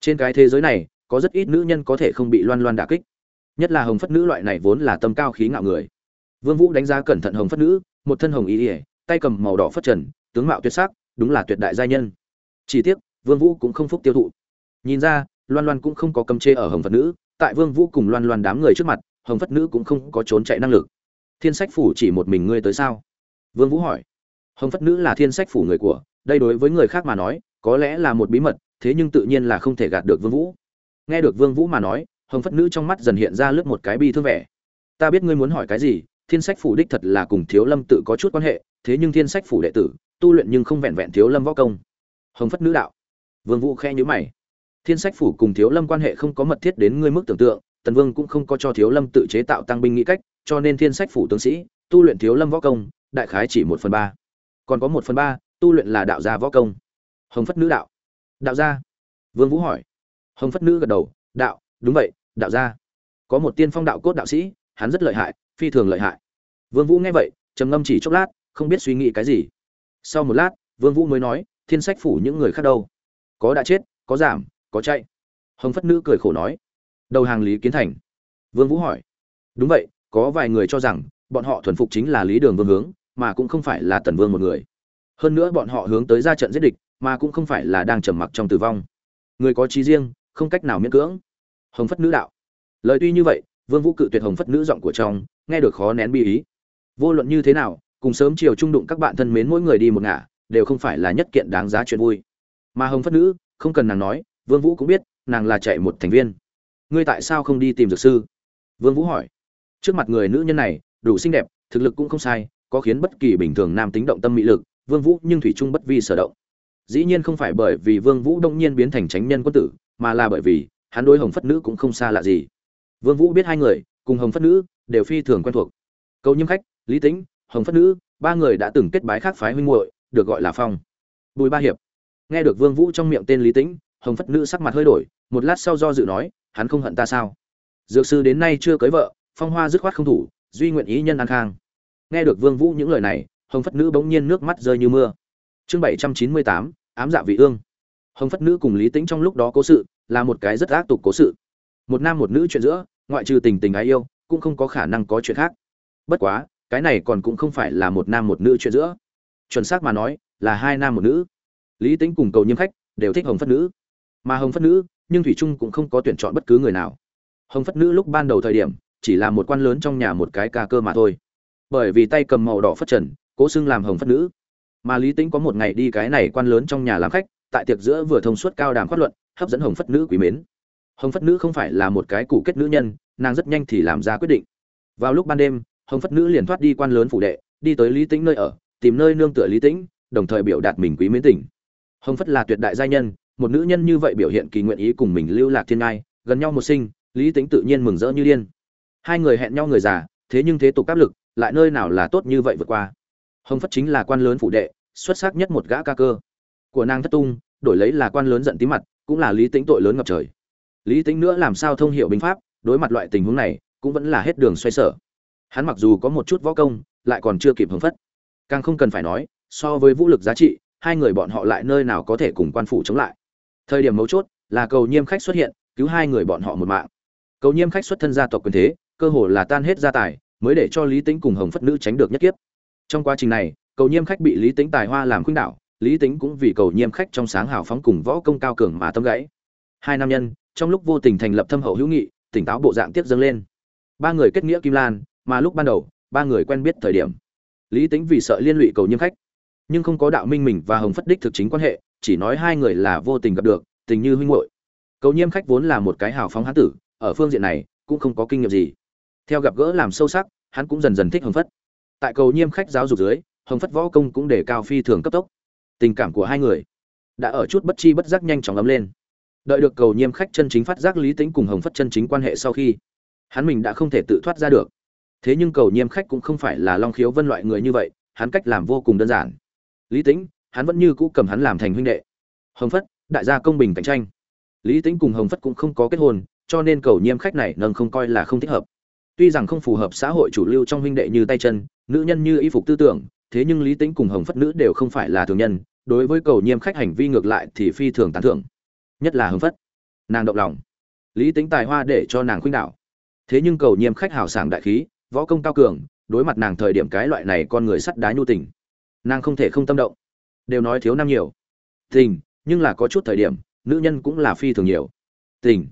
trên cái thế giới này, có rất ít nữ nhân có thể không bị loan loan đả kích. Nhất là hồng phất nữ loại này vốn là tâm cao khí ngạo người. Vương vũ đánh giá cẩn thận hồng phất nữ, một thân hồng ý ỉa tay cầm màu đỏ phất trần, tướng mạo tuyệt sắc, đúng là tuyệt đại gia nhân. Chỉ tiếc, vương vũ cũng không phúc tiêu thụ. Nhìn ra, loan loan cũng không có cầm chê ở hồng phất nữ, tại vương vũ cùng loan loan đám người trước mặt, hồng phất nữ cũng không có trốn chạy năng lực. Thiên sách phủ chỉ một mình ngươi tới sao? Vương vũ hỏi. Hồng phất nữ là thiên sách phủ người của, đây đối với người khác mà nói, có lẽ là một bí mật thế nhưng tự nhiên là không thể gạt được vương vũ. Nghe được vương vũ mà nói, hồng phất nữ trong mắt dần hiện ra lướt một cái bi thương vẻ. Ta biết ngươi muốn hỏi cái gì, thiên sách phủ đích thật là cùng thiếu lâm tự có chút quan hệ, thế nhưng thiên sách phủ đệ tử, tu luyện nhưng không vẹn vẹn thiếu lâm võ công. Hồng phất nữ đạo. Vương vũ khe nhíu mày. Thiên sách phủ cùng thiếu lâm quan hệ không có mật thiết đến ngươi mức tưởng tượng, tần vương cũng không có cho thiếu lâm tự chế tạo tăng binh nghĩ cách, cho nên thiên sách phủ tướng sĩ, tu luyện thiếu lâm võ công, đại khái chỉ một phần ba. Còn có một phần ba, tu luyện là đạo gia võ công. Hồng phất nữ đạo đạo gia. Vương vũ hỏi. Hồng phất nữ gật đầu, đạo, đúng vậy, đạo gia. Có một tiên phong đạo cốt đạo sĩ, hắn rất lợi hại, phi thường lợi hại. Vương vũ nghe vậy, trầm ngâm chỉ chốc lát, không biết suy nghĩ cái gì. Sau một lát, vương vũ mới nói, thiên sách phủ những người khác đâu? Có đã chết, có giảm, có chạy. Hồng phất nữ cười khổ nói, đầu hàng lý kiến thành. Vương vũ hỏi, đúng vậy, có vài người cho rằng, bọn họ thuần phục chính là lý đường vương hướng, mà cũng không phải là tần vương một người hơn nữa bọn họ hướng tới ra trận giết địch, mà cũng không phải là đang trầm mặc trong tử vong. Người có trí riêng, không cách nào miễn cưỡng. Hồng phất nữ đạo. Lời tuy như vậy, vương vũ cự tuyệt hồng phất nữ giọng của trong nghe được khó nén bi ý. Vô luận như thế nào, cùng sớm chiều trung đụng các bạn thân mến mỗi người đi một ngả, đều không phải là nhất kiện đáng giá chuyện vui. Mà hồng phất nữ, không cần nàng nói, vương vũ cũng biết, nàng là chạy một thành viên. Ngươi tại sao không đi tìm dược sư? Vương vũ hỏi. Trước mặt người nữ nhân này, đủ xinh đẹp, thực lực cũng không sai, có khiến bất kỳ bình thường nam tính động tâm mỹ lực vương vũ nhưng thủy trung bất vi sở động. Dĩ nhiên không phải bởi vì vương vũ đông nhiên biến thành tránh nhân quân tử, mà là bởi vì hắn đối hồng phất nữ cũng không xa lạ gì. Vương vũ biết hai người, cùng hồng phất nữ đều phi thường quen thuộc. Câu nhiêm khách, lý tĩnh, hồng phất nữ, ba người đã từng kết bái khác phái huynh muội, được gọi là phong. Bùi ba hiệp. Nghe được vương vũ trong miệng tên lý tĩnh, hồng phất nữ sắc mặt hơi đổi, một lát sau do dự nói, hắn không hận ta sao? Dược sư đến nay chưa cưới vợ, phong hoa dứt khoát không thủ, duy nguyện ý nhân an khang. Nghe được vương vũ những lời này hồng phất nữ bỗng nhiên nước mắt rơi như mưa. Chương bảy trăm chín mươi tám, ám dạ vị ương. Hồng phất nữ cùng lý tĩnh trong lúc đó cố sự, là một cái rất ác tục cố sự. Một nam một nữ chuyện giữa, ngoại trừ tình tình ái yêu, cũng không có khả năng có chuyện khác. Bất quá, cái này còn cũng không phải là một nam một nữ chuyện giữa. Chuẩn xác mà nói, là hai nam một nữ. Lý tĩnh cùng cầu nhiêm khách đều thích hồng phất nữ. Mà hồng phất nữ, nhưng thủy trung cũng không có tuyển chọn bất cứ người nào. Hồng phất nữ lúc ban đầu thời điểm, chỉ là một quan lớn trong nhà một cái ca cơ mà thôi. Bởi vì tay cầm màu đỏ phất trần cố xưng làm hồng phất nữ. Mà lý tĩnh có một ngày đi cái này quan lớn trong nhà làm khách, tại tiệc giữa vừa thông suốt cao đàm phát luận, hấp dẫn hồng phất nữ quý mến. Hồng phất nữ không phải là một cái cụ kết nữ nhân, nàng rất nhanh thì làm ra quyết định. Vào lúc ban đêm, hồng phất nữ liền thoát đi quan lớn phủ đệ, đi tới lý tĩnh nơi ở, tìm nơi nương tựa lý tĩnh, đồng thời biểu đạt mình quý mến tình. Hồng phất là tuyệt đại gia nhân, một nữ nhân như vậy biểu hiện kỳ nguyện ý cùng mình lưu lạc thiên ngai, gần nhau một sinh, lý tĩnh tự nhiên mừng rỡ như điên. Hai người hẹn nhau người già, thế nhưng thế tục áp lực, lại nơi nào là tốt như vậy vượt qua hồng phất chính là quan lớn phủ đệ, xuất sắc nhất một gã ca cơ. Của nàng thất tung, đổi lấy là quan lớn giận tí mặt, cũng là lý tính tội lớn ngập trời. Lý tính nữa làm sao thông hiểu binh pháp, đối mặt loại tình huống này, cũng vẫn là hết đường xoay sở. Hắn mặc dù có một chút võ công, lại còn chưa kịp hưng phất. Càng không cần phải nói, so với vũ lực giá trị, hai người bọn họ lại nơi nào có thể cùng quan phủ chống lại. Thời điểm mấu chốt, là cầu nhiêm khách xuất hiện, cứu hai người bọn họ một mạng. Cầu nhiêm khách xuất thân gia tộc quyền thế, cơ hồ là tan hết gia tài, mới để cho lý tính cùng hồng phất nữ tránh được nhất kiếp trong quá trình này, cầu nhiêm khách bị lý tính tài hoa làm khuynh đảo, lý tính cũng vì cầu nhiêm khách trong sáng hào phóng cùng võ công cao cường mà tâm gãy. Hai nam nhân, trong lúc vô tình thành lập thâm hậu hữu nghị, tỉnh táo bộ dạng tiếp dâng lên. Ba người kết nghĩa kim lan, mà lúc ban đầu, ba người quen biết thời điểm. Lý tính vì sợ liên lụy cầu nhiêm khách, nhưng không có đạo minh mình và hồng phất đích thực chính quan hệ, chỉ nói hai người là vô tình gặp được, tình như huynh muội. Cầu nhiêm khách vốn là một cái hào phóng hán tử, ở phương diện này, cũng không có kinh nghiệm gì. Theo gặp gỡ làm sâu sắc, hắn cũng dần dần thích hồng phất tại cầu nhiêm khách giáo dục dưới, hồng phất võ công cũng để cao phi thường cấp tốc. Tình cảm của hai người đã ở chút bất chi bất giác nhanh chóng ấm lên. Đợi được cầu nhiêm khách chân chính phát giác lý tính cùng hồng phất chân chính quan hệ sau khi, hắn mình đã không thể tự thoát ra được. Thế nhưng cầu nhiêm khách cũng không phải là long khiếu vân loại người như vậy, hắn cách làm vô cùng đơn giản. Lý tính hắn vẫn như cũ cầm hắn làm thành huynh đệ. Hồng phất, đại gia công bình cạnh tranh. Lý tính cùng hồng phất cũng không có kết hôn, cho nên cầu nhiêm khách này nâng không coi là không thích hợp. Tuy rằng không phù hợp xã hội chủ lưu trong huynh đệ như tay chân nữ nhân như y phục tư tưởng, thế nhưng lý tính cùng hồng phất nữ đều không phải là thường nhân, đối với cầu nhiêm khách hành vi ngược lại thì phi thường tán thưởng. Nhất là hưng phất. Nàng động lòng. Lý tính tài hoa để cho nàng khuynh đảo. Thế nhưng cầu nhiêm khách hào sảng đại khí, võ công cao cường, đối mặt nàng thời điểm cái loại này con người sắt đá nhu tình. Nàng không thể không tâm động. Đều nói thiếu năm nhiều. Tình, nhưng là có chút thời điểm, nữ nhân cũng là phi thường nhiều. Tình.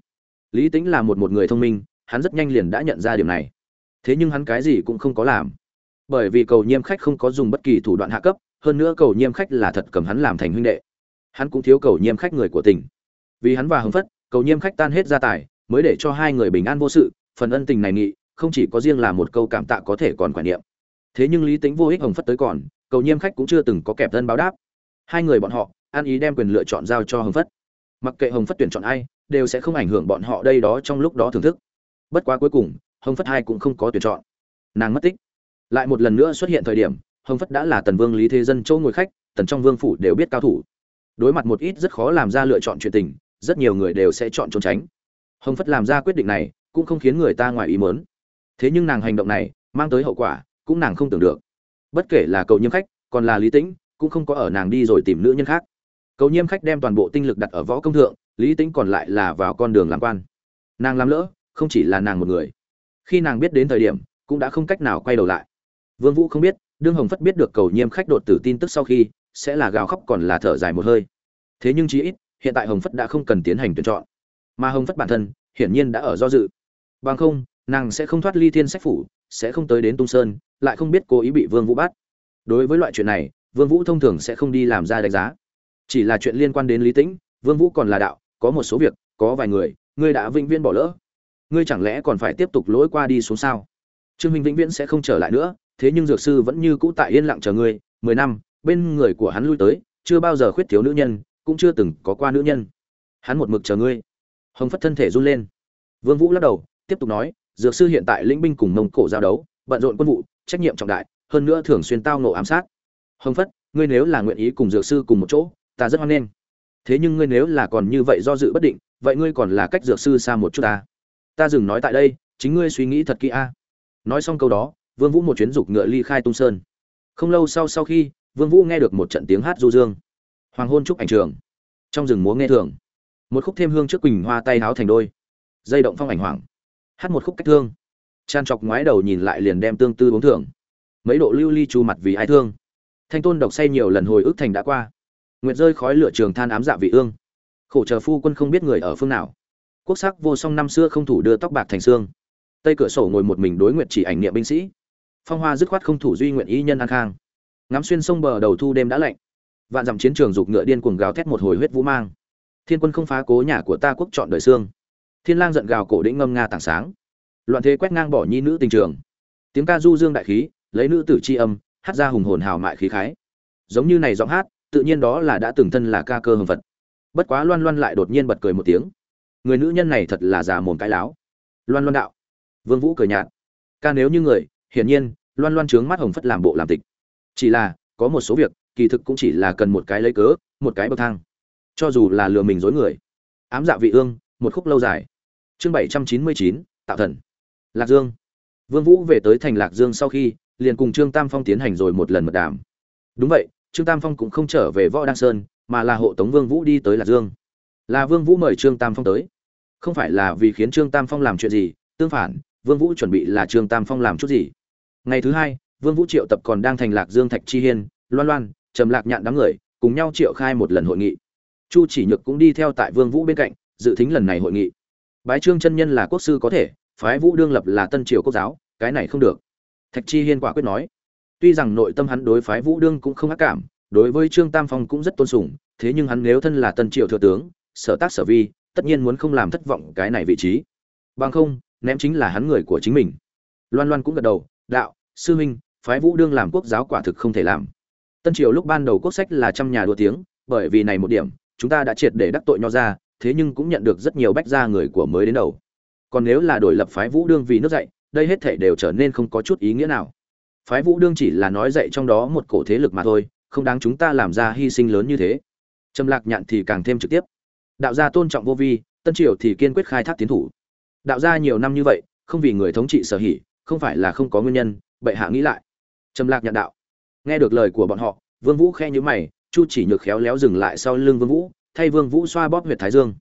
Lý tính là một một người thông minh, hắn rất nhanh liền đã nhận ra điểm này. Thế nhưng hắn cái gì cũng không có làm bởi vì cầu nhiêm khách không có dùng bất kỳ thủ đoạn hạ cấp, hơn nữa cầu nhiêm khách là thật cầm hắn làm thành huynh đệ. Hắn cũng thiếu cầu nhiêm khách người của tỉnh. Vì hắn và hưng phất cầu nhiêm khách tan hết gia tài, mới để cho hai người bình an vô sự, phần ân tình này nghị, không chỉ có riêng là một câu cảm tạ có thể còn quản niệm. Thế nhưng lý tính vô ích hồng phất tới còn, cầu nhiêm khách cũng chưa từng có kẹp thân báo đáp. Hai người bọn họ, an ý đem quyền lựa chọn giao cho hồng phất mặc kệ hồng phất tuyển chọn ai, đều sẽ không ảnh hưởng bọn họ đây đó trong lúc đó thưởng thức. Bất quá cuối cùng, hồng phất hai cũng không có tuyển chọn. Nàng mất tích lại một lần nữa xuất hiện thời điểm, hồng phất đã là tần vương lý thế dân châu ngồi khách, tần trong vương phủ đều biết cao thủ. Đối mặt một ít rất khó làm ra lựa chọn chuyện tình, rất nhiều người đều sẽ chọn trốn tránh. Hồng phất làm ra quyết định này, cũng không khiến người ta ngoài ý mớn thế nhưng nàng hành động này, mang tới hậu quả, cũng nàng không tưởng được. Bất kể là cầu nhiêm khách, còn là lý tĩnh, cũng không có ở nàng đi rồi tìm nữ nhân khác. Cầu nhiêm khách đem toàn bộ tinh lực đặt ở võ công thượng, lý tĩnh còn lại là vào con đường làm quan. Nàng làm lỡ, không chỉ là nàng một người. Khi nàng biết đến thời điểm, cũng đã không cách nào quay đầu lại vương vũ không biết, đương hồng phất biết được cầu nhiêm khách đột tử tin tức sau khi, sẽ là gào khóc còn là thở dài một hơi. Thế nhưng chí ít, hiện tại hồng phất đã không cần tiến hành tuyển chọn. Mà hồng phất bản thân, hiển nhiên đã ở do dự. Bằng không, nàng sẽ không thoát ly thiên sách phủ, sẽ không tới đến tung sơn, lại không biết cố ý bị vương vũ bắt. Đối với loại chuyện này, vương vũ thông thường sẽ không đi làm ra đánh giá. Chỉ là chuyện liên quan đến lý tĩnh, vương vũ còn là đạo, có một số việc, có vài người, ngươi đã vĩnh viễn bỏ lỡ. Ngươi chẳng lẽ còn phải tiếp tục lỗi qua đi xuống sao? Trương minh vĩnh viễn sẽ không trở lại nữa thế nhưng dược sư vẫn như cũ tại yên lặng chờ ngươi, mười năm, bên người của hắn lui tới, chưa bao giờ khuyết thiếu nữ nhân, cũng chưa từng có qua nữ nhân. Hắn một mực chờ ngươi. Hồng phất thân thể run lên. Vương vũ lắc đầu, tiếp tục nói, dược sư hiện tại lĩnh binh cùng mông cổ giao đấu, bận rộn quân vụ, trách nhiệm trọng đại, hơn nữa thường xuyên tao nổ ám sát. Hồng phất, ngươi nếu là nguyện ý cùng dược sư cùng một chỗ, ta rất hoan nghênh. Thế nhưng ngươi nếu là còn như vậy do dự bất định, vậy ngươi còn là cách dược sư xa một chút ta. Ta dừng nói tại đây, chính ngươi suy nghĩ thật kỹ a. Nói xong câu đó vương vũ một chuyến dục ngựa ly khai tung sơn. Không lâu sau sau khi, vương vũ nghe được một trận tiếng hát du dương. Hoàng hôn trúc ảnh trường. Trong rừng múa nghe thường. Một khúc thêm hương trước quỳnh hoa tay háo thành đôi. Dây động phong ảnh hoàng hát một khúc cách thương. Chan chọc ngoái đầu nhìn lại liền đem tương tư uống thưởng. Mấy độ lưu ly chu mặt vì ai thương. Thanh tôn độc say nhiều lần hồi ức thành đã qua. Nguyệt rơi khói lửa trường than ám dạ vị ương. Khổ chờ phu quân không biết người ở phương nào. Quốc sắc vô song năm xưa không thủ đưa tóc bạc thành xương. Tây cửa sổ ngồi một mình đối nguyện chỉ ảnh niệm binh sĩ phong hoa dứt khoát không thủ duy nguyện ý nhân an khang. Ngắm xuyên sông bờ đầu thu đêm đã lạnh. Vạn dặm chiến trường dục ngựa điên cuồng gào thét một hồi huyết vũ mang. Thiên quân không phá cố nhà của ta quốc chọn đời xương. Thiên lang giận gào cổ đĩnh ngâm nga tảng sáng. Loạn thế quét ngang bỏ nhi nữ tình trường. Tiếng ca du dương đại khí, lấy nữ tử chi âm, hát ra hùng hồn hào mại khí khái. Giống như này giọng hát, tự nhiên đó là đã từng thân là ca cơ hưng vật bất quá loan loan lại đột nhiên bật cười một tiếng. Người nữ nhân này thật là già mồm cái láo. Loan loan đạo. Vương vũ cười nhạt. Ca nếu như người hiển nhiên, loan loan trướng mắt hồng phất làm bộ làm tịch. Chỉ là, có một số việc, kỳ thực cũng chỉ là cần một cái lấy cớ, một cái bậc thang. Cho dù là lừa mình dối người. Ám dạ vị ương, một khúc lâu dài. Chương bảy trăm chín mươi chín, tạo thần. Lạc dương. Vương vũ về tới thành lạc dương sau khi, liền cùng trương tam phong tiến hành rồi một lần mật đàm. Đúng vậy, trương tam phong cũng không trở về võ đăng sơn, mà là hộ tống vương vũ đi tới lạc dương. Là vương vũ mời trương tam phong tới. Không phải là vì khiến trương tam phong làm chuyện gì, tương phản, vương vũ chuẩn bị là trương tam phong làm chút gì ngày thứ hai, vương vũ triệu tập còn đang thành lạc dương thạch chi hiên, loan loan, trầm lạc nhạn đám người, cùng nhau triệu khai một lần hội nghị. Chu chỉ nhược cũng đi theo tại vương vũ bên cạnh, dự thính lần này hội nghị. Bái trương chân nhân là quốc sư có thể, phái vũ đương lập là tân triều quốc giáo, cái này không được. Thạch chi hiên quả quyết nói. Tuy rằng nội tâm hắn đối phái vũ đương cũng không ác cảm, đối với trương tam phong cũng rất tôn sùng, thế nhưng hắn nếu thân là tân triều thừa tướng, sở tác sở vi, tất nhiên muốn không làm thất vọng cái này vị trí. Bằng không, ném chính là hắn người của chính mình. Loan loan cũng gật đầu, đạo sư minh phái vũ đương làm quốc giáo quả thực không thể làm. Tân triều lúc ban đầu quốc sách là trăm nhà đua tiếng, bởi vì này một điểm, chúng ta đã triệt để đắc tội nho ra, thế nhưng cũng nhận được rất nhiều bách gia người của mới đến đầu. Còn nếu là đổi lập phái vũ đương vì nước dạy, đây hết thể đều trở nên không có chút ý nghĩa nào. Phái vũ đương chỉ là nói dạy trong đó một cổ thế lực mà thôi, không đáng chúng ta làm ra hy sinh lớn như thế. Trầm lạc nhạn thì càng thêm trực tiếp. Đạo gia tôn trọng vô vi, tân triều thì kiên quyết khai thác tiến thủ. Đạo gia nhiều năm như vậy, không vì người thống trị sở hỉ, không phải là không có nguyên nhân bệ hạ nghĩ lại. Trầm lạc nhạn đạo. Nghe được lời của bọn họ, vương vũ khe nhíu mày, chu chỉ nhược khéo léo dừng lại sau lưng vương vũ, thay vương vũ xoa bóp huyệt thái dương.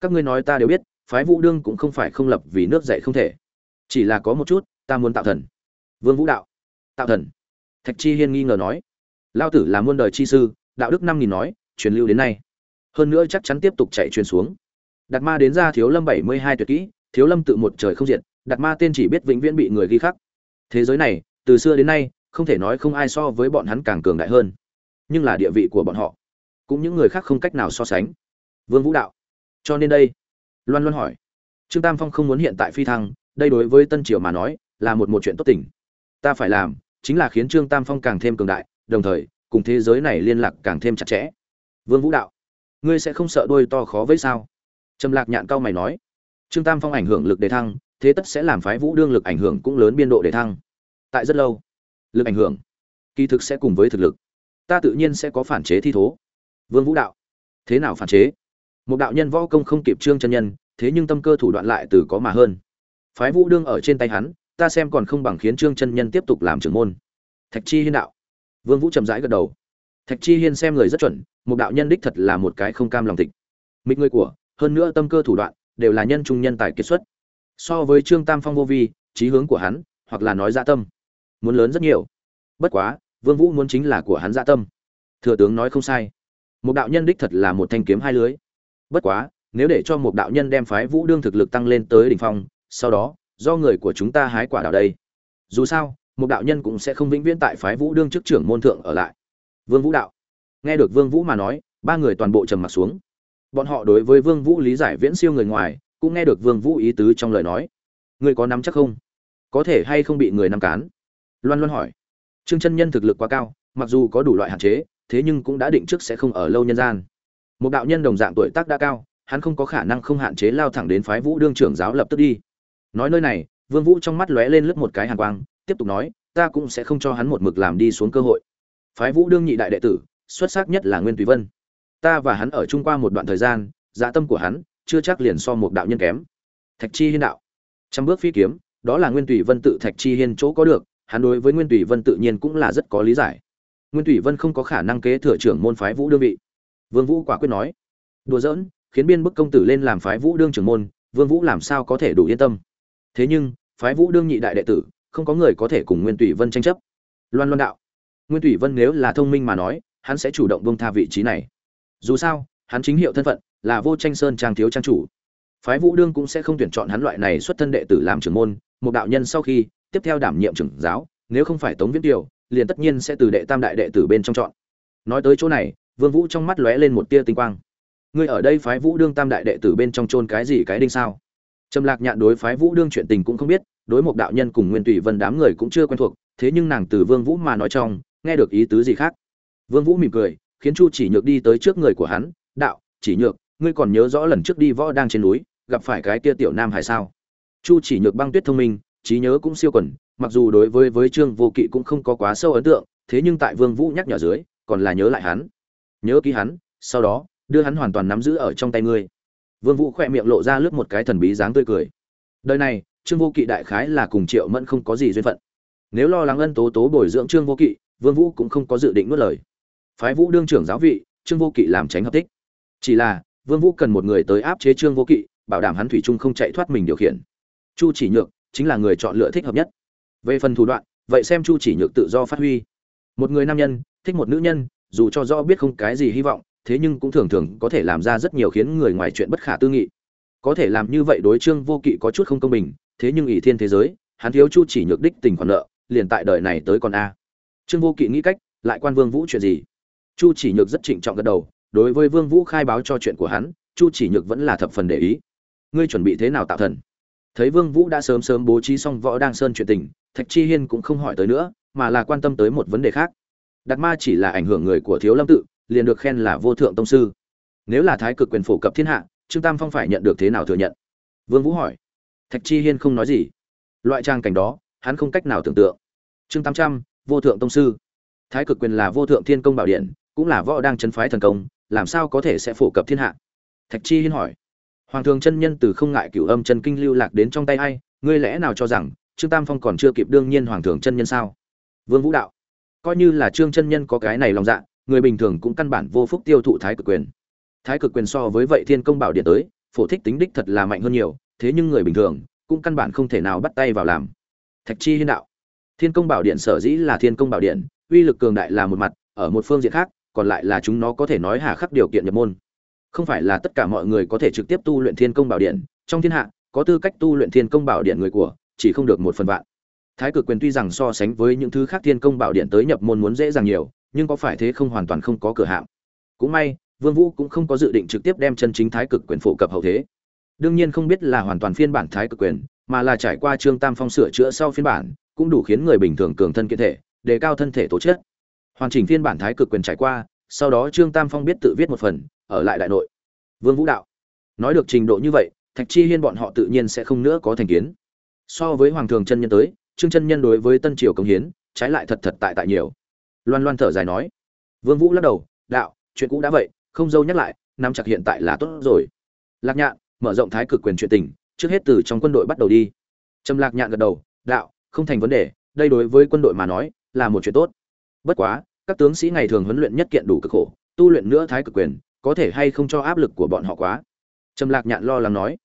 Các ngươi nói ta đều biết, phái vũ đương cũng không phải không lập vì nước dạy không thể. Chỉ là có một chút, ta muốn tạo thần. Vương vũ đạo. Tạo thần. Thạch chi hiên nghi ngờ nói. Lao tử là muôn đời chi sư, đạo đức năm nghìn nói, truyền lưu đến nay. Hơn nữa chắc chắn tiếp tục chạy truyền xuống. Đạt ma đến ra thiếu lâm bảy mươi hai tuyệt kỹ, thiếu lâm tự một trời không diệt, đạt ma tên chỉ biết vĩnh viễn bị người ghi khắc thế giới này, từ xưa đến nay, không thể nói không ai so với bọn hắn càng cường đại hơn. Nhưng là địa vị của bọn họ, cũng những người khác không cách nào so sánh. Vương vũ đạo. Cho nên đây, loan loan hỏi. Trương tam phong không muốn hiện tại phi thăng, đây đối với tân triều mà nói, là một một chuyện tốt tình. Ta phải làm, chính là khiến trương tam phong càng thêm cường đại, đồng thời, cùng thế giới này liên lạc càng thêm chặt chẽ. Vương vũ đạo. Ngươi sẽ không sợ đôi to khó với sao? Trầm lạc nhạn cao mày nói. Trương tam phong ảnh hưởng lực đề thăng thế tất sẽ làm phái vũ đương lực ảnh hưởng cũng lớn biên độ để thăng. Tại rất lâu, lực ảnh hưởng, kỳ thực sẽ cùng với thực lực. Ta tự nhiên sẽ có phản chế thi thố. Vương vũ đạo, thế nào phản chế? Một đạo nhân võ công không kịp trương chân nhân, thế nhưng tâm cơ thủ đoạn lại từ có mà hơn. Phái vũ đương ở trên tay hắn, ta xem còn không bằng khiến trương chân nhân tiếp tục làm trưởng môn. Thạch chi hiên đạo, vương vũ chậm rãi gật đầu. Thạch chi hiên xem người rất chuẩn, một đạo nhân đích thật là một cái không cam lòng tịch. Mịch người của, hơn nữa tâm cơ thủ đoạn, đều là nhân trung nhân tài kiệt xuất so với trương tam phong vô vi trí hướng của hắn, hoặc là nói dạ tâm. Muốn lớn rất nhiều. Bất quá, vương vũ muốn chính là của hắn dạ tâm. Thừa tướng nói không sai. Một đạo nhân đích thật là một thanh kiếm hai lưới. Bất quá, nếu để cho một đạo nhân đem phái vũ đương thực lực tăng lên tới đỉnh phong, sau đó, do người của chúng ta hái quả đào đây. Dù sao một đạo nhân cũng sẽ không vĩnh viễn tại phái vũ đương chức trưởng môn thượng ở lại. Vương vũ đạo. Nghe được vương vũ mà nói, ba người toàn bộ trầm mặt xuống. Bọn họ đối với vương vũ lý giải viễn siêu người ngoài cũng nghe được vương vũ ý tứ trong lời nói. Ngươi có nắm chắc không? Có thể hay không bị người nắm cán? Loan loan hỏi. Trương chân nhân thực lực quá cao, mặc dù có đủ loại hạn chế, thế nhưng cũng đã định trước sẽ không ở lâu nhân gian. Một đạo nhân đồng dạng tuổi tác đã cao, hắn không có khả năng không hạn chế lao thẳng đến phái vũ đương trưởng giáo lập tức đi. Nói nơi này, vương vũ trong mắt lóe lên lướt một cái hàn quang, tiếp tục nói, ta cũng sẽ không cho hắn một mực làm đi xuống cơ hội. Phái vũ đương nhị đại đệ tử, xuất sắc nhất là nguyên tùy vân. Ta và hắn ở chung qua một đoạn thời gian dạ tâm của hắn chưa chắc liền so một đạo nhân kém. Thạch chi hiên đạo. Trăm bước phi kiếm, đó là nguyên tùy vân tự thạch chi hiên chỗ có được, hắn đối với nguyên tùy vân tự nhiên cũng là rất có lý giải. Nguyên tùy vân không có khả năng kế thừa trưởng môn phái vũ đương vị. Vương vũ quả quyết nói, đùa giỡn, khiến biên bức công tử lên làm phái vũ đương trưởng môn, vương vũ làm sao có thể đủ yên tâm? Thế nhưng, phái vũ đương nhị đại đệ tử, không có người có thể cùng nguyên tùy vân tranh chấp. Loan loan đạo, nguyên tùy vân nếu là thông minh mà nói, hắn sẽ chủ động bông tha vị trí này. Dù sao, hắn chính hiệu thân phận là vô tranh sơn trang thiếu trang chủ. Phái vũ đương cũng sẽ không tuyển chọn hắn loại này xuất thân đệ tử làm trưởng môn, một đạo nhân sau khi, tiếp theo đảm nhiệm trưởng giáo, nếu không phải tống viễn tiêu liền tất nhiên sẽ từ đệ tam đại đệ tử bên trong chọn. Nói tới chỗ này, vương vũ trong mắt lóe lên một tia tinh quang. Ngươi ở đây phái vũ đương tam đại đệ tử bên trong chôn cái gì cái đinh sao? Trầm lạc nhạn đối phái vũ đương chuyện tình cũng không biết, đối một đạo nhân cùng nguyên tùy vân đám người cũng chưa quen thuộc, thế nhưng nàng từ vương vũ mà nói trong, nghe được ý tứ gì khác. Vương vũ mỉm cười, khiến chu chỉ nhược đi tới trước người của hắn, đạo, chỉ nhược ngươi còn nhớ rõ lần trước đi võ đang trên núi, gặp phải cái kia tiểu nam hải sao? Chu chỉ nhược băng tuyết thông minh, trí nhớ cũng siêu quẩn, mặc dù đối với với trương vô kỵ cũng không có quá sâu ấn tượng, thế nhưng tại vương vũ nhắc nhở dưới, còn là nhớ lại hắn. Nhớ ký hắn, sau đó, đưa hắn hoàn toàn nắm giữ ở trong tay ngươi. Vương vũ khỏe miệng lộ ra lướt một cái thần bí dáng tươi cười. Đời này, trương vô kỵ đại khái là cùng triệu mẫn không có gì duyên phận. Nếu lo lắng ân tố tố bồi dưỡng trương vô kỵ, vương vũ cũng không có dự định nuốt lời. Phái vũ đương trưởng giáo vị, trương vô kỵ làm tránh hợp tích. Chỉ là vương vũ cần một người tới áp chế trương vô kỵ, bảo đảm hắn thủy chung không chạy thoát mình điều khiển. Chu chỉ nhược chính là người chọn lựa thích hợp nhất. Về phần thủ đoạn, vậy xem chu chỉ nhược tự do phát huy. Một người nam nhân, thích một nữ nhân, dù cho rõ biết không cái gì hy vọng, thế nhưng cũng thường thường có thể làm ra rất nhiều khiến người ngoài chuyện bất khả tư nghị. Có thể làm như vậy đối trương vô kỵ có chút không công bình, thế nhưng ỷ thiên thế giới, hắn thiếu chu chỉ nhược đích tình khoản nợ, liền tại đời này tới còn a. Trương vô kỵ nghĩ cách, lại quan vương vũ chuyện gì? Chu chỉ nhược rất trịnh trọng gật đầu đối với vương vũ khai báo cho chuyện của hắn, chu chỉ nhược vẫn là thập phần để ý. Ngươi chuẩn bị thế nào tạo thần? Thấy vương vũ đã sớm sớm bố trí xong võ đang sơn chuyện tình, thạch chi hiên cũng không hỏi tới nữa, mà là quan tâm tới một vấn đề khác. Đạt ma chỉ là ảnh hưởng người của thiếu lâm tự, liền được khen là vô thượng tông sư. Nếu là thái cực quyền phổ cập thiên hạ, trương tam phong phải nhận được thế nào thừa nhận? Vương vũ hỏi. Thạch chi hiên không nói gì. Loại trang cảnh đó, hắn không cách nào tưởng tượng. Chương tám trăm, vô thượng tông sư. Thái cực quyền là vô thượng thiên công bảo điện, cũng là võ đang chấn phái thần công làm sao có thể sẽ phổ cập thiên hạ? Thạch chi hiên hỏi. Hoàng thường chân nhân từ không ngại cửu âm chân kinh lưu lạc đến trong tay ai, ngươi lẽ nào cho rằng trương tam phong còn chưa kịp đương nhiên hoàng thường chân nhân sao? Vương vũ đạo. Coi như là trương chân nhân có cái này lòng dạ người bình thường cũng căn bản vô phúc tiêu thụ thái cực quyền. Thái cực quyền so với vậy thiên công bảo điện tới, phổ thích tính đích thật là mạnh hơn nhiều, thế nhưng người bình thường cũng căn bản không thể nào bắt tay vào làm. Thạch chi hiên đạo. Thiên công bảo điện sở dĩ là thiên công bảo điện, uy lực cường đại là một mặt, ở một phương diện khác còn lại là chúng nó có thể nói hà khắc điều kiện nhập môn. Không phải là tất cả mọi người có thể trực tiếp tu luyện thiên công bảo điện, trong thiên hạ, có tư cách tu luyện thiên công bảo điện người của, chỉ không được một phần vạn. Thái cực quyền tuy rằng so sánh với những thứ khác thiên công bảo điện tới nhập môn muốn dễ dàng nhiều, nhưng có phải thế không hoàn toàn không có cửa hạm. Cũng may, vương vũ cũng không có dự định trực tiếp đem chân chính thái cực quyền phổ cập hậu thế. Đương nhiên không biết là hoàn toàn phiên bản thái cực quyền, mà là trải qua trương tam phong sửa chữa sau phiên bản, cũng đủ khiến người bình thường cường thân kiện thể, đề cao thân thể tố chất hoàn chỉnh phiên bản thái cực quyền trải qua, sau đó trương tam phong biết tự viết một phần, ở lại đại nội. Vương vũ đạo. Nói được trình độ như vậy, thạch chi hiên bọn họ tự nhiên sẽ không nữa có thành kiến. So với hoàng thường chân nhân tới, trương chân nhân đối với tân triều công hiến, trái lại thật thật tại tại nhiều. Loan loan thở dài nói. Vương vũ lắc đầu, đạo, chuyện cũ đã vậy, không dâu nhắc lại, nắm chặt hiện tại là tốt rồi. Lạc nhạn, mở rộng thái cực quyền chuyện tình, trước hết từ trong quân đội bắt đầu đi. Trầm lạc nhạn gật đầu, đạo, không thành vấn đề, đây đối với quân đội mà nói, là một chuyện tốt. Bất quá các tướng sĩ ngày thường huấn luyện nhất kiện đủ cực khổ, tu luyện nữa thái cực quyền, có thể hay không cho áp lực của bọn họ quá? Trầm lạc nhạn lo lắng nói.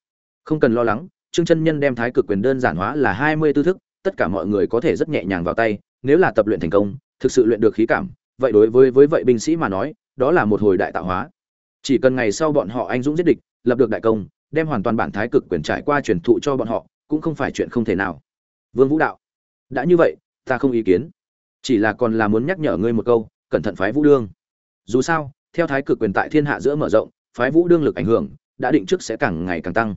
Không cần lo lắng, trương chân nhân đem thái cực quyền đơn giản hóa là hai mươi tư thức, tất cả mọi người có thể rất nhẹ nhàng vào tay, nếu là tập luyện thành công, thực sự luyện được khí cảm, vậy đối với với vậy binh sĩ mà nói, đó là một hồi đại tạo hóa. Chỉ cần ngày sau bọn họ anh dũng giết địch, lập được đại công, đem hoàn toàn bản thái cực quyền trải qua truyền thụ cho bọn họ, cũng không phải chuyện không thể nào. Vương vũ đạo. Đã như vậy, ta không ý kiến chỉ là còn là muốn nhắc nhở ngươi một câu, cẩn thận phái vũ đương. Dù sao, theo thái cực quyền tại thiên hạ giữa mở rộng, phái vũ đương lực ảnh hưởng, đã định trước sẽ càng ngày càng tăng.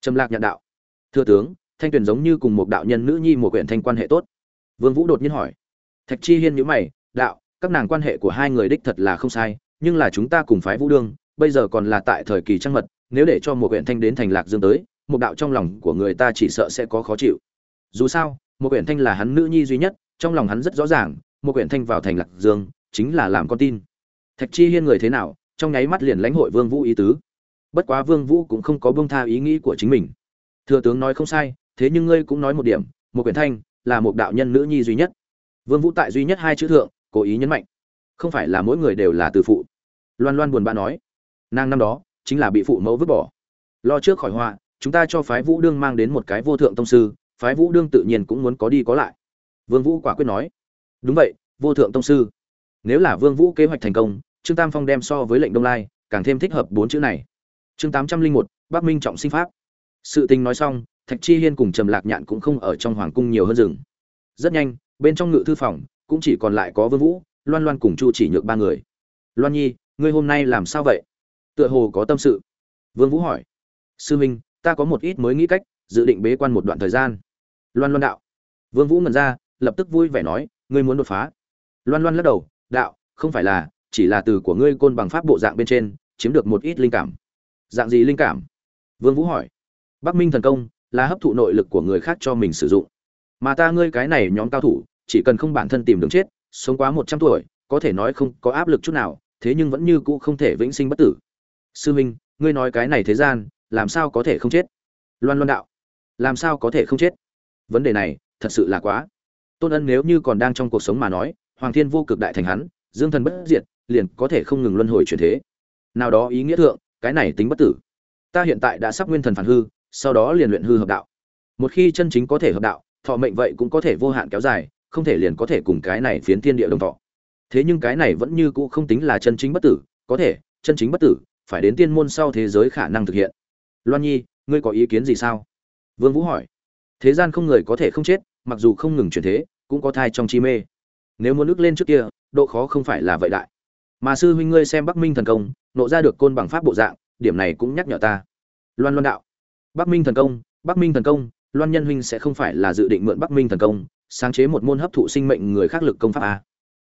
Trầm lạc nhận đạo. Thưa tướng, thanh tuyền giống như cùng một đạo nhân nữ nhi một quyển thanh quan hệ tốt. Vương vũ đột nhiên hỏi. Thạch chi hiên nhíu mày, đạo, các nàng quan hệ của hai người đích thật là không sai, nhưng là chúng ta cùng phái vũ đương, bây giờ còn là tại thời kỳ trăng mật, nếu để cho một quyển thanh đến thành lạc dương tới, một đạo trong lòng của người ta chỉ sợ sẽ có khó chịu. Dù sao, một quyển thanh là hắn nữ nhi duy nhất trong lòng hắn rất rõ ràng, một huyện thanh vào thành lạc dương, chính là làm con tin. Thạch chi hiên người thế nào, trong nháy mắt liền lãnh hội vương vũ ý tứ. Bất quá vương vũ cũng không có buông tha ý nghĩ của chính mình. Thừa tướng nói không sai, thế nhưng ngươi cũng nói một điểm, một quyển thanh là một đạo nhân nữ nhi duy nhất. Vương vũ tại duy nhất hai chữ thượng, cố ý nhấn mạnh. Không phải là mỗi người đều là từ phụ. Loan loan buồn bã nói. Nàng năm đó, chính là bị phụ mẫu vứt bỏ. Lo trước khỏi họa, chúng ta cho phái vũ đương mang đến một cái vô thượng tông sư, phái vũ đương tự nhiên cũng muốn có đi có lại vương vũ quả quyết nói. Đúng vậy, vô thượng tông sư. Nếu là vương vũ kế hoạch thành công, trương tam phong đem so với lệnh đông lai, càng thêm thích hợp bốn chữ này. Chương tám trăm linh một, bắc minh trọng sinh pháp. Sự tình nói xong, thạch chi hiên cùng trầm lạc nhạn cũng không ở trong hoàng cung nhiều hơn rừng rất nhanh, bên trong ngự thư phòng, cũng chỉ còn lại có vương vũ, loan loan cùng chu chỉ nhược ba người. Loan nhi, ngươi hôm nay làm sao vậy? Tựa hồ có tâm sự. Vương vũ hỏi. Sư minh, ta có một ít mới nghĩ cách, dự định bế quan một đoạn thời gian. Loan loan đạo. Vương vũ mần ra lập tức vui vẻ nói, ngươi muốn đột phá? Loan loan lắc đầu, đạo, không phải là, chỉ là từ của ngươi côn bằng pháp bộ dạng bên trên, chiếm được một ít linh cảm. Dạng gì linh cảm? Vương vũ hỏi. Bắc minh thần công là hấp thụ nội lực của người khác cho mình sử dụng. Mà ta ngươi cái này nhóm cao thủ, chỉ cần không bản thân tìm đường chết, sống quá một trăm tuổi, có thể nói không có áp lực chút nào, thế nhưng vẫn như cũ không thể vĩnh sinh bất tử. Sư minh ngươi nói cái này thế gian, làm sao có thể không chết? Loan loan đạo. Làm sao có thể không chết? Vấn đề này thật sự là quá tôn ân nếu như còn đang trong cuộc sống mà nói, hoàng thiên vô cực đại thành hắn, dương thần bất diệt, liền có thể không ngừng luân hồi chuyển thế. Nào đó ý nghĩa thượng, cái này tính bất tử. Ta hiện tại đã sắp nguyên thần phản hư, sau đó liền luyện hư hợp đạo. Một khi chân chính có thể hợp đạo, thọ mệnh vậy cũng có thể vô hạn kéo dài, không thể liền có thể cùng cái này phiến thiên địa đồng thọ. Thế nhưng cái này vẫn như cũ không tính là chân chính bất tử, có thể, chân chính bất tử, phải đến tiên môn sau thế giới khả năng thực hiện. Loan nhi, ngươi có ý kiến gì sao? Vương vũ hỏi. Thế gian không người có thể không chết mặc dù không ngừng chuyển thế, cũng có thai trong chi mê. Nếu muốn nước lên trước kia, độ khó không phải là vậy đại. Mà sư huynh ngươi xem bắc minh thần công, nộ ra được côn bằng pháp bộ dạng, điểm này cũng nhắc nhở ta. Loan loan đạo. Bắc minh thần công, bắc minh thần công, loan nhân huynh sẽ không phải là dự định mượn bắc minh thần công, sáng chế một môn hấp thụ sinh mệnh người khác lực công pháp à.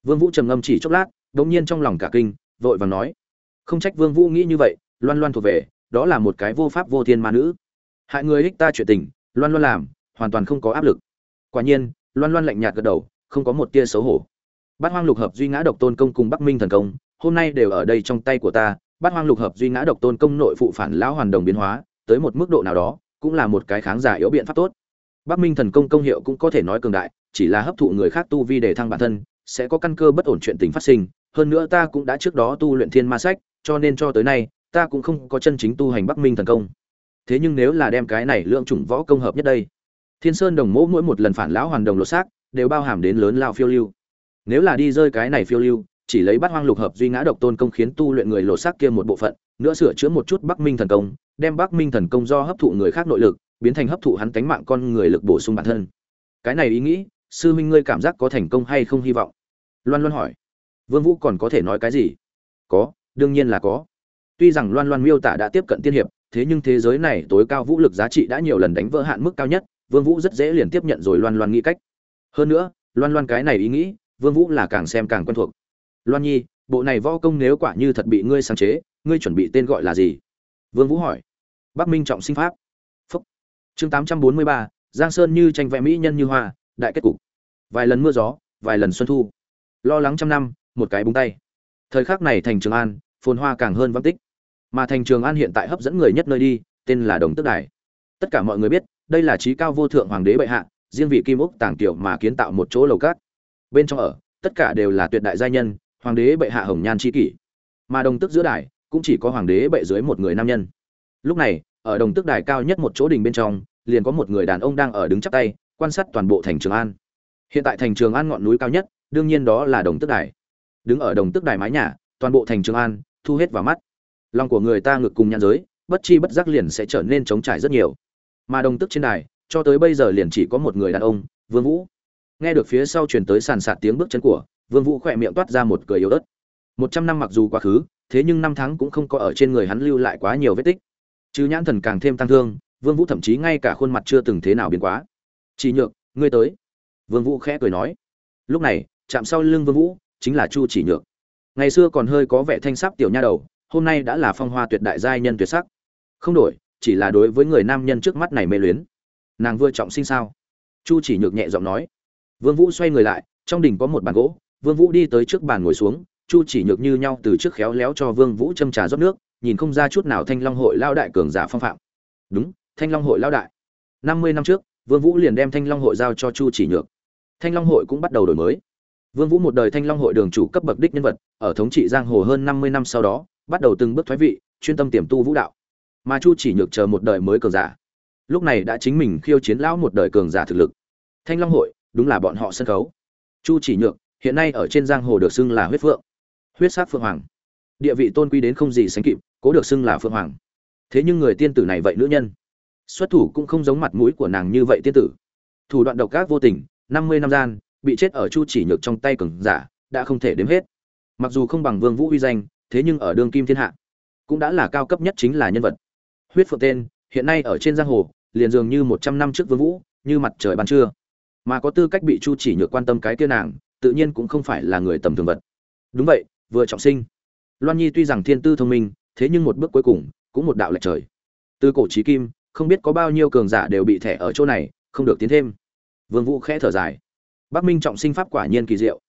vương vũ trầm ngâm chỉ chốc lát, đống nhiên trong lòng cả kinh, vội vàng nói. Không trách vương vũ nghĩ như vậy, loan loan thuộc về, đó là một cái vô pháp vô thiên ma nữ. Hại người ích ta chuyện tình, loan loan làm, hoàn toàn không có áp lực quả nhiên, loan loan lạnh nhạt gật đầu, không có một tia xấu hổ. Bát hoang lục hợp duy ngã độc tôn công cùng bắc minh thần công, hôm nay đều ở đây trong tay của ta. Bát hoang lục hợp duy ngã độc tôn công nội phụ phản lão hoàn đồng biến hóa, tới một mức độ nào đó, cũng là một cái kháng giả yếu biện pháp tốt. Bắc minh thần công công hiệu cũng có thể nói cường đại, chỉ là hấp thụ người khác tu vi để thăng bản thân, sẽ có căn cơ bất ổn chuyện tình phát sinh. Hơn nữa ta cũng đã trước đó tu luyện thiên ma sách, cho nên cho tới nay, ta cũng không có chân chính tu hành bắc minh thần công. Thế nhưng nếu là đem cái này lượng chủng võ công hợp nhất đây thiên sơn đồng mỗ mỗi một lần phản lão hoàn đồng lột xác, đều bao hàm đến lớn lao phiêu lưu. Nếu là đi rơi cái này phiêu lưu, chỉ lấy bắt hoang lục hợp duy ngã độc tôn công khiến tu luyện người lột xác kia một bộ phận, nữa sửa chữa một chút bắc minh thần công, đem bắc minh thần công do hấp thụ người khác nội lực, biến thành hấp thụ hắn tánh mạng con người lực bổ sung bản thân. Cái này ý nghĩ, sư minh ngươi cảm giác có thành công hay không hy vọng? Loan loan hỏi. Vương vũ còn có thể nói cái gì? Có, đương nhiên là có. Tuy rằng loan loan miêu tả đã tiếp cận tiên hiệp, thế nhưng thế giới này tối cao vũ lực giá trị đã nhiều lần đánh vỡ hạn mức cao nhất vương vũ rất dễ liền tiếp nhận rồi loan loan nghĩ cách. Hơn nữa loan loan cái này ý nghĩ vương vũ là càng xem càng quen thuộc. Loan nhi bộ này võ công nếu quả như thật bị ngươi sáng chế ngươi chuẩn bị tên gọi là gì? Vương vũ hỏi. Bắc minh trọng sinh pháp. Phúc. Chương 843, giang sơn như tranh vẽ mỹ nhân như hoa đại kết cục. Vài lần mưa gió vài lần xuân thu. Lo lắng trăm năm một cái búng tay. Thời khắc này thành trường an phồn hoa càng hơn vắng tích. Mà thành trường an hiện tại hấp dẫn người nhất nơi đi tên là đồng tức đài. Tất cả mọi người biết đây là trí cao vô thượng hoàng đế bệ hạ, riêng vị kim úc tàng tiểu mà kiến tạo một chỗ lầu cát. Bên trong ở, tất cả đều là tuyệt đại gia nhân, hoàng đế bệ hạ hồng nhan chi kỷ. Mà đồng tức giữa đài, cũng chỉ có hoàng đế bệ dưới một người nam nhân. Lúc này, ở đồng tức đài cao nhất một chỗ đình bên trong, liền có một người đàn ông đang ở đứng chắp tay, quan sát toàn bộ thành trường an. Hiện tại thành trường an ngọn núi cao nhất, đương nhiên đó là đồng tức đài. Đứng ở đồng tức đài mái nhà, toàn bộ thành trường an, thu hết vào mắt. Lòng của người ta ngược cùng nhãn giới, bất chi bất giác liền sẽ trở nên trống trải rất nhiều mà đồng tức trên đài, cho tới bây giờ liền chỉ có một người đàn ông, vương vũ. Nghe được phía sau truyền tới sàn sạt tiếng bước chân của vương vũ khỏe miệng toát ra một cười yếu ớt. Một trăm năm mặc dù quá khứ, thế nhưng năm tháng cũng không có ở trên người hắn lưu lại quá nhiều vết tích. Chứ nhãn thần càng thêm tăng thương, vương vũ thậm chí ngay cả khuôn mặt chưa từng thế nào biến quá. Chỉ nhược, ngươi tới. Vương vũ khẽ cười nói. Lúc này, chạm sau lưng vương vũ chính là chu chỉ nhược. Ngày xưa còn hơi có vẻ thanh sắc tiểu nha đầu, hôm nay đã là phong hoa tuyệt đại giai nhân tuyệt sắc. Không đổi chỉ là đối với người nam nhân trước mắt này mê luyến. Nàng vừa trọng sinh sao? Chu chỉ nhược nhẹ giọng nói. Vương vũ xoay người lại, trong đình có một bàn gỗ, vương vũ đi tới trước bàn ngồi xuống, chu chỉ nhược như nhau từ trước khéo léo cho vương vũ châm trà rót nước, nhìn không ra chút nào thanh long hội lao đại cường giả phong phạm. Đúng, thanh long hội lao đại. Năm mươi năm trước, vương vũ liền đem thanh long hội giao cho chu chỉ nhược. Thanh long hội cũng bắt đầu đổi mới. Vương vũ một đời thanh long hội đường chủ cấp bậc đích nhân vật, ở thống trị giang hồ hơn năm mươi năm sau đó, bắt đầu từng bước thoái vị, chuyên tâm tiềm tu vũ đạo mà chu chỉ nhược chờ một đời mới cường giả. Lúc này đã chính mình khiêu chiến lão một đời cường giả thực lực. Thanh long hội, đúng là bọn họ sân khấu. Chu chỉ nhược, hiện nay ở trên giang hồ được xưng là huyết phượng. Huyết sát phượng hoàng. Địa vị tôn quý đến không gì sánh kịp, cố được xưng là phượng hoàng. Thế nhưng người tiên tử này vậy nữ nhân. Xuất thủ cũng không giống mặt mũi của nàng như vậy tiên tử. Thủ đoạn độc ác vô tình, năm mươi năm gian, bị chết ở chu chỉ nhược trong tay cường giả, đã không thể đếm hết. Mặc dù không bằng vương vũ uy danh, thế nhưng ở đương kim thiên hạ, cũng đã là cao cấp nhất chính là nhân vật huyết phượng tên, hiện nay ở trên giang hồ, liền dường như một trăm năm trước vương vũ, như mặt trời ban trưa. Mà có tư cách bị chu chỉ nhược quan tâm cái kia nàng, tự nhiên cũng không phải là người tầm thường vật. Đúng vậy, vừa trọng sinh. Loan nhi tuy rằng thiên tư thông minh, thế nhưng một bước cuối cùng, cũng một đạo lệch trời. Từ cổ chí kim, không biết có bao nhiêu cường giả đều bị thẻ ở chỗ này, không được tiến thêm. Vương vũ khẽ thở dài. Bắc minh trọng sinh pháp quả nhiên kỳ diệu.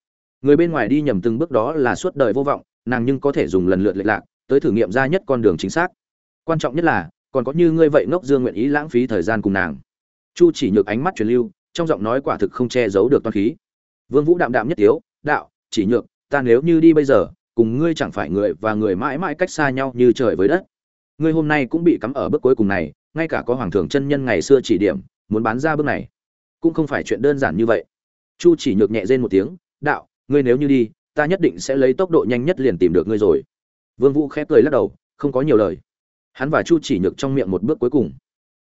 Người bên ngoài đi nhầm từng bước đó là suốt đời vô vọng, nàng nhưng có thể dùng lần lượt lệch lạc, tới thử nghiệm ra nhất con đường chính xác quan trọng nhất là, còn có như ngươi vậy ngốc dương nguyện ý lãng phí thời gian cùng nàng. Chu chỉ nhược ánh mắt truyền lưu, trong giọng nói quả thực không che giấu được toan khí. Vương vũ đạm đạm nhất yếu đạo, chỉ nhược, ta nếu như đi bây giờ, cùng ngươi chẳng phải người và người mãi mãi cách xa nhau như trời với đất. Ngươi hôm nay cũng bị cắm ở bước cuối cùng này, ngay cả có hoàng thượng chân nhân ngày xưa chỉ điểm, muốn bán ra bước này, cũng không phải chuyện đơn giản như vậy. Chu chỉ nhược nhẹ rên một tiếng, đạo, ngươi nếu như đi, ta nhất định sẽ lấy tốc độ nhanh nhất liền tìm được ngươi rồi. Vương vũ khẽ cười lắc đầu, không có nhiều lời hắn và chu chỉ nhược trong miệng một bước cuối cùng.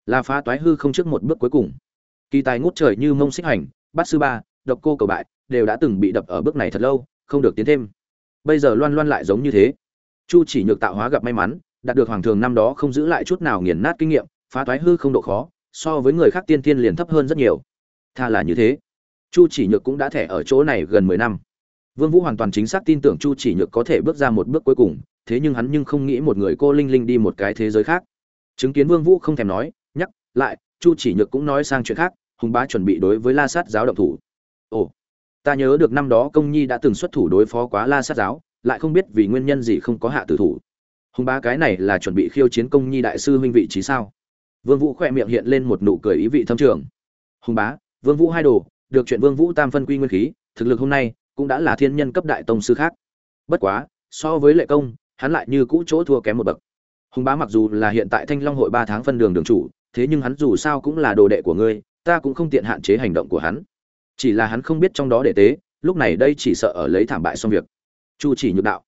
Là phá toái hư không trước một bước cuối cùng. Kỳ tài ngút trời như mông xích hành, bát sư ba, độc cô cầu bại đều đã từng bị đập ở bước này thật lâu, không được tiến thêm. Bây giờ loan loan lại giống như thế. Chu chỉ nhược tạo hóa gặp may mắn, đạt được hoàng thường năm đó không giữ lại chút nào nghiền nát kinh nghiệm, phá toái hư không độ khó, so với người khác tiên tiên liền thấp hơn rất nhiều. Tha là như thế. Chu chỉ nhược cũng đã thẻ ở chỗ này gần mười năm. Vương vũ hoàn toàn chính xác tin tưởng chu chỉ nhược có thể bước ra một bước cuối cùng thế nhưng hắn nhưng không nghĩ một người cô linh linh đi một cái thế giới khác. Chứng kiến vương vũ không thèm nói, nhắc lại, chu chỉ nhược cũng nói sang chuyện khác, hùng bá chuẩn bị đối với la sát giáo động thủ. Ồ, ta nhớ được năm đó công nhi đã từng xuất thủ đối phó quá la sát giáo, lại không biết vì nguyên nhân gì không có hạ tử thủ. Hùng bá cái này là chuẩn bị khiêu chiến công nhi đại sư huynh vị trí sao? Vương vũ khỏe miệng hiện lên một nụ cười ý vị thâm trường. Hùng bá, vương vũ hai đồ, được chuyện vương vũ tam phân quy nguyên khí, thực lực hôm nay cũng đã là thiên nhân cấp đại tông sư khác. Bất quá, so với lệ công hắn lại như cũ chỗ thua kém một bậc. Hùng bá mặc dù là hiện tại thanh long hội ba tháng phân đường đường chủ, thế nhưng hắn dù sao cũng là đồ đệ của ngươi, ta cũng không tiện hạn chế hành động của hắn. Chỉ là hắn không biết trong đó để tế, lúc này đây chỉ sợ ở lấy thảm bại xong việc. Chu chỉ nhược đạo.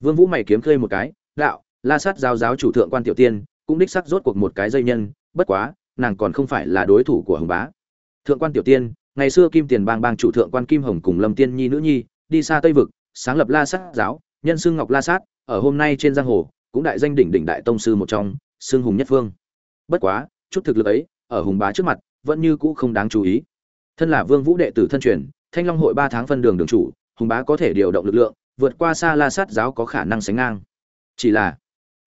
Vương vũ mày kiếm khơi một cái, đạo, la sát giáo giáo chủ thượng quan tiểu tiên, cũng đích xác rốt cuộc một cái dây nhân, bất quá, nàng còn không phải là đối thủ của hùng bá. Thượng quan tiểu tiên, ngày xưa kim tiền bang bang chủ thượng quan kim hồng cùng lâm tiên nhi nữ nhi, đi xa tây vực, sáng lập la sát giáo, nhân xương ngọc la sát ở hôm nay trên giang hồ, cũng đại danh đỉnh đỉnh đại tông sư một trong xương hùng nhất phương. Bất quá, chút thực lực ấy, ở hùng bá trước mặt, vẫn như cũ không đáng chú ý. Thân là vương vũ đệ tử thân truyền, thanh long hội ba tháng phân đường đường chủ, hùng bá có thể điều động lực lượng, vượt qua xa la sát giáo có khả năng sánh ngang. Chỉ là,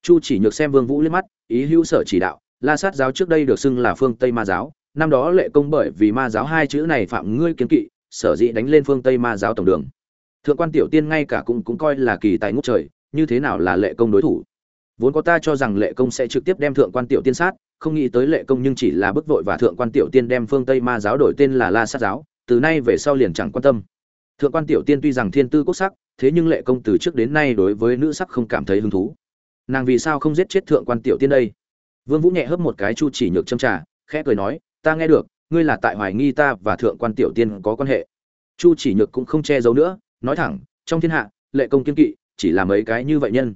chu chỉ nhược xem vương vũ liếc mắt, ý hữu sở chỉ đạo, la sát giáo trước đây được xưng là phương tây ma giáo, năm đó lệ công bởi vì ma giáo hai chữ này phạm ngươi kiến kỵ, sở dĩ đánh lên phương tây ma giáo tổng đường. Thượng quan tiểu tiên ngay cả cũng cũng coi là kỳ tài ngút trời như thế nào là lệ công đối thủ? Vốn có ta cho rằng lệ công sẽ trực tiếp đem thượng quan tiểu tiên sát, không nghĩ tới lệ công nhưng chỉ là bức vội và thượng quan tiểu tiên đem phương tây ma giáo đổi tên là la sát giáo, từ nay về sau liền chẳng quan tâm. Thượng quan tiểu tiên tuy rằng thiên tư quốc sắc, thế nhưng lệ công từ trước đến nay đối với nữ sắc không cảm thấy hứng thú. Nàng vì sao không giết chết thượng quan tiểu tiên đây? Vương vũ nhẹ hớp một cái chu chỉ nhược châm trà, khẽ cười nói, ta nghe được, ngươi là tại hoài nghi ta và thượng quan tiểu tiên có quan hệ. Chu chỉ nhược cũng không che giấu nữa, nói thẳng, trong thiên hạ, lệ công kiên kỵ chỉ là mấy cái như vậy nhân.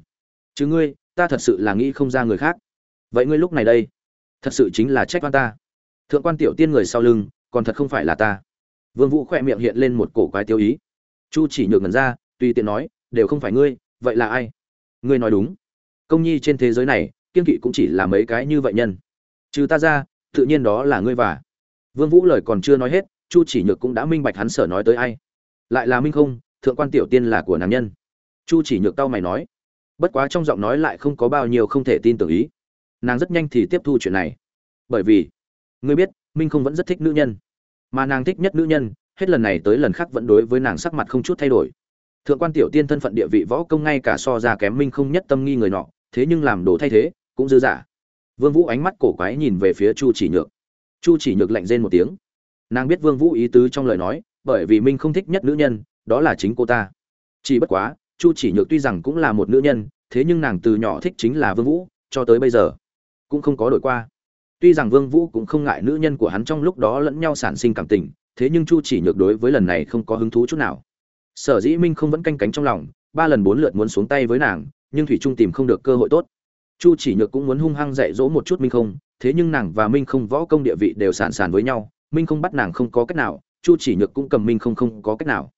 Chứ ngươi, ta thật sự là nghĩ không ra người khác. Vậy ngươi lúc này đây, thật sự chính là trách oan ta. Thượng quan tiểu tiên người sau lưng, còn thật không phải là ta. Vương vũ khỏe miệng hiện lên một cổ quái tiêu ý. Chu chỉ nhược ngẩn ra, tùy tiện nói, đều không phải ngươi, vậy là ai? Ngươi nói đúng. Công nhi trên thế giới này kiên kỵ cũng chỉ là mấy cái như vậy nhân. Trừ ta ra, tự nhiên đó là ngươi và. Vương vũ lời còn chưa nói hết, chu chỉ nhược cũng đã minh bạch hắn sở nói tới ai. Lại là minh không, thượng quan tiểu tiên là của nam nhân chu chỉ nhược tao mày nói, bất quá trong giọng nói lại không có bao nhiêu không thể tin tưởng ý. Nàng rất nhanh thì tiếp thu chuyện này. Bởi vì, ngươi biết, minh không vẫn rất thích nữ nhân. Mà nàng thích nhất nữ nhân, hết lần này tới lần khác vẫn đối với nàng sắc mặt không chút thay đổi. Thượng quan tiểu tiên thân phận địa vị võ công ngay cả so ra kém minh không nhất tâm nghi người nọ, thế nhưng làm đồ thay thế, cũng dư giả. Vương vũ ánh mắt cổ quái nhìn về phía chu chỉ nhược. Chu chỉ nhược lạnh rên một tiếng. Nàng biết vương vũ ý tứ trong lời nói, bởi vì minh không thích nhất nữ nhân, đó là chính cô ta. Chỉ bất quá chu chỉ nhược tuy rằng cũng là một nữ nhân, thế nhưng nàng từ nhỏ thích chính là vương vũ, cho tới bây giờ cũng không có đổi qua. Tuy rằng vương vũ cũng không ngại nữ nhân của hắn trong lúc đó lẫn nhau sản sinh cảm tình, thế nhưng chu chỉ nhược đối với lần này không có hứng thú chút nào. Sở dĩ minh không vẫn canh cánh trong lòng, ba lần bốn lượt muốn xuống tay với nàng, nhưng thủy trung tìm không được cơ hội tốt. Chu chỉ nhược cũng muốn hung hăng dạy dỗ một chút minh không, thế nhưng nàng và minh không võ công địa vị đều sàn sàn với nhau, minh không bắt nàng không có cách nào, chu chỉ nhược cũng cầm minh không không có cách nào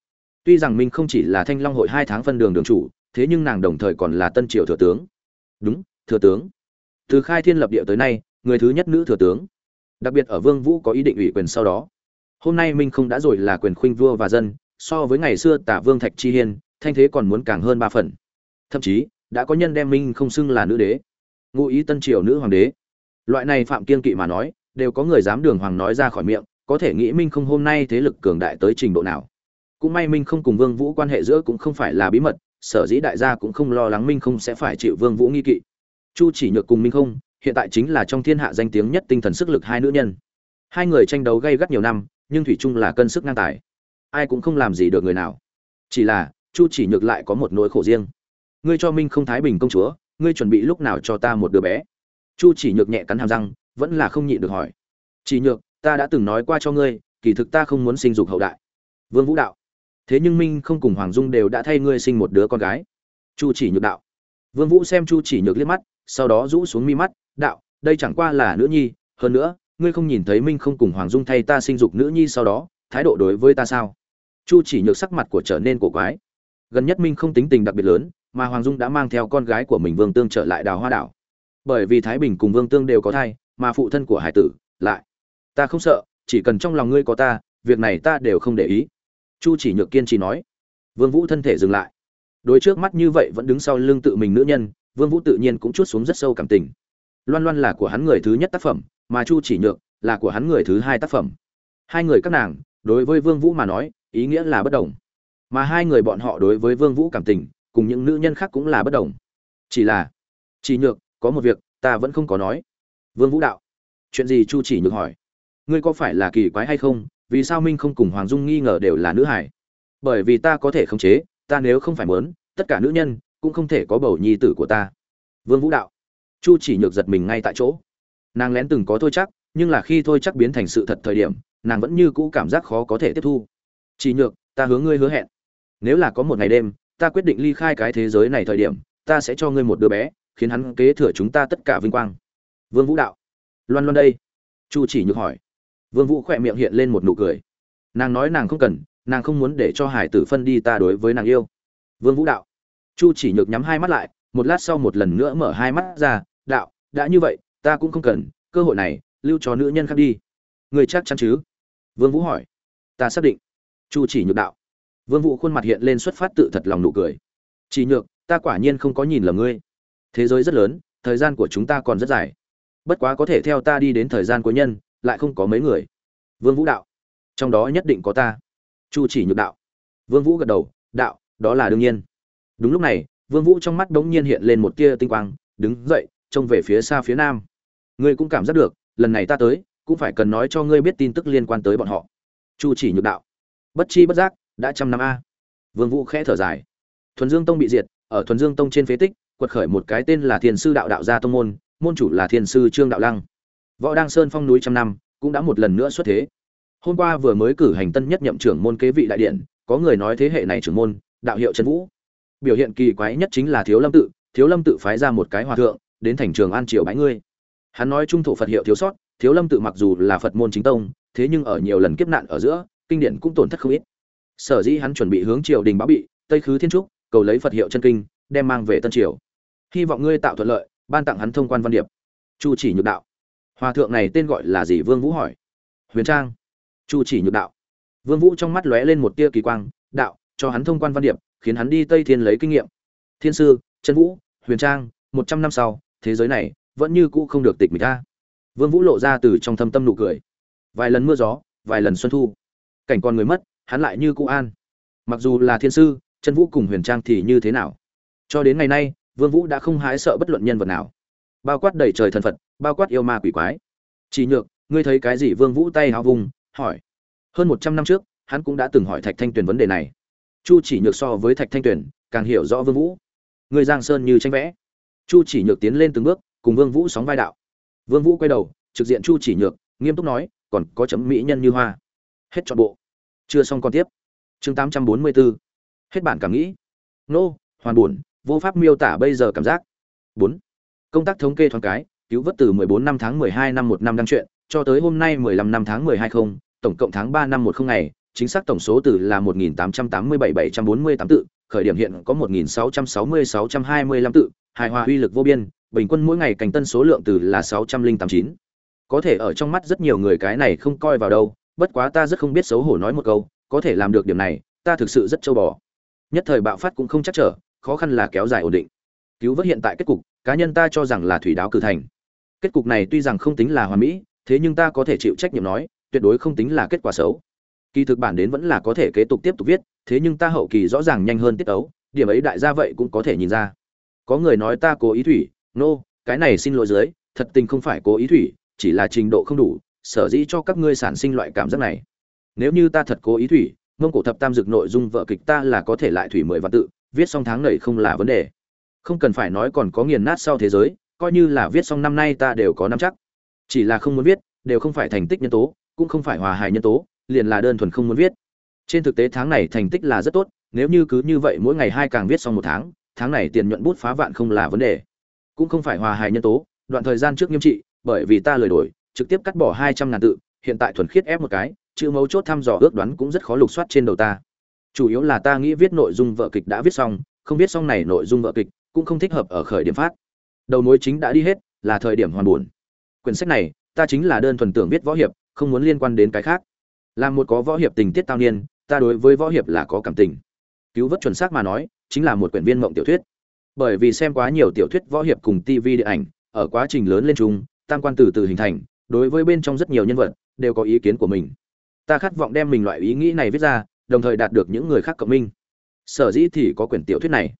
tuy rằng minh không chỉ là thanh long hội hai tháng phân đường đường chủ, thế nhưng nàng đồng thời còn là tân triều thừa tướng. Đúng, thừa tướng. Từ khai thiên lập địa tới nay, người thứ nhất nữ thừa tướng. Đặc biệt ở vương vũ có ý định ủy quyền sau đó. Hôm nay minh không đã rồi là quyền khuynh vua và dân, so với ngày xưa tả vương thạch chi hiên, thanh thế còn muốn càng hơn ba phần. Thậm chí, đã có nhân đem minh không xưng là nữ đế. Ngụ ý tân triều nữ hoàng đế. Loại này phạm kiên kỵ mà nói, đều có người dám đường hoàng nói ra khỏi miệng, có thể nghĩ minh không hôm nay thế lực cường đại tới trình độ nào cũng may minh không cùng vương vũ quan hệ giữa cũng không phải là bí mật, sở dĩ đại gia cũng không lo lắng minh không sẽ phải chịu vương vũ nghi kỵ. Chu chỉ nhược cùng minh không, hiện tại chính là trong thiên hạ danh tiếng nhất tinh thần sức lực hai nữ nhân. Hai người tranh đấu gay gắt nhiều năm, nhưng thủy chung là cân sức ngang tài. Ai cũng không làm gì được người nào. Chỉ là, chu chỉ nhược lại có một nỗi khổ riêng. Ngươi cho minh không thái bình công chúa, ngươi chuẩn bị lúc nào cho ta một đứa bé? Chu chỉ nhược nhẹ cắn hàm răng, vẫn là không nhịn được hỏi. Chỉ nhược, ta đã từng nói qua cho ngươi, kỳ thực ta không muốn sinh dục hậu đại. Vương vũ đạo thế nhưng minh không cùng hoàng dung đều đã thay ngươi sinh một đứa con gái. Chu chỉ nhược đạo. Vương vũ xem chu chỉ nhược liếc mắt, sau đó rũ xuống mi mắt, đạo, đây chẳng qua là nữ nhi, hơn nữa, ngươi không nhìn thấy minh không cùng hoàng dung thay ta sinh dục nữ nhi sau đó, thái độ đối với ta sao? Chu chỉ nhược sắc mặt của trở nên cổ quái. Gần nhất minh không tính tình đặc biệt lớn, mà hoàng dung đã mang theo con gái của mình vương tương trở lại đào hoa đảo. Bởi vì thái bình cùng vương tương đều có thai, mà phụ thân của hải tử lại. Ta không sợ, chỉ cần trong lòng ngươi có ta, việc này ta đều không để ý chu chỉ nhược kiên trì nói. Vương vũ thân thể dừng lại. Đối trước mắt như vậy vẫn đứng sau lưng tự mình nữ nhân, vương vũ tự nhiên cũng chút xuống rất sâu cảm tình. Loan loan là của hắn người thứ nhất tác phẩm, mà chu chỉ nhược là của hắn người thứ hai tác phẩm. Hai người các nàng, đối với vương vũ mà nói, ý nghĩa là bất đồng. Mà hai người bọn họ đối với vương vũ cảm tình, cùng những nữ nhân khác cũng là bất đồng. Chỉ là, chỉ nhược, có một việc, ta vẫn không có nói. Vương vũ đạo. Chuyện gì chu chỉ nhược hỏi? Ngươi có phải là kỳ quái hay không? Vì sao minh không cùng hoàng dung nghi ngờ đều là nữ hải bởi vì ta có thể khống chế, ta nếu không phải muốn, tất cả nữ nhân cũng không thể có bầu nhi tử của ta. Vương vũ đạo. Chu chỉ nhược giật mình ngay tại chỗ. Nàng lén từng có thôi chắc, nhưng là khi thôi chắc biến thành sự thật thời điểm, nàng vẫn như cũ cảm giác khó có thể tiếp thu. Chỉ nhược, ta hướng ngươi hứa hẹn. Nếu là có một ngày đêm, ta quyết định ly khai cái thế giới này thời điểm, ta sẽ cho ngươi một đứa bé, khiến hắn kế thừa chúng ta tất cả vinh quang. Vương vũ đạo. Loan loan đây. Chu chỉ nhược hỏi vương vũ khỏe miệng hiện lên một nụ cười. Nàng nói nàng không cần, nàng không muốn để cho hải tử phân đi ta đối với nàng yêu. Vương vũ đạo. Chu chỉ nhược nhắm hai mắt lại, một lát sau một lần nữa mở hai mắt ra, đạo, đã như vậy, ta cũng không cần, cơ hội này, lưu cho nữ nhân khác đi. Người chắc chắn chứ? Vương vũ hỏi. Ta xác định. Chu chỉ nhược đạo. Vương vũ khuôn mặt hiện lên xuất phát tự thật lòng nụ cười. Chỉ nhược, ta quả nhiên không có nhìn lầm ngươi. Thế giới rất lớn, thời gian của chúng ta còn rất dài. Bất quá có thể theo ta đi đến thời gian của nhân lại không có mấy người. Vương vũ đạo, trong đó nhất định có ta. Chu chỉ nhược đạo. Vương vũ gật đầu, đạo, đó là đương nhiên. Đúng lúc này, vương vũ trong mắt đống nhiên hiện lên một tia tinh quang, đứng dậy, trông về phía xa phía nam. Ngươi cũng cảm giác được, lần này ta tới, cũng phải cần nói cho ngươi biết tin tức liên quan tới bọn họ. Chu chỉ nhược đạo. Bất chi bất giác, đã trăm năm a. Vương vũ khẽ thở dài. Thuần dương tông bị diệt, ở thuần dương tông trên phế tích, quật khởi một cái tên là thiên sư đạo đạo gia tông môn môn chủ là thiên sư trương đạo lăng võ Đang sơn phong núi trăm năm, cũng đã một lần nữa xuất thế. Hôm qua vừa mới cử hành tân nhất nhậm trưởng môn kế vị đại điện, có người nói thế hệ này trưởng môn, đạo hiệu trần vũ. Biểu hiện kỳ quái nhất chính là thiếu lâm tự, thiếu lâm tự phái ra một cái hòa thượng, đến thành trường an triều bái ngươi. Hắn nói trung thổ phật hiệu thiếu sót, thiếu lâm tự mặc dù là phật môn chính tông, thế nhưng ở nhiều lần kiếp nạn ở giữa, kinh điển cũng tổn thất không ít. Sở dĩ hắn chuẩn bị hướng triều đình báo bị, tây khứ thiên trúc, cầu lấy phật hiệu chân kinh, đem mang về tân triều. Hy vọng ngươi tạo thuận lợi, ban tặng hắn thông quan văn điệp. Chu chỉ nhược đạo hòa thượng này tên gọi là gì? Vương vũ hỏi. Huyền trang. Chu chỉ nhược đạo. Vương vũ trong mắt lóe lên một tia kỳ quang, đạo, cho hắn thông quan văn điệp, khiến hắn đi tây thiên lấy kinh nghiệm. Thiên sư, chân vũ, huyền trang, một trăm năm sau, thế giới này vẫn như cũ không được tịch mịch ta vương vũ lộ ra từ trong thâm tâm nụ cười. Vài lần mưa gió, vài lần xuân thu. Cảnh con người mất, hắn lại như cũ an. Mặc dù là thiên sư, chân vũ cùng huyền trang thì như thế nào? Cho đến ngày nay, vương vũ đã không hái sợ bất luận nhân vật nào bao quát đầy trời thần phật, bao quát yêu ma quỷ quái. Chỉ nhược, ngươi thấy cái gì? Vương vũ tay hào vùng hỏi. Hơn một trăm năm trước, hắn cũng đã từng hỏi thạch thanh tuyền vấn đề này. Chu chỉ nhược so với thạch thanh tuyền, càng hiểu rõ vương vũ. Người giang sơn như tranh vẽ. Chu chỉ nhược tiến lên từng bước, cùng vương vũ sóng vai đạo. Vương vũ quay đầu, trực diện chu chỉ nhược, nghiêm túc nói, còn có chấm mỹ nhân như hoa. Hết trọn bộ. Chưa xong còn tiếp. Chương 844 hết bản cảm nghĩ. Nô, hoàn buồn, vô pháp miêu tả bây giờ cảm giác. 4 công tác thống kê thoáng cái cứu vớt từ 14 năm tháng 12 năm một năm đăng chuyện cho tới hôm nay 15 năm tháng 12 không tổng cộng tháng 3 năm một không ngày chính xác tổng số từ là 1887-748 tự, khởi điểm hiện có 1660-625 tự, hài hòa uy lực vô biên, bình quân mỗi ngày cảnh tân số lượng từ là 6089. Có thể ở trong mắt rất nhiều người cái này không coi vào đâu, bất quá ta rất không biết xấu hổ nói một câu, có thể làm được điểm này, ta thực sự rất châu bò. Nhất thời bạo phát cũng không chắc trở, khó khăn là kéo dài ổn định. Cứu vớt hiện tại kết cục, cá nhân ta cho rằng là thủy đáo cử thành. Kết cục này tuy rằng không tính là hoàn mỹ, thế nhưng ta có thể chịu trách nhiệm nói, tuyệt đối không tính là kết quả xấu. Kỳ thực bản đến vẫn là có thể kế tục tiếp tục viết thế nhưng ta hậu kỳ rõ ràng nhanh hơn tiết ấu điểm ấy đại gia vậy cũng có thể nhìn ra. Có người nói ta cố ý thủy nô、no, cái này xin lỗi dưới thật tình không phải cố ý thủy chỉ là trình độ không đủ sở dĩ cho các ngươi sản sinh loại cảm giác này. Nếu như ta thật cố ý thủy mông cổ thập tam dực nội dung vợ kịch ta là có thể lại thủy mười vạn tự viết xong tháng này không là vấn đề không cần phải nói còn có nghiền nát sau thế giới, coi như là viết xong năm nay ta đều có năm chắc. Chỉ là không muốn viết, đều không phải thành tích nhân tố, cũng không phải hòa hài nhân tố, liền là đơn thuần không muốn viết. Trên thực tế tháng này thành tích là rất tốt, nếu như cứ như vậy mỗi ngày hai càng viết xong một tháng tháng này tiền nhuận bút phá vạn không là vấn đề. Cũng không phải hòa hài nhân tố, đoạn thời gian trước nghiêm trị, bởi vì ta lười đổi, trực tiếp cắt bỏ hai trăm ngàn tự, hiện tại thuần khiết ép một cái, chữ mấu chốt thăm dò ước đoán cũng rất khó lục soát trên đầu ta. Chủ yếu là ta nghĩ viết nội dung vợ kịch đã viết xong, không viết xong này nội dung vợ kịch cũng không thích hợp ở khởi điểm phát. Đầu mối chính đã đi hết, là thời điểm hoàn buồn. Quyển sách này, ta chính là đơn thuần tưởng viết võ hiệp, không muốn liên quan đến cái khác. Là một có võ hiệp tình tiết tao niên, ta đối với võ hiệp là có cảm tình. Cứu vớt chuẩn xác mà nói, chính là một quyển viên mộng tiểu thuyết. Bởi vì xem quá nhiều tiểu thuyết võ hiệp cùng tv điện ảnh, ở quá trình lớn lên chung, tam quan từ từ hình thành, đối với bên trong rất nhiều nhân vật, đều có ý kiến của mình. Ta khát vọng đem mình loại ý nghĩ này viết ra, đồng thời đạt được những người khác cộng minh. Sở dĩ thì có quyển tiểu thuyết này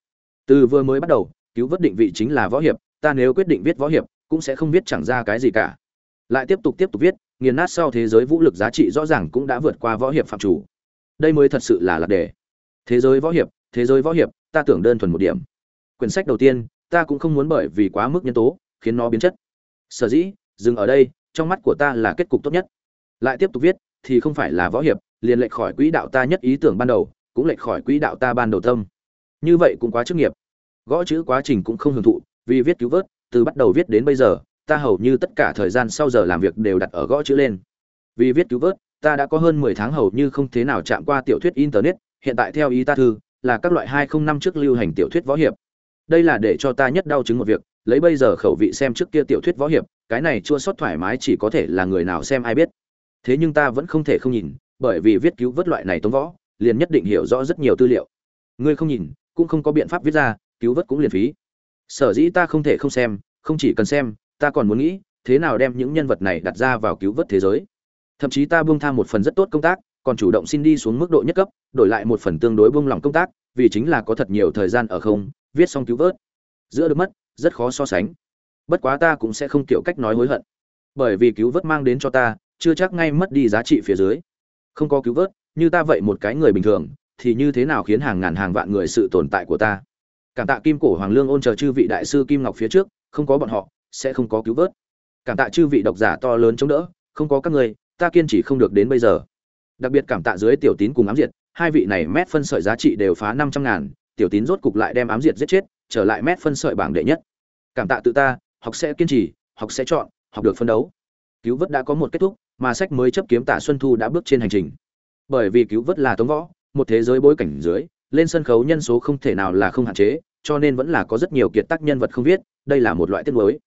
từ vừa mới bắt đầu, cứu vớt định vị chính là võ hiệp, ta nếu quyết định viết võ hiệp, cũng sẽ không viết chẳng ra cái gì cả. Lại tiếp tục tiếp tục viết, nghiền nát sau thế giới vũ lực giá trị rõ ràng cũng đã vượt qua võ hiệp phạm chủ. Đây mới thật sự là lạc đề. Thế giới võ hiệp, thế giới võ hiệp, ta tưởng đơn thuần một điểm. Quyển sách đầu tiên, ta cũng không muốn bởi vì quá mức nhân tố, khiến nó biến chất. Sở dĩ, dừng ở đây, trong mắt của ta là kết cục tốt nhất. Lại tiếp tục viết, thì không phải là võ hiệp, liền lệch khỏi quỹ đạo ta nhất ý tưởng ban đầu, cũng lệch khỏi quỹ đạo ta ban đầu tâm như vậy cũng quá chức nghiệp. Gõ chữ quá trình cũng không hưởng thụ, vì viết cứu vớt, từ bắt đầu viết đến bây giờ, ta hầu như tất cả thời gian sau giờ làm việc đều đặt ở gõ chữ lên. Vì viết cứu vớt, ta đã có hơn mười tháng hầu như không thế nào chạm qua tiểu thuyết internet, hiện tại theo ý ta thư, là các loại hai không năm trước lưu hành tiểu thuyết võ hiệp. Đây là để cho ta nhất đau chứng một việc, lấy bây giờ khẩu vị xem trước kia tiểu thuyết võ hiệp, cái này chua sót thoải mái chỉ có thể là người nào xem ai biết. Thế nhưng ta vẫn không thể không nhìn, bởi vì viết cứu vớt loại này tống võ, liền nhất định hiểu rõ rất nhiều tư liệu. Ngươi không nhìn cũng không có biện pháp viết ra, cứu vớt cũng liền phí. Sở dĩ ta không thể không xem, không chỉ cần xem, ta còn muốn nghĩ, thế nào đem những nhân vật này đặt ra vào cứu vớt thế giới. Thậm chí ta buông tham một phần rất tốt công tác, còn chủ động xin đi xuống mức độ nhất cấp, đổi lại một phần tương đối buông lỏng công tác, vì chính là có thật nhiều thời gian ở không, viết xong cứu vớt. Giữa được mất, rất khó so sánh. Bất quá ta cũng sẽ không kiểu cách nói hối hận. Bởi vì cứu vớt mang đến cho ta, chưa chắc ngay mất đi giá trị phía dưới. Không có cứu vớt, như ta vậy một cái người bình thường thì như thế nào khiến hàng ngàn hàng vạn người sự tồn tại của ta? Cảm tạ kim cổ hoàng lương ôn chờ chư vị đại sư kim ngọc phía trước, không có bọn họ, sẽ không có cứu vớt. Cảm tạ chư vị độc giả to lớn chống đỡ, không có các người ta kiên trì không được đến bây giờ. Đặc biệt cảm tạ dưới tiểu tín cùng ám diệt, hai vị này mét phân sợi giá trị đều phá năm trăm ngàn, tiểu tín rốt cục lại đem ám diệt giết chết, trở lại mét phân sợi bảng đệ nhất. Cảm tạ tự ta, học sẽ kiên trì, học sẽ chọn, học được phân đấu. Cứu vớt đã có một kết thúc, mà sách mới chấp kiếm tả xuân thu đã bước trên hành trình. Bởi vì cứu vớt là tống võ một thế giới bối cảnh dưới, lên sân khấu nhân số không thể nào là không hạn chế, cho nên vẫn là có rất nhiều kiệt tác nhân vật không viết, đây là một loại tiếc nuối.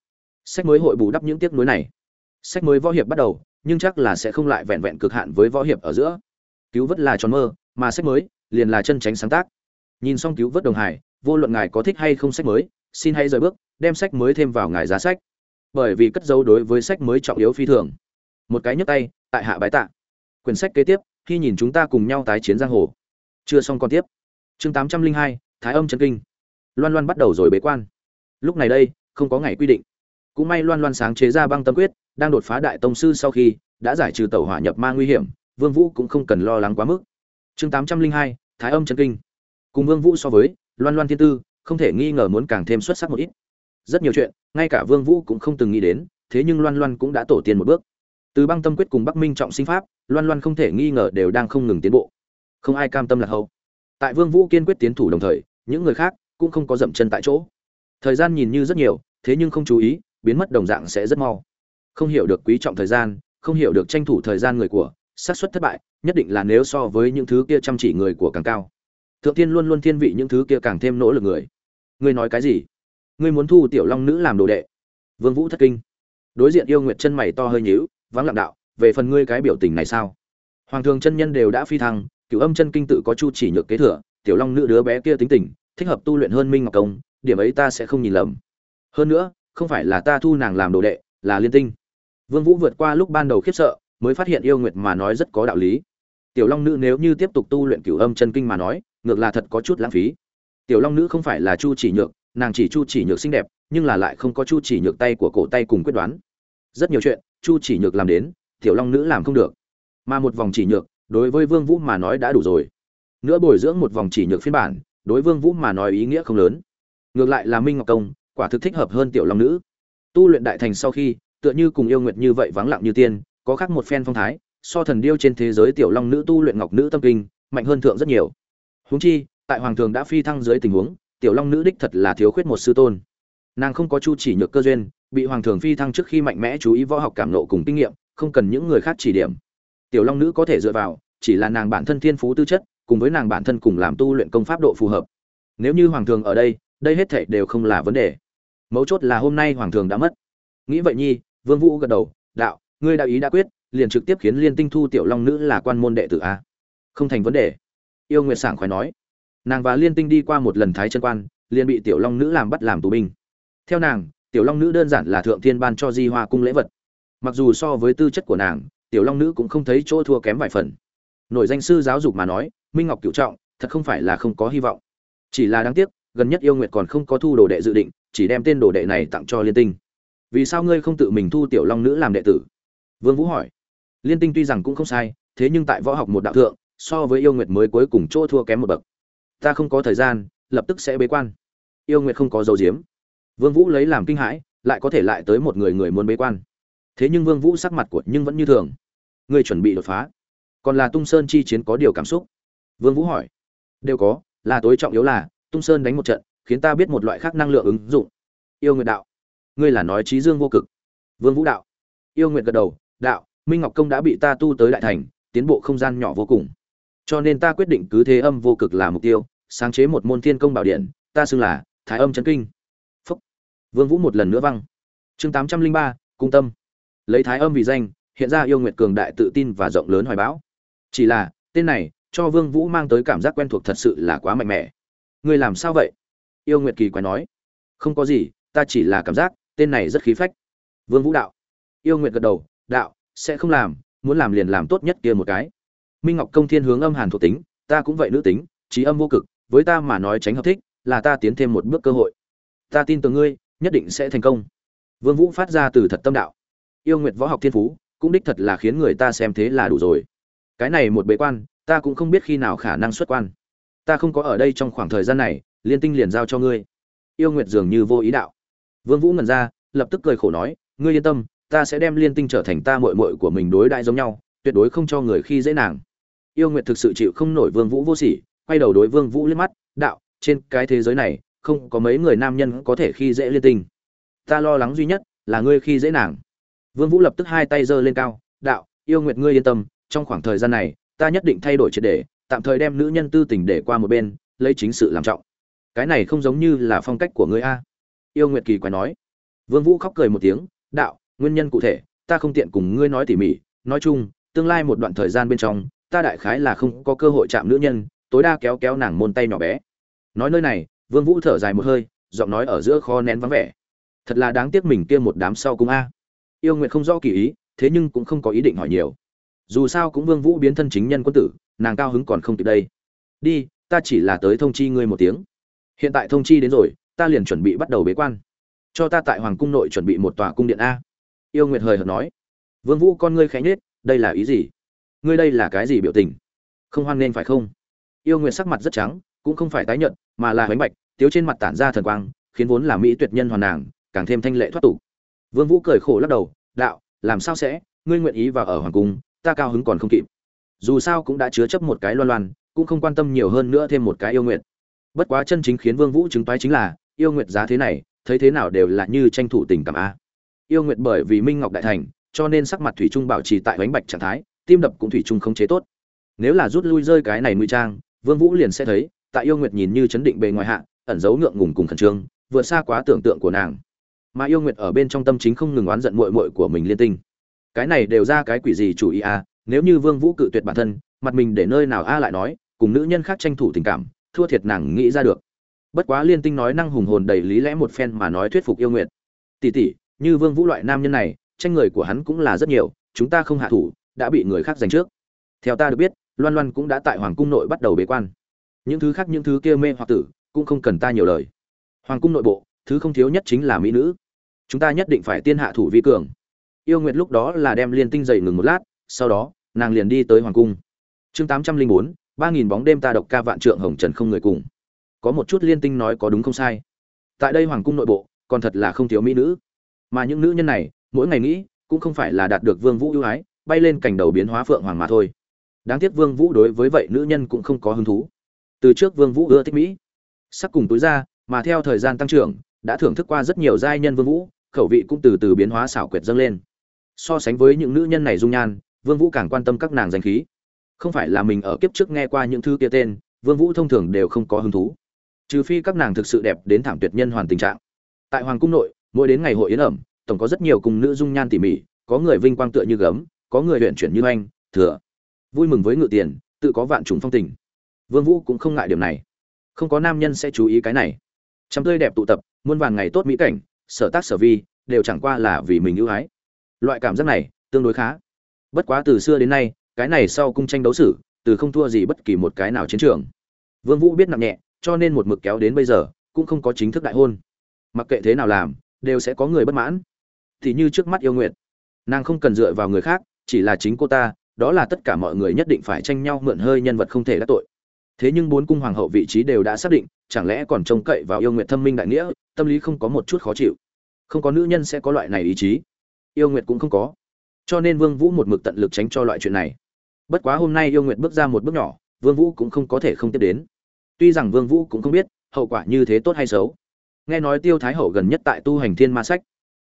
Sách mới hội bù đắp những tiếc nuối này. Sách mới võ hiệp bắt đầu, nhưng chắc là sẽ không lại vẹn vẹn cực hạn với võ hiệp ở giữa. Cứu vớt là tròn mơ, mà sách mới, liền là chân tránh sáng tác. Nhìn xong cứu vớt đồng hải, vô luận ngài có thích hay không sách mới, xin hãy rời bước, đem sách mới thêm vào ngài giá sách. Bởi vì cất dấu đối với sách mới trọng yếu phi thường. Một cái nhấc tay, tại hạ bái tạ. Quyển sách kế tiếp khi nhìn chúng ta cùng nhau tái chiến giang hồ. Chưa xong còn tiếp. Chương tám trăm linh hai, thái âm chân kinh. Loan loan bắt đầu rồi bế quan. Lúc này đây, không có ngày quy định. Cũng may loan loan sáng chế ra băng tâm quyết, đang đột phá đại tông sư sau khi đã giải trừ tẩu hỏa nhập ma nguy hiểm, vương vũ cũng không cần lo lắng quá mức. Chương tám trăm linh hai, thái âm chân kinh. Cùng vương vũ so với, loan loan thiên tư, không thể nghi ngờ muốn càng thêm xuất sắc một ít. Rất nhiều chuyện, ngay cả vương vũ cũng không từng nghĩ đến, thế nhưng loan loan cũng đã tổ tiên một bước từ băng tâm quyết cùng bắc minh trọng sinh pháp, loan loan không thể nghi ngờ đều đang không ngừng tiến bộ. Không ai cam tâm lạc hậu. Tại vương vũ kiên quyết tiến thủ đồng thời, những người khác cũng không có dậm chân tại chỗ. Thời gian nhìn như rất nhiều, thế nhưng không chú ý, biến mất đồng dạng sẽ rất mau. Không hiểu được quý trọng thời gian, không hiểu được tranh thủ thời gian người của, xác suất thất bại, nhất định là nếu so với những thứ kia chăm chỉ người của càng cao. Thượng tiên luôn luôn thiên vị những thứ kia càng thêm nỗ lực người. Ngươi nói cái gì? Ngươi muốn thu tiểu long nữ làm đồ đệ. Vương vũ thất kinh đối diện yêu nguyệt chân mày to hơi nhíu, vắng lặng đạo, về phần ngươi cái biểu tình này sao? Hoàng thường chân nhân đều đã phi thăng, cửu âm chân kinh tự có chu chỉ nhược kế thừa, tiểu long nữ đứa bé kia tính tình, thích hợp tu luyện hơn minh ngọc công, điểm ấy ta sẽ không nhìn lầm. Hơn nữa, không phải là ta thu nàng làm đồ đệ, là liên tinh. Vương vũ vượt qua lúc ban đầu khiếp sợ, mới phát hiện yêu nguyệt mà nói rất có đạo lý. Tiểu long nữ nếu như tiếp tục tu luyện cửu âm chân kinh mà nói, ngược là thật có chút lãng phí. Tiểu long nữ không phải là chu chỉ nhược, nàng chỉ chu chỉ nhược xinh đẹp nhưng là lại không có chu chỉ nhược tay của cổ tay cùng quyết đoán. Rất nhiều chuyện, chu chỉ nhược làm đến, tiểu long nữ làm không được. Mà một vòng chỉ nhược, đối với vương vũ mà nói đã đủ rồi. Nữa bồi dưỡng một vòng chỉ nhược phiên bản, đối vương vũ mà nói ý nghĩa không lớn. Ngược lại là minh ngọc công, quả thực thích hợp hơn tiểu long nữ. Tu luyện đại thành sau khi, tựa như cùng yêu nguyệt như vậy vắng lặng như tiên, có khác một phen phong thái, so thần điêu trên thế giới tiểu long nữ tu luyện ngọc nữ tâm kinh, mạnh hơn thượng rất nhiều. Huống chi, tại hoàng thường đã phi thăng dưới tình huống, tiểu long nữ đích thật là thiếu khuyết một sư tôn nàng không có chu chỉ nhược cơ duyên, bị hoàng thường phi thăng trước khi mạnh mẽ chú ý võ học cảm nộ cùng kinh nghiệm, không cần những người khác chỉ điểm. Tiểu long nữ có thể dựa vào, chỉ là nàng bản thân thiên phú tư chất, cùng với nàng bản thân cùng làm tu luyện công pháp độ phù hợp. Nếu như hoàng thường ở đây đây hết thảy đều không là vấn đề. Mấu chốt là hôm nay hoàng thường đã mất. Nghĩ vậy nhi, vương vũ gật đầu, đạo, ngươi đã ý đã quyết, liền trực tiếp khiến liên tinh thu tiểu long nữ là quan môn đệ tử a. Không thành vấn đề. Yêu nguyệt sảng khoái nói. Nàng và liên tinh đi qua một lần thái chân quan, liền bị tiểu long nữ làm bắt làm tù binh theo nàng, tiểu long nữ đơn giản là thượng thiên ban cho di hoa cung lễ vật. Mặc dù so với tư chất của nàng, tiểu long nữ cũng không thấy chỗ thua kém vài phần. Nổi danh sư giáo dục mà nói, minh ngọc cựu trọng, thật không phải là không có hy vọng. Chỉ là đáng tiếc, gần nhất yêu nguyệt còn không có thu đồ đệ dự định, chỉ đem tên đồ đệ này tặng cho liên tinh. Vì sao ngươi không tự mình thu tiểu long nữ làm đệ tử? Vương vũ hỏi. Liên tinh tuy rằng cũng không sai, thế nhưng tại võ học một đạo thượng, so với yêu nguyệt mới cuối cùng chỗ thua kém một bậc. Ta không có thời gian, lập tức sẽ bế quan. Yêu nguyệt không có dấu diếm vương vũ lấy làm kinh hãi, lại có thể lại tới một người người muốn bế quan. Thế nhưng vương vũ sắc mặt của nhưng vẫn như thường. Ngươi chuẩn bị đột phá. Còn là tung sơn chi chiến có điều cảm xúc. Vương vũ hỏi. Đều có, là tối trọng yếu là, tung sơn đánh một trận, khiến ta biết một loại khác năng lượng ứng dụng. Yêu nguyệt đạo. Ngươi là nói trí dương vô cực. Vương vũ đạo. Yêu nguyệt gật đầu. Đạo, minh ngọc công đã bị ta tu tới đại thành, tiến bộ không gian nhỏ vô cùng. Cho nên ta quyết định cứ thế âm vô cực là mục tiêu, sáng chế một môn thiên công bảo điện, ta xưng là thái âm chấn kinh vương vũ một lần nữa văng. Chương tám trăm linh ba, cung tâm. Lấy thái âm vì danh, hiện ra yêu nguyệt cường đại tự tin và rộng lớn hoài bão. Chỉ là, tên này, cho vương vũ mang tới cảm giác quen thuộc thật sự là quá mạnh mẽ. Ngươi làm sao vậy? Yêu nguyệt kỳ quái nói. Không có gì, ta chỉ là cảm giác, tên này rất khí phách. Vương vũ đạo. Yêu nguyệt gật đầu, đạo, sẽ không làm, muốn làm liền làm tốt nhất kia một cái. Minh ngọc công thiên hướng âm hàn thuộc tính, ta cũng vậy nữ tính, trí âm vô cực, với ta mà nói tránh hợp thích, là ta tiến thêm một bước cơ hội. Ta tin tưởng ngươi nhất định sẽ thành công. Vương vũ phát ra từ thật tâm đạo. Yêu nguyệt võ học thiên phú, cũng đích thật là khiến người ta xem thế là đủ rồi. Cái này một bế quan, ta cũng không biết khi nào khả năng xuất quan. Ta không có ở đây trong khoảng thời gian này, liên tinh liền giao cho ngươi. Yêu nguyệt dường như vô ý đạo. Vương vũ ngẩn ra, lập tức cười khổ nói, ngươi yên tâm, ta sẽ đem liên tinh trở thành ta muội muội của mình đối đại giống nhau, tuyệt đối không cho người khi dễ nàng. Yêu nguyệt thực sự chịu không nổi vương vũ vô sỉ, quay đầu đối vương vũ liếc mắt, đạo, trên cái thế giới này không có mấy người nam nhân có thể khi dễ liên tình. ta lo lắng duy nhất là ngươi khi dễ nàng. Vương vũ lập tức hai tay giơ lên cao, đạo, yêu nguyệt ngươi yên tâm, trong khoảng thời gian này, ta nhất định thay đổi triệt để, tạm thời đem nữ nhân tư tình để qua một bên, lấy chính sự làm trọng. Cái này không giống như là phong cách của ngươi a. Yêu nguyệt kỳ quái nói. Vương vũ khóc cười một tiếng, đạo, nguyên nhân cụ thể, ta không tiện cùng ngươi nói tỉ mỉ. Nói chung, tương lai một đoạn thời gian bên trong, ta đại khái là không có cơ hội chạm nữ nhân, tối đa kéo kéo nàng môn tay nhỏ bé. Nói nơi này vương vũ thở dài một hơi, giọng nói ở giữa kho nén vắng vẻ. Thật là đáng tiếc mình kia một đám sau cung a. Yêu nguyệt không rõ kỳ ý, thế nhưng cũng không có ý định hỏi nhiều. Dù sao cũng vương vũ biến thân chính nhân quân tử, nàng cao hứng còn không kịp đây. Đi, ta chỉ là tới thông chi ngươi một tiếng. Hiện tại thông chi đến rồi, ta liền chuẩn bị bắt đầu bế quan. Cho ta tại hoàng cung nội chuẩn bị một tòa cung điện a. Yêu nguyệt hời hợt nói. Vương vũ con ngươi khẽ nhếch, đây là ý gì? Ngươi đây là cái gì biểu tình? Không hoan nên phải không? Yêu nguyệt sắc mặt rất trắng cũng không phải tái nhợt, mà là hoánh bạch, tiếu trên mặt tản ra thần quang, khiến vốn là mỹ tuyệt nhân hoàn nàng, càng thêm thanh lệ thoát tục. Vương vũ cười khổ lắc đầu, đạo, làm sao sẽ? Ngươi nguyện ý vào ở hoàng cung, ta cao hứng còn không kịp. Dù sao cũng đã chứa chấp một cái loan loan, cũng không quan tâm nhiều hơn nữa thêm một cái yêu nguyện bất quá chân chính khiến vương vũ chứng toái chính là, yêu nguyện giá thế này, thấy thế nào đều là như tranh thủ tình cảm a. Yêu nguyện bởi vì minh ngọc đại thành, cho nên sắc mặt thủy trung bảo trì tại bánh bạch trạng thái, tim đập cũng thủy trung không chế tốt. Nếu là rút lui rơi cái này nguy trang, vương vũ liền sẽ thấy tại yêu nguyệt nhìn như chấn định bề ngoài hạ, ẩn giấu ngượng ngùng cùng khẩn trương, vượt xa quá tưởng tượng của nàng. Mà yêu nguyệt ở bên trong tâm chính không ngừng oán giận muội muội của mình liên tinh. Cái này đều ra cái quỷ gì chủ ý a nếu như vương vũ cự tuyệt bản thân, mặt mình để nơi nào a lại nói, cùng nữ nhân khác tranh thủ tình cảm, thua thiệt nàng nghĩ ra được. Bất quá liên tinh nói năng hùng hồn đầy lý lẽ một phen mà nói thuyết phục yêu nguyệt. Tỷ tỷ, như vương vũ loại nam nhân này, tranh người của hắn cũng là rất nhiều, chúng ta không hạ thủ, đã bị người khác giành trước. Theo ta được biết, loan loan cũng đã tại hoàng cung nội bắt đầu bế quan những thứ khác những thứ kia mê hoặc tử, cũng không cần ta nhiều lời. Hoàng cung nội bộ, thứ không thiếu nhất chính là mỹ nữ. Chúng ta nhất định phải tiên hạ thủ vi cường. Yêu nguyệt lúc đó là đem liên tinh dậy ngừng một lát, sau đó, nàng liền đi tới hoàng cung. Chương tám trăm linh bốn, ba nghìn bóng đêm ta độc ca vạn trượng hồng trần không người cùng. Có một chút liên tinh nói có đúng không sai. Tại đây hoàng cung nội bộ, còn thật là không thiếu mỹ nữ. Mà những nữ nhân này, mỗi ngày nghĩ, cũng không phải là đạt được vương vũ ưu ái, bay lên cảnh đầu biến hóa phượng hoàng mà thôi. Đáng tiếc vương vũ đối với vậy nữ nhân cũng không có hứng thú từ trước vương vũ ưa thích mỹ. Sắc cùng túi ra mà theo thời gian tăng trưởng, đã thưởng thức qua rất nhiều giai nhân vương vũ, khẩu vị cũng từ từ biến hóa xảo quyệt dâng lên. So sánh với những nữ nhân này dung nhan, vương vũ càng quan tâm các nàng danh khí. Không phải là mình ở kiếp trước nghe qua những thứ kia tên, vương vũ thông thường đều không có hứng thú. Trừ phi các nàng thực sự đẹp đến thảm tuyệt nhân hoàn tình trạng. Tại hoàng cung nội, mỗi đến ngày hội yến ẩm, tổng có rất nhiều cùng nữ dung nhan tỉ mỉ, có người vinh quang tựa như gấm, có người luyện chuyển như anh thừa. Vui mừng với ngự tiền, tự có vạn trùng phong tình vương vũ cũng không ngại điểm này. Không có nam nhân sẽ chú ý cái này. Trăm tươi đẹp tụ tập, muôn vàn ngày tốt mỹ cảnh, sở tác sở vi, đều chẳng qua là vì mình ưu ái. Loại cảm giác này, tương đối khá. Bất quá từ xưa đến nay, cái này sau cung tranh đấu xử, từ không thua gì bất kỳ một cái nào chiến trường. Vương vũ biết nặng nhẹ, cho nên một mực kéo đến bây giờ, cũng không có chính thức đại hôn. Mặc kệ thế nào làm, đều sẽ có người bất mãn. Thì như trước mắt yêu nguyện nàng không cần dựa vào người khác, chỉ là chính cô ta, đó là tất cả mọi người nhất định phải tranh nhau mượn hơi nhân vật không thể đắc tội thế nhưng bốn cung hoàng hậu vị trí đều đã xác định, chẳng lẽ còn trông cậy vào yêu nguyện thâm minh đại nghĩa, tâm lý không có một chút khó chịu. Không có nữ nhân sẽ có loại này ý chí. Yêu nguyệt cũng không có. Cho nên vương vũ một mực tận lực tránh cho loại chuyện này. Bất quá hôm nay yêu nguyệt bước ra một bước nhỏ, vương vũ cũng không có thể không tiếp đến. Tuy rằng vương vũ cũng không biết, hậu quả như thế tốt hay xấu. Nghe nói tiêu thái hậu gần nhất tại tu hành thiên ma sách.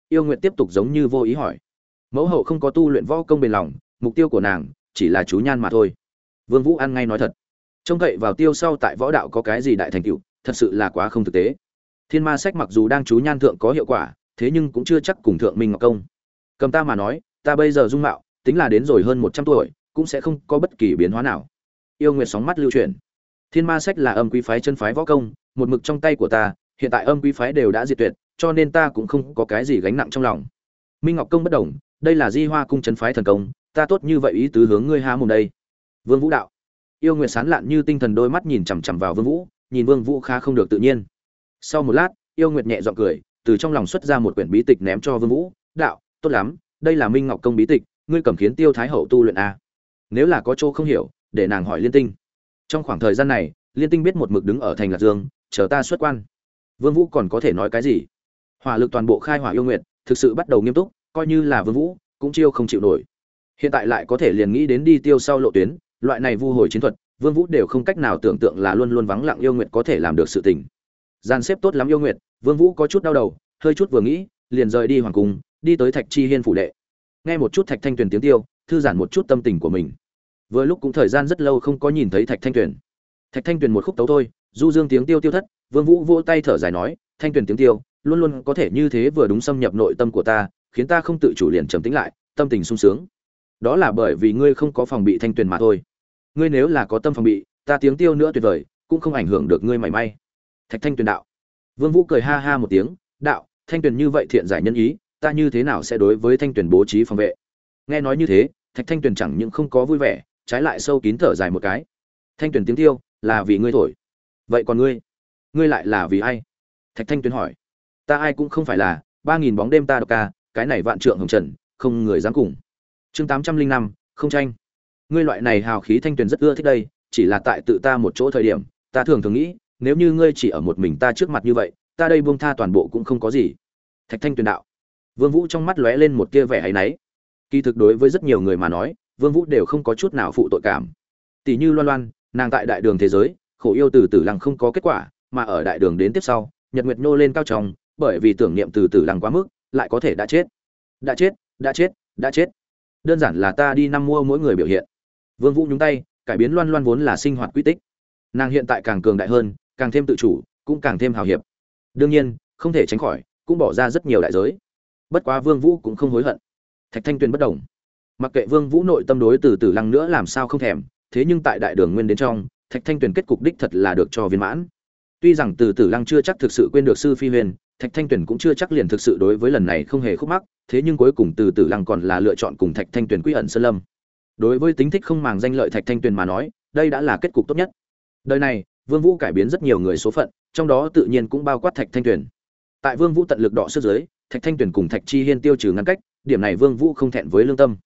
Yêu nguyệt tiếp tục giống như vô ý hỏi. Mẫu hậu không có tu luyện võ công bền lòng, mục tiêu của nàng chỉ là chú nhan mà thôi. Vương vũ ăn ngay nói thật trông cậy vào tiêu sau tại võ đạo có cái gì đại thành tựu, thật sự là quá không thực tế. Thiên ma sách mặc dù đang chú nhan thượng có hiệu quả, thế nhưng cũng chưa chắc cùng thượng minh ngọc công. Cầm ta mà nói, ta bây giờ dung mạo, tính là đến rồi hơn một trăm tuổi, cũng sẽ không có bất kỳ biến hóa nào. Yêu nguyệt sóng mắt lưu truyền thiên ma sách là âm quý phái chân phái võ công, một mực trong tay của ta, hiện tại âm quý phái đều đã diệt tuyệt, cho nên ta cũng không có cái gì gánh nặng trong lòng. Minh ngọc công bất đồng, đây là di hoa cung chân phái thần công, ta tốt như vậy ý tứ hướng ngươi há mồm đây. Vương vũ đạo yêu nguyệt sán lạn như tinh thần đôi mắt nhìn chằm chằm vào vương vũ, nhìn vương vũ khá không được tự nhiên. Sau một lát, yêu nguyệt nhẹ giọng cười, từ trong lòng xuất ra một quyển bí tịch ném cho vương vũ, đạo, tốt lắm, đây là minh ngọc công bí tịch, ngươi cầm khiến tiêu thái hậu tu luyện a nếu là có chỗ không hiểu, để nàng hỏi liên tinh. Trong khoảng thời gian này, liên tinh biết một mực đứng ở thành lạc dương, chờ ta xuất quan. Vương vũ còn có thể nói cái gì? Hỏa lực toàn bộ khai hỏa yêu nguyệt, thực sự bắt đầu nghiêm túc, coi như là vương vũ, cũng chiêu không chịu nổi. Hiện tại lại có thể liền nghĩ đến đi tiêu sau lộ tuyến loại này vu hồi chiến thuật, vương vũ đều không cách nào tưởng tượng là luôn luôn vắng lặng yêu nguyệt có thể làm được sự tình. Gian xếp tốt lắm yêu nguyệt, vương vũ có chút đau đầu, hơi chút vừa nghĩ, liền rời đi hoàng cung, đi tới thạch chi hiên phủ đệ. Nghe một chút thạch thanh tuyền tiếng tiêu, thư giãn một chút tâm tình của mình. Vừa lúc cũng thời gian rất lâu không có nhìn thấy thạch thanh tuyền. Thạch thanh tuyền một khúc tấu thôi, du dương tiếng tiêu tiêu thất, vương vũ vỗ tay thở dài nói, thanh tuyền tiếng tiêu, luôn luôn có thể như thế vừa đúng xâm nhập nội tâm của ta, khiến ta không tự chủ liền trầm tĩnh lại, tâm tình sung sướng đó là bởi vì ngươi không có phòng bị thanh tuyền mà thôi. Ngươi nếu là có tâm phòng bị, ta tiếng tiêu nữa tuyệt vời, cũng không ảnh hưởng được ngươi mảy may. Thạch thanh tuyền đạo. Vương vũ cười ha ha một tiếng, đạo, thanh tuyền như vậy thiện giải nhân ý, ta như thế nào sẽ đối với thanh tuyền bố trí phòng vệ? Nghe nói như thế, thạch thanh tuyền chẳng những không có vui vẻ, trái lại sâu kín thở dài một cái. Thanh tuyền tiếng tiêu, là vì ngươi thổi. Vậy còn ngươi? Ngươi lại là vì ai? Thạch thanh tuyền hỏi. Ta ai cũng không phải là, ba nghìn bóng đêm ta đọc ca, cái này vạn trượng hồng trần, không người dám cùng chương tám trăm linh năm, không tranh. Ngươi loại này hào khí thanh tuyền rất ưa thích đây, chỉ là tại tự ta một chỗ thời điểm, ta thường thường nghĩ, nếu như ngươi chỉ ở một mình ta trước mặt như vậy, ta đây buông tha toàn bộ cũng không có gì. Thạch thanh tuyền đạo. Vương vũ trong mắt lóe lên một tia vẻ áy náy. Kỳ thực đối với rất nhiều người mà nói, vương vũ đều không có chút nào phụ tội cảm. Tỷ như loan loan, nàng tại đại đường thế giới, khổ yêu từ tử lăng không có kết quả, mà ở đại đường đến tiếp sau, nhật nguyệt nô lên cao tròng, bởi vì tưởng niệm từ tử lăng quá mức, lại có thể đã chết. Đã chết đã chết đã chết đơn giản là ta đi năm mua mỗi người biểu hiện. Vương vũ nhúng tay cải biến loan loan vốn là sinh hoạt quy tích. Nàng hiện tại càng cường đại hơn càng thêm tự chủ cũng càng thêm hào hiệp. Đương nhiên không thể tránh khỏi cũng bỏ ra rất nhiều đại giới. Bất quá vương vũ cũng không hối hận. Thạch thanh tuyền bất động, mặc kệ vương vũ nội tâm đối từ tử lăng nữa làm sao không thèm thế nhưng tại đại đường nguyên đến trong thạch thanh tuyền kết cục đích thật là được cho viên mãn. Tuy rằng từ tử lăng chưa chắc thực sự quên được sư phi huyền thạch thanh tuyền cũng chưa chắc liền thực sự đối với lần này không hề khúc mắc, thế nhưng cuối cùng từ tử lăng còn là lựa chọn cùng thạch thanh tuyền quy ẩn sơn lâm. Đối với tính thích không màng danh lợi thạch thanh tuyền mà nói, đây đã là kết cục tốt nhất. Đời này, vương vũ cải biến rất nhiều người số phận, trong đó tự nhiên cũng bao quát thạch thanh tuyền. Tại vương vũ tận lực đọ sức giới thạch thanh tuyền cùng thạch chi hiên tiêu trừ ngăn cách, điểm này vương vũ không thẹn với lương tâm.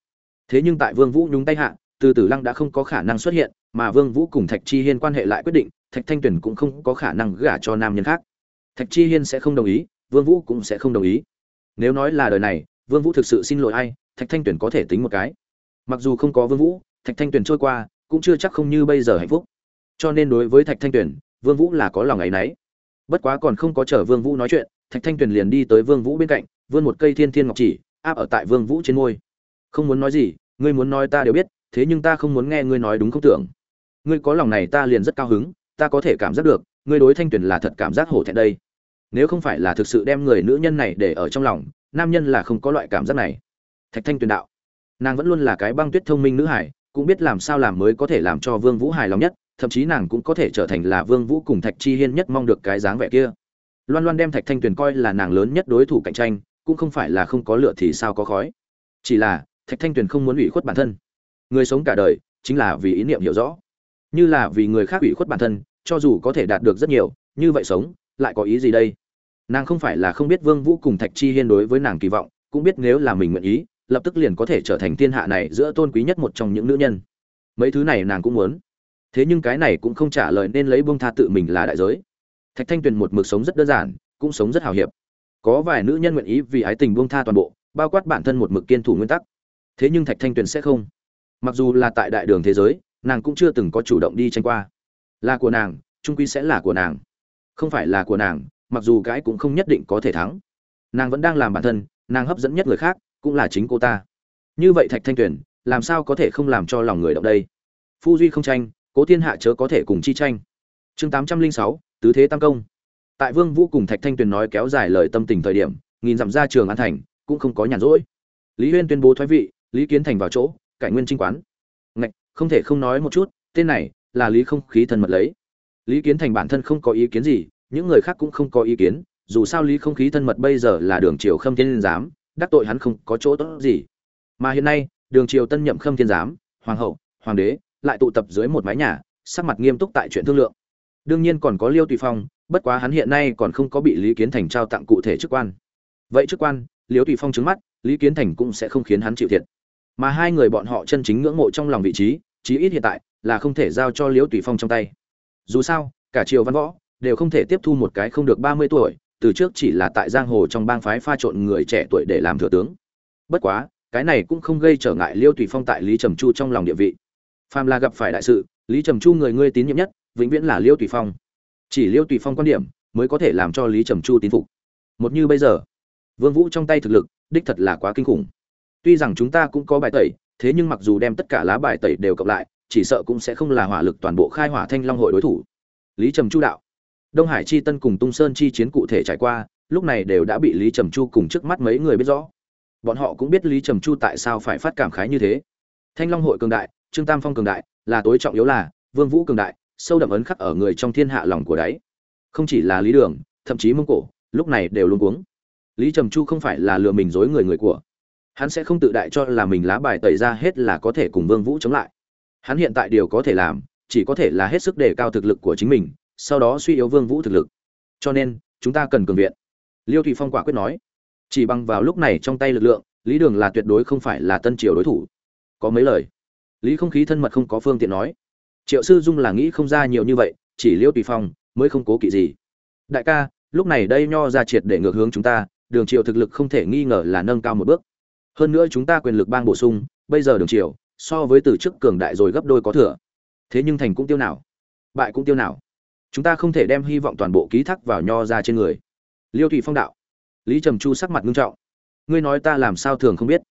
Thế nhưng tại vương vũ nhúng tay hạ, từ tử lăng đã không có khả năng xuất hiện, mà vương vũ cùng thạch chi hiên quan hệ lại quyết định, thạch thanh tuyền cũng không có khả năng gả cho nam nhân khác thạch chi hiên sẽ không đồng ý, vương vũ cũng sẽ không đồng ý. Nếu nói là đời này, vương vũ thực sự xin lỗi ai, thạch thanh tuyền có thể tính một cái. Mặc dù không có vương vũ, thạch thanh tuyền trôi qua, cũng chưa chắc không như bây giờ hạnh phúc. Cho nên đối với thạch thanh tuyền, vương vũ là có lòng ấy nấy. Bất quá còn không có chờ vương vũ nói chuyện, thạch thanh tuyền liền đi tới vương vũ bên cạnh, vươn một cây thiên thiên ngọc chỉ, áp ở tại vương vũ trên môi. Không muốn nói gì, ngươi muốn nói ta đều biết, thế nhưng ta không muốn nghe ngươi nói đúng không tưởng. Ngươi có lòng này ta liền rất cao hứng, ta có thể cảm giác được ngươi đối thanh tuyền là thật cảm giác hổ thẹn đây. Nếu không phải là thực sự đem người nữ nhân này để ở trong lòng, nam nhân là không có loại cảm giác này. Thạch thanh tuyền đạo. Nàng vẫn luôn là cái băng tuyết thông minh nữ hải cũng biết làm sao làm mới có thể làm cho vương vũ hài lòng nhất, thậm chí nàng cũng có thể trở thành là vương vũ cùng thạch chi hiên nhất mong được cái dáng vẻ kia. Loan loan đem thạch thanh tuyền coi là nàng lớn nhất đối thủ cạnh tranh, cũng không phải là không có lựa thì sao có khói. Chỉ là, thạch thanh tuyền không muốn ủy khuất bản thân. Người sống cả đời, chính là vì ý niệm hiểu rõ. Như là vì người khác ủy khuất bản thân cho dù có thể đạt được rất nhiều, như vậy sống, lại có ý gì đây? Nàng không phải là không biết vương vũ cùng thạch chi hiên đối với nàng kỳ vọng, cũng biết nếu là mình nguyện ý, lập tức liền có thể trở thành thiên hạ này giữa tôn quý nhất một trong những nữ nhân. Mấy thứ này nàng cũng muốn. Thế nhưng cái này cũng không trả lời nên lấy buông tha tự mình là đại giới. Thạch thanh tuyền một mực sống rất đơn giản, cũng sống rất hào hiệp. Có vài nữ nhân nguyện ý vì ái tình buông tha toàn bộ, bao quát bản thân một mực kiên thủ nguyên tắc. Thế nhưng thạch thanh tuyền sẽ không. Mặc dù là tại đại đường thế giới, nàng cũng chưa từng có chủ động đi tranh qua là của nàng, trung quy sẽ là của nàng. Không phải là của nàng, mặc dù cái cũng không nhất định có thể thắng. Nàng vẫn đang làm bản thân, nàng hấp dẫn nhất người khác, cũng là chính cô ta. Như vậy thạch thanh tuyền, làm sao có thể không làm cho lòng người động đây? Phu duy không tranh, cố thiên hạ chớ có thể cùng chi tranh. Chương tám trăm linh sáu, tứ thế tam công. Tại vương vũ cùng thạch thanh tuyền nói kéo dài lời tâm tình thời điểm, nghìn dặm ra trường an thành, cũng không có nhàn rỗi. Lý huyên tuyên bố thoái vị, lý kiến thành vào chỗ, cải nguyên trinh quán. Ngạch, không thể không nói một chút, tên này là lý không khí thân mật lấy. Lý kiến thành bản thân không có ý kiến gì, những người khác cũng không có ý kiến, dù sao lý không khí thân mật bây giờ là đường triều khâm thiên giám, đắc tội hắn không có chỗ tốt gì. Mà hiện nay, đường triều tân nhậm khâm thiên giám, hoàng hậu, hoàng đế, lại tụ tập dưới một mái nhà, sắc mặt nghiêm túc tại chuyện thương lượng. Đương nhiên còn có liêu tùy phong, bất quá hắn hiện nay còn không có bị lý kiến thành trao tặng cụ thể chức quan. Vậy chức quan, liêu tùy phong trứng mắt, lý kiến thành cũng sẽ không khiến hắn chịu thiệt. Mà hai người bọn họ chân chính ngưỡng mộ trong lòng vị trí chí ít hiện tại là không thể giao cho Liễu tùy phong trong tay. Dù sao, cả triều văn võ đều không thể tiếp thu một cái không được ba mươi tuổi, từ trước chỉ là tại giang hồ trong bang phái pha trộn người trẻ tuổi để làm thừa tướng. Bất quá, cái này cũng không gây trở ngại liêu tùy phong tại lý trầm chu trong lòng địa vị. Phàm là gặp phải đại sự, lý trầm chu người ngươi tín nhiệm nhất, vĩnh viễn là liêu tùy phong. Chỉ liêu tùy phong quan điểm mới có thể làm cho lý trầm chu tín phục. Một như bây giờ, vương vũ trong tay thực lực, đích thật là quá kinh khủng. Tuy rằng chúng ta cũng có bài tẩy thế nhưng mặc dù đem tất cả lá bài tẩy đều cộng lại, chỉ sợ cũng sẽ không là hỏa lực toàn bộ khai hỏa thanh long hội đối thủ. Lý trầm chu đạo. Đông hải chi tân cùng tung sơn chi chiến cụ thể trải qua, lúc này đều đã bị lý trầm chu cùng trước mắt mấy người biết rõ. Bọn họ cũng biết lý trầm chu tại sao phải phát cảm khái như thế. Thanh long hội cường đại, trương tam phong cường đại, là tối trọng yếu là, vương vũ cường đại, sâu đậm ấn khắc ở người trong thiên hạ lòng của đáy. Không chỉ là lý đường, thậm chí mông cổ, lúc này đều luôn cuống. Lý trầm chu không phải là lừa mình dối người người của hắn sẽ không tự đại cho là mình lá bài tẩy ra hết là có thể cùng vương vũ chống lại. Hắn hiện tại điều có thể làm, chỉ có thể là hết sức đề cao thực lực của chính mình, sau đó suy yếu vương vũ thực lực. Cho nên, chúng ta cần cường viện. Liêu thủy phong quả quyết nói. Chỉ bằng vào lúc này trong tay lực lượng, lý đường là tuyệt đối không phải là tân triều đối thủ. Có mấy lời? Lý không khí thân mật không có phương tiện nói. Triệu sư dung là nghĩ không ra nhiều như vậy, chỉ liêu tùy phong mới không cố kỵ gì. Đại ca, lúc này đây nho ra triệt để ngược hướng chúng ta, đường triều thực lực không thể nghi ngờ là nâng cao một bước hơn nữa chúng ta quyền lực bang bổ sung, bây giờ đường triều, so với từ trước cường đại rồi gấp đôi có thừa. Thế nhưng thành cũng tiêu nào, bại cũng tiêu nào. Chúng ta không thể đem hy vọng toàn bộ ký thác vào nho ra trên người. Liêu thủy phong đạo. Lý trầm chu sắc mặt nghiêm trọng. Ngươi nói ta làm sao thường không biết.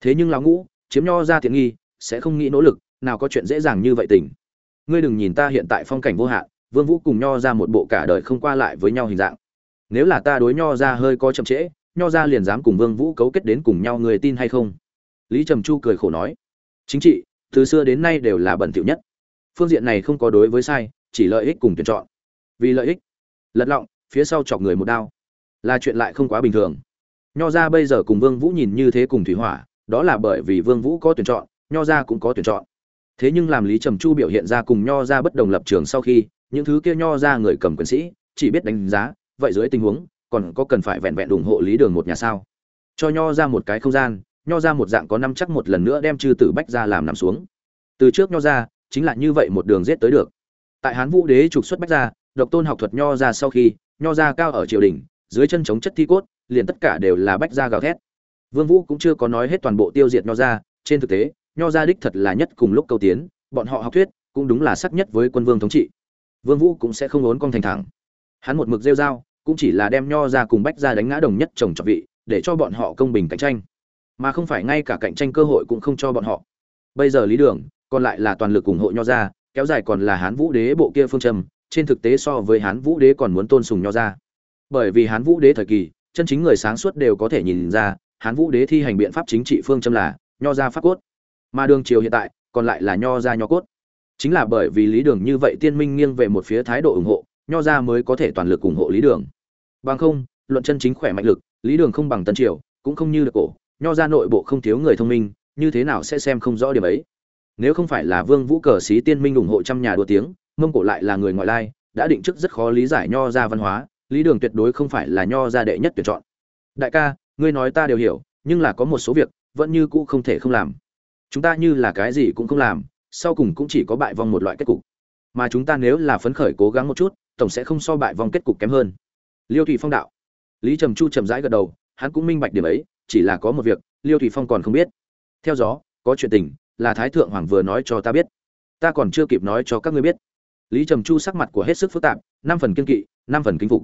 Thế nhưng lão ngũ, chiếm nho ra tiện nghi, sẽ không nghĩ nỗ lực, nào có chuyện dễ dàng như vậy tình. Ngươi đừng nhìn ta hiện tại phong cảnh vô hạn, vương vũ cùng nho ra một bộ cả đời không qua lại với nhau hình dạng. Nếu là ta đối nho ra hơi có chậm trễ nho ra liền dám cùng vương vũ cấu kết đến cùng nhau, người tin hay không? Lý trầm chu cười khổ nói, chính trị, từ xưa đến nay đều là bẩn thỉu nhất. Phương diện này không có đối với sai, chỉ lợi ích cùng tuyển chọn. Vì lợi ích, lật lọng, phía sau chọc người một đao, là chuyện lại không quá bình thường. Nho ra bây giờ cùng vương vũ nhìn như thế cùng thủy hỏa, đó là bởi vì vương vũ có tuyển chọn, nho ra cũng có tuyển chọn. Thế nhưng làm lý trầm chu biểu hiện ra cùng nho ra bất đồng lập trường sau khi, những thứ kia nho ra người cầm quyền sĩ, chỉ biết đánh giá, vậy dưới tình huống còn có cần phải vẹn vẹn ủng hộ lý đường một nhà sao? Cho nho ra một cái không gian, nho ra một dạng có năm chắc một lần nữa đem chư tử bách ra làm nằm xuống. Từ trước nho ra, chính là như vậy một đường giết tới được. Tại hán vũ đế trục xuất bách ra độc tôn học thuật nho ra sau khi, nho ra cao ở triều đình, dưới chân chống chất thi cốt, liền tất cả đều là bách ra gào thét. Vương vũ cũng chưa có nói hết toàn bộ tiêu diệt nho ra, trên thực tế, nho ra đích thật là nhất cùng lúc câu tiến, bọn họ học thuyết cũng đúng là sắc nhất với quân vương thống trị. Vương vũ cũng sẽ không ốn con thành thẳng. Hắn một mực rêu dao cũng chỉ là đem nho ra cùng bách ra đánh ngã đồng nhất chồng trọt vị, để cho bọn họ công bình cạnh tranh. Mà không phải ngay cả cạnh tranh cơ hội cũng không cho bọn họ. Bây giờ lý đường, còn lại là toàn lực ủng hộ nho ra, kéo dài còn là hán vũ đế bộ kia phương trầm trên thực tế so với hán vũ đế còn muốn tôn sùng nho ra. Bởi vì hán vũ đế thời kỳ, chân chính người sáng suốt đều có thể nhìn ra, hán vũ đế thi hành biện pháp chính trị phương châm là nho ra pháp cốt. Mà đường triều hiện tại, còn lại là nho ra nho cốt. Chính là bởi vì lý đường như vậy tiên minh nghiêng về một phía thái độ ủng hộ, nho ra mới có thể toàn lực ủng hộ lý đường bằng không, luận chân chính khỏe mạnh lực, lý đường không bằng tân triều, cũng không như được cổ, nho ra nội bộ không thiếu người thông minh, như thế nào sẽ xem không rõ điểm ấy? Nếu không phải là vương vũ cờ sĩ tiên minh ủng hộ trăm nhà đua tiếng, mông cổ lại là người ngoại lai, đã định trước rất khó lý giải nho ra văn hóa, lý đường tuyệt đối không phải là nho ra đệ nhất tuyển chọn. Đại ca, ngươi nói ta đều hiểu, nhưng là có một số việc, vẫn như cũ không thể không làm. Chúng ta như là cái gì cũng không làm, sau cùng cũng chỉ có bại vong một loại kết cục. Mà chúng ta nếu là phấn khởi cố gắng một chút, tổng sẽ không so bại vong kết cục kém hơn liêu thủy phong đạo. Lý trầm chu chậm rãi gật đầu, hắn cũng minh bạch điểm ấy, chỉ là có một việc, liêu thủy phong còn không biết. Theo gió, có chuyện tình, là thái thượng hoàng vừa nói cho ta biết. Ta còn chưa kịp nói cho các ngươi biết. Lý trầm chu sắc mặt của hết sức phức tạp, năm phần kiên kỵ, năm phần kính phục.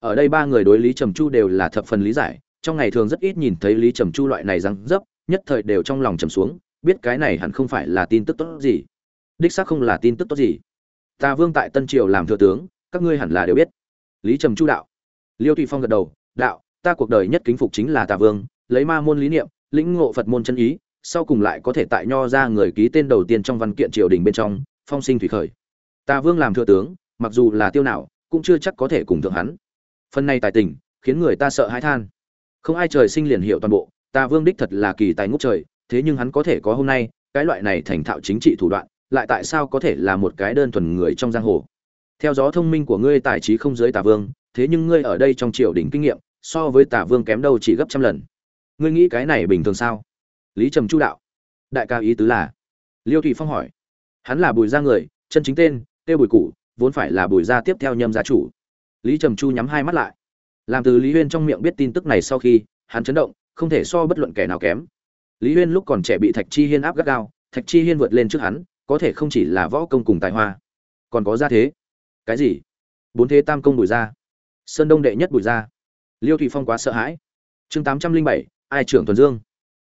Ở đây ba người đối lý trầm chu đều là thập phần lý giải, trong ngày thường rất ít nhìn thấy lý trầm chu loại này răng dấp, nhất thời đều trong lòng trầm xuống, biết cái này hẳn không phải là tin tức tốt gì. Đích xác không là tin tức tốt gì. Ta vương tại tân triều làm thừa tướng, các ngươi hẳn là đều biết. Lý trầm chu đạo liêu tùy phong gật đầu, đạo, ta cuộc đời nhất kính phục chính là tà vương, lấy ma môn lý niệm, lĩnh ngộ phật môn chân ý, sau cùng lại có thể tại nho ra người ký tên đầu tiên trong văn kiện triều đình bên trong, phong sinh thủy khởi. Tà vương làm thừa tướng, mặc dù là tiêu nào, cũng chưa chắc có thể cùng thượng hắn. Phần này tài tình, khiến người ta sợ hãi than. Không ai trời sinh liền hiểu toàn bộ, tà vương đích thật là kỳ tài ngút trời, thế nhưng hắn có thể có hôm nay, cái loại này thành thạo chính trị thủ đoạn, lại tại sao có thể là một cái đơn thuần người trong giang hồ? Theo gió thông minh của ngươi tài trí không giới tà vương thế nhưng ngươi ở đây trong triều đình kinh nghiệm, so với tả vương kém đâu chỉ gấp trăm lần. Ngươi nghĩ cái này bình thường sao? Lý trầm chu đạo. Đại ca ý tứ là? Liêu thụy phong hỏi. Hắn là bùi gia người, chân chính tên, tiêu bùi cụ vốn phải là bùi gia tiếp theo nhâm gia chủ. Lý trầm chu nhắm hai mắt lại. Làm từ lý huyên trong miệng biết tin tức này sau khi, hắn chấn động, không thể so bất luận kẻ nào kém. Lý huyên lúc còn trẻ bị thạch chi hiên áp gắt gao, thạch chi hiên vượt lên trước hắn, có thể không chỉ là võ công cùng tài hoa, còn có gia thế. Cái gì? Bốn thế tam công bùi gia sơn đông đệ nhất bùi gia. Liêu thủy phong quá sợ hãi. Chương tám trăm linh bảy, ai trưởng tuần dương?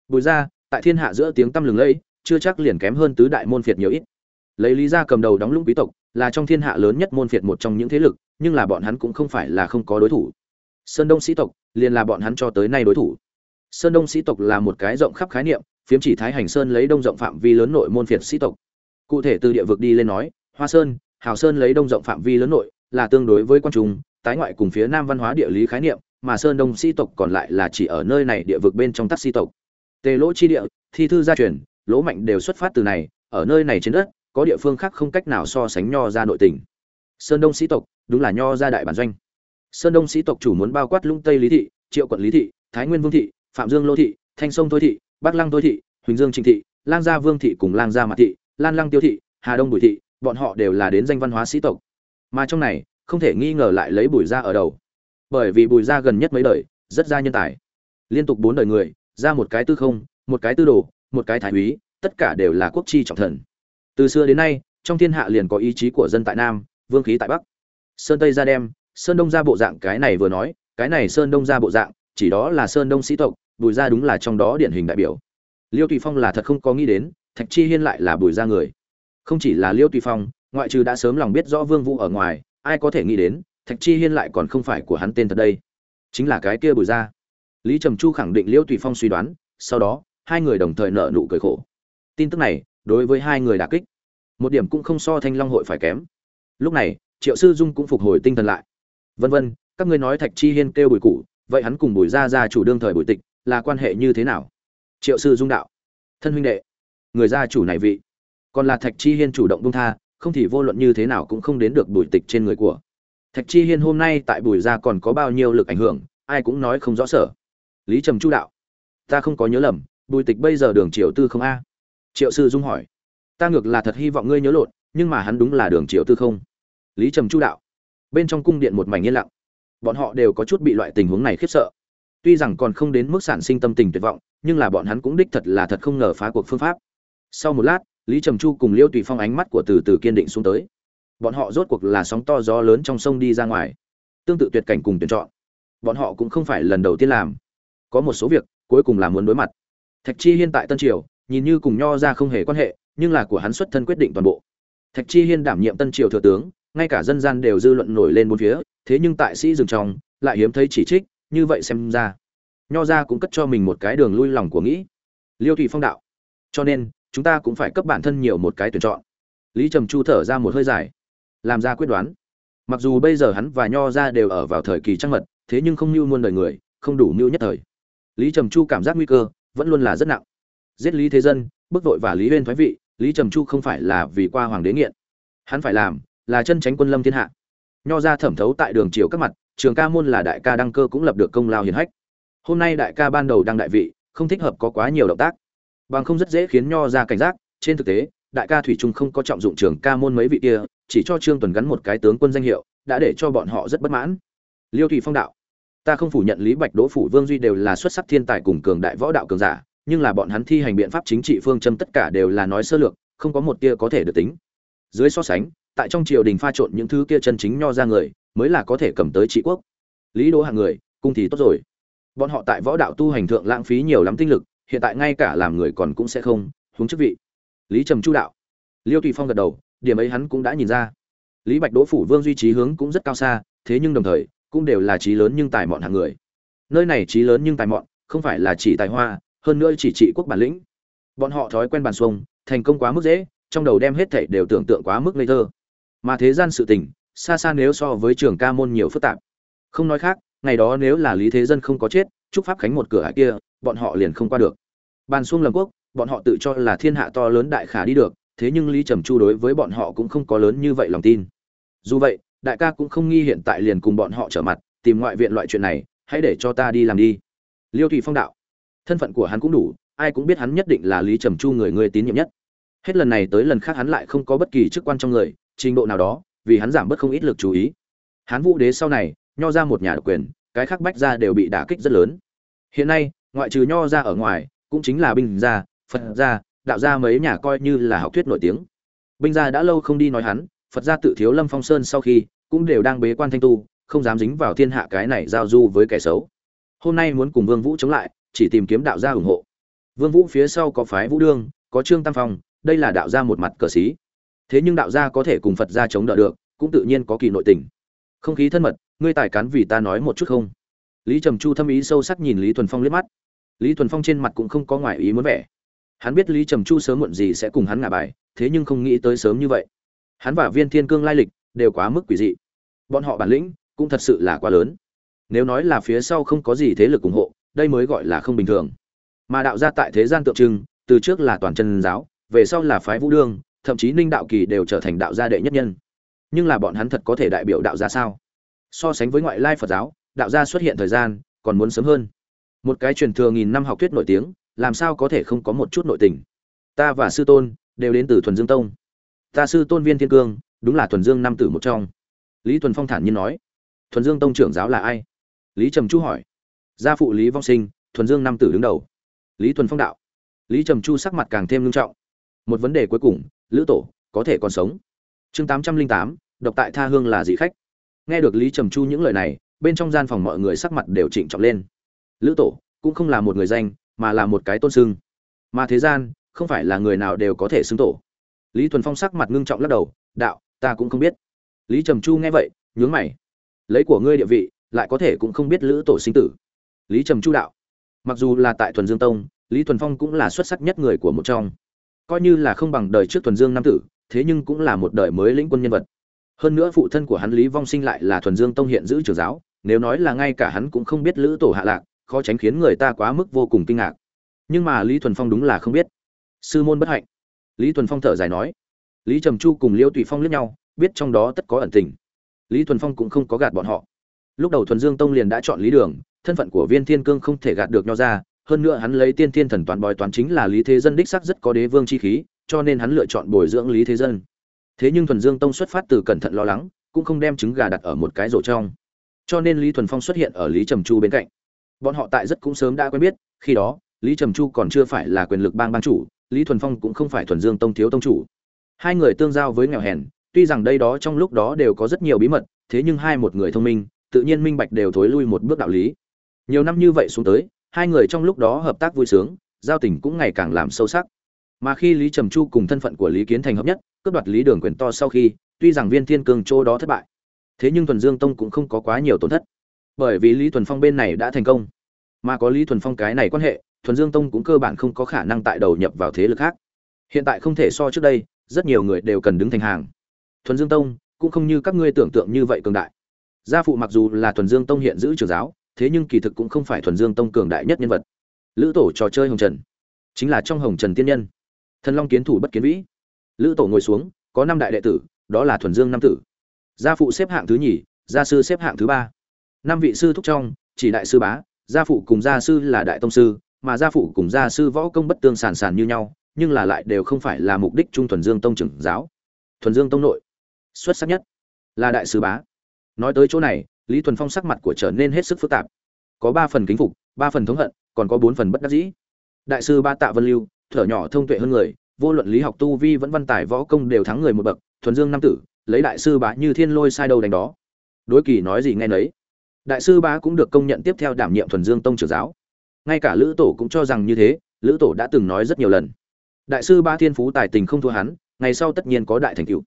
Bùi gia, tại thiên hạ giữa tiếng tăm lừng lẫy, chưa chắc liền kém hơn tứ đại môn phiệt nhiều ít. Lấy lý gia cầm đầu đóng lũng quý tộc, là trong thiên hạ lớn nhất môn phiệt một trong những thế lực, nhưng là bọn hắn cũng không phải là không có đối thủ. Sơn đông sĩ tộc, liền là bọn hắn cho tới nay đối thủ. Sơn đông sĩ tộc là một cái rộng khắp khái niệm, phiếm chỉ thái hành sơn lấy đông rộng phạm vi lớn nội môn phiệt sĩ tộc. Cụ thể từ địa vực đi lên nói, hoa sơn, hào sơn lấy đông rộng phạm vi lớn nội, là tương đối với quan trung tái ngoại cùng phía nam văn hóa địa lý khái niệm, mà sơn đông sĩ tộc còn lại là chỉ ở nơi này địa vực bên trong tắc sĩ tộc. Tề lỗ chi địa, thi thư gia truyền, lỗ mạnh đều xuất phát từ này, ở nơi này trên đất, có địa phương khác không cách nào so sánh nho ra nội tình. Sơn đông sĩ tộc, đúng là nho gia đại bản doanh. Sơn đông sĩ tộc chủ muốn bao quát lũng tây lý thị, triệu quận lý thị, thái nguyên vương thị, phạm dương lô thị, thanh sông thôi thị, bắc lăng thôi thị, huỳnh dương trịnh thị, lang gia vương thị cùng lang gia mạc thị, lan lăng tiêu thị, hà đông bùi thị, bọn họ đều là đến danh văn hóa sĩ tộc. Mà trong này không thể nghi ngờ lại lấy bùi gia ở đầu. Bởi vì bùi gia gần nhất mấy đời, rất gia nhân tài. Liên tục bốn đời người, ra một cái tư không, một cái tư đồ, một cái thái úy, tất cả đều là quốc chi trọng thần. Từ xưa đến nay, trong thiên hạ liền có ý chí của dân tại nam, vương khí tại bắc. Sơn tây ra đem, sơn đông ra bộ dạng cái này vừa nói, cái này sơn đông ra bộ dạng, chỉ đó là sơn đông sĩ tộc, bùi gia đúng là trong đó điển hình đại biểu. Liêu tùy phong là thật không có nghĩ đến, thạch chi hiên lại là bùi gia người. Không chỉ là liêu tùy phong, ngoại trừ đã sớm lòng biết rõ vương vũ ở ngoài ai có thể nghĩ đến, thạch chi hiên lại còn không phải của hắn tên thật đây. Chính là cái kia bùi gia. Lý trầm chu khẳng định liễu tùy phong suy đoán, sau đó, hai người đồng thời nợ nụ cười khổ. Tin tức này, đối với hai người đả kích. Một điểm cũng không so thanh long hội phải kém. Lúc này, triệu sư dung cũng phục hồi tinh thần lại. Vân vân, các ngươi nói thạch chi hiên kêu bùi cụ vậy hắn cùng bùi gia gia chủ đương thời bùi tịch, là quan hệ như thế nào? Triệu sư dung đạo. Thân huynh đệ, người gia chủ này vị, còn là thạch chi hiên chủ động bung tha không thì vô luận như thế nào cũng không đến được bùi tịch trên người của. Thạch chi hiên hôm nay tại bùi gia còn có bao nhiêu lực ảnh hưởng, ai cũng nói không rõ sở. Lý trầm chu đạo, ta không có nhớ lầm, bùi tịch bây giờ đường triều tư không a? Triệu sư dung hỏi, ta ngược là thật hy vọng ngươi nhớ lộn, nhưng mà hắn đúng là đường triều tư không? Lý trầm chu đạo, bên trong cung điện một mảnh yên lặng. Bọn họ đều có chút bị loại tình huống này khiếp sợ. Tuy rằng còn không đến mức sản sinh tâm tình tuyệt vọng, nhưng là bọn hắn cũng đích thật là thật không ngờ phá cuộc phương pháp. Sau một lát lý trầm chu cùng liêu tùy phong ánh mắt của từ từ kiên định xuống tới. Bọn họ rốt cuộc là sóng to gió lớn trong sông đi ra ngoài. Tương tự tuyệt cảnh cùng tuyển chọn. Bọn họ cũng không phải lần đầu tiên làm. Có một số việc, cuối cùng là muốn đối mặt. Thạch chi hiên tại tân triều, nhìn như cùng nho ra không hề quan hệ, nhưng là của hắn xuất thân quyết định toàn bộ. Thạch chi hiên đảm nhiệm tân triều thừa tướng, ngay cả dân gian đều dư luận nổi lên bốn phía, thế nhưng tại sĩ rừng trong, lại hiếm thấy chỉ trích, như vậy xem ra. Nho ra cũng cất cho mình một cái đường lui lòng của nghĩ. Liêu thủy phong đạo, cho nên chúng ta cũng phải cấp bản thân nhiều một cái tuyển chọn. Lý trầm chu thở ra một hơi dài, làm ra quyết đoán. Mặc dù bây giờ hắn và nho ra đều ở vào thời kỳ trăng mật, thế nhưng không mưu muôn đời người, không đủ mưu nhất thời. Lý trầm chu cảm giác nguy cơ, vẫn luôn là rất nặng. Giết lý thế dân, bức vội và lý huyên thoái vị, lý trầm chu không phải là vì qua hoàng đế nghiện. Hắn phải làm là chân tránh quân lâm thiên hạ. Nho ra thẩm thấu tại đường triều các mặt, trường ca môn là đại ca đăng cơ cũng lập được công lao hiển hách. Hôm nay đại ca ban đầu đăng đại vị, không thích hợp có quá nhiều động tác bằng không rất dễ khiến nho ra cảnh giác. Trên thực tế, đại ca thủy trung không có trọng dụng trường ca môn mấy vị kia, chỉ cho trương tuần gắn một cái tướng quân danh hiệu, đã để cho bọn họ rất bất mãn. Liêu thủy phong đạo, ta không phủ nhận lý bạch đỗ phủ vương duy đều là xuất sắc thiên tài cùng cường đại võ đạo cường giả, nhưng là bọn hắn thi hành biện pháp chính trị phương châm tất cả đều là nói sơ lược, không có một tia có thể được tính. Dưới so sánh, tại trong triều đình pha trộn những thứ kia chân chính nho ra người, mới là có thể cầm tới trị quốc. Lý đỗ hạng người, cung thì tốt rồi. Bọn họ tại võ đạo tu hành thượng lãng phí nhiều lắm tinh lực hiện tại ngay cả làm người còn cũng sẽ không hướng chức vị. Lý trầm chu đạo. Liêu tùy phong gật đầu, điểm ấy hắn cũng đã nhìn ra. Lý bạch đỗ phủ vương duy trí hướng cũng rất cao xa, thế nhưng đồng thời, cũng đều là trí lớn nhưng tài mọn hạng người. Nơi này trí lớn nhưng tài mọn, không phải là chỉ tài hoa, hơn nữa chỉ trị quốc bản lĩnh. Bọn họ thói quen bàn xuông thành công quá mức dễ, trong đầu đem hết thảy đều tưởng tượng quá mức ngây thơ. Mà thế gian sự tình, xa xa nếu so với trường ca môn nhiều phức tạp. Không nói khác, ngày đó nếu là lý thế dân không có chết, chúc pháp khánh một cửa hải kia bọn họ liền không qua được. Bàn xuông lầm quốc, bọn họ tự cho là thiên hạ to lớn đại khả đi được, thế nhưng lý trầm chu đối với bọn họ cũng không có lớn như vậy lòng tin. Dù vậy, đại ca cũng không nghi hiện tại liền cùng bọn họ trở mặt, tìm ngoại viện loại chuyện này, hãy để cho ta đi làm đi. Liêu thủy phong đạo. Thân phận của hắn cũng đủ, ai cũng biết hắn nhất định là lý trầm chu người người tín nhiệm nhất. Hết lần này tới lần khác hắn lại không có bất kỳ chức quan trong người, trình độ nào đó, vì hắn giảm bớt không ít lực chú ý. Hắn vũ đế sau này, nho ra một nhà độc quyền, cái khác bách ra đều bị đả kích rất lớn. Hiện nay ngoại trừ nho ra ở ngoài, cũng chính là binh gia, phật gia, đạo gia mấy nhà coi như là học thuyết nổi tiếng. Binh gia đã lâu không đi nói hắn, phật gia tự thiếu lâm phong sơn sau khi, cũng đều đang bế quan thanh tu, không dám dính vào thiên hạ cái này giao du với kẻ xấu. Hôm nay muốn cùng vương vũ chống lại, chỉ tìm kiếm đạo gia ủng hộ. Vương vũ phía sau có phái vũ đương, có trương tam phong, đây là đạo gia một mặt cờ sĩ thế nhưng đạo gia có thể cùng phật gia chống đỡ được, cũng tự nhiên có kỳ nội tình. Không khí thân mật, ngươi tài cán vì ta nói một chút không? Lý trầm chu thâm ý sâu sắc nhìn lý thuần phong liếc mắt lý thuần phong trên mặt cũng không có ngoại ý muốn vẻ. Hắn biết lý trầm chu sớm muộn gì sẽ cùng hắn ngả bài, thế nhưng không nghĩ tới sớm như vậy. Hắn và viên thiên cương lai lịch đều quá mức quỷ dị. Bọn họ bản lĩnh cũng thật sự là quá lớn. Nếu nói là phía sau không có gì thế lực ủng hộ, đây mới gọi là không bình thường. Mà đạo gia tại thế gian tượng trưng, từ trước là toàn chân giáo, về sau là phái vũ đương, thậm chí ninh đạo kỳ đều trở thành đạo gia đệ nhất nhân. Nhưng là bọn hắn thật có thể đại biểu đạo gia sao? So sánh với ngoại lai phật giáo, đạo gia xuất hiện thời gian còn muốn sớm hơn một cái truyền thừa nghìn năm học thuyết nổi tiếng, làm sao có thể không có một chút nội tình? Ta và sư tôn đều đến từ thuần dương tông. Ta sư tôn viên thiên cương, đúng là thuần dương năm tử một trong. Lý thuần phong thản nhiên nói. Thuần dương tông trưởng giáo là ai? Lý trầm chu hỏi. Gia phụ lý vong sinh, thuần dương năm tử đứng đầu. Lý thuần phong đạo. Lý trầm chu sắc mặt càng thêm nghiêm trọng. Một vấn đề cuối cùng, lữ tổ, có thể còn sống. Chương tám trăm linh tám, độc tại tha hương là dị khách. Nghe được lý trầm chu những lời này, bên trong gian phòng mọi người sắc mặt đều trịnh trọng lên lữ tổ cũng không là một người danh, mà là một cái tôn sưng. Mà thế gian, không phải là người nào đều có thể xưng tổ. Lý thuần phong sắc mặt ngưng trọng lắc đầu, đạo, ta cũng không biết. Lý trầm chu nghe vậy, nhướng mày. Lấy của ngươi địa vị, lại có thể cũng không biết lữ tổ sinh tử. Lý trầm chu đạo. Mặc dù là tại thuần dương tông, lý thuần phong cũng là xuất sắc nhất người của một trong. Coi như là không bằng đời trước thuần dương nam tử, thế nhưng cũng là một đời mới lĩnh quân nhân vật. Hơn nữa phụ thân của hắn lý vong sinh lại là thuần dương tông hiện giữ trưởng giáo, nếu nói là ngay cả hắn cũng không biết lữ tổ hạ lạc khó tránh khiến người ta quá mức vô cùng kinh ngạc. Nhưng mà lý thuần phong đúng là không biết. Sư môn bất hạnh. Lý thuần phong thở dài nói. Lý trầm chu cùng liêu tùy phong liếc nhau, biết trong đó tất có ẩn tình. Lý thuần phong cũng không có gạt bọn họ. Lúc đầu thuần dương tông liền đã chọn lý đường, thân phận của viên thiên cương không thể gạt được nho ra, hơn nữa hắn lấy tiên thiên thần toán bói toán chính là lý thế dân đích sắc rất có đế vương chi khí, cho nên hắn lựa chọn bồi dưỡng lý thế dân. Thế nhưng thuần dương tông xuất phát từ cẩn thận lo lắng, cũng không đem trứng gà đặt ở một cái rổ trong. Cho nên lý thuần phong xuất hiện ở lý trầm chu bên cạnh bọn họ tại rất cũng sớm đã quen biết, khi đó, lý trầm chu còn chưa phải là quyền lực bang ban chủ, lý thuần phong cũng không phải thuần dương tông thiếu tông chủ. Hai người tương giao với nghèo hèn, tuy rằng đây đó trong lúc đó đều có rất nhiều bí mật, thế nhưng hai một người thông minh, tự nhiên minh bạch đều thối lui một bước đạo lý. Nhiều năm như vậy xuống tới, hai người trong lúc đó hợp tác vui sướng, giao tình cũng ngày càng làm sâu sắc. Mà khi lý trầm chu cùng thân phận của lý kiến thành hợp nhất, cướp đoạt lý đường quyền to sau khi, tuy rằng viên thiên cương châu đó thất bại, thế nhưng thuần dương tông cũng không có quá nhiều tổn thất bởi vì lý thuần phong bên này đã thành công. Mà có lý thuần phong cái này quan hệ, thuần dương tông cũng cơ bản không có khả năng tại đầu nhập vào thế lực khác. Hiện tại không thể so trước đây, rất nhiều người đều cần đứng thành hàng. Thuần dương tông cũng không như các ngươi tưởng tượng như vậy cường đại. Gia phụ mặc dù là thuần dương tông hiện giữ trường giáo, thế nhưng kỳ thực cũng không phải thuần dương tông cường đại nhất nhân vật. Lữ tổ trò chơi hồng trần, chính là trong hồng trần tiên nhân. Thần long kiến thủ bất kiến vĩ. Lữ tổ ngồi xuống, có năm đại đệ tử, đó là thuần dương năm tử. Gia phụ xếp hạng thứ nhì, gia sư xếp hạng thứ ba năm vị sư thúc trong, chỉ đại sư bá, gia phụ cùng gia sư là đại tông sư, mà gia phụ cùng gia sư võ công bất tương sản sản như nhau, nhưng là lại đều không phải là mục đích trung thuần dương tông trưởng giáo. Thuần dương tông nội, xuất sắc nhất là đại sư bá. Nói tới chỗ này, lý thuần phong sắc mặt của trở nên hết sức phức tạp. Có ba phần kính phục, ba phần thống hận, còn có bốn phần bất đắc dĩ. Đại sư ba tạ vân lưu, thở nhỏ thông tuệ hơn người, vô luận lý học tu vi vẫn văn tài võ công đều thắng người một bậc, thuần dương năm tử, lấy đại sư bá như thiên lôi sai đầu đánh đó. Đối kỳ nói gì nghe nấy đại sư bá cũng được công nhận tiếp theo đảm nhiệm thuần dương tông trưởng giáo. Ngay cả lữ tổ cũng cho rằng như thế, lữ tổ đã từng nói rất nhiều lần. Đại sư ba thiên phú tài tình không thua hắn, ngày sau tất nhiên có đại thành tựu.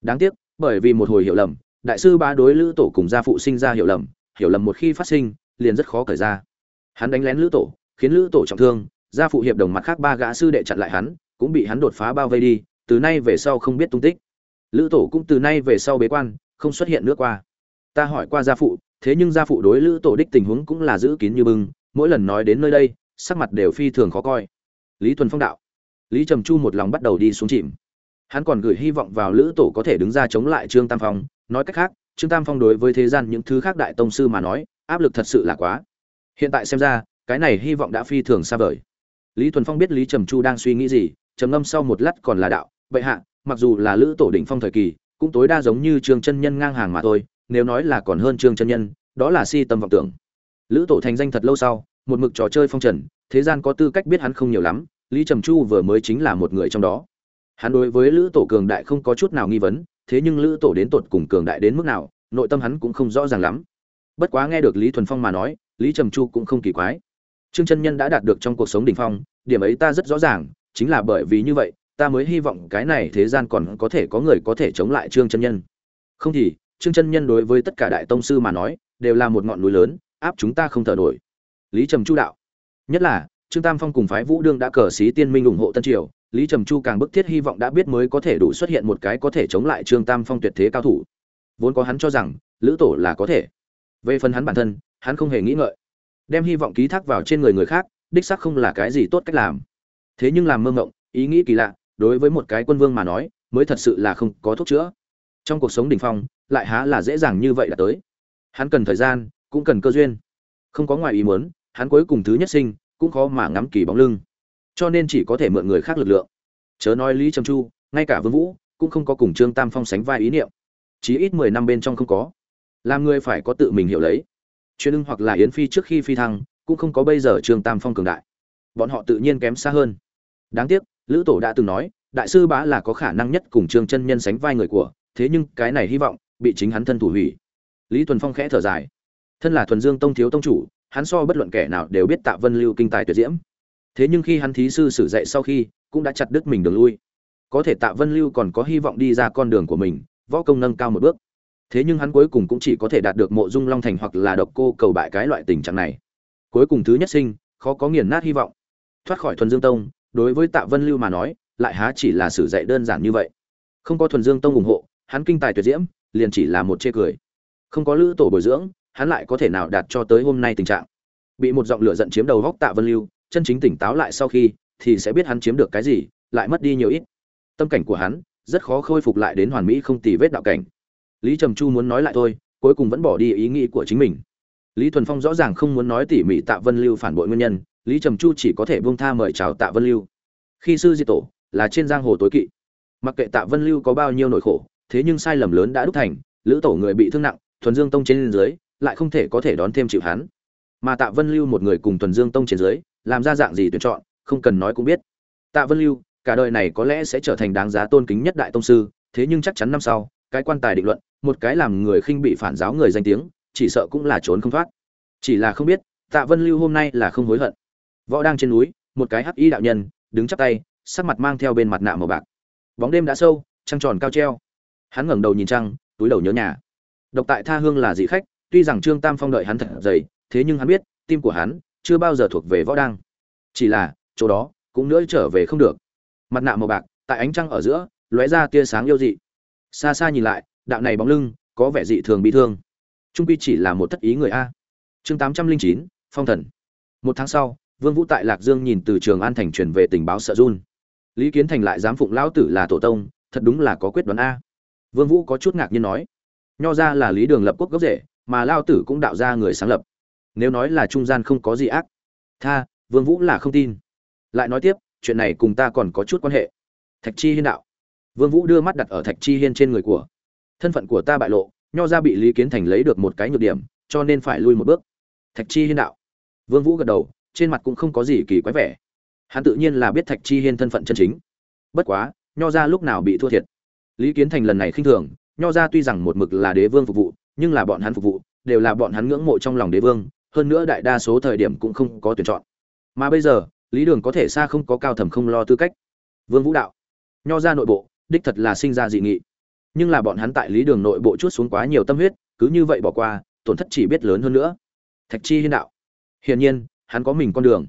Đáng tiếc, bởi vì một hồi hiểu lầm, đại sư ba đối lữ tổ cùng gia phụ sinh ra hiểu lầm hiểu lầm một khi phát sinh, liền rất khó cởi ra. Hắn đánh lén lữ tổ, khiến lữ tổ trọng thương, gia phụ hiệp đồng mặt khác ba gã sư đệ chặn lại hắn, cũng bị hắn đột phá bao vây đi, từ nay về sau không biết tung tích. Lữ tổ cũng từ nay về sau bế quan, không xuất hiện nữa qua. Ta hỏi qua gia phụ thế nhưng gia phụ đối lữ tổ đích tình huống cũng là giữ kín như bưng, mỗi lần nói đến nơi đây, sắc mặt đều phi thường khó coi. Lý thuần phong đạo. Lý trầm chu một lòng bắt đầu đi xuống chìm. Hắn còn gửi hy vọng vào lữ tổ có thể đứng ra chống lại trương tam phong. Nói cách khác, trương tam phong đối với thế gian những thứ khác đại tông sư mà nói, áp lực thật sự là quá. Hiện tại xem ra, cái này hy vọng đã phi thường xa vời. Lý thuần phong biết lý trầm chu đang suy nghĩ gì, trầm ngâm sau một lát còn là đạo, bệ hạ, mặc dù là lữ tổ đỉnh phong thời kỳ, cũng tối đa giống như trương chân nhân ngang hàng mà thôi nếu nói là còn hơn trương chân nhân, đó là si tâm vọng tưởng. Lữ tổ thành danh thật lâu sau, một mực trò chơi phong trần, thế gian có tư cách biết hắn không nhiều lắm, lý trầm chu vừa mới chính là một người trong đó. Hắn đối với lữ tổ cường đại không có chút nào nghi vấn, thế nhưng lữ tổ đến tột cùng cường đại đến mức nào, nội tâm hắn cũng không rõ ràng lắm. Bất quá nghe được lý thuần phong mà nói, lý trầm chu cũng không kỳ quái. Trương chân nhân đã đạt được trong cuộc sống đ ỉ n h phong, điểm ấy ta rất rõ ràng, chính là bởi vì như vậy, ta mới hy vọng cái này thế gian còn có thể có người có thể chống lại trương chân nhân. Không thì trương chân nhân đối với tất cả đại tông sư mà nói, đều là một ngọn núi lớn, áp chúng ta không thở nổi. Lý trầm chu đạo. Nhất là, trương tam phong cùng phái vũ đương đã cờ xí tiên minh ủng hộ tân triều, lý trầm chu càng bức thiết hy vọng đã biết mới có thể đủ xuất hiện một cái có thể chống lại trương tam phong tuyệt thế cao thủ. Vốn có hắn cho rằng, lữ tổ là có thể. Về phần hắn bản thân, hắn không hề nghĩ ngợi. Đem hy vọng ký thác vào trên người người khác, đích xác không là cái gì tốt cách làm. Thế nhưng làm mơ ngộng ý nghĩ kỳ lạ, đối với một cái quân vương mà nói, mới thật sự là không có thuốc chữa. Trong cuộc sống đỉnh phong lại há là dễ dàng như vậy đã tới. Hắn cần thời gian, cũng cần cơ duyên. Không có ngoài ý muốn, hắn cuối cùng thứ nhất sinh, cũng khó mà ngắm kỳ bóng lưng. Cho nên chỉ có thể mượn người khác lực lượng. Chớ nói lý trầm chu, ngay cả vương vũ, cũng không có cùng trương tam phong sánh vai ý niệm. Chí ít mười năm bên trong không có. Làm người phải có tự mình hiểu lấy. Chuyên ưng hoặc là yến phi trước khi phi thăng, cũng không có bây giờ trương tam phong cường đại. Bọn họ tự nhiên kém xa hơn. Đáng tiếc, lữ tổ đã từng nói, đại sư bá là có khả năng nhất cùng trương chân nhân sánh vai người của, thế nhưng cái này hy vọng bị chính hắn thân thủ hủy lý tuần phong khẽ thở dài thân là thuần dương tông thiếu tông chủ hắn so bất luận kẻ nào đều biết Tạ Vân Lưu kinh tài tuyệt diễm. Thế nhưng khi hắn thí sư sử dạy sau khi, cũng đã chặt đứt mình đường lui. Có thể Tạ Vân Lưu còn có hy vọng đi ra con đường của mình, võ công nâng cao một bước. Thế nhưng hắn cuối cùng cũng chỉ có thể đạt được mộ dung long thành hoặc là độc cô cầu bại cái loại tình trạng này. Cuối cùng thứ nhất sinh, khó có nghiền nát hy vọng. Thoát khỏi thuần dương tông, đối với Tạ Vân Lưu mà nói, lại há chỉ là sử dạy đơn giản như vậy. Không có thuần dương tông ủng hộ, hắn kinh tài tuyệt diễm, liền chỉ là một chê cười. Không có lữ tổ bồi dưỡng, hắn lại có thể nào đạt cho tới hôm nay tình trạng. Bị một giọng lửa giận chiếm đầu góc tạ vân lưu chân chính tỉnh táo lại sau khi thì sẽ biết hắn chiếm được cái gì lại mất đi nhiều ít. Tâm cảnh của hắn rất khó khôi phục lại đến hoàn mỹ không tì vết đạo cảnh. Lý trầm chu muốn nói lại thôi cuối cùng vẫn bỏ đi ý nghĩ của chính mình. Lý thuần phong rõ ràng không muốn nói tỉ mỉ tạ vân lưu phản bội nguyên nhân lý trầm chu chỉ có thể buông tha mời chào tạ vân lưu. Khi sư di tổ là trên giang hồ tối kỵ mặc kệ tạ vân lưu có bao nhiêu nỗi khổ thế nhưng sai lầm lớn đã đúc thành, lữ tổ người bị thương nặng, thuần dương tông trên dưới lại không thể có thể đón thêm chịu hắn. Mà tạ vân lưu một người cùng thuần dương tông trên dưới, làm ra dạng gì tuyển chọn, không cần nói cũng biết. Tạ vân lưu, cả đời này có lẽ sẽ trở thành đáng giá tôn kính nhất đại tông sư, thế nhưng chắc chắn năm sau, cái quan tài định luận, một cái làm người khinh bị phản giáo người danh tiếng, chỉ sợ cũng là trốn không thoát. Chỉ là không biết, tạ vân lưu hôm nay là không hối hận. Võ đang trên núi, một cái hắc y đạo nhân, đứng chắp tay, sắc mặt mang theo bên mặt nạ màu bạc. Bóng đêm đã sâu, trăng tròn cao treo hắn ngẩng đầu nhìn trăng, túi đầu nhớ nhà. Độc tại tha hương là dị khách, tuy rằng trương tam phong đợi hắn thật dày, thế nhưng hắn biết, tim của hắn chưa bao giờ thuộc về võ đăng. Chỉ là, chỗ đó cũng nữa trở về không được. Mặt nạ màu bạc, tại ánh trăng ở giữa, lóe ra tia sáng yêu dị. Xa xa nhìn lại, đạo này bóng lưng, có vẻ dị thường bị thương. Trung quy chỉ là một thất ý người a. Chương tám trăm linh chín, phong thần. Một tháng sau, vương vũ tại lạc dương nhìn từ trường an thành truyền về tình báo sợ run. Lý kiến thành lại dám phụng lão tử là tổ tông, thật đúng là có quyết đoán a vương vũ có chút ngạc nhiên nói, nho ra là lý đường lập quốc gốc rễ, mà lao tử cũng đạo ra người sáng lập. Nếu nói là trung gian không có gì ác, tha, vương vũ là không tin. Lại nói tiếp, chuyện này cùng ta còn có chút quan hệ. Thạch chi hiên đạo. Vương vũ đưa mắt đặt ở thạch chi hiên trên người của. Thân phận của ta bại lộ, nho ra bị lý kiến thành lấy được một cái nhược điểm, cho nên phải lui một bước. Thạch chi hiên đạo. Vương vũ gật đầu, trên mặt cũng không có gì kỳ quái vẻ. Hắn tự nhiên là biết thạch chi hiên thân phận chân chính. Bất quá, nho ra lúc nào bị thua thiệt lý kiến thành lần này khinh thường, nho ra tuy rằng một mực là đế vương phục vụ, nhưng là bọn hắn phục vụ, đều là bọn hắn ngưỡng mộ trong lòng đế vương, hơn nữa đại đa số thời điểm cũng không có tuyển chọn. Mà bây giờ, lý đường có thể xa không có cao thầm không lo tư cách. Vương vũ đạo, nho ra nội bộ, đích thật là sinh ra dị nghị. Nhưng là bọn hắn tại lý đường nội bộ chút xuống quá nhiều tâm huyết, cứ như vậy bỏ qua, tổn thất chỉ biết lớn hơn nữa. Thạch chi hiên đạo, hiển nhiên, hắn có mình con đường.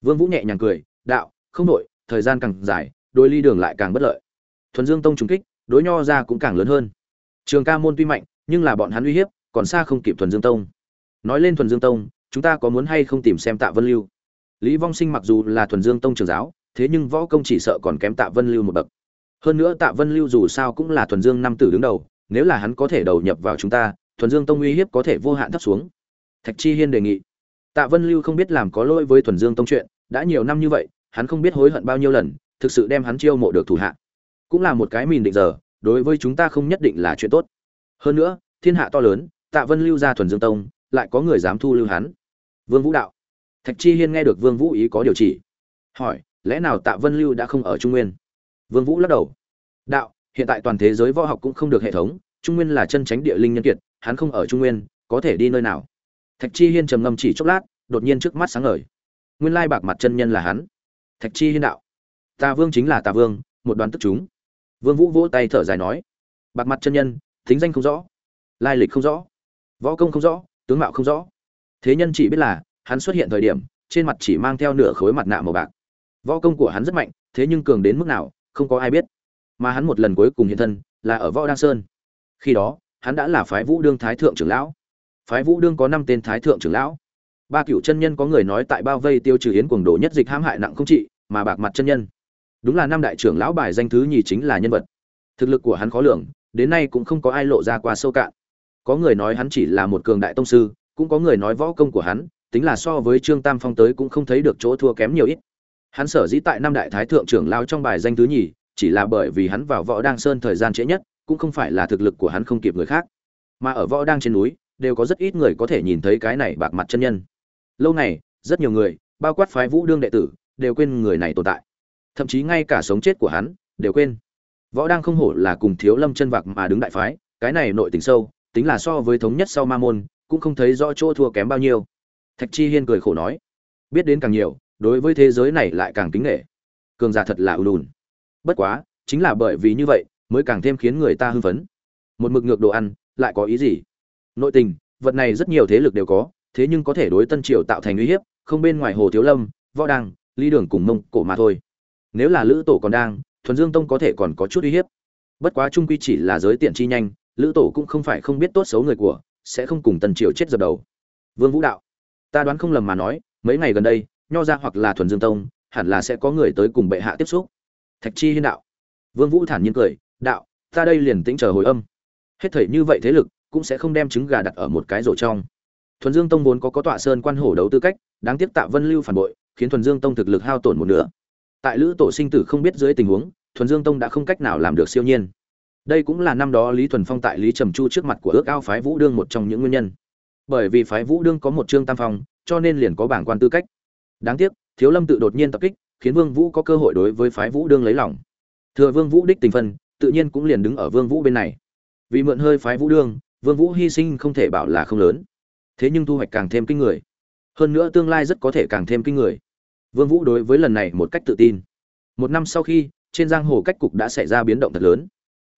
Vương vũ nhẹ nhàng cười, đạo, không nội thời gian càng dài, đôi ly đường lại càng bất lợi. Thuần dương tông trùng kích đối nho ra cũng càng lớn hơn. Trường ca môn tuy mạnh, nhưng là bọn hắn uy hiếp, còn xa không kịp thuần dương tông. Nói lên thuần dương tông, chúng ta có muốn hay không tìm xem tạ vân lưu? Lý vong sinh mặc dù là thuần dương tông trường giáo, thế nhưng võ công chỉ sợ còn kém tạ vân lưu một bậc. Hơn nữa tạ vân lưu dù sao cũng là thuần dương năm tử đứng đầu, nếu là hắn có thể đầu nhập vào chúng ta, thuần dương tông uy hiếp có thể vô hạn thấp xuống. Thạch chi hiên đề nghị. Tạ vân lưu không biết làm có lỗi với thuần dương tông chuyện, đã nhiều năm như vậy, hắn không biết hối hận bao nhiêu lần, thực sự đem hắn chiêu mộ được thủ hạ cũng là một cái mìn định giờ, đối với chúng ta không nhất định là chuyện tốt. Hơn nữa, thiên hạ to lớn, tạ vân lưu ra thuần dương tông, lại có người dám thu lưu hắn. Vương vũ đạo. Thạch chi hiên nghe được vương vũ ý có điều chỉ. Hỏi, lẽ nào tạ vân lưu đã không ở trung nguyên? Vương vũ lắc đầu. Đạo, hiện tại toàn thế giới võ học cũng không được hệ thống, trung nguyên là chân tránh địa linh nhân kiệt, hắn không ở trung nguyên, có thể đi nơi nào? Thạch chi hiên trầm ngâm chỉ chốc lát, đột nhiên trước mắt sáng ngời. Nguyên lai bạc mặt chân nhân là hắn. Thạch chi hiên đạo. Tà vương chính là tà vương, một đoàn tức chúng vương vũ vỗ tay thở dài nói, bạc mặt chân nhân, thính danh không rõ, lai lịch không rõ, võ công không rõ, tướng mạo không rõ. Thế nhân chỉ biết là, hắn xuất hiện thời điểm, trên mặt chỉ mang theo nửa khối mặt nạ màu bạc. Võ công của hắn rất mạnh, thế nhưng cường đến mức nào, không có ai biết. Mà hắn một lần cuối cùng hiện thân, là ở võ đăng sơn. Khi đó, hắn đã là phái vũ đương thái thượng trưởng lão. Phái vũ đương có năm tên thái thượng trưởng lão. Ba cựu chân nhân có người nói tại bao vây tiêu trừ hiến cuồng đồ nhất dịch hãm hại nặng không trị, mà bạc mặt chân nhân đúng là năm đại trưởng lão bài danh thứ nhì chính là nhân vật. Thực lực của hắn khó lường, đến nay cũng không có ai lộ ra qua sâu cạn. Có người nói hắn chỉ là một cường đại tông sư, cũng có người nói võ công của hắn, tính là so với trương tam phong tới cũng không thấy được chỗ thua kém nhiều ít. Hắn sở dĩ tại năm đại thái thượng trưởng lao trong bài danh thứ nhì, chỉ là bởi vì hắn vào võ đang sơn thời gian trễ nhất, cũng không phải là thực lực của hắn không kịp người khác. Mà ở võ đang trên núi, đều có rất ít người có thể nhìn thấy cái này bạc mặt chân nhân. Lâu này rất nhiều người, bao quát phái vũ đương đệ tử, đều quên người này tồn tại thậm chí ngay cả sống chết của hắn, đều quên. Võ đang không hổ là cùng thiếu lâm chân vạc mà đứng đại phái, cái này nội tình sâu, tính là so với thống nhất sau ma môn, cũng không thấy rõ chỗ thua kém bao nhiêu. Thạch chi hiên cười khổ nói, biết đến càng nhiều, đối với thế giới này lại càng kính nghệ cường giả thật là ưu lùn bất quá, chính là bởi vì như vậy, mới càng thêm khiến người ta hưng phấn. Một mực ngược đồ ăn, lại có ý gì? Nội tình, vật này rất nhiều thế lực đều có, thế nhưng có thể đối tân triều tạo thành uy hiếp, không bên ngoài hồ thiếu lâm, võ đăng ly đường cùng mông cổ mà thôi nếu là lữ tổ còn đang, thuần dương tông có thể còn có chút uy hiếp. Bất quá trung quy chỉ là giới tiện chi nhanh, lữ tổ cũng không phải không biết tốt xấu người của, sẽ không cùng tần triều chết dập đầu. Vương vũ đạo, ta đoán không lầm mà nói, mấy ngày gần đây, nho ra hoặc là thuần dương tông, hẳn là sẽ có người tới cùng bệ hạ tiếp xúc. Thạch chi hiên đạo, vương vũ thản nhiên cười, đạo, ta đây liền tĩnh chờ hồi âm. Hết thảy như vậy thế lực, cũng sẽ không đem trứng gà đặt ở một cái rổ trong. Thuần dương tông vốn có có tọa sơn quan hổ đấu tư cách, đáng tiếc tạ vân lưu phản bội, khiến thuần dương tông thực lực hao tổn một nửa tại lữ tổ sinh tử không biết dưới tình huống, thuần dương tông đã không cách nào làm được siêu nhiên. Đây cũng là năm đó lý thuần phong tại lý trầm chu trước mặt của ước ao phái vũ đương một trong những nguyên nhân. Bởi vì phái vũ đương có một trương tam phong, cho nên liền có bảng quan tư cách. Đáng tiếc, thiếu lâm tự đột nhiên tập kích, khiến vương vũ có cơ hội đối với phái vũ đương lấy lòng. Thừa vương vũ đích tình phân, tự nhiên cũng liền đứng ở vương vũ bên này. Vì mượn hơi phái vũ đương, vương vũ hy sinh không thể bảo là không lớn. Thế nhưng thu hoạch càng thêm kinh người. Hơn nữa tương lai rất có thể càng thêm kinh người vương vũ đối với lần này một cách tự tin. Một năm sau khi, trên giang hồ cách cục đã xảy ra biến động thật lớn.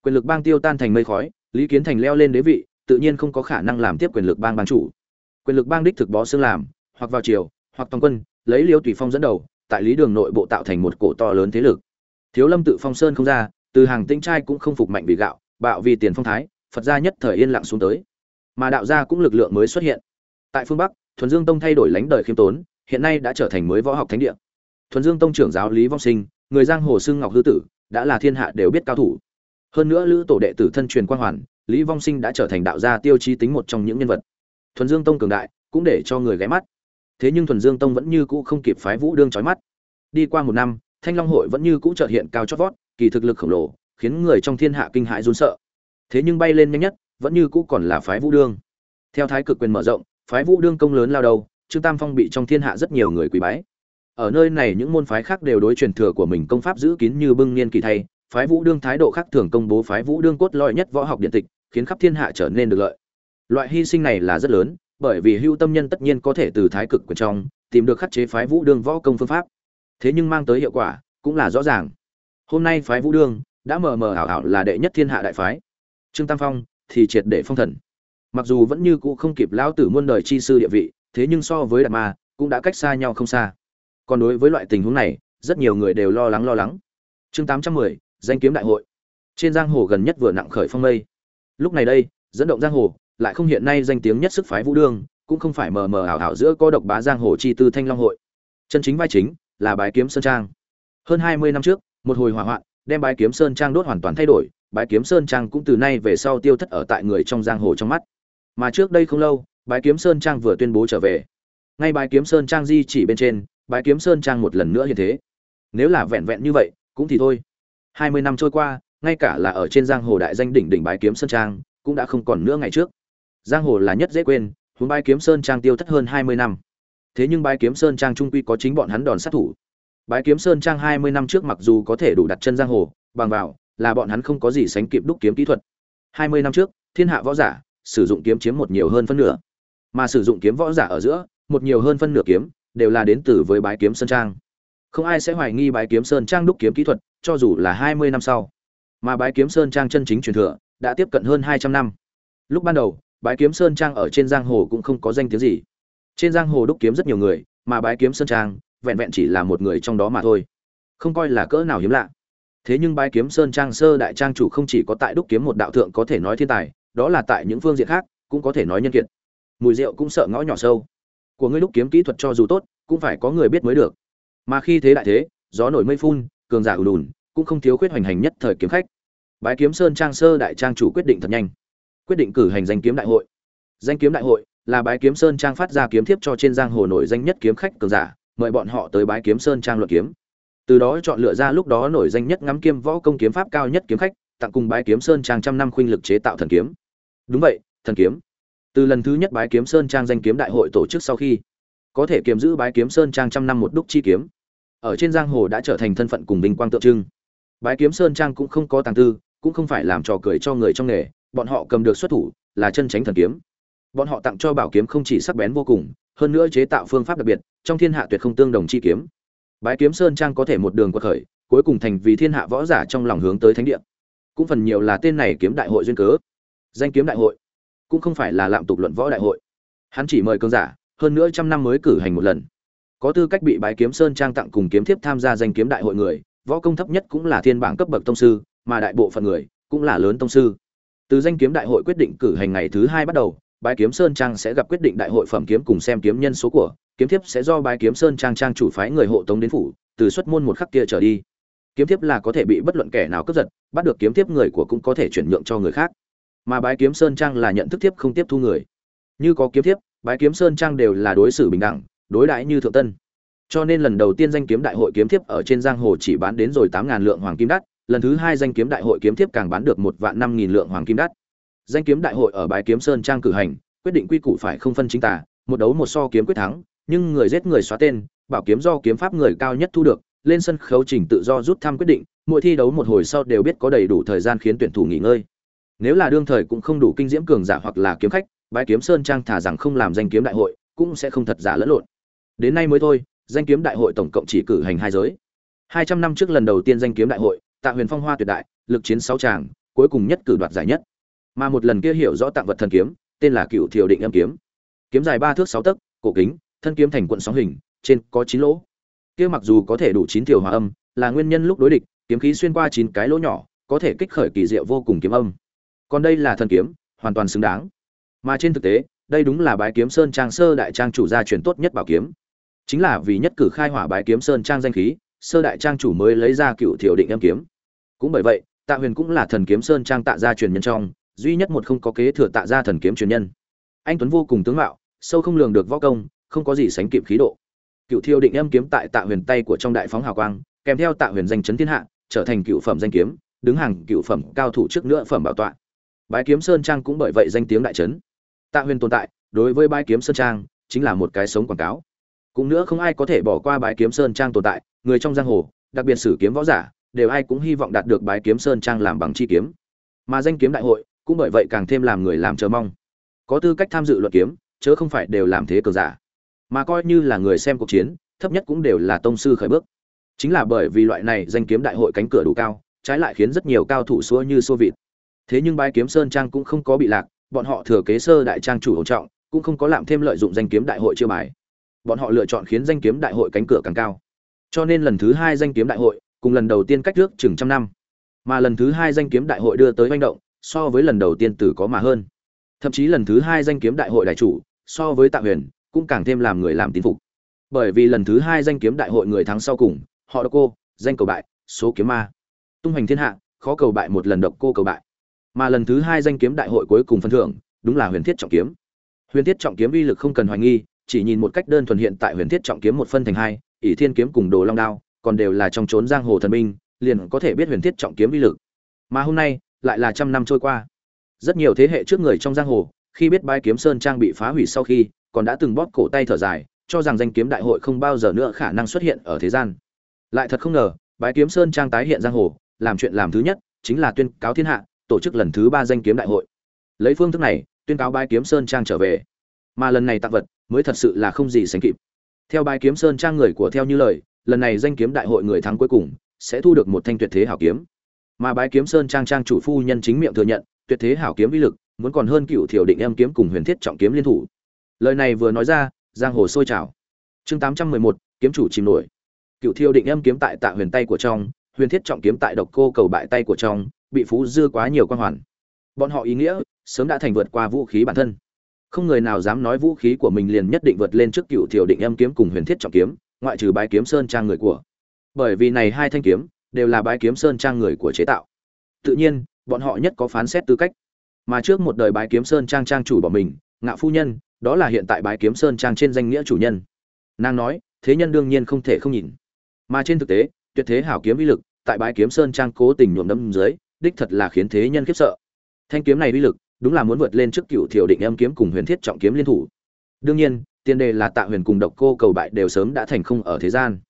Quyền lực bang tiêu tan thành mây khói, lý kiến thành leo lên đế vị, tự nhiên không có khả năng làm tiếp quyền lực bang bang chủ. Quyền lực bang đích thực bó xương làm, hoặc vào triều, hoặc toàn quân, lấy liêu tùy phong dẫn đầu, tại lý đường nội bộ tạo thành một cổ to lớn thế lực. Thiếu lâm tự phong sơn không ra, từ hàng Tinh trai cũng không phục mạnh vì gạo, bạo vì tiền phong thái, phật gia nhất thời yên lặng xuống tới. Mà đạo gia cũng lực lượng mới xuất hiện. Tại phương bắc, thuần dương tông thay đổi lãnh đời khiêm tốn hiện nay đã trở thành mới võ học thánh địa. Thuần dương tông trưởng giáo lý vong sinh, người giang hồ xưng ngọc hư tử, đã là thiên hạ đều biết cao thủ. Hơn nữa lữ tổ đệ tử thân truyền quan hoàn, lý vong sinh đã trở thành đạo gia tiêu chí tính một trong những nhân vật. Thuần dương tông cường đại, cũng để cho người ghé mắt. Thế nhưng thuần dương tông vẫn như cũ không kịp phái vũ đương chói mắt. Đi qua một năm, thanh long hội vẫn như cũ chợt hiện cao chót vót, kỳ thực lực khổng lồ, khiến người trong thiên hạ kinh hãi run sợ. Thế nhưng bay lên nhanh nhất, vẫn như cũ còn là phái vũ đương. Theo thái cực quyền mở rộng, phái vũ đương công lớn lao đầu trương tam phong bị trong thiên hạ rất nhiều người quý bái. Ở nơi này những môn phái khác đều đối truyền thừa của mình công pháp giữ kín như bưng niên kỳ thay, phái vũ đương thái độ khác thường công bố phái vũ đương cốt lõi nhất võ học điện tịch, khiến khắp thiên hạ trở nên được lợi. Loại hy sinh này là rất lớn, bởi vì hưu tâm nhân tất nhiên có thể từ thái cực của trong, tìm được khắc chế phái vũ đương võ công phương pháp. Thế nhưng mang tới hiệu quả, cũng là rõ ràng. Hôm nay phái vũ đương đã mờ mờ ảo ảo là đệ nhất thiên hạ đại phái. Trương tam phong thì triệt để phong thần. Mặc dù vẫn như cũ không kịp lão tử muôn đời chi sư địa vị thế nhưng so với đạt ma, cũng đã cách xa nhau không xa. Còn đối với loại tình huống này, rất nhiều người đều lo lắng lo lắng. Chương tám trăm mười, danh kiếm đại hội. Trên giang hồ gần nhất vừa nặng khởi phong mây. Lúc này đây, dẫn động giang hồ, lại không hiện nay danh tiếng nhất sức phái vũ đương, cũng không phải mờ mờ ảo ảo giữa có độc bá giang hồ chi tư thanh long hội. Chân chính vai chính, là bái kiếm sơn trang. Hơn hai mươi năm trước, một hồi hỏa hoạn, đem bái kiếm sơn trang đốt hoàn toàn thay đổi, bái kiếm sơn trang cũng từ nay về sau tiêu thất ở tại người trong giang hồ trong mắt. Mà trước đây không lâu bái kiếm sơn trang vừa tuyên bố trở về. Ngay bái kiếm sơn trang di chỉ bên trên, bái kiếm sơn trang một lần nữa như thế. Nếu là vẹn vẹn như vậy, cũng thì thôi. Hai mươi năm trôi qua, ngay cả là ở trên giang hồ đại danh đỉnh đỉnh bái kiếm sơn trang, cũng đã không còn nữa ngày trước. Giang hồ là nhất dễ quên, huống bái kiếm sơn trang tiêu thất hơn hai mươi năm. Thế nhưng bái kiếm sơn trang trung quy có chính bọn hắn đòn sát thủ. Bái kiếm sơn trang hai mươi năm trước mặc dù có thể đủ đặt chân giang hồ, bằng vào là bọn hắn không có gì sánh kịp đúc kiếm kỹ thuật. hai mươi năm trước, thiên hạ võ giả sử dụng kiếm chiếm một nhiều hơn phân nửa mà sử dụng kiếm võ giả ở giữa, một nhiều hơn phân nửa kiếm đều là đến từ với bái kiếm sơn trang. Không ai sẽ hoài nghi bái kiếm sơn trang đúc kiếm kỹ thuật, cho dù là hai mươi năm sau. Mà bái kiếm sơn trang chân chính truyền thừa đã tiếp cận hơn hai trăm năm. Lúc ban đầu, bái kiếm sơn trang ở trên giang hồ cũng không có danh tiếng gì. Trên giang hồ đúc kiếm rất nhiều người, mà bái kiếm sơn trang vẹn vẹn chỉ là một người trong đó mà thôi. Không coi là cỡ nào hiếm lạ. Thế nhưng bái kiếm sơn trang sơ đại trang chủ không chỉ có tại đúc kiếm một đạo thượng có thể nói thiên tài, đó là tại những phương diện khác cũng có thể nói nhân kiện mùi rượu cũng sợ ngõ nhỏ sâu. Của ngươi lúc kiếm kỹ thuật cho dù tốt, cũng phải có người biết mới được. Mà khi thế đại thế, gió nổi mây phun, cường giả ùn ùn, cũng không thiếu khuyết hoành hành nhất thời kiếm khách. Bái kiếm sơn trang sơ đại trang chủ quyết định thật nhanh. Quyết định cử hành danh kiếm đại hội. Danh kiếm đại hội là bái kiếm sơn trang phát ra kiếm thiếp cho trên giang hồ nổi danh nhất kiếm khách cường giả, mời bọn họ tới bái kiếm sơn trang luận kiếm. Từ đó chọn lựa ra lúc đó nổi danh nhất ngắm kiếm võ công kiếm pháp cao nhất kiếm khách, tặng cùng bái kiếm sơn trang trăm năm khuynh lực chế tạo thần kiếm. Đúng vậy, thần kiếm từ lần thứ nhất bái kiếm sơn trang danh kiếm đại hội tổ chức sau khi, có thể kiếm giữ bái kiếm sơn trang trăm năm một đúc chi kiếm. Ở trên giang hồ đã trở thành thân phận cùng vinh quang tượng trưng. Bái kiếm sơn trang cũng không có tàng tư, cũng không phải làm trò cười cho người trong nghề, bọn họ cầm được xuất thủ là chân tránh thần kiếm. Bọn họ tặng cho bảo kiếm không chỉ sắc bén vô cùng, hơn nữa chế tạo phương pháp đặc biệt, trong thiên hạ tuyệt không tương đồng chi kiếm. Bái kiếm sơn trang có thể một đường quật khởi, cuối cùng thành vì thiên hạ võ giả trong lòng hướng tới thánh địa. Cũng phần nhiều là tên này kiếm đại hội duyên cớ. Danh kiếm đại hội cũng không phải là lạm tục luận võ đại hội. Hắn chỉ mời cơn giả, hơn nữa trăm năm mới cử hành một lần. Có tư cách bị bái kiếm sơn trang tặng cùng kiếm thiếp tham gia danh kiếm đại hội người, võ công thấp nhất cũng là thiên bảng cấp bậc tông sư, mà đại bộ phận người cũng là lớn tông sư. Từ danh kiếm đại hội quyết định cử hành ngày thứ hai bắt đầu, bái kiếm sơn trang sẽ gặp quyết định đại hội phẩm kiếm cùng xem kiếm nhân số của, kiếm thiếp sẽ do bái kiếm sơn trang trang chủ phái người hộ tống đến phủ, từ xuất môn một khắc kia trở đi. Kiếm thiếp là có thể bị bất luận kẻ nào cướp giật, bắt được kiếm thiếp người của cũng có thể chuyển nhượng cho người khác mà bái kiếm sơn trang là nhận thức thiếp không tiếp thu người. Như có kiếm thiếp, bái kiếm sơn trang đều là đối xử bình đẳng, đối đãi như thượng tân. Cho nên lần đầu tiên danh kiếm đại hội kiếm thiếp ở trên giang hồ chỉ bán đến rồi tám ngàn lượng hoàng kim đắt, lần thứ hai danh kiếm đại hội kiếm thiếp càng bán được một vạn năm nghìn lượng hoàng kim đắt. Danh kiếm đại hội ở bái kiếm sơn trang cử hành, quyết định quy củ phải không phân chính tả, một đấu một so kiếm quyết thắng, nhưng người giết người xóa tên, bảo kiếm do kiếm pháp người cao nhất thu được, lên sân khấu trình tự do rút thăm quyết định, mỗi thi đấu một hồi sau đều biết có đầy đủ thời gian khiến tuyển thủ nghỉ ngơi nếu là đương thời cũng không đủ kinh diễm cường giả hoặc là kiếm khách, bái kiếm sơn trang thả rằng không làm danh kiếm đại hội, cũng sẽ không thật giả lẫn lộn. Đến nay mới thôi, danh kiếm đại hội tổng cộng chỉ cử hành hai giới. Hai trăm năm trước lần đầu tiên danh kiếm đại hội, tạ huyền phong hoa tuyệt đại, lực chiến sáu tràng, cuối cùng nhất cử đoạt giải nhất. Mà một lần kia hiểu rõ tặng vật thần kiếm, tên là cựu thiều định âm kiếm. Kiếm dài ba thước sáu tấc, cổ kính, thân kiếm thành quận sóng hình, trên có chín lỗ. Kia mặc dù có thể đủ chín thiều hòa âm, là nguyên nhân lúc đối địch, kiếm khí xuyên qua chín cái lỗ nhỏ, có thể kích khởi kỳ diệu vô cùng kiếm âm còn đây là thần kiếm, hoàn toàn xứng đáng. Mà trên thực tế, đây đúng là bái kiếm sơn trang sơ đại trang chủ gia truyền tốt nhất bảo kiếm. Chính là vì nhất cử khai hỏa bái kiếm sơn trang danh khí, sơ đại trang chủ mới lấy ra cựu thiểu định âm kiếm. Cũng bởi vậy, tạ huyền cũng là thần kiếm sơn trang tạ gia truyền nhân trong, duy nhất một không có kế thừa tạ gia thần kiếm truyền nhân. Anh tuấn vô cùng tướng mạo, sâu không lường được võ công, không có gì sánh kịp khí độ. Cựu thiêu định âm kiếm tại tạ huyền tay của trong đại phóng hào quang, kèm theo tạ huyền danh chấn thiên hạ, trở thành cựu phẩm danh kiếm, đứng hàng cựu phẩm cao thủ trước nữa phẩm bảo tọa bái kiếm sơn trang cũng bởi vậy danh tiếng đại trấn. Tạ huyền tồn tại, đối với bái kiếm sơn trang, chính là một cái sống quảng cáo. Cũng nữa không ai có thể bỏ qua bái kiếm sơn trang tồn tại, người trong giang hồ, đặc biệt sử kiếm võ giả, đều ai cũng hy vọng đạt được bái kiếm sơn trang làm bằng chi kiếm. Mà danh kiếm đại hội, cũng bởi vậy càng thêm làm người làm chờ mong. Có tư cách tham dự luận kiếm, chớ không phải đều làm thế cờ giả. Mà coi như là người xem cuộc chiến, thấp nhất cũng đều là tông sư khởi bước. Chính là bởi vì loại này danh kiếm đại hội cánh cửa đủ cao, trái lại khiến rất nhiều cao thủ xua như xua vịt thế nhưng bái kiếm sơn trang cũng không có bị lạc, bọn họ thừa kế sơ đại trang chủ hậu trọng, cũng không có làm thêm lợi dụng danh kiếm đại hội chiêu bài. Bọn họ lựa chọn khiến danh kiếm đại hội cánh cửa càng cao. Cho nên lần thứ hai danh kiếm đại hội, cùng lần đầu tiên cách trước chừng trăm năm. Mà lần thứ hai danh kiếm đại hội đưa tới manh động, so với lần đầu tiên từ có mà hơn. Thậm chí lần thứ hai danh kiếm đại hội đại chủ, so với tạ huyền, cũng càng thêm làm người làm tín phục. Bởi vì lần thứ hai danh kiếm đại hội người thắng sau cùng, họ độc cô, danh cầu bại, số kiếm ma. Tung hành thiên hạ, khó cầu bại một lần độc cô cầu bại mà lần thứ hai danh kiếm đại hội cuối cùng phân thưởng, đúng là huyền thiết trọng kiếm. Huyền thiết trọng kiếm uy lực không cần hoài nghi, chỉ nhìn một cách đơn thuần hiện tại huyền thiết trọng kiếm một phân thành hai, ỷ thiên kiếm cùng đồ long đao, còn đều là trong trốn giang hồ thần binh, liền có thể biết huyền thiết trọng kiếm uy lực. Mà hôm nay, lại là trăm năm trôi qua. Rất nhiều thế hệ trước người trong giang hồ, khi biết bãi kiếm sơn trang bị phá hủy sau khi, còn đã từng bóp cổ tay thở dài, cho rằng danh kiếm đại hội không bao giờ nữa khả năng xuất hiện ở thế gian. Lại thật không ngờ bãi kiếm sơn trang tái hiện giang hồ, làm chuyện làm thứ nhất, chính là tuyên cáo thiên hạ tổ chức lần thứ ba danh kiếm đại hội. Lấy phương thức này, tuyên cáo bãi kiếm sơn trang trở về. Mà lần này tặng vật, mới thật sự là không gì sánh kịp. Theo bãi kiếm sơn trang người của theo như lời, lần này danh kiếm đại hội người thắng cuối cùng sẽ thu được một thanh tuyệt thế hảo kiếm. Mà bãi kiếm sơn trang trang chủ phu nhân chính miệng thừa nhận, tuyệt thế hảo kiếm uy lực, muốn còn hơn cựu thiểu định em kiếm cùng huyền thiết trọng kiếm liên thủ. Lời này vừa nói ra, giang hồ sôi trào. Chương tám trăm mười một, kiếm chủ chìm nổi. Cựu thiêu định em kiếm tại tạ huyền tay của trong, huyền thiết trọng kiếm tại độc cô cầu bại tay của trong bị phú dư quá nhiều quan hoàn. Bọn họ ý nghĩa, sớm đã thành vượt qua vũ khí bản thân. Không người nào dám nói vũ khí của mình liền nhất định vượt lên trước cựu thiểu định âm kiếm cùng huyền thiết trọng kiếm, ngoại trừ bái kiếm sơn trang người của. Bởi vì này hai thanh kiếm, đều là bái kiếm sơn trang người của chế tạo. Tự nhiên, bọn họ nhất có phán xét tư cách. Mà trước một đời bái kiếm sơn trang trang chủ bỏ mình, ngạo phu nhân, đó là hiện tại bái kiếm sơn trang trên danh nghĩa chủ nhân. Nàng nói, thế nhân đương nhiên không thể không nhìn. Mà trên thực tế, tuyệt thế hảo kiếm uy lực, tại bái kiếm sơn trang cố tình nhuộm đâm dưới đích thật là khiến thế nhân khiếp sợ. Thanh kiếm này uy lực, đúng là muốn vượt lên trước cựu thiểu định âm kiếm cùng huyền thiết trọng kiếm liên thủ. Đương nhiên, tiền đề là tạ huyền cùng độc cô cầu bại đều sớm đã thành không ở thế gian.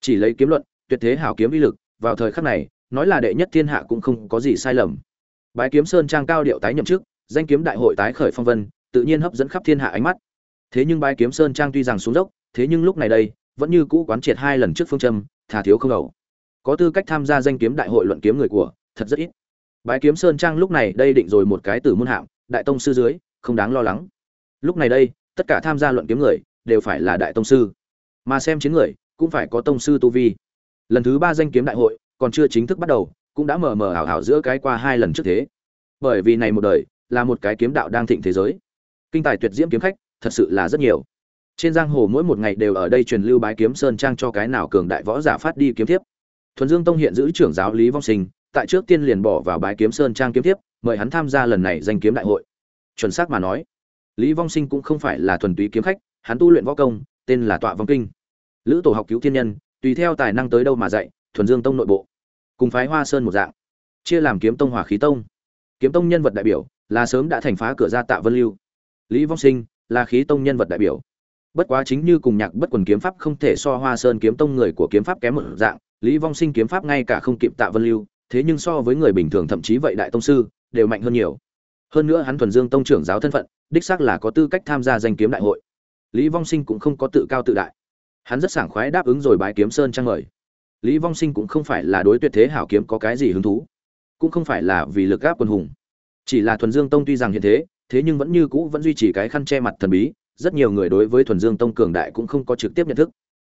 Chỉ lấy kiếm luận, tuyệt thế hảo kiếm uy lực, vào thời khắc này, nói là đệ nhất thiên hạ cũng không có gì sai lầm. Bái kiếm sơn trang cao điệu tái nhậm chức, danh kiếm đại hội tái khởi phong vân, tự nhiên hấp dẫn khắp thiên hạ ánh mắt. Thế nhưng bái kiếm sơn trang tuy rằng xuống dốc, thế nhưng lúc này đây, vẫn như cũ quán triệt hai lần trước phương châm, thà thiếu không đầu. Có tư cách tham gia danh kiếm đại hội luận kiếm người của thật rất ít. Bái kiếm sơn trang lúc này đây định rồi một cái tử môn hạng, đại tông sư dưới, không đáng lo lắng. Lúc này đây, tất cả tham gia luận kiếm người, đều phải là đại tông sư. Mà xem chiến người, cũng phải có tông sư tu vi. Lần thứ ba danh kiếm đại hội, còn chưa chính thức bắt đầu, cũng đã mờ mờ ảo ảo giữa cái qua hai lần trước thế. Bởi vì này một đời, là một cái kiếm đạo đang thịnh thế giới. Kinh tài tuyệt diễm kiếm khách, thật sự là rất nhiều. Trên giang hồ mỗi một ngày đều ở đây truyền lưu bái kiếm sơn trang cho cái nào cường đại võ giả phát đi kiếm thiếp. Thuần dương tông hiện giữ trưởng giáo lý vong sinh tại trước tiên liền bỏ vào bái kiếm sơn trang kiếm tiếp mời hắn tham gia lần này danh kiếm đại hội. Chuẩn xác mà nói, lý vong sinh cũng không phải là thuần túy kiếm khách, hắn tu luyện võ công, tên là tọa vong kinh. Lữ tổ học cứu thiên nhân, tùy theo tài năng tới đâu mà dạy, thuần dương tông nội bộ, cùng phái hoa sơn một dạng, chia làm kiếm tông hỏa khí tông. Kiếm tông nhân vật đại biểu là sớm đã thành phá cửa ra tạ vân lưu. Lý vong sinh là khí tông nhân vật đại biểu. Bất quá chính như cùng nhạc bất quần kiếm pháp không thể so hoa sơn kiếm tông người của kiếm pháp kém một dạng, lý vong sinh kiếm pháp ngay cả không kịp tạ vân lưu thế nhưng so với người bình thường thậm chí vậy đại tông sư, đều mạnh hơn nhiều. Hơn nữa hắn thuần dương tông trưởng giáo thân phận, đích xác là có tư cách tham gia danh kiếm đại hội. Lý vong sinh cũng không có tự cao tự đại. Hắn rất sảng khoái đáp ứng rồi bái kiếm sơn trang mời. Lý vong sinh cũng không phải là đối tuyệt thế hảo kiếm có cái gì hứng thú, cũng không phải là vì lực gáp quân hùng. Chỉ là thuần dương tông tuy rằng hiện thế thế nhưng vẫn như cũ vẫn duy trì cái khăn che mặt thần bí, rất nhiều người đối với thuần dương tông cường đại cũng không có trực tiếp nhận thức.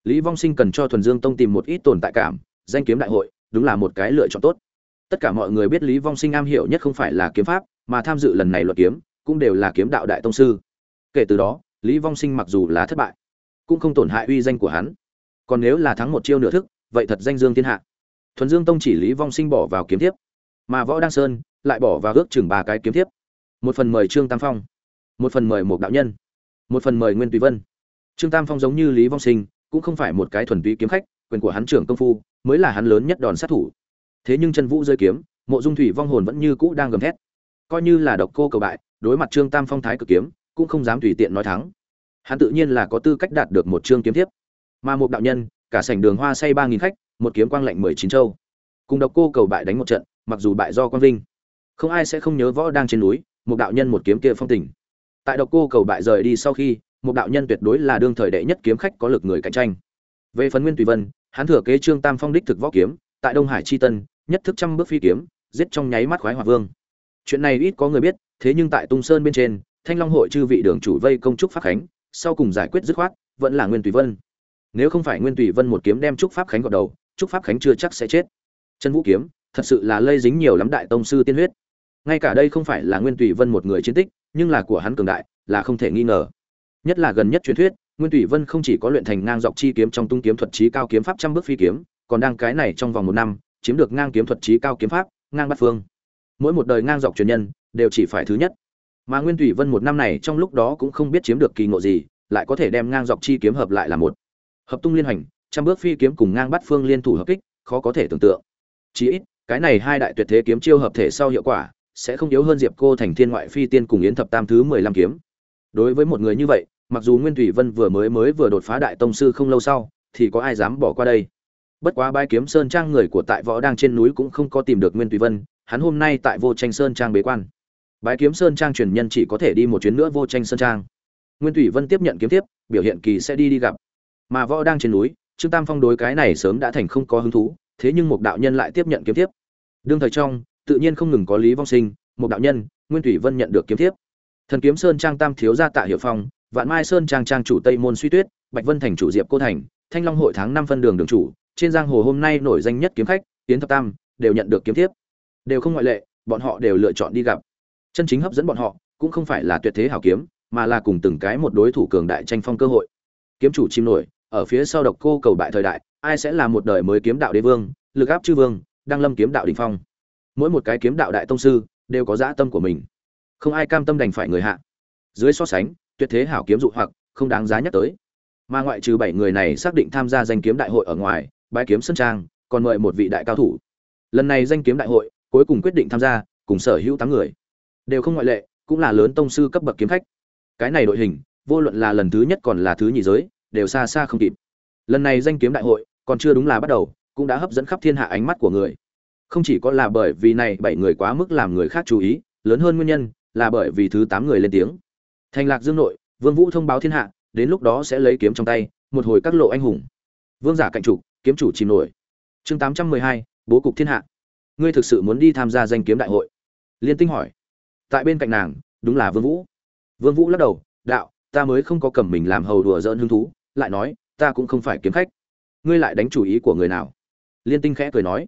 Lý vong sinh cần cho thuần dương tông tìm một ít tồn tại cảm, danh kiếm đại hội đúng là một cái lựa chọn tốt. Tất cả mọi người biết lý vong sinh am hiểu nhất không phải là kiếm pháp, mà tham dự lần này luật kiếm, cũng đều là kiếm đạo đại tông sư. Kể từ đó, lý vong sinh mặc dù là thất bại, cũng không tổn hại uy danh của hắn. Còn nếu là thắng một chiêu nửa thức, vậy thật danh dương thiên hạ. Thuần dương tông chỉ lý vong sinh bỏ vào kiếm thiếp, mà võ đăng sơn lại bỏ vào ước chừng ba cái kiếm thiếp. Một phần mời trương tam phong, một phần mời một đạo nhân, một phần mời nguyên tùy vân. Trương tam phong giống như lý vong sinh, cũng không phải một cái thuần túy kiếm khách quyền của hắn trưởng công phu, mới là hắn lớn nhất đòn sát thủ. Thế nhưng chân vũ rơi kiếm, mộ dung thủy vong hồn vẫn như cũ đang gầm thét. Coi như là độc cô cầu bại, đối mặt trương tam phong thái cực kiếm, cũng không dám tùy tiện nói thắng. Hắn tự nhiên là có tư cách đạt được một chương kiếm thiếp. Mà một đạo nhân, cả sảnh đường hoa say ba nghìn khách, một kiếm quang lệnh mười chín châu. Cùng độc cô cầu bại đánh một trận, mặc dù bại do quang vinh. Không ai sẽ không nhớ võ đang trên núi, một đạo nhân một kiếm kia phong tình. Tại độc cô cầu bại rời đi sau khi, một đạo nhân tuyệt đối là đương thời đệ nhất kiếm khách có lực người cạnh tranh về phần nguyên tùy vân, hắn thừa kế trương tam phong đích thực võ kiếm, tại đông hải chi tân, nhất thức trăm bước phi kiếm, giết trong nháy mắt khoái hòa vương. Chuyện này ít có người biết, thế nhưng tại tung sơn bên trên, thanh long hội chư vị đường chủ vây công trúc pháp khánh, sau cùng giải quyết dứt khoát, vẫn là nguyên tùy vân. Nếu không phải nguyên tùy vân một kiếm đem trúc pháp khánh gọt đầu, trúc pháp khánh chưa chắc sẽ chết. Chân vũ kiếm, thật sự là lây dính nhiều lắm đại tông sư tiên huyết. Ngay cả đây không phải là nguyên tùy vân một người chiến tích, nhưng là của hắn cường đại, là không thể nghi ngờ. Nhất là gần nhất truyền thuyết nguyên Tủy vân không chỉ có luyện thành ngang dọc chi kiếm trong tung kiếm thuật trí cao kiếm pháp trăm bước phi kiếm, còn đang cái này trong vòng một năm, chiếm được ngang kiếm thuật trí cao kiếm pháp, ngang bát phương. Mỗi một đời ngang dọc truyền nhân, đều chỉ phải thứ nhất. Mà nguyên Tủy vân một năm này trong lúc đó cũng không biết chiếm được kỳ ngộ gì, lại có thể đem ngang dọc chi kiếm hợp lại là một. Hợp tung liên hành, trăm bước phi kiếm cùng ngang bát phương liên thủ hợp kích, khó có thể tưởng tượng. Chỉ ít, cái này hai đại tuyệt thế kiếm chiêu hợp thể sau hiệu quả, sẽ không yếu hơn diệp cô thành thiên ngoại phi tiên cùng yến thập tam thứ mười lăm kiếm. Đối với một người như vậy mặc dù nguyên thủy vân vừa mới mới vừa đột phá đại tông sư không lâu sau, thì có ai dám bỏ qua đây? Bất quá bãi kiếm sơn trang người của tại võ đang trên núi cũng không có tìm được nguyên thủy vân, hắn hôm nay tại vô tranh sơn trang bế quan. Bãi kiếm sơn trang truyền nhân chỉ có thể đi một chuyến nữa vô tranh sơn trang. Nguyên thủy vân tiếp nhận kiếm tiếp biểu hiện kỳ sẽ đi đi gặp. Mà võ đang trên núi, trương tam phong đối cái này sớm đã thành không có hứng thú, thế nhưng một đạo nhân lại tiếp nhận kiếm tiếp đương thời trong, tự nhiên không ngừng có lý vong sinh, một đạo nhân, nguyên thủy vân nhận được kiếm tiếp thần kiếm sơn trang tam thiếu gia tạ hiệu phong vạn mai sơn trang trang chủ tây môn suy tuyết, bạch vân thành chủ diệp cô thành, thanh long hội tháng năm phân đường đường chủ, trên giang hồ hôm nay nổi danh nhất kiếm khách tiến thập tam, đều nhận được kiếm tiếp đều không ngoại lệ, bọn họ đều lựa chọn đi gặp. Chân chính hấp dẫn bọn họ, cũng không phải là tuyệt thế hảo kiếm, mà là cùng từng cái một đối thủ cường đại tranh phong cơ hội. Kiếm chủ chim nổi, ở phía sau độc cô cầu bại thời đại, ai sẽ là một đời mới kiếm đạo đế vương, lực áp chư vương đang lâm kiếm đạo đỉnh phong. Mỗi một cái kiếm đạo đại tông sư, đều có dã tâm của mình. Không ai cam tâm đành phải người hạ. Dưới so sánh tuyệt thế hảo kiếm dụ hoặc, không đáng giá nhắc tới. Mà ngoại trừ bảy người này xác định tham gia danh kiếm đại hội ở ngoài, bái kiếm sân trang, còn mời một vị đại cao thủ. Lần này danh kiếm đại hội, cuối cùng quyết định tham gia, cùng sở hữu tám người. Đều không ngoại lệ, cũng là lớn tông sư cấp bậc kiếm khách. Cái này đội hình, vô luận là lần thứ nhất còn là thứ nhì giới, đều xa xa không kịp. Lần này danh kiếm đại hội, còn chưa đúng là bắt đầu, cũng đã hấp dẫn khắp thiên hạ ánh mắt của người. Không chỉ có là bởi vì này bảy người quá mức làm người khác chú ý, lớn hơn nguyên nhân là bởi vì thứ tám người lên tiếng thành lạc dương nội, vương vũ thông báo thiên hạ, đến lúc đó sẽ lấy kiếm trong tay, một hồi các lộ anh hùng. Vương giả cạnh trục kiếm chủ chìm nổi. Chương tám trăm mười hai, bố cục thiên hạ. Ngươi thực sự muốn đi tham gia danh kiếm đại hội? Liên tinh hỏi. Tại bên cạnh nàng, đúng là vương vũ. Vương vũ lắc đầu, đạo, ta mới không có cầm mình làm hầu đùa dỡn hứng thú, lại nói, ta cũng không phải kiếm khách. Ngươi lại đánh chủ ý của người nào? Liên tinh khẽ cười nói.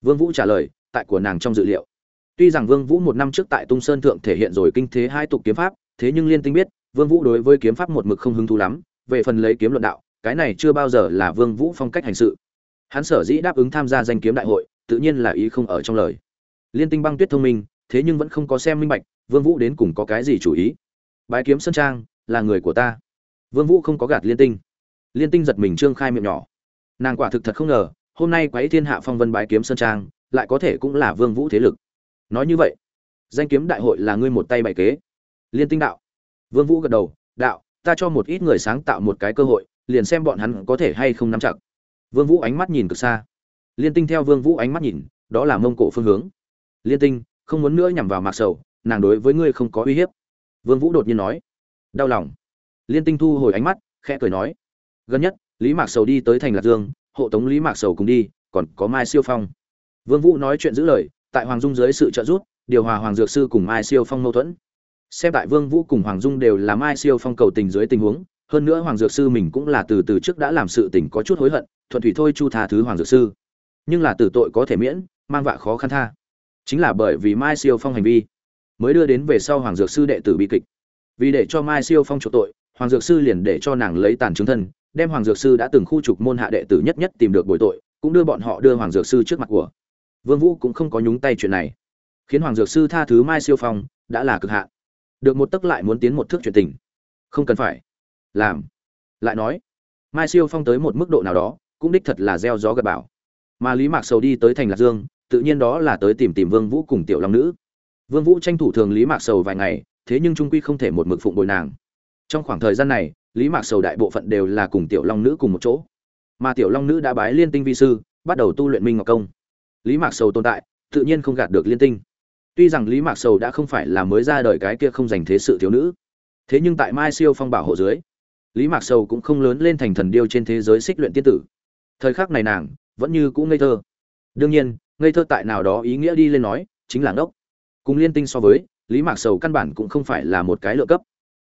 Vương vũ trả lời, tại của nàng trong dự liệu. Tuy rằng vương vũ một năm trước tại tung sơn thượng thể hiện rồi kinh thế hai tục kiếm pháp thế nhưng liên tinh biết, vương vũ đối với kiếm pháp một mực không hứng thú lắm, về phần lấy kiếm luận đạo, cái này chưa bao giờ là vương vũ phong cách hành sự. Hắn sở dĩ đáp ứng tham gia danh kiếm đại hội, tự nhiên là ý không ở trong lời. Liên tinh băng tuyết thông minh, thế nhưng vẫn không có xem minh bạch, vương vũ đến cùng có cái gì chủ ý? Bái kiếm sơn trang, là người của ta. Vương vũ không có gạt liên tinh. Liên tinh giật mình trương khai miệng nhỏ. Nàng quả thực thật không ngờ, hôm nay quái thiên hạ phong vân bái kiếm sơn trang, lại có thể cũng là vương vũ thế lực. Nói như vậy, danh kiếm đại hội là ngươi một tay bày kế liên tinh đạo. Vương vũ gật đầu, đạo, ta cho một ít người sáng tạo một cái cơ hội, liền xem bọn hắn có thể hay không nắm chặt. Vương vũ ánh mắt nhìn cực xa. Liên tinh theo vương vũ ánh mắt nhìn, đó là mông cổ phương hướng. Liên tinh, không muốn nữa nhằm vào mạc sầu, nàng đối với ngươi không có uy hiếp. Vương vũ đột nhiên nói. Đau lòng. Liên tinh thu hồi ánh mắt, khẽ cười nói. Gần nhất, lý mạc sầu đi tới thành lạc dương, hộ tống lý mạc sầu cùng đi, còn có mai siêu phong. Vương vũ nói chuyện giữ lời, tại hoàng dung dưới sự trợ giúp, điều hòa hoàng dược sư cùng mai siêu phong mâu thuẫn xem tại vương vũ cùng hoàng dung đều là mai siêu phong cầu tình dưới tình huống, hơn nữa hoàng dược sư mình cũng là từ từ trước đã làm sự tình có chút hối hận, thuận thủy thôi chu tha thứ hoàng dược sư. Nhưng là tử tội có thể miễn, mang vạ khó khăn tha. Chính là bởi vì mai siêu phong hành vi mới đưa đến về sau hoàng dược sư đệ tử bi kịch. Vì để cho mai siêu phong chỗ tội, hoàng dược sư liền để cho nàng lấy tàn chứng thân, đem hoàng dược sư đã từng khu trục môn hạ đệ tử nhất nhất tìm được bồi tội, cũng đưa bọn họ đưa hoàng dược sư trước mặt của. Vương vũ cũng không có nhúng tay chuyện này, khiến hoàng dược sư tha thứ mai siêu phong đã là cực hạn được một tấc lại muốn tiến một thước chuyện tình. Không cần phải. Làm. Lại nói. Mai siêu phong tới một mức độ nào đó, cũng đích thật là gieo gió gật bảo mà lý mạc sầu đi tới thành lạc dương, tự nhiên đó là tới tìm tìm vương vũ cùng tiểu long nữ. Vương vũ tranh thủ thường lý mạc sầu vài ngày, thế nhưng trung quy không thể một mực phụng bồi nàng. Trong khoảng thời gian này, lý mạc sầu đại bộ phận đều là cùng tiểu long nữ cùng một chỗ. Mà tiểu long nữ đã bái liên tinh vi sư, bắt đầu tu luyện minh ngọc công. Lý mạc sầu tồn tại, tự nhiên không gạt được liên tinh tuy rằng lý mạc sầu đã không phải là mới ra đời cái kia không dành thế sự thiếu nữ, thế nhưng tại mai siêu phong bảo hộ dưới, lý mạc sầu cũng không lớn lên thành thần điêu trên thế giới xích luyện tiên tử. Thời khắc này nàng vẫn như cũ ngây thơ. Đương nhiên, ngây thơ tại nào đó ý nghĩa đi lên nói, chính là ngốc. Cùng liên tinh so với, lý mạc sầu căn bản cũng không phải là một cái lựa cấp.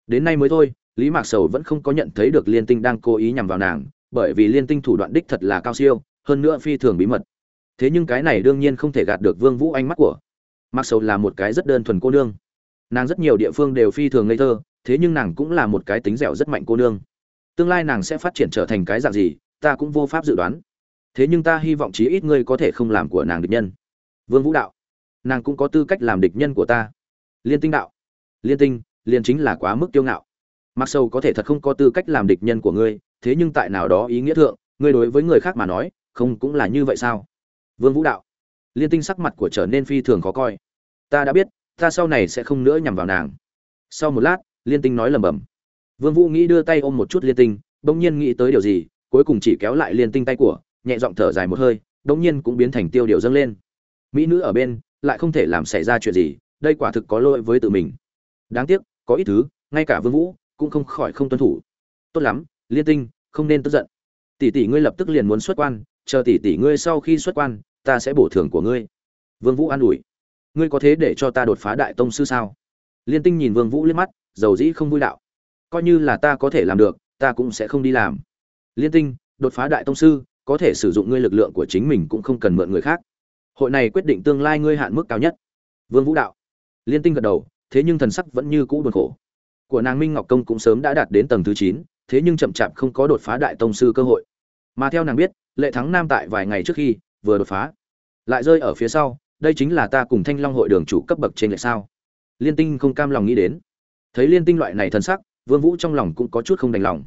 Đến nay mới thôi, lý mạc sầu vẫn không có nhận thấy được liên tinh đang cố ý nhằm vào nàng, bởi vì liên tinh thủ đoạn đích thật là cao siêu, hơn nữa phi thường bí mật. Thế nhưng cái này đương nhiên không thể gạt được vương vũ ánh mắt của Mặc sầu là một cái rất đơn thuần cô nương. Nàng rất nhiều địa phương đều phi thường ngây thơ, thế nhưng nàng cũng là một cái tính dẻo rất mạnh cô nương. Tương lai nàng sẽ phát triển trở thành cái dạng gì, ta cũng vô pháp dự đoán. Thế nhưng ta hy vọng chí ít ngươi có thể không làm của nàng địch nhân. Vương vũ đạo. Nàng cũng có tư cách làm địch nhân của ta. Liên tinh đạo. Liên tinh liên chính là quá mức kiêu ngạo. Mặc Sầu có thể thật không có tư cách làm địch nhân của ngươi, thế nhưng tại nào đó ý nghĩa thượng, ngươi đối với người khác mà nói, không cũng là như vậy sao? Vương vũ đạo liên tinh sắc mặt của trở nên phi thường khó coi. Ta đã biết, ta sau này sẽ không nữa nhằm vào nàng. Sau một lát, liên tinh nói lầm bầm vương vũ nghĩ đưa tay ôm một chút liên tinh, bỗng nhiên nghĩ tới điều gì, cuối cùng chỉ kéo lại liên tinh tay của, nhẹ giọng thở dài một hơi, bỗng nhiên cũng biến thành tiêu điều dâng lên. Mỹ nữ ở bên, lại không thể làm xảy ra chuyện gì, đây quả thực có lỗi với tự mình. Đáng tiếc, có ít thứ, ngay cả vương vũ, cũng không khỏi không tuân thủ. Tốt lắm, liên tinh, không nên tức giận. Tỷ tỷ ngươi lập tức liền muốn xuất quan, chờ tỷ tỷ ngươi sau khi xuất quan ta sẽ bổ thưởng của ngươi. Vương vũ an ủi. Ngươi có thế để cho ta đột phá đại tông sư sao? Liên tinh nhìn vương vũ liếc mắt, dầu dĩ không vui đạo. Coi như là ta có thể làm được, ta cũng sẽ không đi làm. Liên tinh, đột phá đại tông sư, có thể sử dụng ngươi lực lượng của chính mình cũng không cần mượn người khác. Hội này quyết định tương lai ngươi hạn mức cao nhất. Vương vũ đạo. Liên tinh gật đầu, thế nhưng thần sắc vẫn như cũ buồn khổ. Của nàng minh ngọc công cũng sớm đã đạt đến tầng thứ chín, thế nhưng chậm chạp không có đột phá đại tông sư cơ hội. Mà theo nàng biết, lệ thắng nam tại vài ngày trước khi vừa đột phá lại rơi ở phía sau, đây chính là ta cùng thanh long hội đường chủ cấp bậc trên lệch sao? Liên tinh không cam lòng nghĩ đến. Thấy liên tinh loại này thần sắc, vương vũ trong lòng cũng có chút không đành lòng.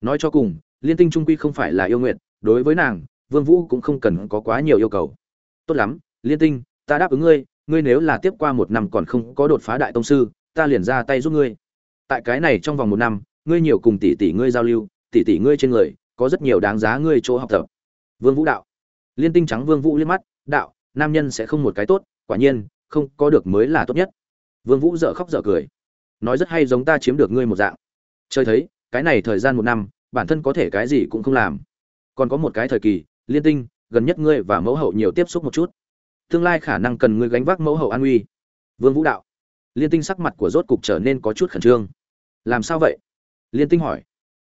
Nói cho cùng, liên tinh trung quy không phải là yêu nguyện đối với nàng, vương vũ cũng không cần có quá nhiều yêu cầu. Tốt lắm, liên tinh, ta đáp ứng ngươi ngươi nếu là tiếp qua một năm còn không có đột phá đại tông sư, ta liền ra tay giúp ngươi. Tại cái này trong vòng một năm, ngươi nhiều cùng tỷ tỷ ngươi giao lưu, tỷ tỷ ngươi trên người, có rất nhiều đáng giá ngươi chỗ học tập. Vương vũ đạo. Liên tinh trắng vương vũ liếc mắt đạo, nam nhân sẽ không một cái tốt, quả nhiên, không có được mới là tốt nhất. Vương vũ dở khóc dở cười. Nói rất hay giống ta chiếm được ngươi một dạng. Chơi thấy, cái này thời gian một năm, bản thân có thể cái gì cũng không làm. Còn có một cái thời kỳ, liên tinh, gần nhất ngươi và mẫu hậu nhiều tiếp xúc một chút. Tương lai khả năng cần ngươi gánh vác mẫu hậu an uy. Vương vũ đạo. Liên tinh sắc mặt của rốt cục trở nên có chút khẩn trương. Làm sao vậy? Liên tinh hỏi.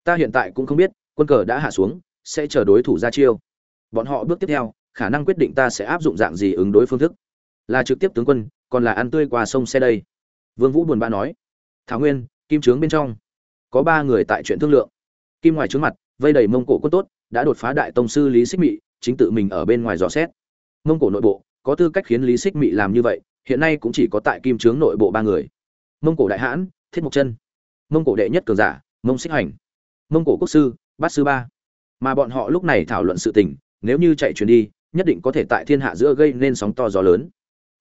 Ta hiện tại cũng không biết, quân cờ đã hạ xuống, sẽ chờ đối thủ ra chiêu. Bọn họ bước tiếp theo khả năng quyết định ta sẽ áp dụng dạng gì ứng đối phương thức. Là trực tiếp tướng quân, còn là ăn tươi qua sông xe đây? Vương vũ buồn bã nói. Thảo nguyên, kim trướng bên trong. Có ba người tại chuyện thương lượng. Kim ngoài trướng mặt, vây đầy mông cổ quân tốt, đã đột phá đại tông sư lý xích mị, chính tự mình ở bên ngoài dò xét. Mông cổ nội bộ, có tư cách khiến lý xích mị làm như vậy, hiện nay cũng chỉ có tại kim trướng nội bộ ba người. Mông cổ đại hãn, thiết mộc chân. Mông cổ đệ nhất cường giả, mông xích hành. Mông cổ quốc sư, bát sư ba. Mà bọn họ lúc này thảo luận sự tình, nếu như chạy chuyến đi nhất định có thể tại thiên hạ giữa gây nên sóng to gió lớn.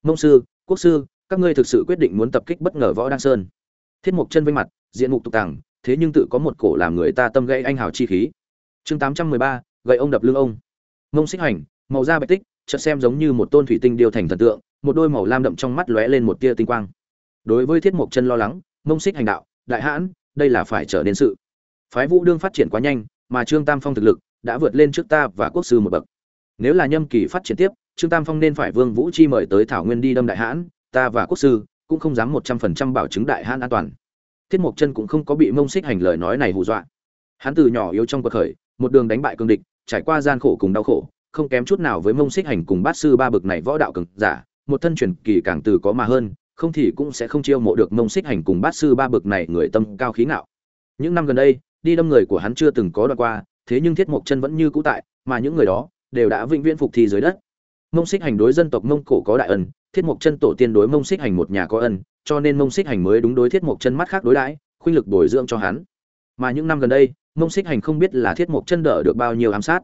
Mông sư, quốc sư, các ngươi thực sự quyết định muốn tập kích bất ngờ võ đăng sơn. Thiết mục chân vinh mặt, diện mục tục tàng thế nhưng tự có một cổ làm người ta tâm gây anh hào chi khí. Chương tám trăm mười ba, gậy ông đập lưng ông. Mông xích hành, màu da bạch tích, chợt xem giống như một tôn thủy tinh điêu thành thần tượng, một đôi màu lam đậm trong mắt lóe lên một tia tinh quang. Đối với thiết mục chân lo lắng, mông xích hành đạo, đại hãn, đây là phải trở nên sự. Phái vũ đương phát triển quá nhanh, mà trương tam phong thực lực đã vượt lên trước ta và quốc sư một bậc nếu là nhâm kỳ phát triển tiếp, trương tam phong nên phải vương vũ chi mời tới thảo nguyên đi đâm đại hãn, ta và quốc sư cũng không dám một trăm phần trăm bảo chứng đại hãn an toàn. Thiết mộc chân cũng không có bị mông xích hành lời nói này hù dọa. Hắn từ nhỏ yếu trong cuộc khởi, một đường đánh bại cương địch, trải qua gian khổ cùng đau khổ, không kém chút nào với mông xích hành cùng bát sư ba bực này võ đạo cường giả, một thân truyền kỳ càng từ có mà hơn, không thì cũng sẽ không chiêu mộ được mông xích hành cùng bát sư ba bực này người tâm cao khí ngạo. Những năm gần đây, đi đâm người của hắn chưa từng có đoạn qua, thế nhưng thiết mộc chân vẫn như cũ tại, mà những người đó đều đã vĩnh viễn phục thi dưới đất. Mông xích hành đối dân tộc mông cổ có đại ân, thiết mộc chân tổ tiên đối mông xích hành một nhà có ân, cho nên mông xích hành mới đúng đối thiết mộc chân mắt khác đối đãi, khuynh lực bồi dưỡng cho hắn. Mà những năm gần đây, mông xích hành không biết là thiết mộc chân đỡ được bao nhiêu ám sát.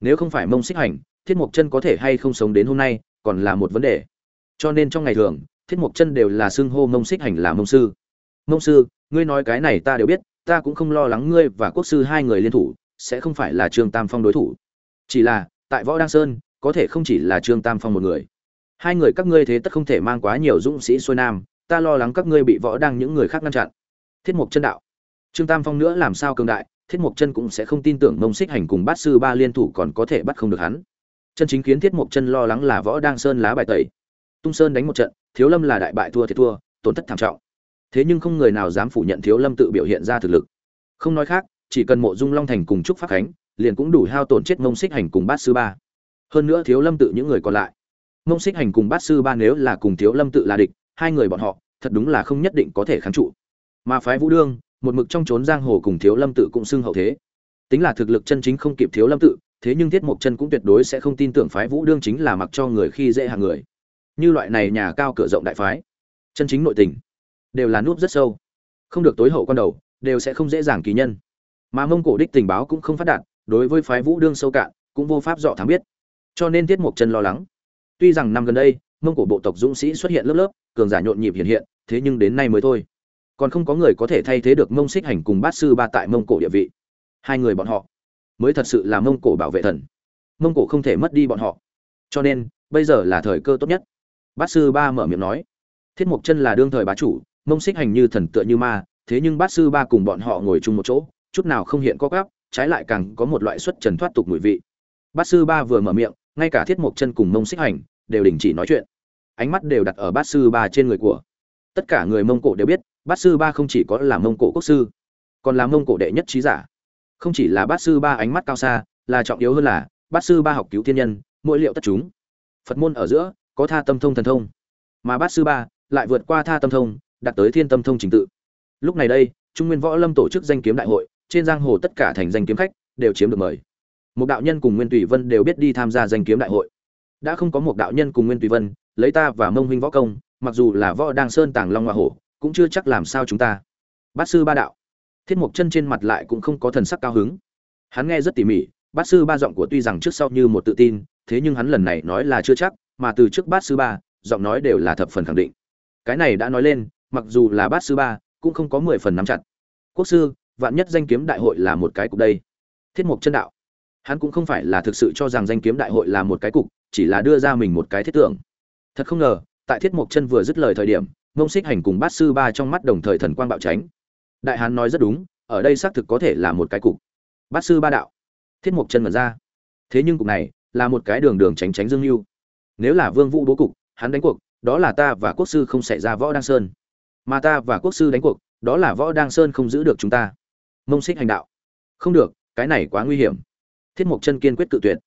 Nếu không phải mông xích hành, thiết mộc chân có thể hay không sống đến hôm nay, còn là một vấn đề. Cho nên trong ngày thường, thiết mộc chân đều là xưng hô mông xích hành là mông sư. Mông sư, ngươi nói cái này ta đều biết, ta cũng không lo lắng ngươi và quốc sư hai người liên thủ, sẽ không phải là trương tam phong đối thủ. Chỉ là tại võ đăng sơn, có thể không chỉ là trương tam phong một người. Hai người các ngươi thế tất không thể mang quá nhiều dũng sĩ xuôi nam, ta lo lắng các ngươi bị võ đăng những người khác ngăn chặn. Thiết mục chân đạo. Trương tam phong nữa làm sao cường đại, thiết mục chân cũng sẽ không tin tưởng mông xích hành cùng bát sư ba liên thủ còn có thể bắt không được hắn. Chân chính khiến thiết mục chân lo lắng là võ đăng sơn lá bài tẩy. Tung sơn đánh một trận, thiếu lâm là đại bại thua thiệt thua, tổn thất thảm trọng. Thế nhưng không người nào dám phủ nhận thiếu lâm tự biểu hiện ra thực lực. Không nói khác, chỉ cần mộ dung long thành cùng trúc pháp khánh liền cũng đủ hao tổn chết ngông xích hành cùng bát sư ba. Hơn nữa thiếu lâm tự những người còn lại. Ngông xích hành cùng bát sư ba nếu là cùng thiếu lâm tự là địch, hai người bọn họ, thật đúng là không nhất định có thể kháng trụ. Mà phái vũ đương, một mực trong trốn giang hồ cùng thiếu lâm tự cũng xưng hậu thế. Tính là thực lực chân chính không kịp thiếu lâm tự, thế nhưng thiết mộc chân cũng tuyệt đối sẽ không tin tưởng phái vũ đương chính là mặc cho người khi dễ hàng người. Như loại này nhà cao cửa rộng đại phái, chân chính nội tình, đều là núp rất sâu. Không được tối hậu con đầu, đều sẽ không dễ dàng kỳ nhân. Mà mông cổ đích tình báo cũng không phát đạt đối với phái vũ đương sâu cạn, cũng vô pháp dọ thắng biết. Cho nên tiết mộc chân lo lắng. Tuy rằng năm gần đây, mông cổ bộ tộc dũng sĩ xuất hiện lớp lớp, cường giả nhộn nhịp hiện hiện, thế nhưng đến nay mới thôi. Còn không có người có thể thay thế được mông xích hành cùng bát sư ba tại mông cổ địa vị. Hai người bọn họ, mới thật sự là mông cổ bảo vệ thần. Mông cổ không thể mất đi bọn họ. Cho nên, bây giờ là thời cơ tốt nhất. Bát sư ba mở miệng nói thiết mộc chân là đương thời bá chủ, mông xích hành như thần tựa như ma, thế nhưng bát sư ba cùng bọn họ ngồi chung một chỗ, chút nào không hiện có gáp trái lại càng có một loại xuất trần thoát tục mùi vị. Bát sư ba vừa mở miệng, ngay cả thiết mộc chân cùng mông xích hành đều đình chỉ nói chuyện. Ánh mắt đều đặt ở bát sư ba trên người của. Tất cả người mông cổ đều biết, bát sư ba không chỉ có là mông cổ quốc sư, còn là mông cổ đệ nhất trí giả. Không chỉ là bát sư ba ánh mắt cao xa, là trọng yếu hơn là, bát sư ba học cứu thiên nhân, mỗi liệu tất chúng. Phật môn ở giữa, có tha tâm thông thần thông. Mà bát sư ba lại vượt qua tha tâm thông, đạt tới thiên tâm thông trình tự. Lúc này đây, trung nguyên võ lâm tổ chức danh kiếm đại hội trên giang hồ tất cả thành danh kiếm khách đều chiếm được mời. Một đạo nhân cùng nguyên tùy vân đều biết đi tham gia danh kiếm đại hội. Đã không có một đạo nhân cùng nguyên tùy vân, lấy ta và mông huynh võ công, mặc dù là võ đang sơn tàng long hoa hổ, cũng chưa chắc làm sao chúng ta. Bát sư ba đạo. Thiết mộc chân trên mặt lại cũng không có thần sắc cao hứng. Hắn nghe rất tỉ mỉ, bát sư ba giọng của tuy rằng trước sau như một tự tin, thế nhưng hắn lần này nói là chưa chắc, mà từ trước bát sư ba, giọng nói đều là thập phần khẳng định. Cái này đã nói lên, mặc dù là bát sư ba, cũng không có mười phần nắm chặt. Quốc sư vạn nhất danh kiếm đại hội là một cái cục đây. Thiết mục chân đạo. Hắn cũng không phải là thực sự cho rằng danh kiếm đại hội là một cái cục, chỉ là đưa ra mình một cái thiết tưởng. Thật không ngờ, tại thiết mục chân vừa dứt lời thời điểm ngông xích hành cùng bát sư ba trong mắt đồng thời thần quang bạo tránh. Đại hán nói rất đúng, ở đây xác thực có thể là một cái cục. Bát sư ba đạo. Thiết mục chân mật ra. Thế nhưng cục này là một cái đường đường tránh tránh dương mưu nếu là vương vũ bố cục, hắn đánh cuộc, đó là ta và quốc sư không xảy ra võ đăng sơn. Mà ta và quốc sư đánh cuộc, đó là võ đăng sơn không giữ được chúng ta mông xích hành đạo. Không được, cái này quá nguy hiểm. Thiết mộc chân kiên quyết cự tuyệt.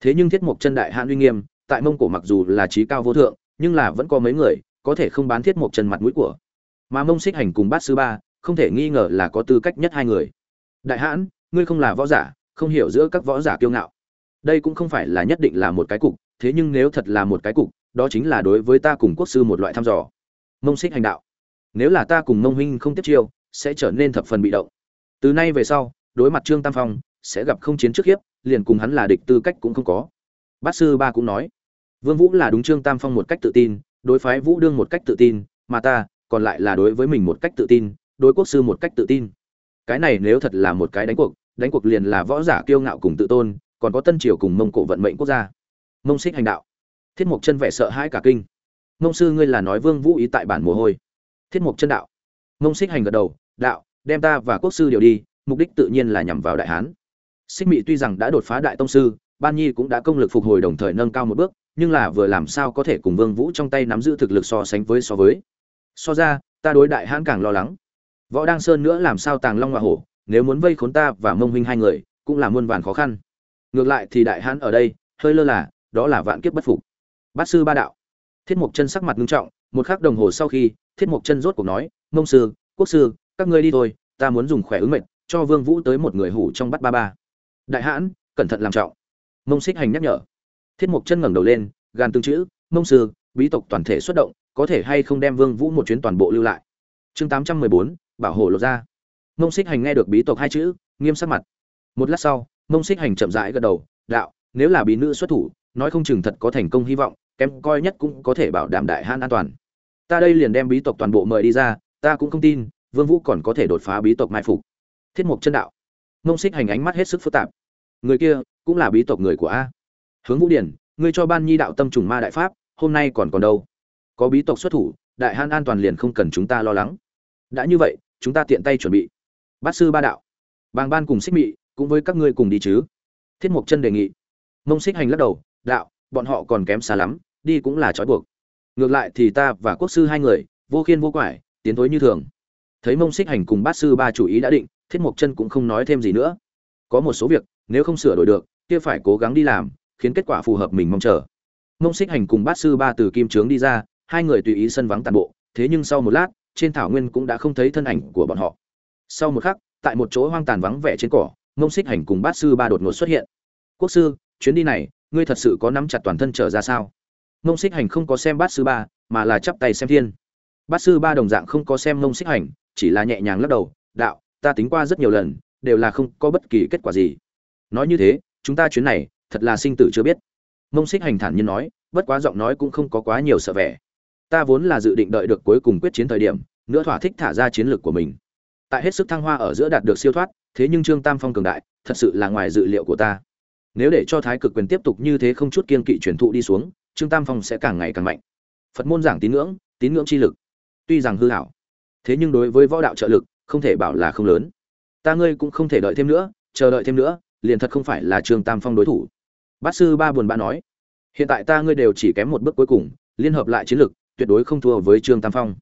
Thế nhưng thiết mộc chân đại hãn uy nghiêm, tại mông cổ mặc dù là trí cao vô thượng, nhưng là vẫn có mấy người, có thể không bán thiết mộc chân mặt mũi của. Mà mông xích hành cùng bát sư ba, không thể nghi ngờ là có tư cách nhất hai người. Đại hãn, ngươi không là võ giả, không hiểu giữa các võ giả kiêu ngạo. Đây cũng không phải là nhất định là một cái cục, thế nhưng nếu thật là một cái cục, đó chính là đối với ta cùng quốc sư một loại thăm dò. Mông xích hành đạo. Nếu là ta cùng mông huynh không tiếp chiêu, sẽ trở nên thập phần bị động từ nay về sau, đối mặt trương tam phong, sẽ gặp không chiến trước hiếp liền cùng hắn là địch tư cách cũng không có. Bát sư ba cũng nói, vương vũ là đúng trương tam phong một cách tự tin, đối phái vũ đương một cách tự tin, mà ta còn lại là đối với mình một cách tự tin, đối quốc sư một cách tự tin. Cái này nếu thật là một cái đánh cuộc đánh cuộc liền là võ giả kiêu ngạo cùng tự tôn, còn có tân triều cùng mông cổ vận mệnh quốc gia. Mông xích hành đạo. Thiết mục chân vẻ sợ hãi cả kinh. Mông sư ngươi là nói vương vũ ý tại bản mồ hôi. Thiết mục chân đạo. Mông xích hành gật đầu, đạo đem ta và quốc sư điều đi, mục đích tự nhiên là nhằm vào đại hán. Xích mị tuy rằng đã đột phá đại tông sư, ban nhi cũng đã công lực phục hồi đồng thời nâng cao một bước, nhưng là vừa làm sao có thể cùng vương vũ trong tay nắm giữ thực lực so sánh với so với. So ra, ta đối đại hãn càng lo lắng. Võ đăng sơn nữa làm sao tàng long hoa hổ, nếu muốn vây khốn ta và mông huynh hai người, cũng là muôn vàn khó khăn. Ngược lại thì đại hãn ở đây, hơi lơ là, đó là vạn kiếp bất phục. Bát sư ba đạo. Thiết mục chân sắc mặt nghiêm trọng, một khắc đồng hồ sau khi, thiết mục chân rốt cuộc nói, mông sư, quốc sư các ngươi đi thôi, ta muốn dùng khỏe ứng mệnh, cho vương vũ tới một người hủ trong bắt ba ba. Đại hãn, cẩn thận làm trọng. Mông xích hành nhắc nhở. Thiết mục chân ngẩng đầu lên gan tương chữ, mông sư, bí tộc toàn thể xuất động, có thể hay không đem vương vũ một chuyến toàn bộ lưu lại? Chương tám trăm mười bốn, bảo hộ lộ ra mông xích hành nghe được bí tộc hai chữ, nghiêm sắc mặt. Một lát sau, mông xích hành chậm rãi gật đầu, đạo, nếu là bí nữ xuất thủ, nói không chừng thật có thành công hy vọng, kém coi nhất cũng có thể bảo đảm đại hãn an toàn. Ta đây liền đem bí tộc toàn bộ mời đi ra, ta cũng không tin vương vũ còn có thể đột phá bí tộc mai phục. Thiết mục chân đạo. Ngông xích hành ánh mắt hết sức phức tạp. Người kia cũng là bí tộc người của a. Hướng vũ điển, ngươi cho ban nhi đạo tâm trùng ma đại pháp, hôm nay còn còn đâu? Có bí tộc xuất thủ, đại han an toàn liền không cần chúng ta lo lắng. Đã như vậy, chúng ta tiện tay chuẩn bị. Bát sư ba đạo. Bàng ban cùng xích mị cũng với các ngươi cùng đi chứ? Thiết mục chân đề nghị. Mông xích hành lắc đầu, đạo, bọn họ còn kém xa lắm, đi cũng là trói buộc. Ngược lại thì ta và quốc sư hai người, vô khiên vô quải, tiến thối như thường thấy mông xích hành cùng bát sư ba chủ ý đã định, thiết mộc chân cũng không nói thêm gì nữa. Có một số việc, nếu không sửa đổi được, kia phải cố gắng đi làm, khiến kết quả phù hợp mình mong chờ. Mông xích hành cùng bát sư ba từ kim trướng đi ra, hai người tùy ý sân vắng tàn bộ, thế nhưng sau một lát, trên thảo nguyên cũng đã không thấy thân ảnh của bọn họ. Sau một khắc, tại một chỗ hoang tàn vắng vẻ trên cỏ, mông xích hành cùng bát sư ba đột ngột xuất hiện. Quốc sư, chuyến đi này, ngươi thật sự có nắm chặt toàn thân trở ra sao? Mông xích hành không có xem bát sư ba, mà là chắp tay xem thiên. Bát sư ba đồng dạng không có xem mông xích hành chỉ là nhẹ nhàng lắc đầu, đạo, ta tính qua rất nhiều lần, đều là không có bất kỳ kết quả gì. Nói như thế, chúng ta chuyến này, thật là sinh tử chưa biết. Mông xích hành thản nhiên nói, bất quá giọng nói cũng không có quá nhiều sợ vẻ. Ta vốn là dự định đợi được cuối cùng quyết chiến thời điểm, nữa thỏa thích thả ra chiến lược của mình. Tại hết sức thăng hoa ở giữa đạt được siêu thoát, thế nhưng trương tam phong cường đại, thật sự là ngoài dự liệu của ta. Nếu để cho thái cực quyền tiếp tục như thế không chút kiên kỵ truyền thụ đi xuống, trương tam phong sẽ càng ngày càng mạnh. Phật môn giảng tín ngưỡng tín ngưỡng chi lực. Tuy rằng hư hảo thế nhưng đối với võ đạo trợ lực, không thể bảo là không lớn. Ta ngươi cũng không thể đợi thêm nữa, chờ đợi thêm nữa, liền thật không phải là trương tam phong đối thủ. Bát sư ba buồn bã nói. Hiện tại ta ngươi đều chỉ kém một bước cuối cùng, liên hợp lại chiến lực, tuyệt đối không thua với trương tam phong.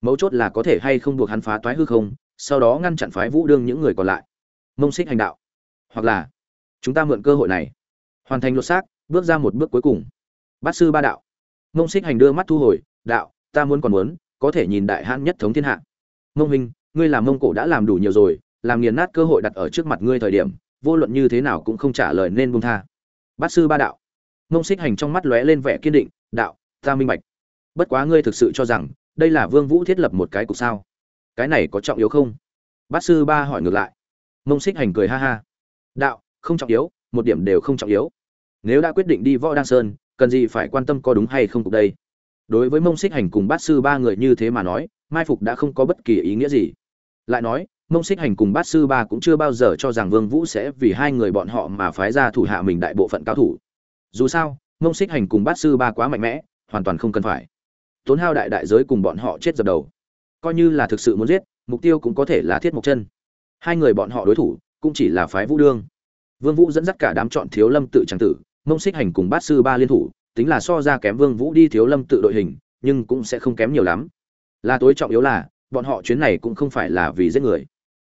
Mấu chốt là có thể hay không buộc hắn phá toái hư không, sau đó ngăn chặn phái vũ đương những người còn lại. Mông xích hành đạo. Hoặc là chúng ta mượn cơ hội này, hoàn thành lột xác, bước ra một bước cuối cùng. Bát sư ba đạo. Mông xích hành đưa mắt thu hồi, đạo, ta muốn còn muốn có thể nhìn đại hãn nhất thống thiên hạ. Mông minh, ngươi làm mông cổ đã làm đủ nhiều rồi làm nghiền nát cơ hội đặt ở trước mặt ngươi thời điểm vô luận như thế nào cũng không trả lời nên buông tha. Bát sư ba đạo. Mông xích hành trong mắt lóe lên vẻ kiên định đạo ta minh bạch. Bất quá ngươi thực sự cho rằng đây là vương vũ thiết lập một cái cục sao? Cái này có trọng yếu không? Bát sư ba hỏi ngược lại. Mông xích hành cười ha ha. Đạo không trọng yếu một điểm đều không trọng yếu. Nếu đã quyết định đi võ đăng sơn cần gì phải quan tâm có đúng hay không cục đây? Đối với mông xích hành cùng bát sư ba người như thế mà nói, mai phục đã không có bất kỳ ý nghĩa gì. Lại nói, mông xích hành cùng bát sư ba cũng chưa bao giờ cho rằng vương vũ sẽ vì hai người bọn họ mà phái ra thủ hạ mình đại bộ phận cao thủ. Dù sao, mông xích hành cùng bát sư ba quá mạnh mẽ, hoàn toàn không cần phải. Tốn hao đại đại giới cùng bọn họ chết dập đầu. Coi như là thực sự muốn giết, mục tiêu cũng có thể là thiết mộc chân. Hai người bọn họ đối thủ, cũng chỉ là phái vũ đương. Vương vũ dẫn dắt cả đám chọn thiếu lâm tự trang tử, mông xích hành cùng bát sư ba liên thủ tính là so ra kém vương vũ đi thiếu lâm tự đội hình, nhưng cũng sẽ không kém nhiều lắm. Là tối trọng yếu là, bọn họ chuyến này cũng không phải là vì giết người.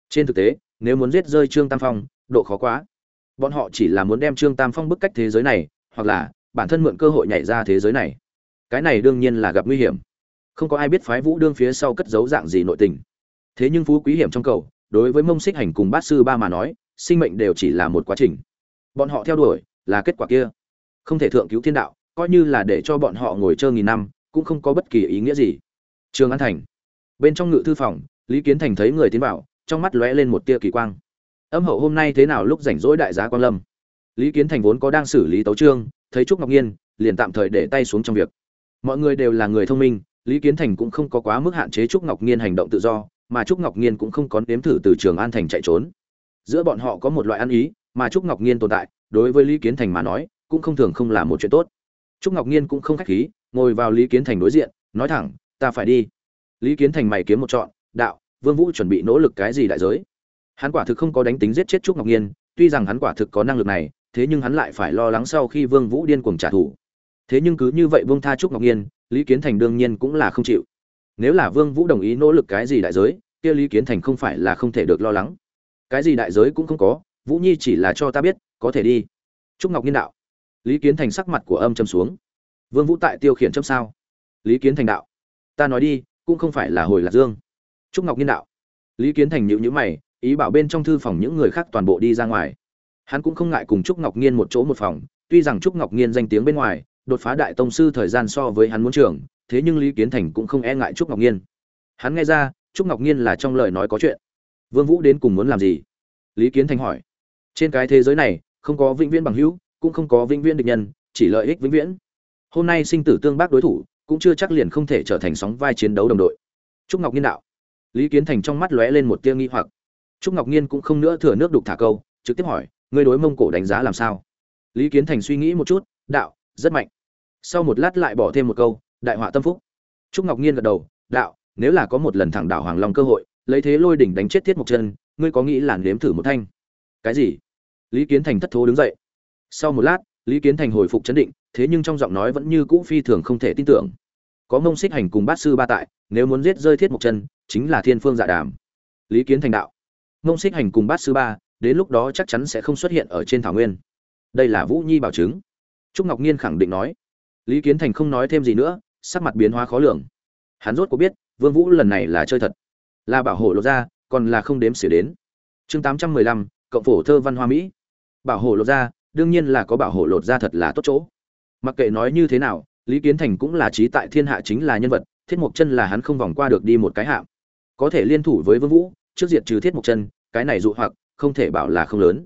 Trên thực tế, nếu muốn giết rơi trương tam phong, độ khó quá. Bọn họ chỉ là muốn đem trương tam phong bức cách thế giới này, hoặc là, bản thân mượn cơ hội nhảy ra thế giới này. Cái này đương nhiên là gặp nguy hiểm. Không có ai biết phái vũ đương phía sau cất giấu dạng gì nội tình. Thế nhưng phú quý hiểm trong cầu, đối với mông xích hành cùng bát sư ba mà nói, sinh mệnh đều chỉ là một quá trình. Bọn họ theo đuổi là kết quả kia. Không thể thượng cứu thiên đạo coi như là để cho bọn họ ngồi chơi nghìn năm, cũng không có bất kỳ ý nghĩa gì. Trường an thành. Bên trong ngự thư phòng, lý kiến thành thấy người tiến vào, trong mắt lóe lên một tia kỳ quang. Âm hậu hôm nay thế nào lúc rảnh rỗi đại giá quan lâm. Lý kiến thành vốn có đang xử lý tấu trương thấy trúc ngọc nhiên, liền tạm thời để tay xuống trong việc. Mọi người đều là người thông minh, lý kiến thành cũng không có quá mức hạn chế trúc ngọc nhiên hành động tự do, mà trúc ngọc nhiên cũng không có nếm thử từ trường an thành chạy trốn. Giữa bọn họ có một loại ăn ý, mà trúc ngọc nhiên tồn tại, đối với lý kiến thành mà nói, cũng không thường không là một chuyện tốt trúc ngọc nhiên cũng không khách khí, ngồi vào lý kiến thành đối diện, nói thẳng, ta phải đi. Lý kiến thành mày kiếm một trọn, đạo, vương vũ chuẩn bị nỗ lực cái gì đại giới? Hắn quả thực không có đánh tính giết chết trúc ngọc nhiên tuy rằng hắn quả thực có năng lực này, thế nhưng hắn lại phải lo lắng sau khi vương vũ điên cuồng trả thù. Thế nhưng cứ như vậy vương tha trúc ngọc nhiên lý kiến thành đương nhiên cũng là không chịu. Nếu là vương vũ đồng ý nỗ lực cái gì đại giới, kia lý kiến thành không phải là không thể được lo lắng. Cái gì đại giới cũng không có, vũ nhi chỉ là cho ta biết, có thể đi. Trúc ngọc nhiên đạo lý kiến thành sắc mặt của âm châm xuống. Vương vũ tại tiêu khiển châm sao? Lý kiến thành đạo, ta nói đi, cũng không phải là hồi lạc dương. Trúc ngọc nhiên đạo, lý kiến thành nhịu nhữ mày, ý bảo bên trong thư phòng những người khác toàn bộ đi ra ngoài. Hắn cũng không ngại cùng trúc ngọc nhiên một chỗ một phòng, tuy rằng trúc ngọc nhiên danh tiếng bên ngoài, đột phá đại tông sư thời gian so với hắn muốn trưởng thế nhưng lý kiến thành cũng không e ngại trúc ngọc nhiên hắn nghe ra, trúc ngọc nhiên là trong lời nói có chuyện. Vương vũ đến cùng muốn làm gì? Lý kiến thành hỏi, trên cái thế giới này, không có vĩnh viễn bằng hữu cũng không có vĩnh viễn địch nhân, chỉ lợi ích vĩnh viễn. Hôm nay sinh tử tương bác đối thủ, cũng chưa chắc liền không thể trở thành sóng vai chiến đấu đồng đội. Trúc ngọc nhiên đạo. Lý kiến thành trong mắt lóe lên một tia nghi hoặc. Trúc ngọc nhiên cũng không nữa thừa nước đục thả câu, trực tiếp hỏi, ngươi đối mông cổ đánh giá làm sao? Lý kiến thành suy nghĩ một chút, đạo, rất mạnh. Sau một lát lại bỏ thêm một câu, đại họa tâm phúc. Trúc ngọc nhiên gật đầu, đạo, nếu là có một lần thẳng đảo hoàng long cơ hội, lấy thế lôi đỉnh đánh chết thiết mộc chân, ngươi có nghĩ làn nếm thử một thanh? Cái gì? Lý kiến thành thất thố đứng dậy sau một lát, lý kiến thành hồi phục chấn định, thế nhưng trong giọng nói vẫn như cũ phi thường không thể tin tưởng. Có mông xích hành cùng bát sư ba tại, nếu muốn giết rơi thiết mộc chân, chính là thiên phương dạ đàm. Lý kiến thành đạo, mông xích hành cùng bát sư ba, đến lúc đó chắc chắn sẽ không xuất hiện ở trên thảo nguyên. Đây là vũ nhi bảo chứng. Trúc ngọc nhiên khẳng định nói. Lý kiến thành không nói thêm gì nữa, sắc mặt biến hóa khó lường. Hắn rốt có biết, vương vũ lần này là chơi thật. Là bảo hộ lộ ra còn là không đếm xỉa đến. Chương tám trăm mười lăm, cộng phổ thơ văn hoa mỹ. Bảo hộ lộ ra đương nhiên là có bảo hộ lột ra thật là tốt chỗ. Mặc kệ nói như thế nào, lý kiến thành cũng là trí tại thiên hạ chính là nhân vật, thiết mộc chân là hắn không vòng qua được đi một cái hạm có thể liên thủ với vương vũ, trước diệt trừ thiết mộc chân, cái này dụ hoặc, không thể bảo là không lớn.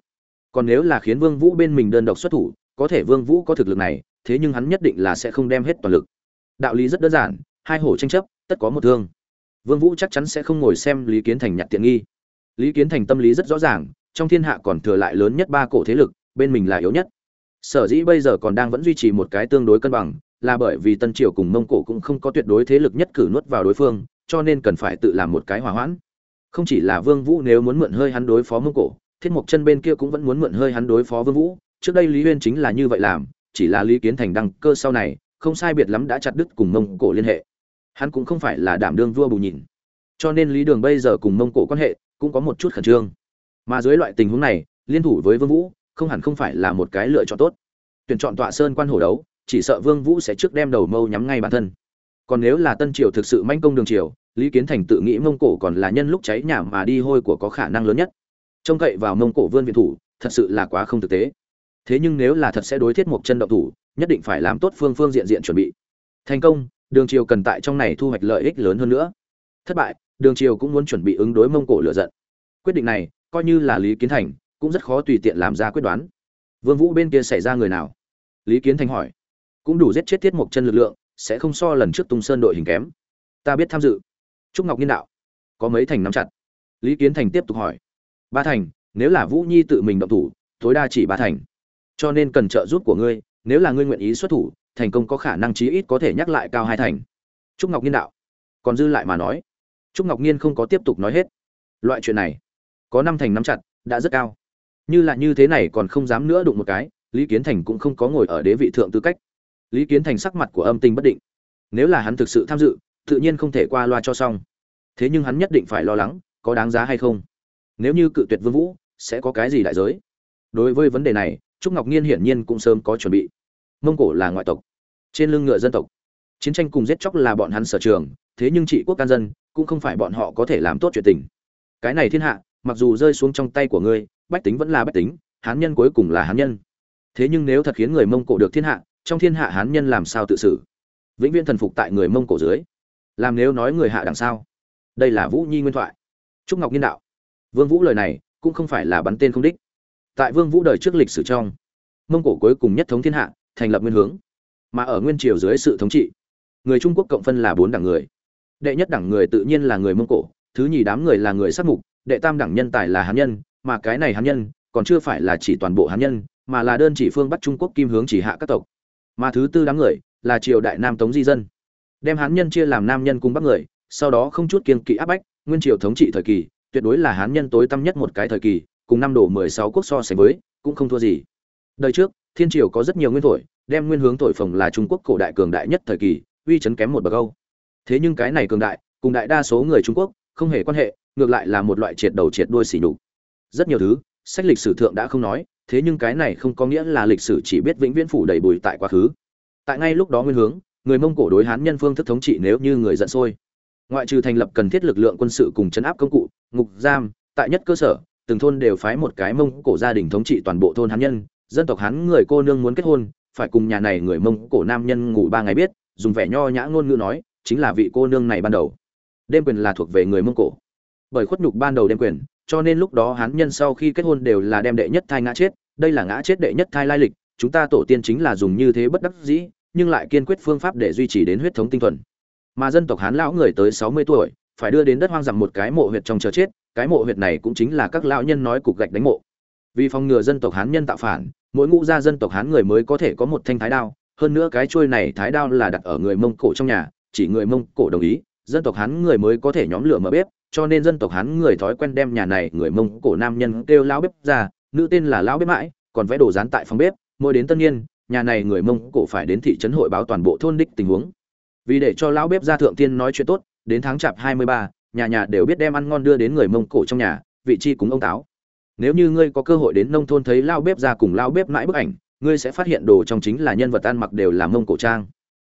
Còn nếu là khiến vương vũ bên mình đơn độc xuất thủ, có thể vương vũ có thực lực này, thế nhưng hắn nhất định là sẽ không đem hết toàn lực. Đạo lý rất đơn giản, hai hổ tranh chấp, tất có một thương. Vương vũ chắc chắn sẽ không ngồi xem lý kiến thành nhặt tiện nghi. Lý kiến thành tâm lý rất rõ ràng, trong thiên hạ còn thừa lại lớn nhất ba cổ thế lực bên mình là yếu nhất. Sở dĩ bây giờ còn đang vẫn duy trì một cái tương đối cân bằng, là bởi vì tân triều cùng mông cổ cũng không có tuyệt đối thế lực nhất cử nuốt vào đối phương, cho nên cần phải tự làm một cái hòa hoãn. Không chỉ là vương vũ nếu muốn mượn hơi hắn đối phó mông cổ, thiết mộc chân bên kia cũng vẫn muốn mượn hơi hắn đối phó vương vũ, trước đây lý uyên chính là như vậy làm, chỉ là lý kiến thành đăng cơ sau này, không sai biệt lắm đã chặt đứt cùng mông cổ liên hệ. Hắn cũng không phải là đảm đương vua bù nhìn. Cho nên lý đường bây giờ cùng mông cổ quan hệ cũng có một chút khẩn trương. Mà dưới loại tình huống này, liên thủ với vương vũ không hẳn không phải là một cái lựa chọn tốt. Tuyển chọn tọa sơn quan hổ đấu, chỉ sợ vương vũ sẽ trước đem đầu mâu nhắm ngay bản thân. Còn nếu là tân triều thực sự manh công đường triều, lý kiến thành tự nghĩ mông cổ còn là nhân lúc cháy nhà mà đi hôi của có khả năng lớn nhất. Trông cậy vào mông cổ vươn viện thủ, thật sự là quá không thực tế. Thế nhưng nếu là thật sẽ đối thiết một chân động thủ, nhất định phải làm tốt phương phương diện diện chuẩn bị. Thành công, đường triều cần tại trong này thu hoạch lợi ích lớn hơn nữa. Thất bại, đường triều cũng muốn chuẩn bị ứng đối mông cổ lựa giận. Quyết định này, coi như là lý kiến thành cũng rất khó tùy tiện làm ra quyết đoán. Vương vũ bên kia xảy ra người nào? Lý kiến thành hỏi. Cũng đủ giết chết tiết mục chân lực lượng, sẽ không so lần trước tung sơn đội hình kém. Ta biết tham dự. Trúc ngọc nhiên đạo. Có mấy thành nắm chặt? Lý kiến thành tiếp tục hỏi. Ba thành, nếu là vũ nhi tự mình động thủ, tối đa chỉ ba thành. Cho nên cần trợ giúp của ngươi, nếu là ngươi nguyện ý xuất thủ, thành công có khả năng chí ít có thể nhắc lại cao hai thành. Trúc ngọc nhiên đạo. Còn dư lại mà nói. Trúc ngọc nhiên không có tiếp tục nói hết. Loại chuyện này, có năm thành nắm chặt, đã rất cao như là như thế này còn không dám nữa đụng một cái, lý kiến thành cũng không có ngồi ở đế vị thượng tư cách. Lý kiến thành sắc mặt của âm tình bất định. Nếu là hắn thực sự tham dự, tự nhiên không thể qua loa cho xong. Thế nhưng hắn nhất định phải lo lắng, có đáng giá hay không? Nếu như cự tuyệt vương vũ, sẽ có cái gì đại giới? Đối với vấn đề này, trúc ngọc nhiên hiển nhiên cũng sớm có chuẩn bị. Mông cổ là ngoại tộc, trên lưng ngựa dân tộc. Chiến tranh cùng giết chóc là bọn hắn sở trường, thế nhưng trị quốc can dân, cũng không phải bọn họ có thể làm tốt chuyện tình. Cái này thiên hạ, mặc dù rơi xuống trong tay của ngươi bách tính vẫn là bách tính, hán nhân cuối cùng là hán nhân. Thế nhưng nếu thật khiến người mông cổ được thiên hạ, trong thiên hạ hán nhân làm sao tự xử? Vĩnh viễn thần phục tại người mông cổ dưới. Làm nếu nói người hạ đằng sau đây là vũ nhi nguyên thoại. Trúc ngọc nhiên đạo. Vương vũ lời này cũng không phải là bắn tên không đích. Tại vương vũ đời trước lịch sử trong, mông cổ cuối cùng nhất thống thiên hạ, thành lập nguyên hướng. Mà ở nguyên triều dưới sự thống trị, người trung quốc cộng phân là bốn đảng người. Đệ nhất đảng người tự nhiên là người mông cổ, thứ nhì đám người là người sát mục, đệ tam đảng nhân tài là hán nhân mà cái này hán nhân, còn chưa phải là chỉ toàn bộ hán nhân, mà là đơn chỉ phương bắc trung quốc kim hướng chỉ hạ các tộc. Mà thứ tư đám người, là triều đại nam tống di dân. Đem hán nhân chia làm nam nhân cùng bắc người, sau đó không chút kiên kỵ áp bách, nguyên triều thống trị thời kỳ, tuyệt đối là hán nhân tối tăm nhất một cái thời kỳ, cùng năm đổ mười sáu quốc so sánh với, cũng không thua gì. Đời trước, thiên triều có rất nhiều nguyên thổi, đem nguyên hướng thổi phồng là trung quốc cổ đại cường đại nhất thời kỳ, uy chấn kém một bậc âu thế nhưng cái này cường đại, cùng đại đa số người trung quốc, không hề quan hệ, ngược lại là một loại triệt đầu triệt đuôi xỉ nhục rất nhiều thứ, sách lịch sử thượng đã không nói, thế nhưng cái này không có nghĩa là lịch sử chỉ biết vĩnh viễn phủ đầy bùi tại quá khứ. Tại ngay lúc đó nguyên hướng, người mông cổ đối hán nhân phương thức thống trị nếu như người giận sôi. Ngoại trừ thành lập cần thiết lực lượng quân sự cùng chấn áp công cụ, ngục, giam, tại nhất cơ sở, từng thôn đều phái một cái mông cổ gia đình thống trị toàn bộ thôn hán nhân, dân tộc hán người cô nương muốn kết hôn, phải cùng nhà này người mông cổ nam nhân ngủ ba ngày biết, dùng vẻ nho nhã ngôn ngữ nói, chính là vị cô nương này ban đầu. Đêm quyền là thuộc về người mông cổ. Bởi khuất nhục ban đầu đêm quyền cho nên lúc đó hán nhân sau khi kết hôn đều là đem đệ nhất thai ngã chết, đây là ngã chết đệ nhất thai lai lịch, chúng ta tổ tiên chính là dùng như thế bất đắc dĩ, nhưng lại kiên quyết phương pháp để duy trì đến huyết thống tinh thuần. Mà dân tộc hán lão người tới sáu mươi tuổi, phải đưa đến đất hoang dặm một cái mộ huyệt trong chờ chết, cái mộ huyệt này cũng chính là các lão nhân nói cục gạch đánh mộ. Vì phòng ngừa dân tộc hán nhân tạo phản, mỗi ngũ gia dân tộc hán người mới có thể có một thanh thái đao, hơn nữa cái chuôi này thái đao là đặt ở người mông cổ trong nhà, chỉ người mông cổ đồng ý, dân tộc hán người mới có thể nhóm lửa mở bếp cho nên dân tộc hán người thói quen đem nhà này người mông cổ nam nhân kêu lão bếp ra nữ tên là lão bếp mãi còn vẽ đồ dán tại phòng bếp mỗi đến tân nhiên, nhà này người mông cổ phải đến thị trấn hội báo toàn bộ thôn đích tình huống. Vì để cho lão bếp ra thượng tiên nói chuyện tốt đến tháng chạp hai mươi ba nhà nhà đều biết đem ăn ngon đưa đến người mông cổ trong nhà vị chi cúng ông táo. Nếu như ngươi có cơ hội đến nông thôn thấy lao bếp ra cùng lao bếp mãi bức ảnh ngươi sẽ phát hiện đồ trong chính là nhân vật ăn mặc đều là mông cổ trang.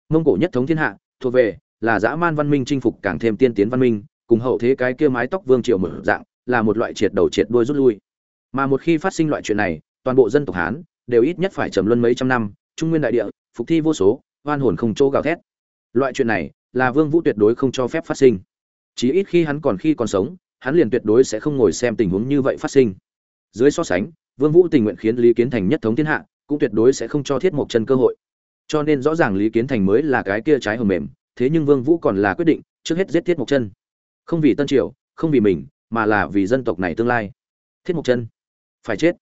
Mông cổ nhất thống thiên hạ thuộc về là dã man văn minh chinh phục càng thêm tiên tiến văn minh cùng hậu thế cái kia mái tóc vương triều mở dạng, là một loại triệt đầu triệt đuôi rút lui. Mà một khi phát sinh loại chuyện này, toàn bộ dân tộc hán đều ít nhất phải trầm luân mấy trăm năm, trung nguyên đại địa, phục thi vô số oan hồn không chỗ gào thét. Loại chuyện này là vương vũ tuyệt đối không cho phép phát sinh. Chí ít khi hắn còn khi còn sống, hắn liền tuyệt đối sẽ không ngồi xem tình huống như vậy phát sinh. Dưới so sánh, vương vũ tình nguyện khiến lý kiến thành nhất thống thiên hạ, cũng tuyệt đối sẽ không cho thiết một chân cơ hội. Cho nên rõ ràng lý kiến thành mới là cái kia trái hầm mềm, thế nhưng vương vũ còn là quyết định trước hết giết thiết một chân không vì tân triều, không vì mình, mà là vì dân tộc này tương lai. Thiết mộc chân, phải chết.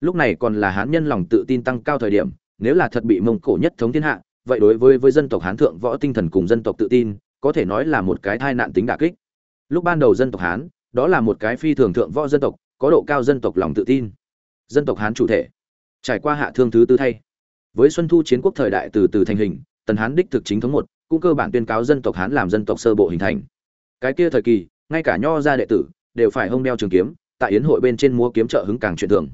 Lúc này còn là hán nhân lòng tự tin tăng cao thời điểm, nếu là thật bị mông cổ nhất thống thiên hạ, vậy đối với với dân tộc hán thượng võ tinh thần cùng dân tộc tự tin, có thể nói là một cái thai nạn tính đả kích. Lúc ban đầu dân tộc hán, đó là một cái phi thường thượng võ dân tộc, có độ cao dân tộc lòng tự tin. Dân tộc hán chủ thể, trải qua hạ thương thứ tư thay. Với xuân thu chiến quốc thời đại từ từ thành hình, tần hán đích thực chính thống một, cũng cơ bản tuyên cáo dân tộc hán làm dân tộc sơ bộ hình thành cái kia thời kỳ, ngay cả nho gia đệ tử đều phải hông đeo trường kiếm, tại yến hội bên trên múa kiếm trợ hứng càng chuyện thường.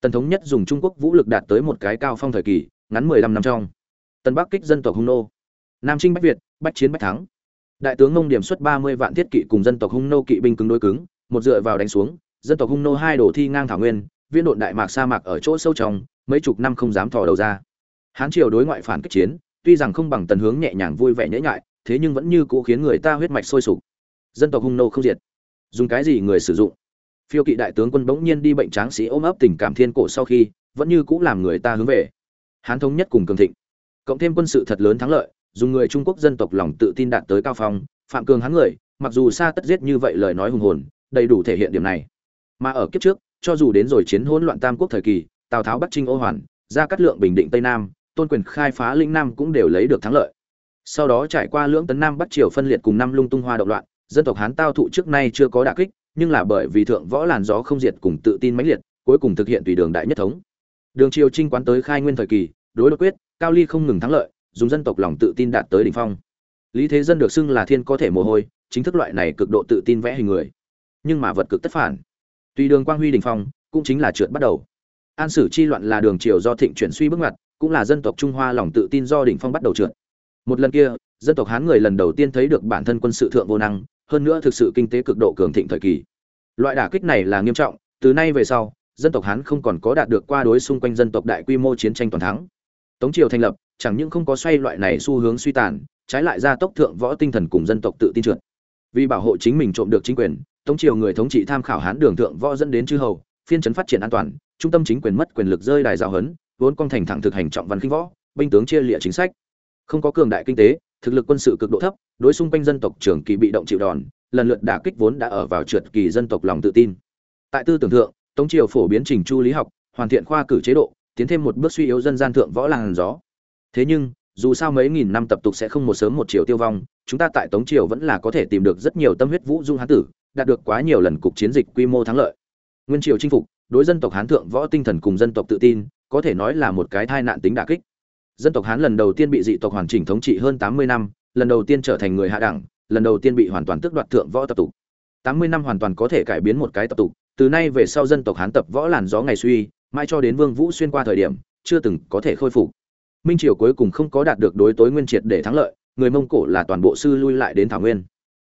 Tần thống nhất dùng trung quốc vũ lực đạt tới một cái cao phong thời kỳ, ngắn mười lăm năm trong. Tần bắc kích dân tộc hung nô. Nam trinh bách việt, bách chiến bách thắng. Đại tướng ngông điểm xuất ba mươi vạn thiết kỵ cùng dân tộc hung nô kỵ binh cứng đối cứng, một dựa vào đánh xuống, dân tộc hung nô hai đổ thi ngang thảo nguyên, viên độn đại mạc sa mạc ở chỗ sâu trong, mấy chục năm không dám thò đầu ra. Hán triều đối ngoại phản kích chiến, tuy rằng không bằng tần hướng nhẹ nhàng vui vẻ nhễ nhại, thế nhưng vẫn như cũ khiến người ta huyết mạch sôi sục dân tộc hung nô không diệt. Dùng cái gì người sử dụng? Phiêu kỵ đại tướng quân bỗng nhiên đi bệnh tráng sĩ ôm ấp tình cảm thiên cổ sau khi, vẫn như cũ làm người ta hướng về. Hán thống nhất cùng cường thịnh. Cộng thêm quân sự thật lớn thắng lợi, dùng người trung quốc dân tộc lòng tự tin đạt tới cao phong, phạm cường hán người, mặc dù xa tất giết như vậy lời nói hùng hồn, đầy đủ thể hiện điểm này. Mà ở kiếp trước, cho dù đến rồi chiến hỗn loạn tam quốc thời kỳ, tào tháo bắc trinh ô hoàn, ra cắt lượng bình định tây nam, tôn quyền khai phá linh nam cũng đều lấy được thắng lợi. Sau đó trải qua lưỡng tấn nam bắc triều phân liệt cùng năm lung tung hoa động loạn dân tộc hán tao thụ trước nay chưa có đả kích, nhưng là bởi vì thượng võ làn gió không diệt cùng tự tin mãnh liệt, cuối cùng thực hiện tùy đường đại nhất thống. Đường triều trinh quán tới khai nguyên thời kỳ, đối đột quyết, cao ly không ngừng thắng lợi, dùng dân tộc lòng tự tin đạt tới đỉnh phong. Lý thế dân được xưng là thiên có thể mồ hôi, chính thức loại này cực độ tự tin vẽ hình người. Nhưng mà vật cực tất phản. Tùy đường quang huy đỉnh phong, cũng chính là trượt bắt đầu. An sử chi loạn là đường triều do thịnh chuyển suy bước ngoặt, cũng là dân tộc trung hoa lòng tự tin do đỉnh phong bắt đầu trượt. Một lần kia, dân tộc hán người lần đầu tiên thấy được bản thân quân sự thượng vô năng hơn nữa thực sự kinh tế cực độ cường thịnh thời kỳ. Loại đả kích này là nghiêm trọng, từ nay về sau, dân tộc hán không còn có đạt được qua đối xung quanh dân tộc đại quy mô chiến tranh toàn thắng. Tống triều thành lập, chẳng những không có xoay loại này xu hướng suy tàn, trái lại ra tốc thượng võ tinh thần cùng dân tộc tự tin trượt. Vì bảo hộ chính mình trộm được chính quyền, tống triều người thống trị tham khảo hán đường thượng võ dẫn đến chư hầu, phiên trấn phát triển an toàn, trung tâm chính quyền mất quyền lực rơi đài giáo hấn, vốn con thành thẳng thực hành trọng văn kinh võ, binh tướng chia lịa chính sách. Không có cường đại kinh tế thực lực quân sự cực độ thấp, đối xung quanh dân tộc trưởng kỳ bị động chịu đòn, lần lượt đả kích vốn đã ở vào trượt kỳ dân tộc lòng tự tin. Tại tư tưởng thượng, tống triều phổ biến trình chu lý học, hoàn thiện khoa cử chế độ, tiến thêm một bước suy yếu dân gian thượng võ làng gió. Thế nhưng, dù sao mấy nghìn năm tập tục sẽ không một sớm một chiều tiêu vong, chúng ta tại tống triều vẫn là có thể tìm được rất nhiều tâm huyết vũ dung hán tử, đạt được quá nhiều lần cục chiến dịch quy mô thắng lợi. Nguyên triều chinh phục, đối dân tộc hán thượng võ tinh thần cùng dân tộc tự tin, có thể nói là một cái tai nạn tính đả kích dân tộc hán lần đầu tiên bị dị tộc hoàn chỉnh thống trị hơn tám mươi năm, lần đầu tiên trở thành người hạ đẳng, lần đầu tiên bị hoàn toàn tước đoạt thượng võ tập tục. tám mươi năm hoàn toàn có thể cải biến một cái tập tục, từ nay về sau dân tộc hán tập võ làn gió ngày suy, mãi cho đến vương vũ xuyên qua thời điểm, chưa từng có thể khôi phục. Minh triều cuối cùng không có đạt được đối tối nguyên triệt để thắng lợi, người mông cổ là toàn bộ sư lui lại đến thảo nguyên.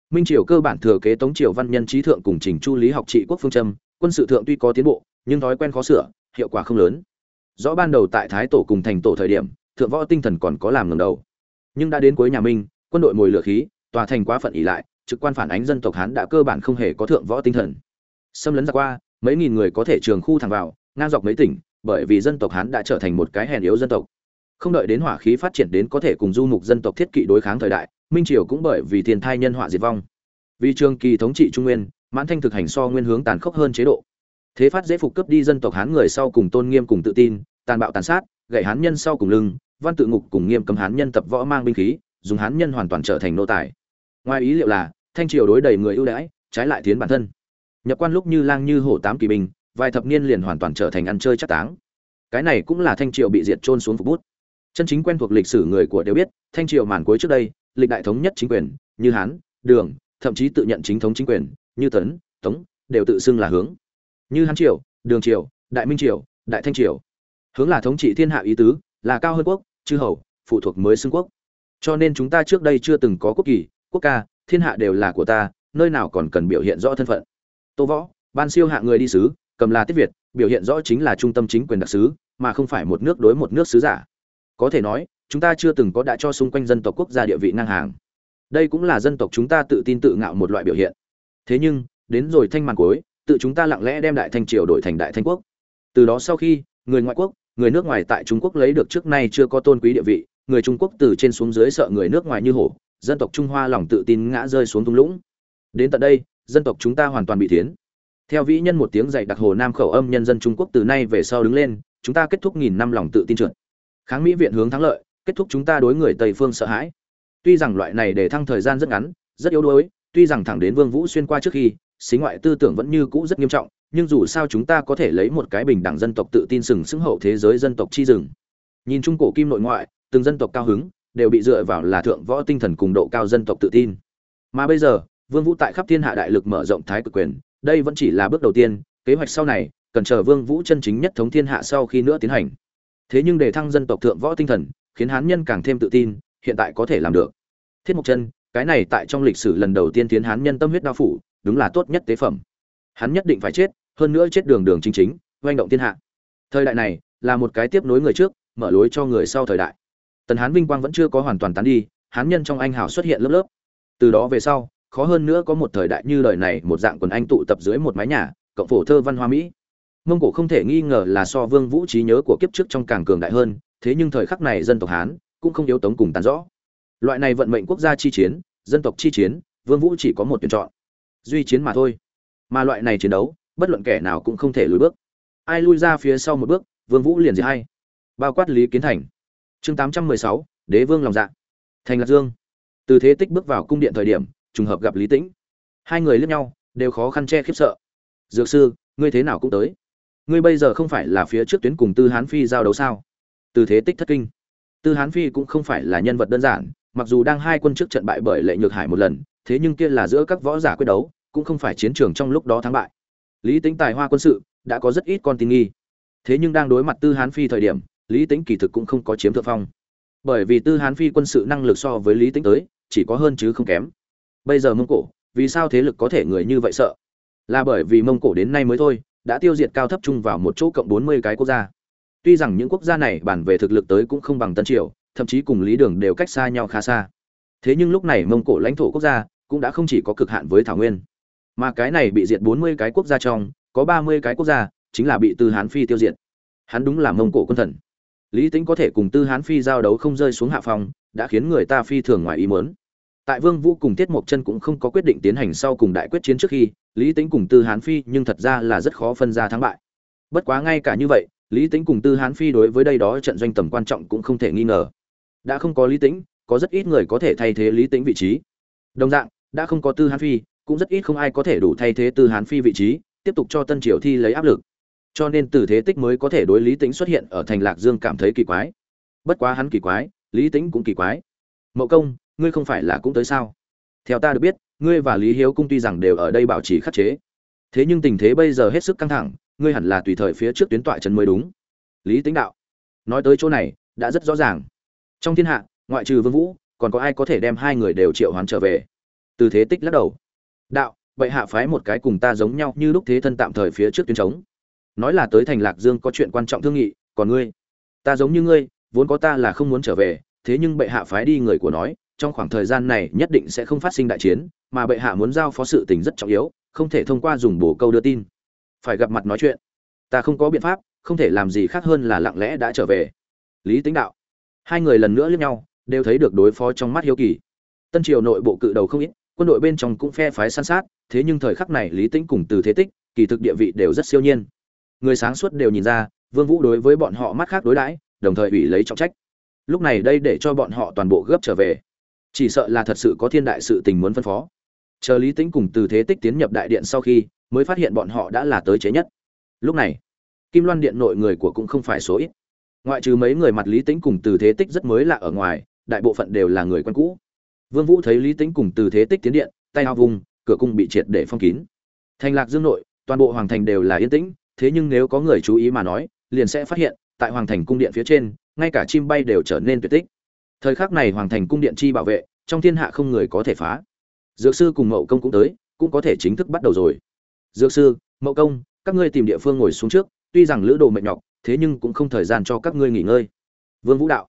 Minh triều cơ bản thừa kế tống triều văn nhân trí thượng cùng trình chu lý học trị quốc phương châm, quân sự thượng tuy có tiến bộ, nhưng thói quen khó sửa, hiệu quả không lớn. Rõ ban đầu tại thái tổ cùng thành tổ thời điểm thượng võ tinh thần còn có làm ngẩng đầu. Nhưng đã đến cuối nhà minh, quân đội mồi lửa khí, tòa thành quá phận ỉ lại, trực quan phản ánh dân tộc hán đã cơ bản không hề có thượng võ tinh thần. Xâm lấn ra qua, mấy nghìn người có thể trường khu thẳng vào, ngang dọc mấy tỉnh, bởi vì dân tộc hán đã trở thành một cái hèn yếu dân tộc. Không đợi đến hỏa khí phát triển đến có thể cùng du mục dân tộc thiết kỵ đối kháng thời đại, minh triều cũng bởi vì thiên thai nhân họa diệt vong. Vì trường kỳ thống trị trung nguyên, mãn thanh thực hành so nguyên hướng tàn khốc hơn chế độ. Thế phát dễ phục cấp đi dân tộc hán người sau cùng tôn nghiêm cùng tự tin, tàn bạo tàn sát, gậy hán nhân sau cùng lưng văn tự ngục cùng nghiêm cấm hán nhân tập võ mang binh khí, dùng hán nhân hoàn toàn trở thành nô tài. Ngoài ý liệu là, thanh triều đối đầy người ưu đãi, trái lại tiến bản thân. Nhập quan lúc như lang như hổ tám kỳ binh vài thập niên liền hoàn toàn trở thành ăn chơi chắc táng. Cái này cũng là thanh triều bị diệt trôn xuống phục bút. Chân chính quen thuộc lịch sử người của đều biết, thanh triều màn cuối trước đây, lịch đại thống nhất chính quyền, như hán, đường, thậm chí tự nhận chính thống chính quyền, như tấn, tống, đều tự xưng là hướng. Như hán triều, đường triều, đại minh triều, đại thanh triều. Hướng là thống trị thiên hạ ý tứ là cao hơn quốc, chư hầu, phụ thuộc mới xưng quốc. Cho nên chúng ta trước đây chưa từng có quốc kỳ, quốc ca, thiên hạ đều là của ta, nơi nào còn cần biểu hiện rõ thân phận. Tô võ, ban siêu hạ người đi sứ, cầm là tiết việt, biểu hiện rõ chính là trung tâm chính quyền đặc sứ, mà không phải một nước đối một nước sứ giả. Có thể nói, chúng ta chưa từng có đã cho xung quanh dân tộc quốc gia địa vị ngang hàng. Đây cũng là dân tộc chúng ta tự tin tự ngạo một loại biểu hiện. Thế nhưng, đến rồi thanh màn cối tự chúng ta lặng lẽ đem đại thanh triều đổi thành đại thanh quốc. Từ đó sau khi, người ngoại quốc người nước ngoài tại trung quốc lấy được trước nay chưa có tôn quý địa vị, người trung quốc từ trên xuống dưới sợ người nước ngoài như hổ, dân tộc trung hoa lòng tự tin ngã rơi xuống thung lũng. Đến tận đây, dân tộc chúng ta hoàn toàn bị thiến. Theo vĩ nhân một tiếng dạy đặc hồ nam khẩu âm nhân dân trung quốc từ nay về sau đứng lên, chúng ta kết thúc nghìn năm lòng tự tin trượt. Kháng mỹ viện hướng thắng lợi, kết thúc chúng ta đối người tây phương sợ hãi. Tuy rằng loại này để thăng thời gian rất ngắn, rất yếu đuối, tuy rằng thẳng đến vương vũ xuyên qua trước khi xí ngoại tư tưởng vẫn như cũ rất nghiêm trọng nhưng dù sao chúng ta có thể lấy một cái bình đẳng dân tộc tự tin sừng sững hậu thế giới dân tộc chi rừng. Nhìn trung cổ kim nội ngoại, từng dân tộc cao hứng, đều bị dựa vào là thượng võ tinh thần cùng độ cao dân tộc tự tin. Mà bây giờ, vương vũ tại khắp thiên hạ đại lực mở rộng thái cực quyền, đây vẫn chỉ là bước đầu tiên, kế hoạch sau này, cần chờ vương vũ chân chính nhất thống thiên hạ sau khi nữa tiến hành. Thế nhưng để thăng dân tộc thượng võ tinh thần, khiến hán nhân càng thêm tự tin, hiện tại có thể làm được. Thiết mộc chân, cái này tại trong lịch sử lần đầu tiên tiến hán nhân tâm huyết đao phủ, đúng là tốt nhất tế phẩm. Hắn nhất định phải chết hơn nữa chết đường đường chính chính, oanh động thiên hạ. Thời đại này, là một cái tiếp nối người trước, mở lối cho người sau thời đại. Tần hán vinh quang vẫn chưa có hoàn toàn tán đi, hán nhân trong anh hào xuất hiện lớp lớp. Từ đó về sau, khó hơn nữa có một thời đại như đời này, một dạng quần anh tụ tập dưới một mái nhà, cộng phổ thơ văn hoa mỹ. Mông cổ không thể nghi ngờ là so vương vũ trí nhớ của kiếp trước trong càng cường đại hơn, thế nhưng thời khắc này dân tộc hán cũng không yếu tống cùng tàn rõ. Loại này vận mệnh quốc gia chi chiến, dân tộc chi chiến, vương vũ chỉ có một tuyển chọn, duy chiến mà thôi. Mà loại này chiến đấu bất luận kẻ nào cũng không thể lùi bước. Ai lui ra phía sau một bước vương vũ liền gì hay bao quát lý kiến thành. Chương 816, đế vương lòng dạ. Thành lạc dương. Từ thế tích bước vào cung điện thời điểm trùng hợp gặp lý tĩnh. Hai người liếc nhau đều khó khăn che khiếp sợ. Dược sư ngươi thế nào cũng tới. Ngươi bây giờ không phải là phía trước tuyến cùng tư hán phi giao đấu sao? Từ thế tích thất kinh. Tư hán phi cũng không phải là nhân vật đơn giản mặc dù đang hai quân trước trận bại bởi lệ nhược hải một lần thế nhưng kia là giữa các võ giả quyết đấu cũng không phải chiến trường trong lúc đó thắng bại lý tính tài hoa quân sự, đã có rất ít con tin nghi. Thế nhưng đang đối mặt tư hán phi thời điểm, lý tính kỳ thực cũng không có chiếm thượng phong. Bởi vì tư hán phi quân sự năng lực so với lý tính tới, chỉ có hơn chứ không kém. Bây giờ mông cổ, vì sao thế lực có thể người như vậy sợ? Là bởi vì mông cổ đến nay mới thôi, đã tiêu diệt cao thấp chung vào một chỗ cộng bốn mươi cái quốc gia. Tuy rằng những quốc gia này bản về thực lực tới cũng không bằng tân triều, thậm chí cùng lý đường đều cách xa nhau khá xa. Thế nhưng lúc này mông cổ lãnh thổ quốc gia cũng đã không chỉ có cực hạn với thảo nguyên mà cái này bị diệt bốn mươi cái quốc gia trong, có ba mươi cái quốc gia chính là bị tư hán phi tiêu diệt. Hắn đúng là mông cổ quân thần. Lý tính có thể cùng tư hán phi giao đấu không rơi xuống hạ phòng đã khiến người ta phi thường ngoài ý muốn. Tại vương vũ cùng tiết mộc chân cũng không có quyết định tiến hành sau cùng đại quyết chiến trước khi, lý tính cùng tư hán phi nhưng thật ra là rất khó phân ra thắng bại. Bất quá ngay cả như vậy, lý tính cùng tư hán phi đối với đây đó trận doanh tầm quan trọng cũng không thể nghi ngờ. Đã không có lý tính có rất ít người có thể thay thế lý tính vị trí. Đồng dạng, đã không có tư hán phi cũng rất ít không ai có thể đủ thay thế tư hán phi vị trí, tiếp tục cho tân triều thi lấy áp lực. Cho nên từ thế tích mới có thể đối lý tính xuất hiện ở thành lạc dương cảm thấy kỳ quái. Bất quá hắn kỳ quái, lý tính cũng kỳ quái. Mậu công, ngươi không phải là cũng tới sao? Theo ta được biết, ngươi và lý hiếu cung tuy rằng đều ở đây bảo trì khắc chế, thế nhưng tình thế bây giờ hết sức căng thẳng, ngươi hẳn là tùy thời phía trước tuyến tọa trần mới đúng. Lý tính đạo. Nói tới chỗ này, đã rất rõ ràng. Trong thiên hạ, ngoại trừ vương vũ, còn có ai có thể đem hai người đều triệu hoán trở về? Từ thế tích lắc đầu đạo, vậy hạ phái một cái cùng ta giống nhau như lúc thế thân tạm thời phía trước tuyến trống. Nói là tới thành lạc dương có chuyện quan trọng thương nghị, còn ngươi? Ta giống như ngươi, vốn có ta là không muốn trở về, thế nhưng bệ hạ phái đi người của nói, trong khoảng thời gian này nhất định sẽ không phát sinh đại chiến, mà bệ hạ muốn giao phó sự tình rất trọng yếu, không thể thông qua dùng bổ câu đưa tin. Phải gặp mặt nói chuyện. Ta không có biện pháp, không thể làm gì khác hơn là lặng lẽ đã trở về. Lý tính đạo. Hai người lần nữa liếc nhau, đều thấy được đối phó trong mắt hiếu kỳ. Tân triều nội bộ cự đầu không ít quân đội bên trong cũng phe phái săn sát, thế nhưng thời khắc này lý tĩnh cùng từ thế tích, kỳ thực địa vị đều rất siêu nhiên. Người sáng suốt đều nhìn ra, vương vũ đối với bọn họ mắt khác đối đãi, đồng thời ủy lấy trọng trách. Lúc này đây để cho bọn họ toàn bộ gấp trở về. Chỉ sợ là thật sự có thiên đại sự tình muốn phân phó. Chờ lý tĩnh cùng từ thế tích tiến nhập đại điện sau khi, mới phát hiện bọn họ đã là tới chế nhất. Lúc này, kim loan điện nội người của cũng không phải số ít. Ngoại trừ mấy người mặt lý tĩnh cùng từ thế tích rất mới lạ ở ngoài, đại bộ phận đều là người quen cũ vương vũ thấy lý tĩnh cùng từ thế tích tiến điện, tay áo vùng, cửa cung bị triệt để phong kín. Thành lạc dương nội, toàn bộ hoàng thành đều là yên tĩnh, thế nhưng nếu có người chú ý mà nói, liền sẽ phát hiện, tại hoàng thành cung điện phía trên, ngay cả chim bay đều trở nên tuyệt tích. Thời khắc này hoàng thành cung điện chi bảo vệ, trong thiên hạ không người có thể phá. Dược sư cùng mậu công cũng tới, cũng có thể chính thức bắt đầu rồi. Dược sư, mậu công, các ngươi tìm địa phương ngồi xuống trước, tuy rằng lữ đồ mệt nhọc, thế nhưng cũng không thời gian cho các ngươi nghỉ ngơi. Vương vũ đạo.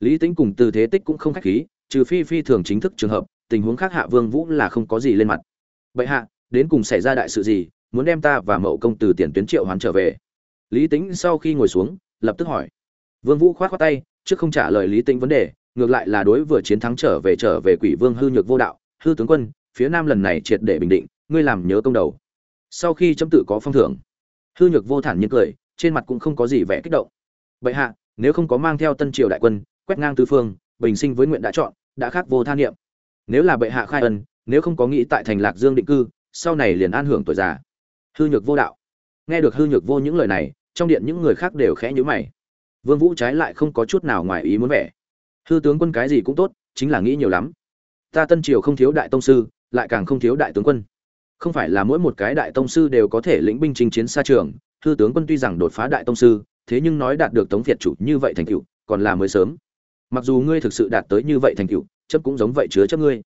Lý Tĩnh cùng từ thế tích cũng không khách khí trừ phi phi thường chính thức trường hợp, tình huống khác hạ vương vũ là không có gì lên mặt. Bệ hạ, đến cùng xảy ra đại sự gì, muốn đem ta và mậu công từ tiền tuyến triệu hoán trở về? Lý tính sau khi ngồi xuống, lập tức hỏi. Vương vũ khoát khoát tay trước không trả lời lý tính vấn đề, ngược lại là đối vừa chiến thắng trở về trở về quỷ vương hư nhược vô đạo, hư tướng quân, phía nam lần này triệt để bình định, ngươi làm nhớ công đầu. Sau khi chấm tự có phong thưởng, hư nhược vô thản nhiên cười, trên mặt cũng không có gì vẻ kích động. Bệ hạ, nếu không có mang theo tân triều đại quân, quét ngang tứ phương bình sinh với nguyện đã chọn, đã khác vô tha niệm. Nếu là bệ hạ khai ân, nếu không có nghĩ tại thành lạc dương định cư, sau này liền an hưởng tuổi già. Hư nhược vô đạo. Nghe được hư nhược vô những lời này, trong điện những người khác đều khẽ nhíu mày. Vương vũ trái lại không có chút nào ngoài ý muốn vẻ. Hư tướng quân cái gì cũng tốt, chính là nghĩ nhiều lắm. Ta tân triều không thiếu đại tông sư, lại càng không thiếu đại tướng quân. Không phải là mỗi một cái đại tông sư đều có thể lĩnh binh chinh chiến xa trường, hư tướng quân tuy rằng đột phá đại tông sư, thế nhưng nói đạt được tống việt chủ như vậy thành tựu, còn là mới sớm mặc dù ngươi thực sự đạt tới như vậy thành tựu chấp cũng giống vậy chứa chấp ngươi.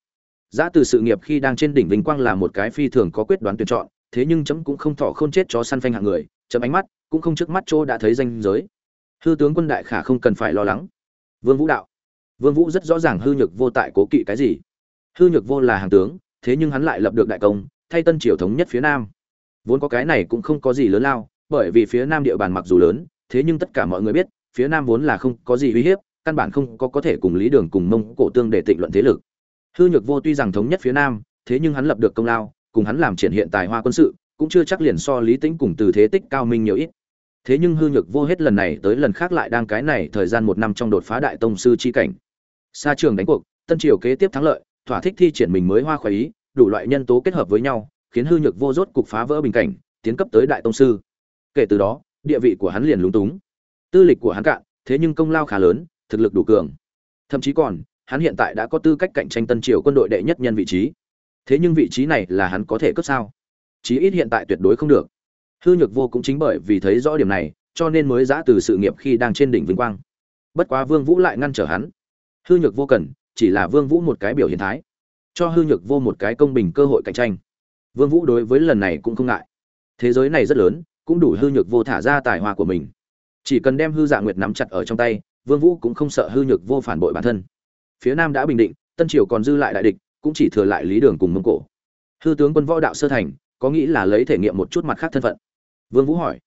Giá từ sự nghiệp khi đang trên đỉnh vinh quang là một cái phi thường có quyết đoán tuyển chọn, thế nhưng chấm cũng không thọ không chết cho săn phanh hạng người, chấm ánh mắt cũng không trước mắt chỗ đã thấy danh giới. Hư tướng quân đại khả không cần phải lo lắng. Vương vũ đạo. Vương vũ rất rõ ràng hư nhược vô tại cố kỵ cái gì. Hư nhược vô là hàng tướng, thế nhưng hắn lại lập được đại công, thay tân triều thống nhất phía nam. Vốn có cái này cũng không có gì lớn lao, bởi vì phía nam địa bàn mặc dù lớn, thế nhưng tất cả mọi người biết, phía nam vốn là không có gì uy hiếp căn bản không có có thể cùng lý đường cùng mông cổ tương để tịnh luận thế lực. Hư nhược vô tuy rằng thống nhất phía nam, thế nhưng hắn lập được công lao, cùng hắn làm triển hiện tài hoa quân sự, cũng chưa chắc liền so lý tĩnh cùng từ thế tích cao minh nhiều ít. Thế nhưng hư nhược vô hết lần này tới lần khác lại đang cái này thời gian một năm trong đột phá đại tông sư chi cảnh. Xa trường đánh cuộc, tân triều kế tiếp thắng lợi, thỏa thích thi triển mình mới hoa khoái ý, đủ loại nhân tố kết hợp với nhau, khiến hư nhược vô rốt cục phá vỡ bình cảnh, tiến cấp tới đại tông sư. Kể từ đó, địa vị của hắn liền lúng túng. Tư lịch của hắn cạn, thế nhưng công lao khá lớn thực lực đủ cường. Thậm chí còn, hắn hiện tại đã có tư cách cạnh tranh tân triều quân đội đệ nhất nhân vị trí. Thế nhưng vị trí này là hắn có thể cướp sao? Chí ít hiện tại tuyệt đối không được. Hư nhược vô cũng chính bởi vì thấy rõ điểm này, cho nên mới giã từ sự nghiệp khi đang trên đỉnh vinh quang. Bất quá vương vũ lại ngăn trở hắn. Hư nhược vô cần, chỉ là vương vũ một cái biểu hiện thái. Cho hư nhược vô một cái công bình cơ hội cạnh tranh. Vương vũ đối với lần này cũng không ngại. Thế giới này rất lớn, cũng đủ hư nhược vô thả ra tài hoa của mình. Chỉ cần đem hư dạ nguyệt nắm chặt ở trong tay vương vũ cũng không sợ hư nhược vô phản bội bản thân. Phía nam đã bình định tân triều còn dư lại đại địch cũng chỉ thừa lại lý đường cùng mông cổ. Hư tướng quân võ đạo sơ thành có nghĩ là lấy thể nghiệm một chút mặt khác thân phận? Vương vũ hỏi.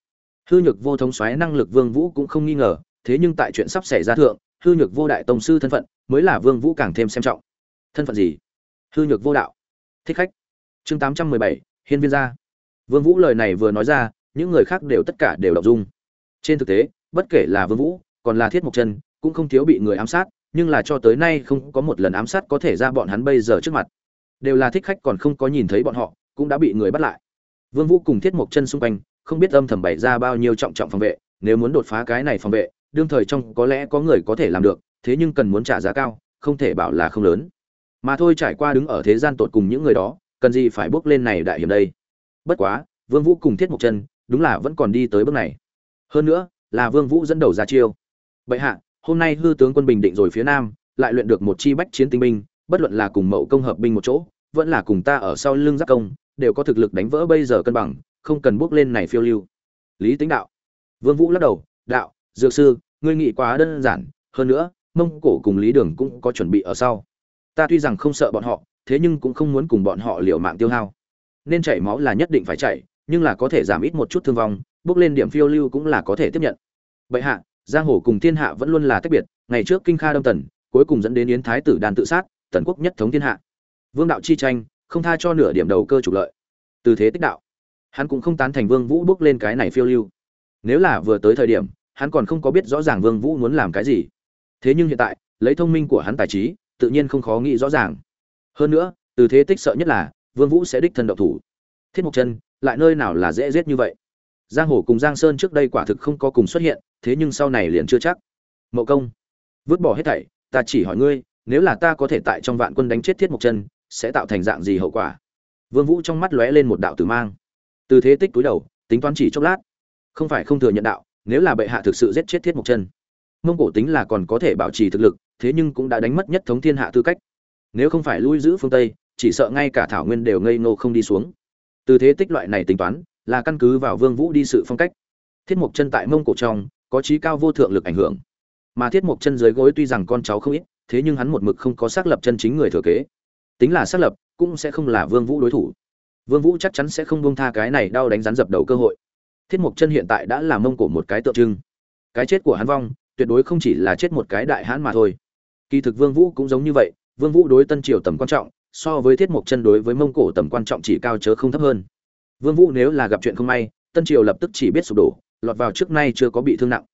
Hư nhược vô thống soái năng lực vương vũ cũng không nghi ngờ thế nhưng tại chuyện sắp xảy ra thượng hư nhược vô đại tông sư thân phận mới là vương vũ càng thêm xem trọng. Thân phận gì? Hư nhược vô đạo. Thích khách. Chương 817, hiên viên gia. Vương vũ lời này vừa nói ra những người khác đều tất cả đều động dung. Trên thực tế bất kể là vương vũ còn là thiết mộc chân, cũng không thiếu bị người ám sát, nhưng là cho tới nay không có một lần ám sát có thể ra bọn hắn bây giờ trước mặt. Đều là thích khách còn không có nhìn thấy bọn họ, cũng đã bị người bắt lại. Vương vũ cùng thiết mộc chân xung quanh, không biết âm thầm bày ra bao nhiêu trọng trọng phòng vệ, nếu muốn đột phá cái này phòng vệ, đương thời trong có lẽ có người có thể làm được, thế nhưng cần muốn trả giá cao, không thể bảo là không lớn. Mà thôi trải qua đứng ở thế gian tột cùng những người đó, cần gì phải bước lên này đại hiểm đây? Bất quá, vương vũ cùng thiết mộc chân, đúng là vẫn còn đi tới bước này. Hơn nữa, là vương vũ dẫn đầu ra chiêu bệ hạ, hôm nay hư tướng quân bình định rồi phía nam, lại luyện được một chi bách chiến tinh binh, bất luận là cùng mậu công hợp binh một chỗ, vẫn là cùng ta ở sau lưng giác công, đều có thực lực đánh vỡ bây giờ cân bằng, không cần bước lên này phiêu lưu. Lý tính đạo. Vương vũ lắc đầu, đạo, dược sư, ngươi nghĩ quá đơn giản, hơn nữa, mông cổ cùng lý đường cũng có chuẩn bị ở sau. Ta tuy rằng không sợ bọn họ, thế nhưng cũng không muốn cùng bọn họ liều mạng tiêu hao. Nên chảy máu là nhất định phải chảy, nhưng là có thể giảm ít một chút thương vong, bước lên điểm phiêu lưu cũng là có thể tiếp nhận. Bệ hạ giang hồ cùng thiên hạ vẫn luôn là tách biệt, ngày trước kinh kha đông tần, cuối cùng dẫn đến yến thái tử đàn tự sát, tần quốc nhất thống thiên hạ. Vương đạo chi tranh, không tha cho nửa điểm đầu cơ trục lợi. Từ thế tích đạo, hắn cũng không tán thành vương vũ bước lên cái này phiêu lưu. Nếu là vừa tới thời điểm, hắn còn không có biết rõ ràng vương vũ muốn làm cái gì. Thế nhưng hiện tại, lấy thông minh của hắn tài trí, tự nhiên không khó nghĩ rõ ràng. Hơn nữa, từ thế tích sợ nhất là, vương vũ sẽ đích thân độc thủ. Thiết mộc chân, lại nơi nào là dễ giết như vậy? Giang hồ cùng giang sơn trước đây quả thực không có cùng xuất hiện, thế nhưng sau này liền chưa chắc. Mậu công, vứt bỏ hết thảy, ta chỉ hỏi ngươi, nếu là ta có thể tại trong vạn quân đánh chết thiết mộc chân, sẽ tạo thành dạng gì hậu quả? Vương vũ trong mắt lóe lên một đạo tử mang. Từ thế tích túi đầu, tính toán chỉ chốc lát. Không phải không thừa nhận đạo, nếu là bệ hạ thực sự giết chết thiết mộc chân, mông cổ tính là còn có thể bảo trì thực lực, thế nhưng cũng đã đánh mất nhất thống thiên hạ tư cách. Nếu không phải lui giữ phương tây, chỉ sợ ngay cả thảo nguyên đều ngây ngô không đi xuống. Từ thế tích loại này tính toán là căn cứ vào vương vũ đi sự phong cách. Thiết mộc chân tại mông cổ trong, có trí cao vô thượng lực ảnh hưởng. Mà thiết mộc chân dưới gối tuy rằng con cháu không ít, thế nhưng hắn một mực không có xác lập chân chính người thừa kế. Tính là xác lập, cũng sẽ không là vương vũ đối thủ. Vương vũ chắc chắn sẽ không buông tha cái này đau đánh rắn dập đầu cơ hội. Thiết mộc chân hiện tại đã là mông cổ một cái tượng trưng. Cái chết của hắn vong, tuyệt đối không chỉ là chết một cái đại hãn mà thôi. Kỳ thực vương vũ cũng giống như vậy, vương vũ đối tân triều tầm quan trọng, so với thiết mộc chân đối với mông cổ tầm quan trọng chỉ cao chớ không thấp hơn vương vũ nếu là gặp chuyện không may, tân triều lập tức chỉ biết sụp đổ, lọt vào trước nay chưa có bị thương nặng.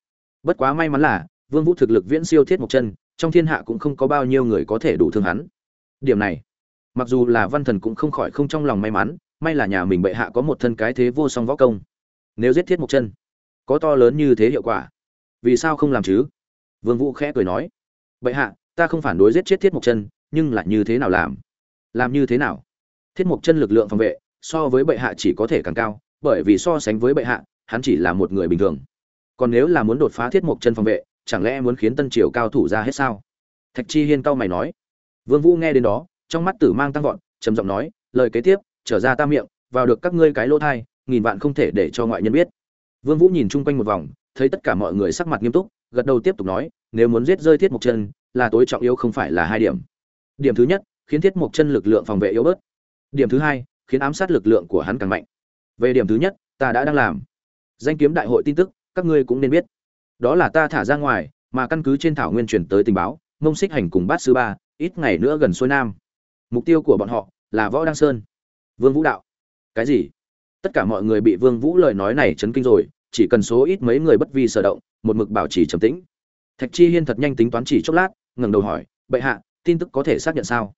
Bất quá may mắn là, vương vũ thực lực viễn siêu thiết mộc chân, trong thiên hạ cũng không có bao nhiêu người có thể đủ thương hắn. Điểm này, mặc dù là văn thần cũng không khỏi không trong lòng may mắn, may là nhà mình bệ hạ có một thân cái thế vô song võ công. Nếu giết thiết mộc chân, có to lớn như thế hiệu quả, vì sao không làm chứ? Vương vũ khẽ cười nói, bệ hạ, ta không phản đối giết chết thiết mộc chân, nhưng lại như thế nào làm? Làm như thế nào? Thiết mộc chân lực lượng phòng vệ so với bệ hạ chỉ có thể càng cao, bởi vì so sánh với bệ hạ, hắn chỉ là một người bình thường. Còn nếu là muốn đột phá thiết mộc chân phòng vệ, chẳng lẽ muốn khiến tân triều cao thủ ra hết sao? Thạch chi hiên cao mày nói. Vương vũ nghe đến đó, trong mắt tử mang tăng vọt, trầm giọng nói, lời kế tiếp, trở ra ta miệng, vào được các ngươi cái lỗ thai, nghìn vạn không thể để cho ngoại nhân biết. Vương vũ nhìn chung quanh một vòng, thấy tất cả mọi người sắc mặt nghiêm túc, gật đầu tiếp tục nói, nếu muốn giết rơi thiết mộc chân, là tối trọng yếu không phải là hai điểm. Điểm thứ nhất, khiến thiết mộc chân lực lượng phòng vệ yếu bớt. Điểm thứ hai khiến ám sát lực lượng của hắn càng mạnh. Về điểm thứ nhất, ta đã đang làm. Danh kiếm đại hội tin tức, các ngươi cũng nên biết. Đó là ta thả ra ngoài, mà căn cứ trên thảo nguyên truyền tới tình báo, mông xích hành cùng bát sư ba, ít ngày nữa gần xuôi nam. Mục tiêu của bọn họ là võ đăng sơn. Vương vũ đạo. Cái gì? Tất cả mọi người bị vương vũ lời nói này chấn kinh rồi, chỉ cần số ít mấy người bất vi sở động, một mực bảo trì trầm tĩnh. Thạch chi hiên thật nhanh tính toán chỉ chốc lát, ngẩng đầu hỏi, bệ hạ, tin tức có thể xác nhận sao?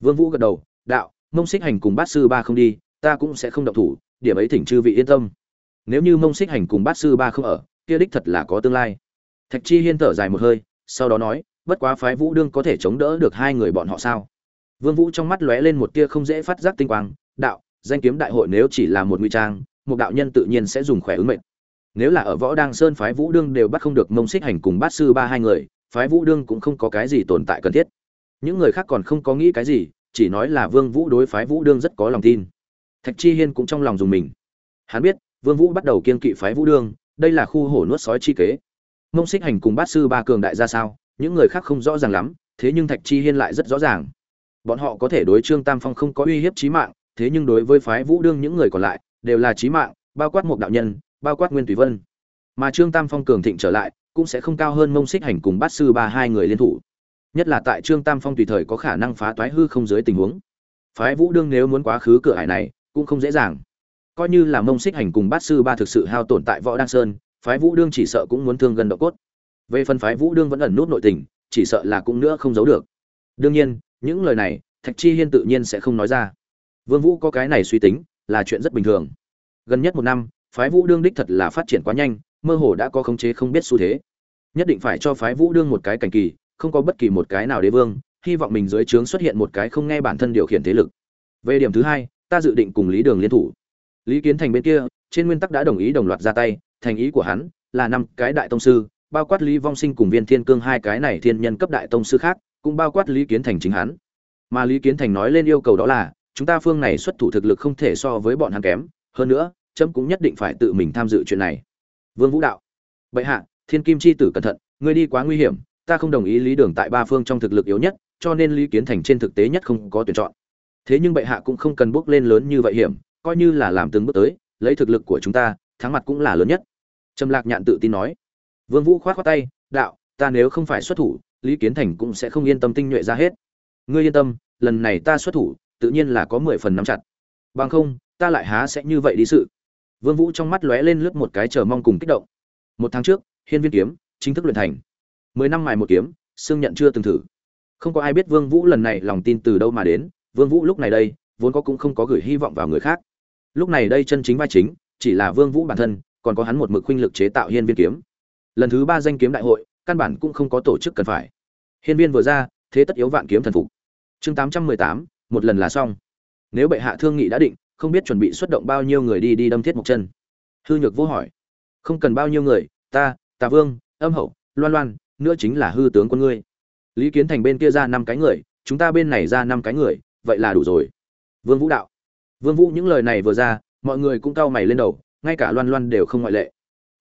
Vương vũ gật đầu, đạo mông xích hành cùng bát sư ba không đi, ta cũng sẽ không động thủ, điểm ấy thỉnh chư vị yên tâm. Nếu như mông xích hành cùng bát sư ba không ở, kia đích thật là có tương lai. Thạch chi hiên thở dài một hơi, sau đó nói, bất quá phái vũ đương có thể chống đỡ được hai người bọn họ sao? Vương vũ trong mắt lóe lên một tia không dễ phát giác tinh quang, đạo, danh kiếm đại hội nếu chỉ là một nguy trang, một đạo nhân tự nhiên sẽ dùng khỏe ứng mệnh. Nếu là ở võ đăng sơn, phái vũ đương đều bắt không được mông xích hành cùng bát sư ba hai người, phái vũ đương cũng không có cái gì tồn tại cần thiết. Những người khác còn không có nghĩ cái gì chỉ nói là vương vũ đối phái vũ đương rất có lòng tin. Thạch chi hiên cũng trong lòng dùng mình. Hắn biết, vương vũ bắt đầu kiên kỵ phái vũ đương, đây là khu hổ nuốt sói chi kế. Mông xích hành cùng bát sư ba cường đại ra sao, những người khác không rõ ràng lắm, thế nhưng thạch chi hiên lại rất rõ ràng. Bọn họ có thể đối trương tam phong không có uy hiếp chí mạng, thế nhưng đối với phái vũ đương những người còn lại, đều là chí mạng, bao quát một đạo nhân, bao quát nguyên tùy vân. Mà trương tam phong cường thịnh trở lại, cũng sẽ không cao hơn mông xích hành cùng bát sư ba hai người liên thủ nhất là tại trương tam phong tùy thời có khả năng phá toái hư không dưới tình huống. Phái vũ đương nếu muốn quá khứ cửa hải này, cũng không dễ dàng. Coi như là mông xích hành cùng bát sư ba thực sự hao tổn tại võ đăng sơn, phái vũ đương chỉ sợ cũng muốn thương gần độ cốt. Về phần phái vũ đương vẫn ẩn nút nội tình, chỉ sợ là cũng nữa không giấu được. Đương nhiên, những lời này, thạch chi hiên tự nhiên sẽ không nói ra. Vương vũ có cái này suy tính, là chuyện rất bình thường. Gần nhất một năm, phái vũ đương đích thật là phát triển quá nhanh, mơ hồ đã có khống chế không biết xu thế. Nhất định phải cho phái vũ đương một cái cảnh kỳ không có bất kỳ một cái nào đế vương, hy vọng mình dưới trướng xuất hiện một cái không nghe bản thân điều khiển thế lực. Về điểm thứ hai, ta dự định cùng lý đường liên thủ. Lý kiến thành bên kia, trên nguyên tắc đã đồng ý đồng loạt ra tay, thành ý của hắn là năm cái đại tông sư, bao quát lý vong sinh cùng viên thiên cương hai cái này thiên nhân cấp đại tông sư khác, cũng bao quát lý kiến thành chính hắn. Mà lý kiến thành nói lên yêu cầu đó là, chúng ta phương này xuất thủ thực lực không thể so với bọn hắn kém, hơn nữa, trâm cũng nhất định phải tự mình tham dự chuyện này. Vương vũ đạo. Bệ hạ, thiên kim chi tử cẩn thận, ngươi đi quá nguy hiểm ta không đồng ý lý đường tại ba phương trong thực lực yếu nhất, cho nên lý kiến thành trên thực tế nhất không có tuyển chọn. Thế nhưng bệ hạ cũng không cần bước lên lớn như vậy hiểm, coi như là làm từng bước tới, lấy thực lực của chúng ta, thắng mặt cũng là lớn nhất. Trầm lạc nhạn tự tin nói. Vương vũ khoát khoát tay, đạo, ta nếu không phải xuất thủ, lý kiến thành cũng sẽ không yên tâm tinh nhuệ ra hết. Ngươi yên tâm, lần này ta xuất thủ, tự nhiên là có mười phần nắm chặt. Bằng không, ta lại há sẽ như vậy đi sự. Vương vũ trong mắt lóe lên lướt một cái chờ mong cùng kích động. Một tháng trước, hiên viên kiếm, chính thức luyện thành mười năm mài một kiếm, xương nhận chưa từng thử. Không có ai biết vương vũ lần này lòng tin từ đâu mà đến, vương vũ lúc này đây, vốn có cũng không có gửi hy vọng vào người khác. Lúc này đây chân chính vai chính, chỉ là vương vũ bản thân, còn có hắn một mực khuynh lực chế tạo hiên viên kiếm. Lần thứ ba danh kiếm đại hội, căn bản cũng không có tổ chức cần phải. Hiên viên vừa ra, thế tất yếu vạn kiếm thần phục. Chương tám trăm mười tám, một lần là xong. Nếu bệ hạ thương nghị đã định, không biết chuẩn bị xuất động bao nhiêu người đi đi đâm thiết một chân. Hư nhược vô hỏi. Không cần bao nhiêu người, ta tà vương, âm hậu, loan loan nữa chính là hư tướng quân ngươi. Lý kiến thành bên kia ra năm cái người, chúng ta bên này ra năm cái người, vậy là đủ rồi. Vương vũ đạo. Vương vũ những lời này vừa ra, mọi người cũng cau mày lên đầu, ngay cả loan loan đều không ngoại lệ.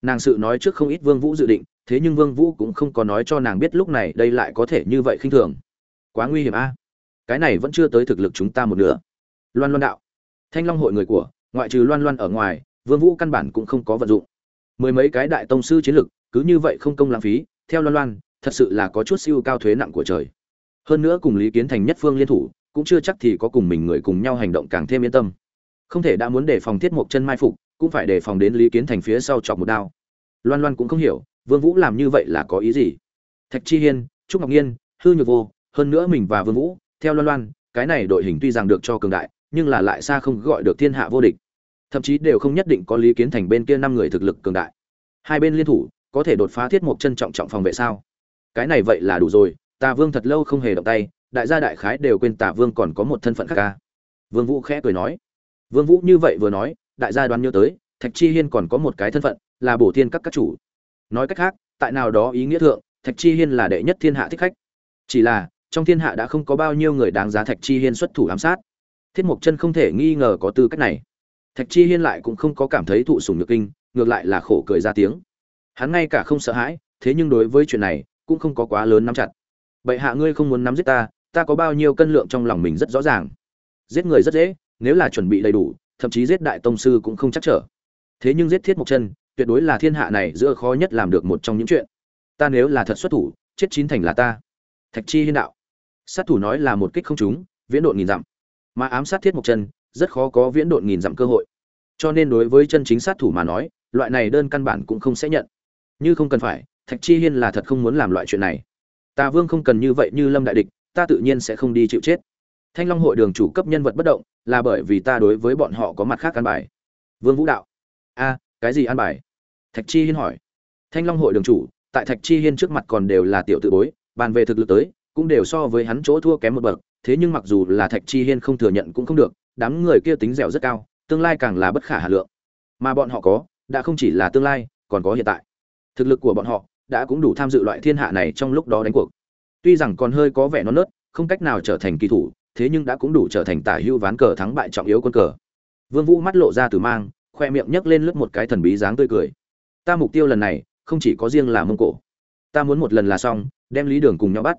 Nàng sự nói trước không ít vương vũ dự định, thế nhưng vương vũ cũng không có nói cho nàng biết lúc này đây lại có thể như vậy khinh thường. Quá nguy hiểm a. Cái này vẫn chưa tới thực lực chúng ta một nửa. Loan loan đạo. Thanh long hội người của, ngoại trừ loan loan ở ngoài, vương vũ căn bản cũng không có vận dụng. Mười mấy cái đại tông sư chiến lực, cứ như vậy không công lãng phí theo loan loan, thật sự là có chút siêu cao thuế nặng của trời. Hơn nữa cùng lý kiến thành nhất phương liên thủ, cũng chưa chắc thì có cùng mình người cùng nhau hành động càng thêm yên tâm. Không thể đã muốn đề phòng thiết mộc chân mai phục, cũng phải đề phòng đến lý kiến thành phía sau chọc một đao. Loan loan cũng không hiểu, vương vũ làm như vậy là có ý gì? Thạch chi hiên, trúc ngọc nhiên hư nhược vô, hơn nữa mình và vương vũ, theo loan loan, cái này đội hình tuy rằng được cho cường đại, nhưng là lại xa không gọi được thiên hạ vô địch. Thậm chí đều không nhất định có lý kiến thành bên kia năm người thực lực cường đại. Hai bên liên thủ có thể đột phá thiết mục chân trọng trọng phòng vệ sao? Cái này vậy là đủ rồi, tà vương thật lâu không hề động tay, đại gia đại khái đều quên tà vương còn có một thân phận khác ca. Vương vũ khẽ cười nói. Vương vũ như vậy vừa nói, đại gia đoán nhớ tới, thạch chi hiên còn có một cái thân phận, là bổ thiên các các chủ. Nói cách khác, tại nào đó ý nghĩa thượng, thạch chi hiên là đệ nhất thiên hạ thích khách. Chỉ là, trong thiên hạ đã không có bao nhiêu người đáng giá thạch chi hiên xuất thủ ám sát. Thiết mộc chân không thể nghi ngờ có tư cách này. Thạch chi hiên lại cũng không có cảm thấy thụ sủng nhược kinh, ngược lại là khổ cười ra tiếng hắn ngay cả không sợ hãi, thế nhưng đối với chuyện này, cũng không có quá lớn nắm chặt. Bệ hạ ngươi không muốn nắm giết ta ta có bao nhiêu cân lượng trong lòng mình rất rõ ràng. Giết người rất dễ, nếu là chuẩn bị đầy đủ, thậm chí giết đại tông sư cũng không chắc trở. Thế nhưng giết thiết mộc chân, tuyệt đối là thiên hạ này giữa khó nhất làm được một trong những chuyện. Ta nếu là thật xuất thủ, chết chín thành là ta. Thạch chi hiên đạo. Sát thủ nói là một kích không trúng, viễn độn nghìn dặm. Mà ám sát thiết mộc chân, rất khó có viễn độn nghìn dặm cơ hội. Cho nên đối với chân chính sát thủ mà nói, loại này đơn căn bản cũng không sẽ nhận như không cần phải, thạch chi hiên là thật không muốn làm loại chuyện này. Ta vương không cần như vậy như lâm đại địch, ta tự nhiên sẽ không đi chịu chết. Thanh long hội đường chủ cấp nhân vật bất động, là bởi vì ta đối với bọn họ có mặt khác ăn bài. Vương vũ đạo. A, cái gì an bài? Thạch chi hiên hỏi. Thanh long hội đường chủ, tại thạch chi hiên trước mặt còn đều là tiểu tự bối, bàn về thực lực tới, cũng đều so với hắn chỗ thua kém một bậc, thế nhưng mặc dù là thạch chi hiên không thừa nhận cũng không được, đám người kia tính dẻo rất cao, tương lai càng là bất khả hà lượng. Mà bọn họ có, đã không chỉ là tương lai, còn có hiện tại thực lực của bọn họ đã cũng đủ tham dự loại thiên hạ này trong lúc đó đánh cuộc. Tuy rằng còn hơi có vẻ non nớt, không cách nào trở thành kỳ thủ, thế nhưng đã cũng đủ trở thành tả hưu ván cờ thắng bại trọng yếu quân cờ. Vương vũ mắt lộ ra từ mang, khoe miệng nhấc lên lướt một cái thần bí dáng tươi cười. Ta mục tiêu lần này, không chỉ có riêng là mông cổ. Ta muốn một lần là xong, đem lý đường cùng nhau bắt.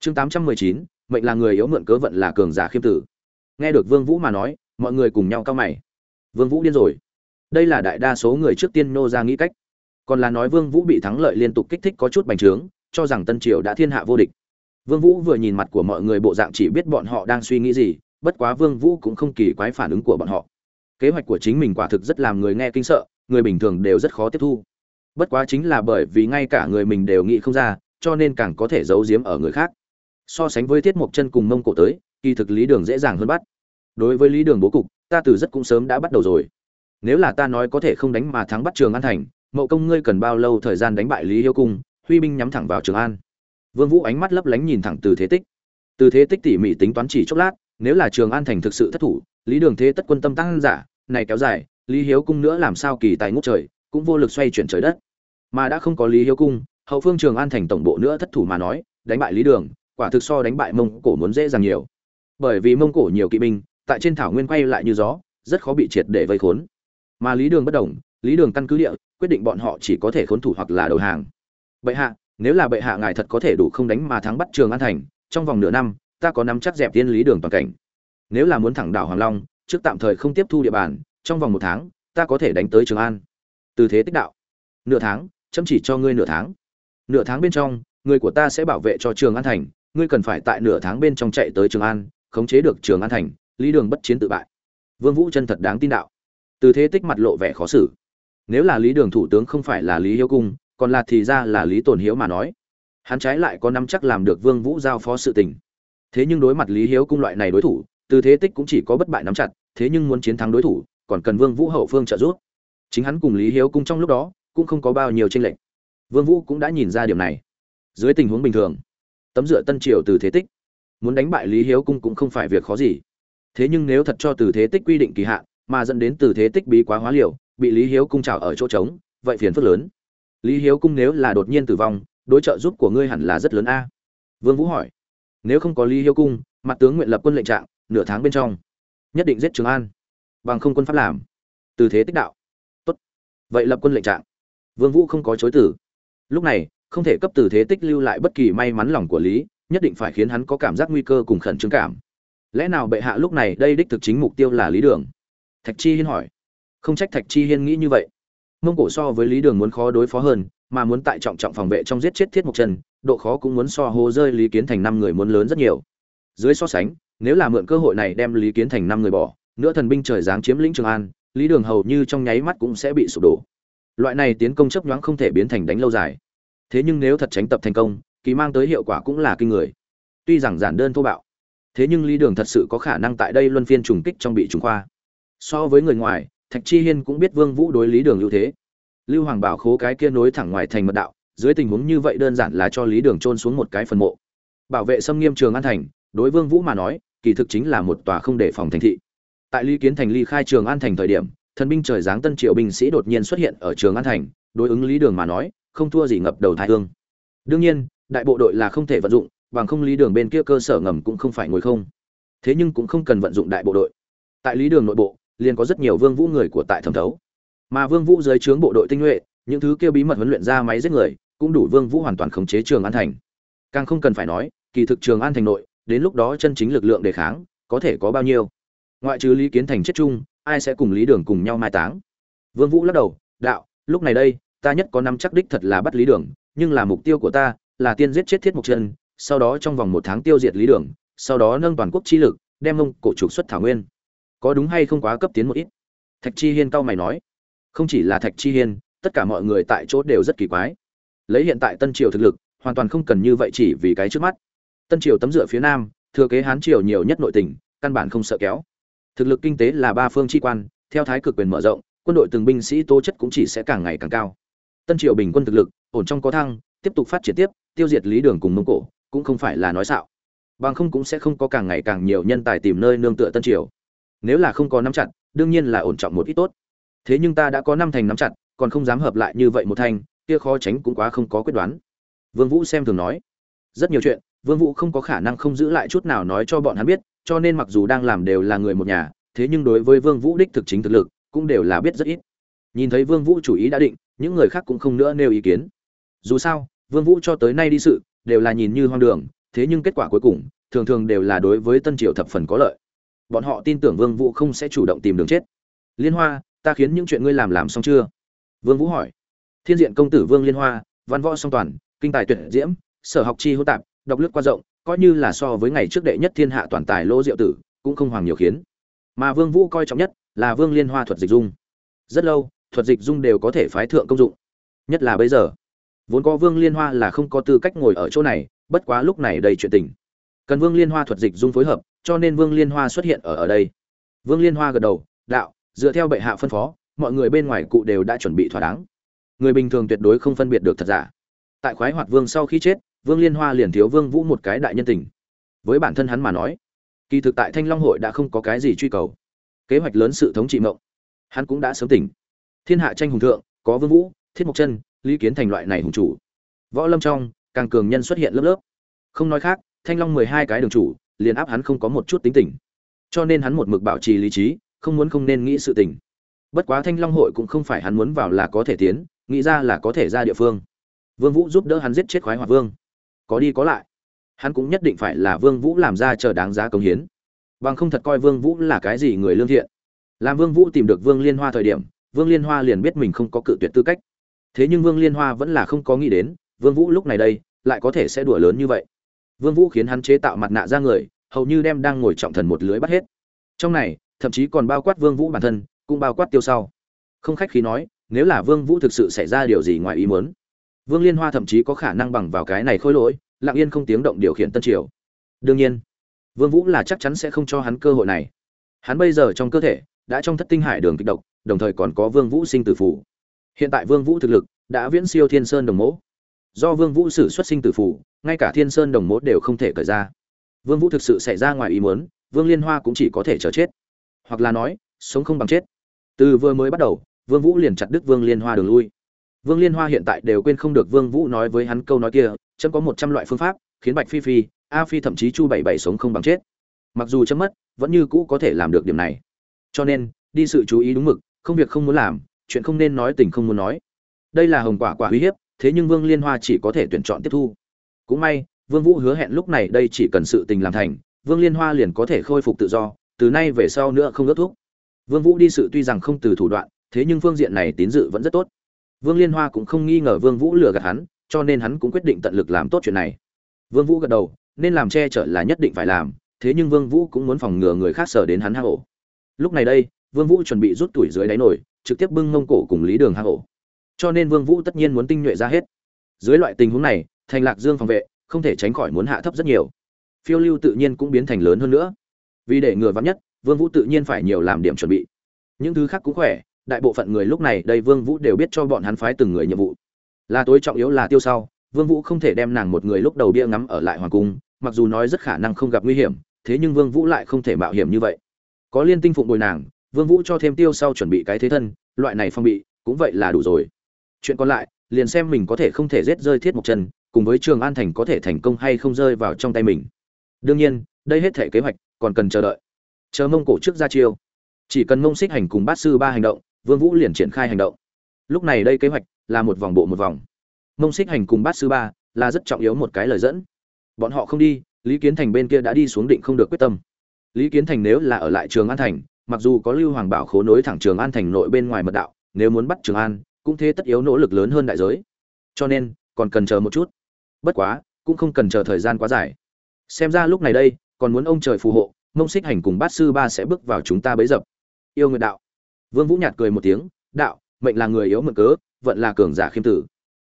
Chương tám trăm mười chín, mệnh là người yếu mượn cớ vận là cường giả khiêm tử. Nghe được vương vũ mà nói, mọi người cùng nhau cao mày. Vương vũ điên rồi. Đây là đại đa số người trước tiên nô ra nghĩ cách còn là nói vương vũ bị thắng lợi liên tục kích thích có chút bành trướng, cho rằng tân triều đã thiên hạ vô địch. Vương vũ vừa nhìn mặt của mọi người bộ dạng chỉ biết bọn họ đang suy nghĩ gì, bất quá vương vũ cũng không kỳ quái phản ứng của bọn họ. Kế hoạch của chính mình quả thực rất làm người nghe kinh sợ, người bình thường đều rất khó tiếp thu. Bất quá chính là bởi vì ngay cả người mình đều nghĩ không ra, cho nên càng có thể giấu giếm ở người khác. So sánh với thiết mộc chân cùng mông cổ tới, kỳ thực lý đường dễ dàng hơn bắt. Đối với lý đường bố cục, ta từ rất cũng sớm đã bắt đầu rồi. Nếu là ta nói có thể không đánh mà thắng bắt trường an thành mậu công ngươi cần bao lâu thời gian đánh bại lý yêu cung, huy binh nhắm thẳng vào trường an. Vương vũ ánh mắt lấp lánh nhìn thẳng từ thế tích. Từ thế tích tỉ mỉ tính toán chỉ chốc lát, nếu là trường an thành thực sự thất thủ, lý đường thế tất quân tâm tăng giả, này kéo dài, lý hiếu cung nữa làm sao kỳ tài ngút trời, cũng vô lực xoay chuyển trời đất. Mà đã không có lý hiếu cung, hậu phương trường an thành tổng bộ nữa thất thủ mà nói, đánh bại lý đường, quả thực so đánh bại mông cổ muốn dễ dàng nhiều. Bởi vì mông cổ nhiều kỵ binh, tại trên thảo nguyên quay lại như gió, rất khó bị triệt để vây khốn. Mà lý đường bất đồng lý đường căn cứ địa, quyết định bọn họ chỉ có thể khốn thủ hoặc là đầu hàng. Bệ hạ, nếu là bệ hạ ngài thật có thể đủ không đánh mà thắng bắt trường an thành, trong vòng nửa năm, ta có nắm chắc dẹp tiên lý đường toàn cảnh. Nếu là muốn thẳng đảo hoàng long, trước tạm thời không tiếp thu địa bàn, trong vòng một tháng, ta có thể đánh tới trường an. Từ thế tích đạo. Nửa tháng chăm chỉ cho ngươi nửa tháng. Nửa tháng bên trong, người của ta sẽ bảo vệ cho trường an thành, ngươi cần phải tại nửa tháng bên trong chạy tới trường an, khống chế được trường an thành, lý đường bất chiến tự bại. Vương vũ chân thật đáng tin đạo. Từ thế tích mặt lộ vẻ khó xử nếu là lý đường thủ tướng không phải là lý hiếu cung, còn là thì ra là lý tồn hiếu mà nói. Hắn trái lại có nắm chắc làm được vương vũ giao phó sự tình. Thế nhưng đối mặt lý hiếu cung loại này đối thủ từ thế tích cũng chỉ có bất bại nắm chặt, thế nhưng muốn chiến thắng đối thủ, còn cần vương vũ hậu phương trợ giúp. Chính hắn cùng lý hiếu cung trong lúc đó, cũng không có bao nhiêu tranh lệch. Vương vũ cũng đã nhìn ra điểm này. Dưới tình huống bình thường, tấm dựa tân triều từ thế tích, muốn đánh bại lý hiếu cung cũng không phải việc khó gì. Thế nhưng nếu thật cho từ thế tích quy định kỳ hạn, mà dẫn đến từ thế tích bí quá hóa liều bị lý hiếu cung trào ở chỗ trống, vậy phiền phức lớn. Lý hiếu cung nếu là đột nhiên tử vong, đối trợ giúp của ngươi hẳn là rất lớn a. Vương vũ hỏi. Nếu không có lý hiếu cung, mặt tướng nguyện lập quân lệnh trạng, nửa tháng bên trong, nhất định giết trường an. Bằng không quân pháp làm. Từ thế tích đạo. Tốt. Vậy lập quân lệnh trạng. Vương vũ không có chối từ. Lúc này, không thể cấp từ thế tích lưu lại bất kỳ may mắn lòng của lý, nhất định phải khiến hắn có cảm giác nguy cơ cùng khẩn trương cảm. Lẽ nào bệ hạ lúc này đây đích thực chính mục tiêu là lý đường? Thạch chi hiên hỏi không trách thạch chi hiên nghĩ như vậy. Mông cổ so với lý đường muốn khó đối phó hơn, mà muốn tại trọng trọng phòng vệ trong giết chết thiết mộc chân độ khó cũng muốn so hô rơi lý kiến thành năm người muốn lớn rất nhiều. Dưới so sánh, nếu là mượn cơ hội này đem lý kiến thành năm người bỏ, nữa thần binh trời giáng chiếm lĩnh trường an, lý đường hầu như trong nháy mắt cũng sẽ bị sụp đổ. Loại này tiến công chấp nhoáng không thể biến thành đánh lâu dài. Thế nhưng nếu thật tránh tập thành công, kỳ mang tới hiệu quả cũng là kinh người. Tuy rằng giản đơn thô bạo, thế nhưng lý đường thật sự có khả năng tại đây luân phiên trùng kích trong bị trùng khoa. So với người ngoài thạch chi hiên cũng biết vương vũ đối lý đường ưu thế. Lưu hoàng bảo khố cái kia nối thẳng ngoài thành mật đạo, dưới tình huống như vậy đơn giản là cho lý đường trôn xuống một cái phần mộ. Bảo vệ xâm nghiêm trường an thành, đối vương vũ mà nói, kỳ thực chính là một tòa không để phòng thành thị. Tại lý kiến thành ly khai trường an thành thời điểm, thần binh trời giáng tân triều binh sĩ đột nhiên xuất hiện ở trường an thành, đối ứng lý đường mà nói, không thua gì ngập đầu thái hương. Đương nhiên, đại bộ đội là không thể vận dụng, bằng không lý đường bên kia cơ sở ngầm cũng không phải ngồi không. Thế nhưng cũng không cần vận dụng đại bộ đội. Tại lý đường nội bộ liền có rất nhiều vương vũ người của tại thẩm thấu. Mà vương vũ dưới trướng bộ đội tinh nhuệ, những thứ kia bí mật huấn luyện ra máy giết người, cũng đủ vương vũ hoàn toàn khống chế trường an thành. Càng không cần phải nói, kỳ thực trường an thành nội, đến lúc đó chân chính lực lượng đề kháng, có thể có bao nhiêu? Ngoại trừ lý kiến thành chết chung, ai sẽ cùng lý đường cùng nhau mai táng? Vương vũ lắc đầu, đạo, lúc này đây, ta nhất có năm chắc đích thật là bắt lý đường, nhưng là mục tiêu của ta là tiên giết chết thiết mục chân sau đó trong vòng một tháng tiêu diệt lý đường, sau đó nâng toàn quốc chi lực, đem mông cổ trục xuất thảo nguyên có đúng hay không quá cấp tiến một ít. Thạch chi hiên cao mày nói, không chỉ là thạch chi hiên, tất cả mọi người tại chỗ đều rất kỳ quái. Lấy hiện tại tân triều thực lực, hoàn toàn không cần như vậy chỉ vì cái trước mắt. Tân triều tấm dựa phía nam, thừa kế hán triều nhiều nhất nội tình, căn bản không sợ kéo. Thực lực kinh tế là ba phương tri quan, theo thái cực quyền mở rộng, quân đội từng binh sĩ tố chất cũng chỉ sẽ càng ngày càng cao. Tân triều bình quân thực lực, ổn trong có thăng, tiếp tục phát triển tiếp, tiêu diệt lý đường cùng mông cổ, cũng không phải là nói xạo. Bằng không cũng sẽ không có càng ngày càng nhiều nhân tài tìm nơi nương tựa tân triều nếu là không có nắm chặt, đương nhiên là ổn trọng một ít tốt. Thế nhưng ta đã có năm thành nắm chặt, còn không dám hợp lại như vậy một thành, kia khó tránh cũng quá không có quyết đoán. Vương vũ xem thường nói. Rất nhiều chuyện, vương vũ không có khả năng không giữ lại chút nào nói cho bọn hắn biết, cho nên mặc dù đang làm đều là người một nhà, thế nhưng đối với vương vũ đích thực chính thực lực, cũng đều là biết rất ít. Nhìn thấy vương vũ chủ ý đã định, những người khác cũng không nữa nêu ý kiến. Dù sao, vương vũ cho tới nay đi sự, đều là nhìn như hoang đường, thế nhưng kết quả cuối cùng, thường thường đều là đối với tân triều thập phần có lợi bọn họ tin tưởng vương vũ không sẽ chủ động tìm đường chết. Liên hoa, ta khiến những chuyện ngươi làm làm xong chưa? Vương vũ hỏi. Thiên diện công tử vương liên hoa, văn võ song toàn, kinh tài tuyệt diễm, sở học chi hô tạp, đọc lướt qua rộng, coi như là so với ngày trước đệ nhất thiên hạ toàn tài lô diệu tử, cũng không hoàng nhiều khiến. Mà vương vũ coi trọng nhất là vương liên hoa thuật dịch dung. Rất lâu, thuật dịch dung đều có thể phái thượng công dụng. Nhất là bây giờ, vốn có vương liên hoa là không có tư cách ngồi ở chỗ này, bất quá lúc này đầy chuyện tình. Cần vương liên hoa thuật dịch dung phối hợp cho nên vương liên hoa xuất hiện ở ở đây. Vương liên hoa gật đầu, đạo, dựa theo bệ hạ phân phó, mọi người bên ngoài cụ đều đã chuẩn bị thỏa đáng. Người bình thường tuyệt đối không phân biệt được thật giả. Tại khoái hoạt vương sau khi chết, vương liên hoa liền thiếu vương vũ một cái đại nhân tình. Với bản thân hắn mà nói, kỳ thực tại thanh long hội đã không có cái gì truy cầu. Kế hoạch lớn sự thống trị mộng, hắn cũng đã sớm tỉnh. Thiên hạ tranh hùng thượng, có vương vũ, thiết mộc chân, lý kiến thành loại này hùng chủ. Võ lâm trong, càng cường nhân xuất hiện lớp lớp. Không nói khác, thanh long mười hai cái đường chủ liền áp hắn không có một chút tính tình. Cho nên hắn một mực bảo trì lý trí, không muốn không nên nghĩ sự tình. Bất quá thanh long hội cũng không phải hắn muốn vào là có thể tiến, nghĩ ra là có thể ra địa phương. Vương vũ giúp đỡ hắn giết chết khoái hoạt vương. Có đi có lại. Hắn cũng nhất định phải là vương vũ làm ra chờ đáng giá công hiến. Bằng không thật coi vương vũ là cái gì người lương thiện. Làm vương vũ tìm được vương liên hoa thời điểm, vương liên hoa liền biết mình không có cự tuyệt tư cách. Thế nhưng vương liên hoa vẫn là không có nghĩ đến, vương vũ lúc này đây, lại có thể sẽ đùa lớn như vậy vương vũ khiến hắn chế tạo mặt nạ ra người, hầu như đem đang ngồi trọng thần một lưới bắt hết. Trong này, thậm chí còn bao quát vương vũ bản thân, cũng bao quát tiêu sau. Không khách khí nói, nếu là vương vũ thực sự xảy ra điều gì ngoài ý muốn, vương liên hoa thậm chí có khả năng bằng vào cái này khôi lỗi, lặng yên không tiếng động điều khiển tân triều. Đương nhiên, vương vũ là chắc chắn sẽ không cho hắn cơ hội này. Hắn bây giờ trong cơ thể, đã trong thất tinh hải đường kịch độc, đồng thời còn có vương vũ sinh tử phủ hiện tại vương vũ thực lực, đã viễn siêu thiên sơn đồng mẫu do vương vũ sử xuất sinh tử phủ, ngay cả thiên sơn đồng mốt đều không thể cởi ra. Vương vũ thực sự xảy ra ngoài ý muốn, vương liên hoa cũng chỉ có thể chờ chết. Hoặc là nói, sống không bằng chết. Từ vừa mới bắt đầu, vương vũ liền chặt đứt vương liên hoa đường lui. Vương liên hoa hiện tại đều quên không được vương vũ nói với hắn câu nói kia, chấm có một trăm loại phương pháp, khiến bạch phi phi, a phi thậm chí chu bảy bảy sống không bằng chết. Mặc dù chấm mất, vẫn như cũ có thể làm được điểm này. Cho nên, đi sự chú ý đúng mực, không việc không muốn làm, chuyện không nên nói tình không muốn nói. Đây là hồng quả quả uy hiếp thế nhưng vương liên hoa chỉ có thể tuyển chọn tiếp thu. Cũng may, vương vũ hứa hẹn lúc này đây chỉ cần sự tình làm thành, vương liên hoa liền có thể khôi phục tự do, từ nay về sau nữa không ước thúc. Vương vũ đi sự tuy rằng không từ thủ đoạn, thế nhưng phương diện này tín dự vẫn rất tốt. Vương liên hoa cũng không nghi ngờ vương vũ lừa gạt hắn, cho nên hắn cũng quyết định tận lực làm tốt chuyện này. Vương vũ gật đầu, nên làm che chở là nhất định phải làm, thế nhưng vương vũ cũng muốn phòng ngừa người khác sở đến hắn hang ổ. Lúc này đây, vương vũ chuẩn bị rút tuổi dưới đáy nổi trực tiếp bưng ngông cổ cùng lý đường hang ổ cho nên vương vũ tất nhiên muốn tinh nhuệ ra hết. Dưới loại tình huống này, thành lạc dương phòng vệ, không thể tránh khỏi muốn hạ thấp rất nhiều. Phiêu lưu tự nhiên cũng biến thành lớn hơn nữa. Vì để ngừa vắng nhất, vương vũ tự nhiên phải nhiều làm điểm chuẩn bị. Những thứ khác cũng khỏe, đại bộ phận người lúc này đây vương vũ đều biết cho bọn hắn phái từng người nhiệm vụ. Là tối trọng yếu là tiêu sau, vương vũ không thể đem nàng một người lúc đầu bia ngắm ở lại hoàng cung, mặc dù nói rất khả năng không gặp nguy hiểm, thế nhưng vương vũ lại không thể mạo hiểm như vậy. Có liên tinh phụng bồi nàng, vương vũ cho thêm tiêu sau chuẩn bị cái thế thân, loại này phong bị, cũng vậy là đủ rồi chuyện còn lại, liền xem mình có thể không thể giết rơi thiết một chân cùng với trường an thành có thể thành công hay không rơi vào trong tay mình. Đương nhiên, đây hết thể kế hoạch, còn cần chờ đợi. Chờ mông cổ trước ra chiêu. Chỉ cần mông xích hành cùng bát sư ba hành động, vương vũ liền triển khai hành động. Lúc này đây kế hoạch là một vòng bộ một vòng. Mông xích hành cùng bát sư ba là rất trọng yếu một cái lời dẫn. Bọn họ không đi, lý kiến thành bên kia đã đi xuống định không được quyết tâm. Lý kiến thành nếu là ở lại trường an thành, mặc dù có lưu hoàng bảo khố nối thẳng trường an thành nội bên ngoài mật đạo, nếu muốn bắt trường an cũng thế tất yếu nỗ lực lớn hơn đại giới. Cho nên còn cần chờ một chút. Bất quá cũng không cần chờ thời gian quá dài. Xem ra lúc này đây còn muốn ông trời phù hộ mông xích hành cùng bát sư ba sẽ bước vào chúng ta bấy dập. Yêu nguyện đạo. Vương vũ nhạt cười một tiếng đạo mệnh là người yếu mượn cớ vận là cường giả khiêm tử.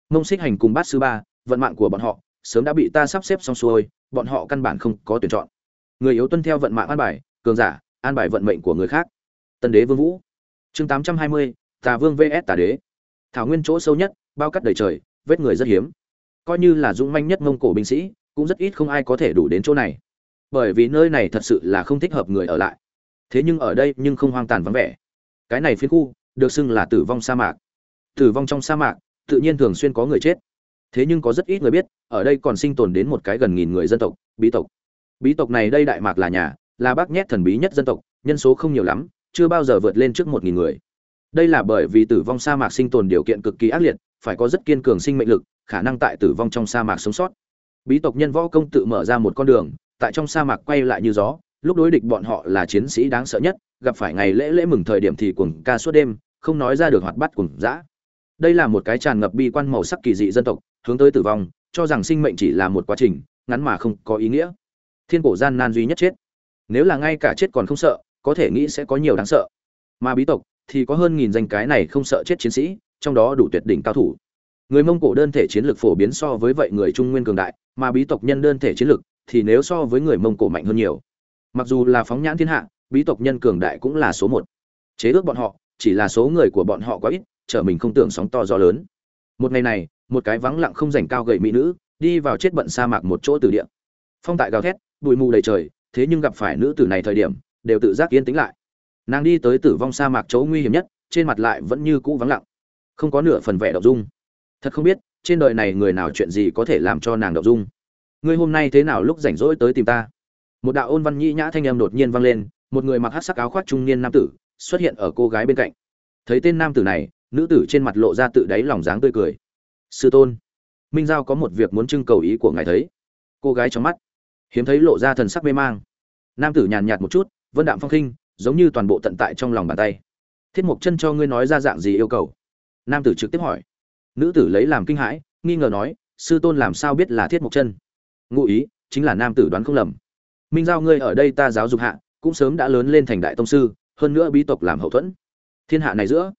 Mông xích hành cùng bát sư ba vận mạng của bọn họ sớm đã bị ta sắp xếp xong xuôi bọn họ căn bản không có tuyển chọn. Người yếu tuân theo vận mạng an bài cường giả an bài vận mệnh của người khác. Tân đế vương vũ. Chương 820, tà vương vs tà đế thảo nguyên chỗ sâu nhất, bao cắt đầy trời, vết người rất hiếm. Coi như là dũng manh nhất mông cổ binh sĩ, cũng rất ít không ai có thể đủ đến chỗ này. Bởi vì nơi này thật sự là không thích hợp người ở lại. Thế nhưng ở đây nhưng không hoang tàn vắng vẻ. Cái này phiến khu, được xưng là tử vong sa mạc. Tử vong trong sa mạc, tự nhiên thường xuyên có người chết. Thế nhưng có rất ít người biết, ở đây còn sinh tồn đến một cái gần nghìn người dân tộc, bí tộc. Bí tộc này đây đại mạc là nhà, là bác nhét thần bí nhất dân tộc, nhân số không nhiều lắm, chưa bao giờ vượt lên trước một nghìn người đây là bởi vì tử vong sa mạc sinh tồn điều kiện cực kỳ ác liệt, phải có rất kiên cường sinh mệnh lực, khả năng tại tử vong trong sa mạc sống sót. Bí tộc nhân võ công tự mở ra một con đường, tại trong sa mạc quay lại như gió, lúc đối địch bọn họ là chiến sĩ đáng sợ nhất, gặp phải ngày lễ lễ mừng thời điểm thì cuồng ca suốt đêm, không nói ra được hoạt bát cuồng dã. Đây là một cái tràn ngập bi quan màu sắc kỳ dị dân tộc, hướng tới tử vong, cho rằng sinh mệnh chỉ là một quá trình, ngắn mà không có ý nghĩa. Thiên cổ gian nan duy nhất chết. Nếu là ngay cả chết còn không sợ, có thể nghĩ sẽ có nhiều đáng sợ. Mà bí tộc thì có hơn nghìn danh cái này không sợ chết chiến sĩ, trong đó đủ tuyệt đỉnh cao thủ. Người mông cổ đơn thể chiến lược phổ biến so với vậy người trung nguyên cường đại, mà bí tộc nhân đơn thể chiến lược thì nếu so với người mông cổ mạnh hơn nhiều. Mặc dù là phóng nhãn thiên hạ, bí tộc nhân cường đại cũng là số một. Chế ước bọn họ, chỉ là số người của bọn họ quá ít, trở mình không tưởng sóng to gió lớn. Một ngày này, một cái vắng lặng không rảnh cao gầy mỹ nữ đi vào chết bận sa mạc một chỗ từ địa. Phong tại gào thét, bụi mù đầy trời, thế nhưng gặp phải nữ tử này thời điểm, đều tự giác yên tĩnh lại nàng đi tới tử vong sa mạc chỗ nguy hiểm nhất, trên mặt lại vẫn như cũ vắng lặng. Không có nửa phần vẻ đậu dung. Thật không biết, trên đời này người nào chuyện gì có thể làm cho nàng đậu dung. Ngươi hôm nay thế nào lúc rảnh rỗi tới tìm ta? Một đạo ôn văn nhĩ nhã thanh âm đột nhiên vang lên, một người mặc hát sắc áo khoác trung niên nam tử xuất hiện ở cô gái bên cạnh. Thấy tên nam tử này, nữ tử trên mặt lộ ra tự đáy lòng dáng tươi cười. Sư tôn, minh giao có một việc muốn trưng cầu ý của ngài thấy. Cô gái trong mắt hiếm thấy lộ ra thần sắc mê mang. Nam tử nhàn nhạt một chút, vân đạm phong khinh giống như toàn bộ tận tại trong lòng bàn tay. Thiết mục chân cho ngươi nói ra dạng gì yêu cầu? Nam tử trực tiếp hỏi. Nữ tử lấy làm kinh hãi, nghi ngờ nói, sư tôn làm sao biết là thiết mục chân? Ngụ ý, chính là nam tử đoán không lầm. Minh giao ngươi ở đây ta giáo dục hạ, cũng sớm đã lớn lên thành đại tông sư, hơn nữa bí tộc làm hậu thuẫn. Thiên hạ này giữa,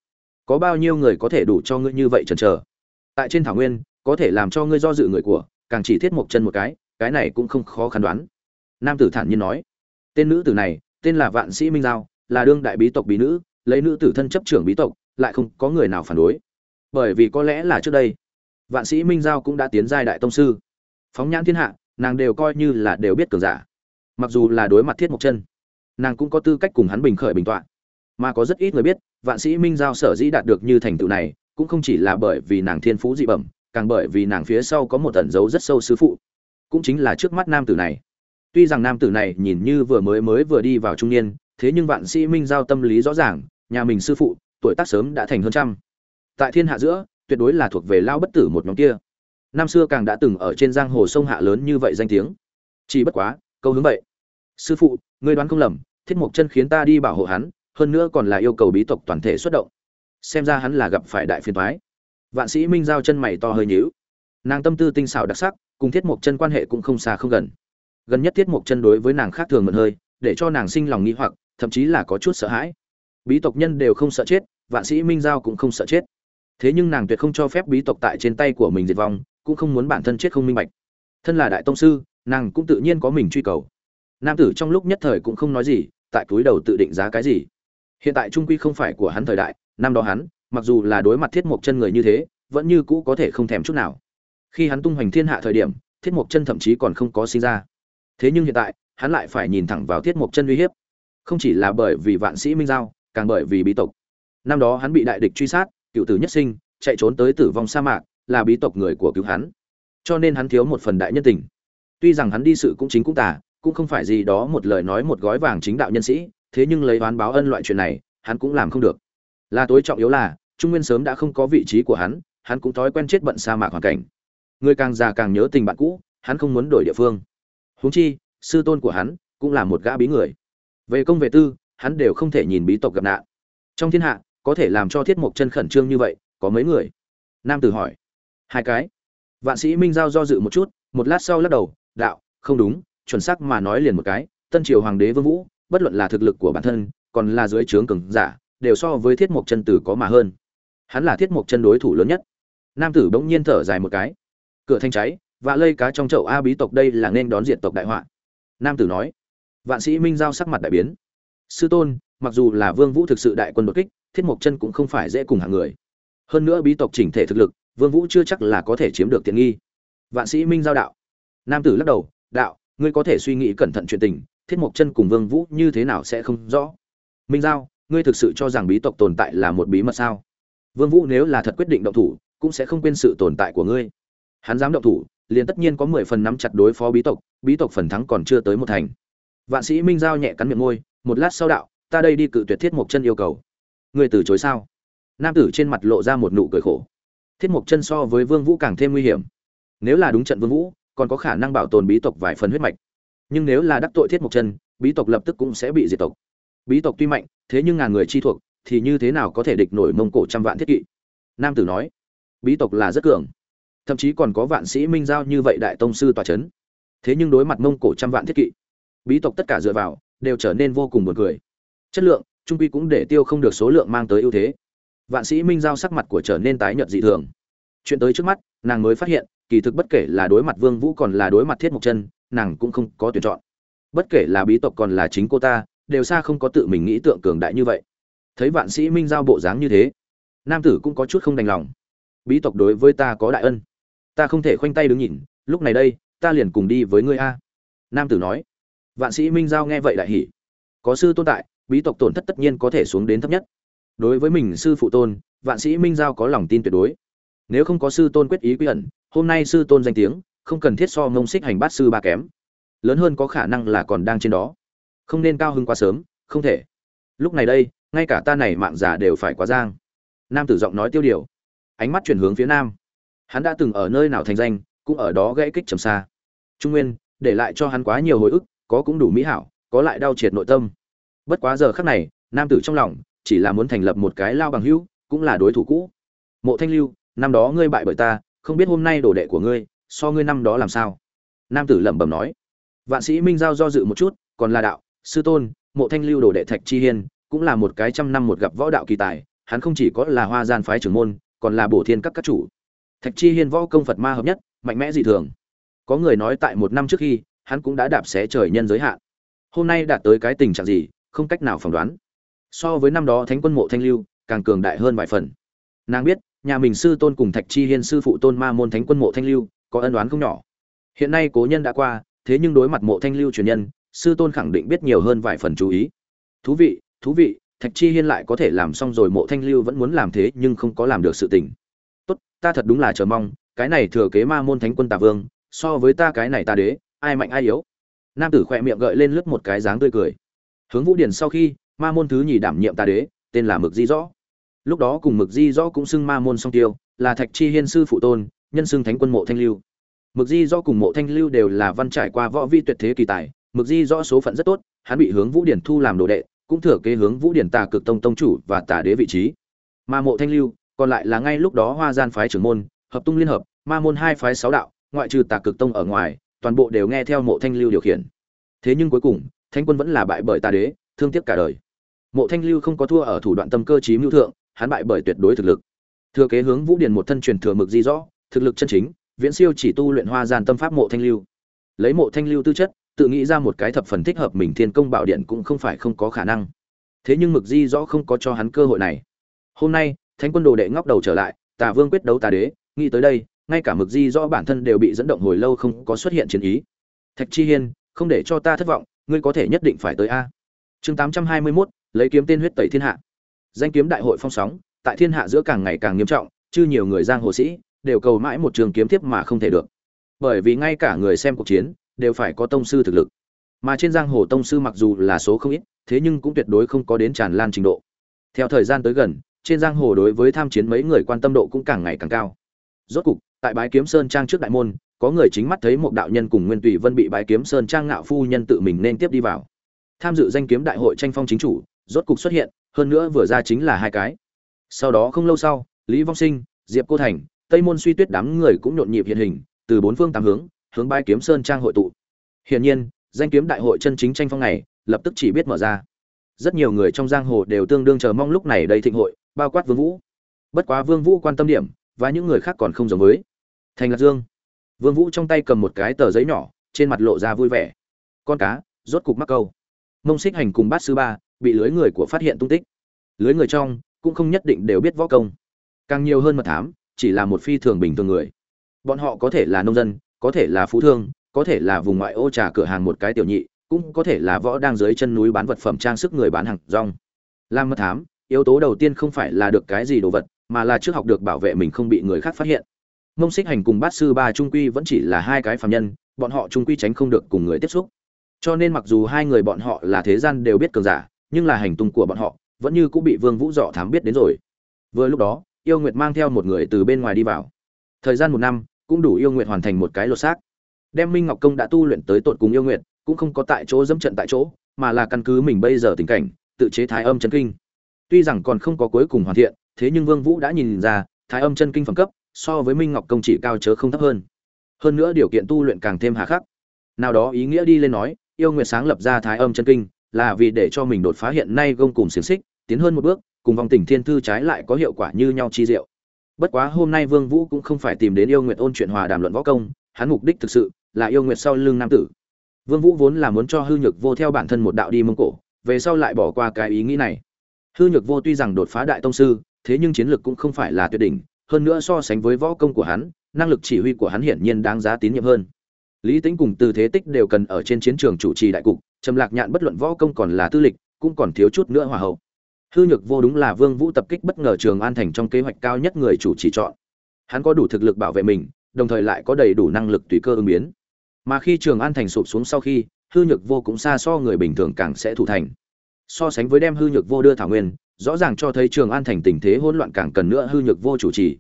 có bao nhiêu người có thể đủ cho ngươi như vậy chần chờ? Tại trên thảo nguyên, có thể làm cho ngươi do dự người của, càng chỉ thiết mộc chân một cái cái này cũng không khó khăn đoán. Nam tử thản nhiên nói. Tên nữ tử này tên là vạn sĩ minh giao, là đương đại bí tộc bí nữ, lấy nữ tử thân chấp trưởng bí tộc, lại không có người nào phản đối. Bởi vì có lẽ là trước đây, vạn sĩ minh giao cũng đã tiến giai đại tông sư. Phóng nhãn thiên hạ, nàng đều coi như là đều biết cường giả. Mặc dù là đối mặt thiết mộc chân, nàng cũng có tư cách cùng hắn bình khởi bình tọa. Mà có rất ít người biết, vạn sĩ minh giao sở dĩ đạt được như thành tựu này, cũng không chỉ là bởi vì nàng thiên phú dị bẩm, càng bởi vì nàng phía sau có một ẩn dấu rất sâu sư phụ. Cũng chính là trước mắt nam tử này tuy rằng nam tử này nhìn như vừa mới mới vừa đi vào trung niên, thế nhưng vạn sĩ minh giao tâm lý rõ ràng, nhà mình sư phụ, tuổi tác sớm đã thành hơn trăm. Tại thiên hạ giữa, tuyệt đối là thuộc về lao bất tử một nhóm kia. Năm xưa càng đã từng ở trên giang hồ sông hạ lớn như vậy danh tiếng. Chỉ bất quá, câu hướng vậy. Sư phụ, ngươi đoán không lầm, thiết mộc chân khiến ta đi bảo hộ hắn, hơn nữa còn là yêu cầu bí tộc toàn thể xuất động. Xem ra hắn là gặp phải đại phiền thoái vạn sĩ minh giao chân mày to hơi nhíu. Nàng tâm tư tinh xảo đặc sắc, cùng thiết mộc chân quan hệ cũng không xa không gần gần nhất tiết mục chân đối với nàng khác thường mượn hơi, để cho nàng sinh lòng nghi hoặc, thậm chí là có chút sợ hãi. Bí tộc nhân đều không sợ chết, vạn sĩ minh giao cũng không sợ chết. Thế nhưng nàng tuyệt không cho phép bí tộc tại trên tay của mình diệt vong, cũng không muốn bản thân chết không minh bạch. Thân là đại tông sư, nàng cũng tự nhiên có mình truy cầu. Nam tử trong lúc nhất thời cũng không nói gì, tại túi đầu tự định giá cái gì. Hiện tại trung quy không phải của hắn thời đại, năm đó hắn, mặc dù là đối mặt thiết mộc chân người như thế, vẫn như cũ có thể không thèm chút nào. Khi hắn tung hoành thiên hạ thời điểm thiết mộc chân thậm chí còn không có sinh ra thế nhưng hiện tại, hắn lại phải nhìn thẳng vào thiết mộc chân uy hiếp. Không chỉ là bởi vì vạn sĩ minh giao, càng bởi vì bí tộc. Năm đó hắn bị đại địch truy sát, cựu tử nhất sinh, chạy trốn tới tử vong sa mạc, là bí tộc người của cứu hắn. Cho nên hắn thiếu một phần đại nhân tình. Tuy rằng hắn đi sự cũng chính cũng tả cũng không phải gì đó một lời nói một gói vàng chính đạo nhân sĩ, thế nhưng lấy oán báo ân loại chuyện này, hắn cũng làm không được. Là tối trọng yếu là, trung nguyên sớm đã không có vị trí của hắn hắn cũng thói quen chết bận sa mạc hoàn cảnh. Người càng già càng nhớ tình bạn cũ, hắn không muốn đổi địa phương huống chi, sư tôn của hắn cũng là một gã bí người. Về công về tư, hắn đều không thể nhìn bí tộc gặp nạn. Trong thiên hạ, có thể làm cho thiết mộc chân khẩn trương như vậy, có mấy người? Nam tử hỏi. Hai cái. Vạn sĩ minh giao do dự một chút, một lát sau lắc đầu, đạo, không đúng, chuẩn xác mà nói liền một cái, tân triều hoàng đế vương vũ, bất luận là thực lực của bản thân, còn là dưới trướng cường giả, đều so với thiết mộc chân tử có mà hơn. Hắn là thiết mộc chân đối thủ lớn nhất. Nam tử bỗng nhiên thở dài một cái. Cửa thanh cháy và lây cá trong chậu a bí tộc đây là nên đón diện tộc đại họa. Nam tử nói. Vạn sĩ minh giao sắc mặt đại biến. Sư tôn, mặc dù là vương vũ thực sự đại quân đột kích, thiết mộc chân cũng không phải dễ cùng hàng người. Hơn nữa bí tộc chỉnh thể thực lực, vương vũ chưa chắc là có thể chiếm được tiện nghi. Vạn sĩ minh giao đạo. Nam tử lắc đầu, đạo, ngươi có thể suy nghĩ cẩn thận chuyện tình, thiết mộc chân cùng vương vũ như thế nào sẽ không rõ? Minh giao, ngươi thực sự cho rằng bí tộc tồn tại là một bí mật sao? Vương vũ nếu là thật quyết định động thủ, cũng sẽ không quên sự tồn tại của ngươi hắn dám động thủ, liền tất nhiên có mười phần nắm chặt đối phó bí tộc bí tộc phần thắng còn chưa tới một thành. Vạn sĩ minh giao nhẹ cắn miệng môi, một lát sau đạo, ta đây đi cự tuyệt thiết mộc chân yêu cầu. Người từ chối sao? Nam tử trên mặt lộ ra một nụ cười khổ. Thiết mộc chân so với vương vũ càng thêm nguy hiểm. Nếu là đúng trận vương vũ, còn có khả năng bảo tồn bí tộc vài phần huyết mạch. Nhưng nếu là đắc tội thiết mộc chân, bí tộc lập tức cũng sẽ bị diệt tộc. Bí tộc tuy mạnh, thế nhưng ngàn người chi thuộc, thì như thế nào có thể địch nổi mông cổ trăm vạn thiết kỵ? Nam tử nói, bí tộc là rất cường thậm chí còn có vạn sĩ minh giao như vậy đại tông sư tòa chấn. Thế nhưng đối mặt mông cổ trăm vạn thiết kỵ, bí tộc tất cả dựa vào đều trở nên vô cùng buồn cười. Chất lượng, trung quy cũng để tiêu không được số lượng mang tới ưu thế. Vạn sĩ minh giao sắc mặt của trở nên tái nhợt dị thường. Chuyện tới trước mắt, nàng mới phát hiện, kỳ thực bất kể là đối mặt vương vũ còn là đối mặt thiết mộc chân, nàng cũng không có tuyển chọn. Bất kể là bí tộc còn là chính cô ta, đều xa không có tự mình nghĩ tượng cường đại như vậy. Thấy vạn sĩ minh giao bộ dáng như thế, nam tử cũng có chút không đành lòng. Bí tộc đối với ta có đại ân ta không thể khoanh tay đứng nhìn, lúc này đây, ta liền cùng đi với ngươi a. Nam tử nói. Vạn sĩ minh giao nghe vậy đại hỉ. Có sư tôn tại, bí tộc tổn thất tất nhiên có thể xuống đến thấp nhất. Đối với mình sư phụ tôn, vạn sĩ minh giao có lòng tin tuyệt đối. Nếu không có sư tôn quyết ý quy ẩn, hôm nay sư tôn danh tiếng, không cần thiết so ngông xích hành bát sư ba kém. Lớn hơn có khả năng là còn đang trên đó. Không nên cao hưng quá sớm, không thể. Lúc này đây, ngay cả ta này mạng giả đều phải quá giang. Nam tử giọng nói tiêu điều. Ánh mắt chuyển hướng phía nam hắn đã từng ở nơi nào thành danh, cũng ở đó gãy kích trầm xa. Trung nguyên, để lại cho hắn quá nhiều hồi ức, có cũng đủ mỹ hảo, có lại đau triệt nội tâm. Bất quá giờ khắc này, nam tử trong lòng, chỉ là muốn thành lập một cái lao bằng hữu, cũng là đối thủ cũ. Mộ thanh lưu, năm đó ngươi bại bởi ta, không biết hôm nay đồ đệ của ngươi, so ngươi năm đó làm sao? Nam tử lẩm bẩm nói. Vạn sĩ minh giao do dự một chút, còn là đạo, sư tôn, mộ thanh lưu đồ đệ thạch chi hiên, cũng là một cái trăm năm một gặp võ đạo kỳ tài, hắn không chỉ có là hoa gian phái trưởng môn, còn là bổ thiên các các chủ thạch chi hiên võ công phật ma hợp nhất, mạnh mẽ dị thường. Có người nói tại một năm trước khi, hắn cũng đã đạp xé trời nhân giới hạn. Hôm nay đạt tới cái tình trạng gì, không cách nào phỏng đoán. So với năm đó thánh quân mộ thanh lưu, càng cường đại hơn vài phần. Nàng biết, nhà mình sư tôn cùng thạch chi hiên sư phụ tôn ma môn thánh quân mộ thanh lưu, có ân oán không nhỏ. Hiện nay cố nhân đã qua, thế nhưng đối mặt mộ thanh lưu truyền nhân, sư tôn khẳng định biết nhiều hơn vài phần chú ý. Thú vị thú vị, thạch chi hiên lại có thể làm xong rồi mộ thanh lưu vẫn muốn làm thế nhưng không có làm được sự tình ta thật đúng là chờ mong, cái này thừa kế ma môn thánh quân tà vương, so với ta cái này ta đế, ai mạnh ai yếu. Nam tử khỏe miệng gợi lên lướt một cái dáng tươi cười. Hướng vũ điển sau khi, ma môn thứ nhì đảm nhiệm ta đế, tên là mực di rõ. Lúc đó cùng mực di rõ cũng xưng ma môn song tiêu, là thạch chi hiên sư phụ tôn, nhân xưng thánh quân mộ thanh lưu. Mực di rõ cùng mộ thanh lưu đều là văn trải qua võ vi tuyệt thế kỳ tài, mực di rõ số phận rất tốt, hắn bị hướng vũ điển thu làm đồ đệ, cũng thừa kế hướng vũ điển tà cực tông tông chủ và tà đế vị trí. Mà mộ thanh lưu còn lại là ngay lúc đó hoa gian phái trưởng môn, hợp tung liên hợp, ma môn hai phái sáu đạo, ngoại trừ tà cực tông ở ngoài, toàn bộ đều nghe theo mộ thanh lưu điều khiển. Thế nhưng cuối cùng thanh quân vẫn là bại bởi tà đế, thương tiếc cả đời. Mộ thanh lưu không có thua ở thủ đoạn tâm cơ trí mưu thượng, hắn bại bởi tuyệt đối thực lực. Thừa kế hướng vũ điền một thân truyền thừa mực di rõ, thực lực chân chính, viễn siêu chỉ tu luyện hoa gian tâm pháp mộ thanh lưu. Lấy mộ thanh lưu tư chất, tự nghĩ ra một cái thập phần thích hợp mình thiên công bảo điện cũng không phải không có khả năng. Thế nhưng mực di rõ không có cho hắn cơ hội này. Hôm nay thánh quân đồ đệ ngóc đầu trở lại tà vương quyết đấu tà đế nghĩ tới đây ngay cả mực di rõ bản thân đều bị dẫn động hồi lâu không có xuất hiện chiến ý. Thạch chi hiên không để cho ta thất vọng ngươi có thể nhất định phải tới a. Chương tám trăm hai mươi 821, lấy kiếm tên huyết tẩy thiên hạ. Danh kiếm đại hội phong sóng tại thiên hạ giữa càng ngày càng nghiêm trọng chứ nhiều người giang hồ sĩ đều cầu mãi một trường kiếm tiếp mà không thể được. Bởi vì ngay cả người xem cuộc chiến đều phải có tông sư thực lực. Mà trên giang hồ tông sư mặc dù là số không ít thế nhưng cũng tuyệt đối không có đến tràn lan trình độ. Theo thời gian tới gần trên giang hồ đối với tham chiến mấy người quan tâm độ cũng càng ngày càng cao. Rốt cục, tại bái kiếm sơn trang trước đại môn, có người chính mắt thấy một đạo nhân cùng nguyên tùy vân bị bái kiếm sơn trang ngạo phu nhân tự mình nên tiếp đi vào. Tham dự danh kiếm đại hội tranh phong chính chủ, rốt cục xuất hiện, hơn nữa vừa ra chính là hai cái. Sau đó không lâu sau, lý vong sinh, diệp cô thành, tây môn suy tuyết đám người cũng nhộn nhịp hiện hình, từ bốn phương tám hướng hướng bái kiếm sơn trang hội tụ. Hiển nhiên, danh kiếm đại hội chân chính tranh phong này, lập tức chỉ biết mở ra. Rất nhiều người trong giang hồ đều tương đương chờ mong lúc này đây thịnh hội bao quát vương vũ. Bất quá vương vũ quan tâm điểm, và những người khác còn không giống với. Thành lạc dương. Vương vũ trong tay cầm một cái tờ giấy nhỏ, trên mặt lộ ra vui vẻ. Con cá, rốt cục mắc câu. Mông xích hành cùng bát sư ba bị lưới người của phát hiện tung tích. Lưới người trong, cũng không nhất định đều biết võ công. Càng nhiều hơn mật thám, chỉ là một phi thường bình thường người. Bọn họ có thể là nông dân, có thể là phú thương, có thể là vùng ngoại ô trà cửa hàng một cái tiểu nhị, cũng có thể là võ đang dưới chân núi bán vật phẩm trang sức người bán hàng rong. Làm mật thám yếu tố đầu tiên không phải là được cái gì đồ vật, mà là trước học được bảo vệ mình không bị người khác phát hiện. Mông xích hành cùng bát sư ba trung quy vẫn chỉ là hai cái phạm nhân, bọn họ trung quy tránh không được cùng người tiếp xúc. Cho nên mặc dù hai người bọn họ là thế gian đều biết cường giả, nhưng là hành tung của bọn họ vẫn như cũng bị vương vũ dọ thám biết đến rồi. Vừa lúc đó, yêu nguyệt mang theo một người từ bên ngoài đi vào. Thời gian một năm, cũng đủ yêu nguyệt hoàn thành một cái lột xác. Đem minh ngọc công đã tu luyện tới tột cùng yêu nguyệt, cũng không có tại chỗ dẫm trận tại chỗ, mà là căn cứ mình bây giờ tình cảnh, tự chế thái âm chấn kinh tuy rằng còn không có cuối cùng hoàn thiện, thế nhưng vương vũ đã nhìn ra, thái âm chân kinh phẩm cấp, so với minh ngọc công chỉ cao chớ không thấp hơn. Hơn nữa điều kiện tu luyện càng thêm hà khắc. Nào đó ý nghĩa đi lên nói, yêu nguyệt sáng lập ra thái âm chân kinh, là vì để cho mình đột phá hiện nay gông cùng xiềng xích, tiến hơn một bước, cùng vòng tình thiên thư trái lại có hiệu quả như nhau chi diệu. Bất quá hôm nay vương vũ cũng không phải tìm đến yêu nguyệt ôn chuyện hòa đàm luận võ công, hắn mục đích thực sự là yêu nguyệt sau lưng nam tử. Vương vũ vốn là muốn cho hư nhược vô theo bản thân một đạo đi mông cổ, về sau lại bỏ qua cái ý nghĩ này hư nhược vô tuy rằng đột phá đại tông sư, thế nhưng chiến lược cũng không phải là tuyệt đỉnh, hơn nữa so sánh với võ công của hắn, năng lực chỉ huy của hắn hiển nhiên đáng giá tín nhiệm hơn. Lý tính cùng từ thế tích đều cần ở trên chiến trường chủ trì đại cục, trầm lạc nhạn bất luận võ công còn là tư lịch, cũng còn thiếu chút nữa hòa hậu. Hư nhược vô đúng là vương vũ tập kích bất ngờ trường an thành trong kế hoạch cao nhất người chủ trì chọn. Hắn có đủ thực lực bảo vệ mình, đồng thời lại có đầy đủ năng lực tùy cơ ứng biến. Mà khi trường an thành sụp xuống sau khi, hư nhược vô cũng xa so người bình thường càng sẽ thủ thành so sánh với đem hư nhược vô đưa thảo nguyên, rõ ràng cho thấy trường an thành tình thế hỗn loạn càng cần nữa hư nhược vô chủ trì.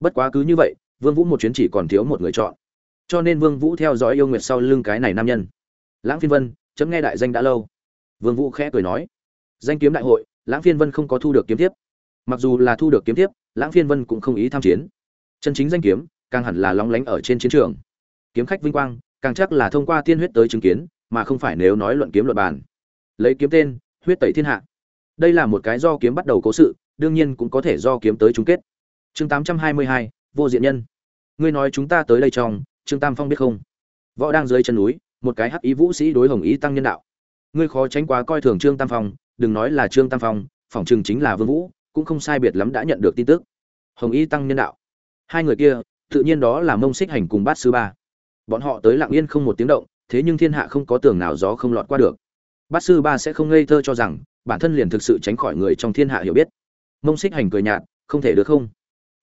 Bất quá cứ như vậy, vương vũ một chuyến chỉ còn thiếu một người chọn. Cho nên vương vũ theo dõi yêu nguyệt sau lưng cái này nam nhân. Lãng phiên vân, chấm nghe đại danh đã lâu. Vương vũ khẽ cười nói, danh kiếm đại hội, lãng phiên vân không có thu được kiếm tiếp mặc dù là thu được kiếm tiếp lãng phiên vân cũng không ý tham chiến. Chân chính danh kiếm, càng hẳn là lóng lánh ở trên chiến trường. Kiếm khách vinh quang, càng chắc là thông qua tiên huyết tới chứng kiến, mà không phải nếu nói luận kiếm luận bàn. Lấy kiếm tên huyết tẩy thiên hạ. Đây là một cái do kiếm bắt đầu cố sự, đương nhiên cũng có thể do kiếm tới chung kết. Chương tám trăm hai mươi hai, vô diện nhân. Ngươi nói chúng ta tới đây trong, trương tam phong biết không? Võ đang dưới chân núi, một cái hắc ý vũ sĩ đối hồng ý tăng nhân đạo. Ngươi khó tránh quá coi thường trương tam phong, đừng nói là trương tam phong, phỏng chừng chính là vương vũ, cũng không sai biệt lắm đã nhận được tin tức. Hồng ý tăng nhân đạo. Hai người kia, tự nhiên đó là mông xích hành cùng bát sư ba. Bọn họ tới lặng yên không một tiếng động, thế nhưng thiên hạ không có tường nào gió không lọt qua được bát sư ba sẽ không ngây thơ cho rằng, bản thân liền thực sự tránh khỏi người trong thiên hạ hiểu biết. Mông xích hành cười nhạt, không thể được không?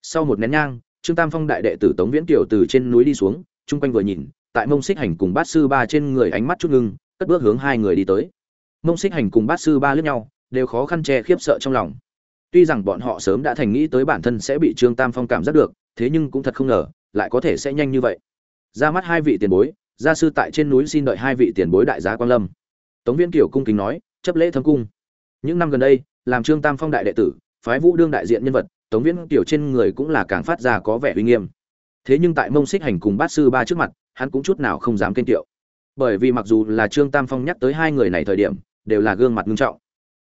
Sau một nén nhang, trương tam phong đại đệ tử tống viễn kiều từ trên núi đi xuống, chung quanh vừa nhìn, tại mông xích hành cùng bát sư ba trên người ánh mắt chút ngưng, cất bước hướng hai người đi tới. Mông xích hành cùng bát sư ba lướt nhau, đều khó khăn che khiếp sợ trong lòng. Tuy rằng bọn họ sớm đã thành nghĩ tới bản thân sẽ bị trương tam phong cảm giác được, thế nhưng cũng thật không ngờ, lại có thể sẽ nhanh như vậy. Ra mắt hai vị tiền bối, gia sư tại trên núi xin đợi hai vị tiền bối đại giá quan lâm tống viễn kiều cung kính nói, chấp lễ thâm cung. Những năm gần đây, làm trương tam phong đại đệ tử, phái vũ đương đại diện nhân vật, tống viễn kiều trên người cũng là càng phát ra có vẻ uy nghiêm. Thế nhưng tại mông xích hành cùng bát sư ba trước mặt, hắn cũng chút nào không dám kênh tiệu bởi vì mặc dù là trương tam phong nhắc tới hai người này thời điểm, đều là gương mặt nghiêm trọng.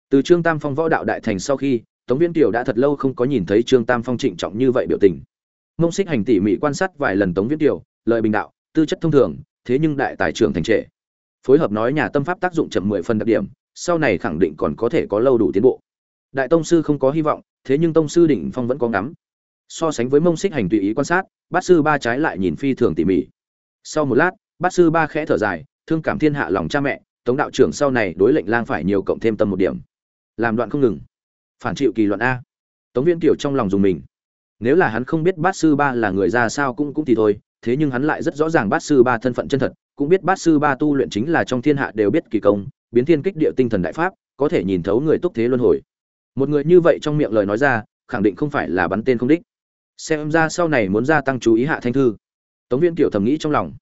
Từ trương tam phong võ đạo đại thành sau khi, tống viễn kiều đã thật lâu không có nhìn thấy trương tam phong trịnh trọng như vậy biểu tình. Mông xích hành tỉ mỉ quan sát vài lần tống viễn kiều lợi bình đạo, tư chất thông thường, thế nhưng đại tài trưởng thành trệ phối hợp nói nhà tâm pháp tác dụng chậm mười phần đặc điểm, sau này khẳng định còn có thể có lâu đủ tiến bộ. Đại tông sư không có hy vọng, thế nhưng tông sư đỉnh phong vẫn có ngắm. So sánh với mông xích hành tùy ý quan sát, bát sư ba trái lại nhìn phi thường tỉ mỉ. Sau một lát, bát sư ba khẽ thở dài, thương cảm thiên hạ lòng cha mẹ, tống đạo trưởng sau này đối lệnh lang phải nhiều cộng thêm tâm một điểm. Làm đoạn không ngừng. Phản chịu kỳ luận a. Tống viên kiểu trong lòng dùng mình. Nếu là hắn không biết bát sư ba là người ra sao cũng cũng thì thôi, thế nhưng hắn lại rất rõ ràng bát sư ba thân phận chân thật cũng biết bát sư ba tu luyện chính là trong thiên hạ đều biết kỳ công, biến thiên kích địa tinh thần đại pháp, có thể nhìn thấu người túc thế luân hồi. Một người như vậy trong miệng lời nói ra, khẳng định không phải là bắn tên không đích. Xem ra sau này muốn gia tăng chú ý hạ thanh thư. Tống viên kiểu thầm nghĩ trong lòng.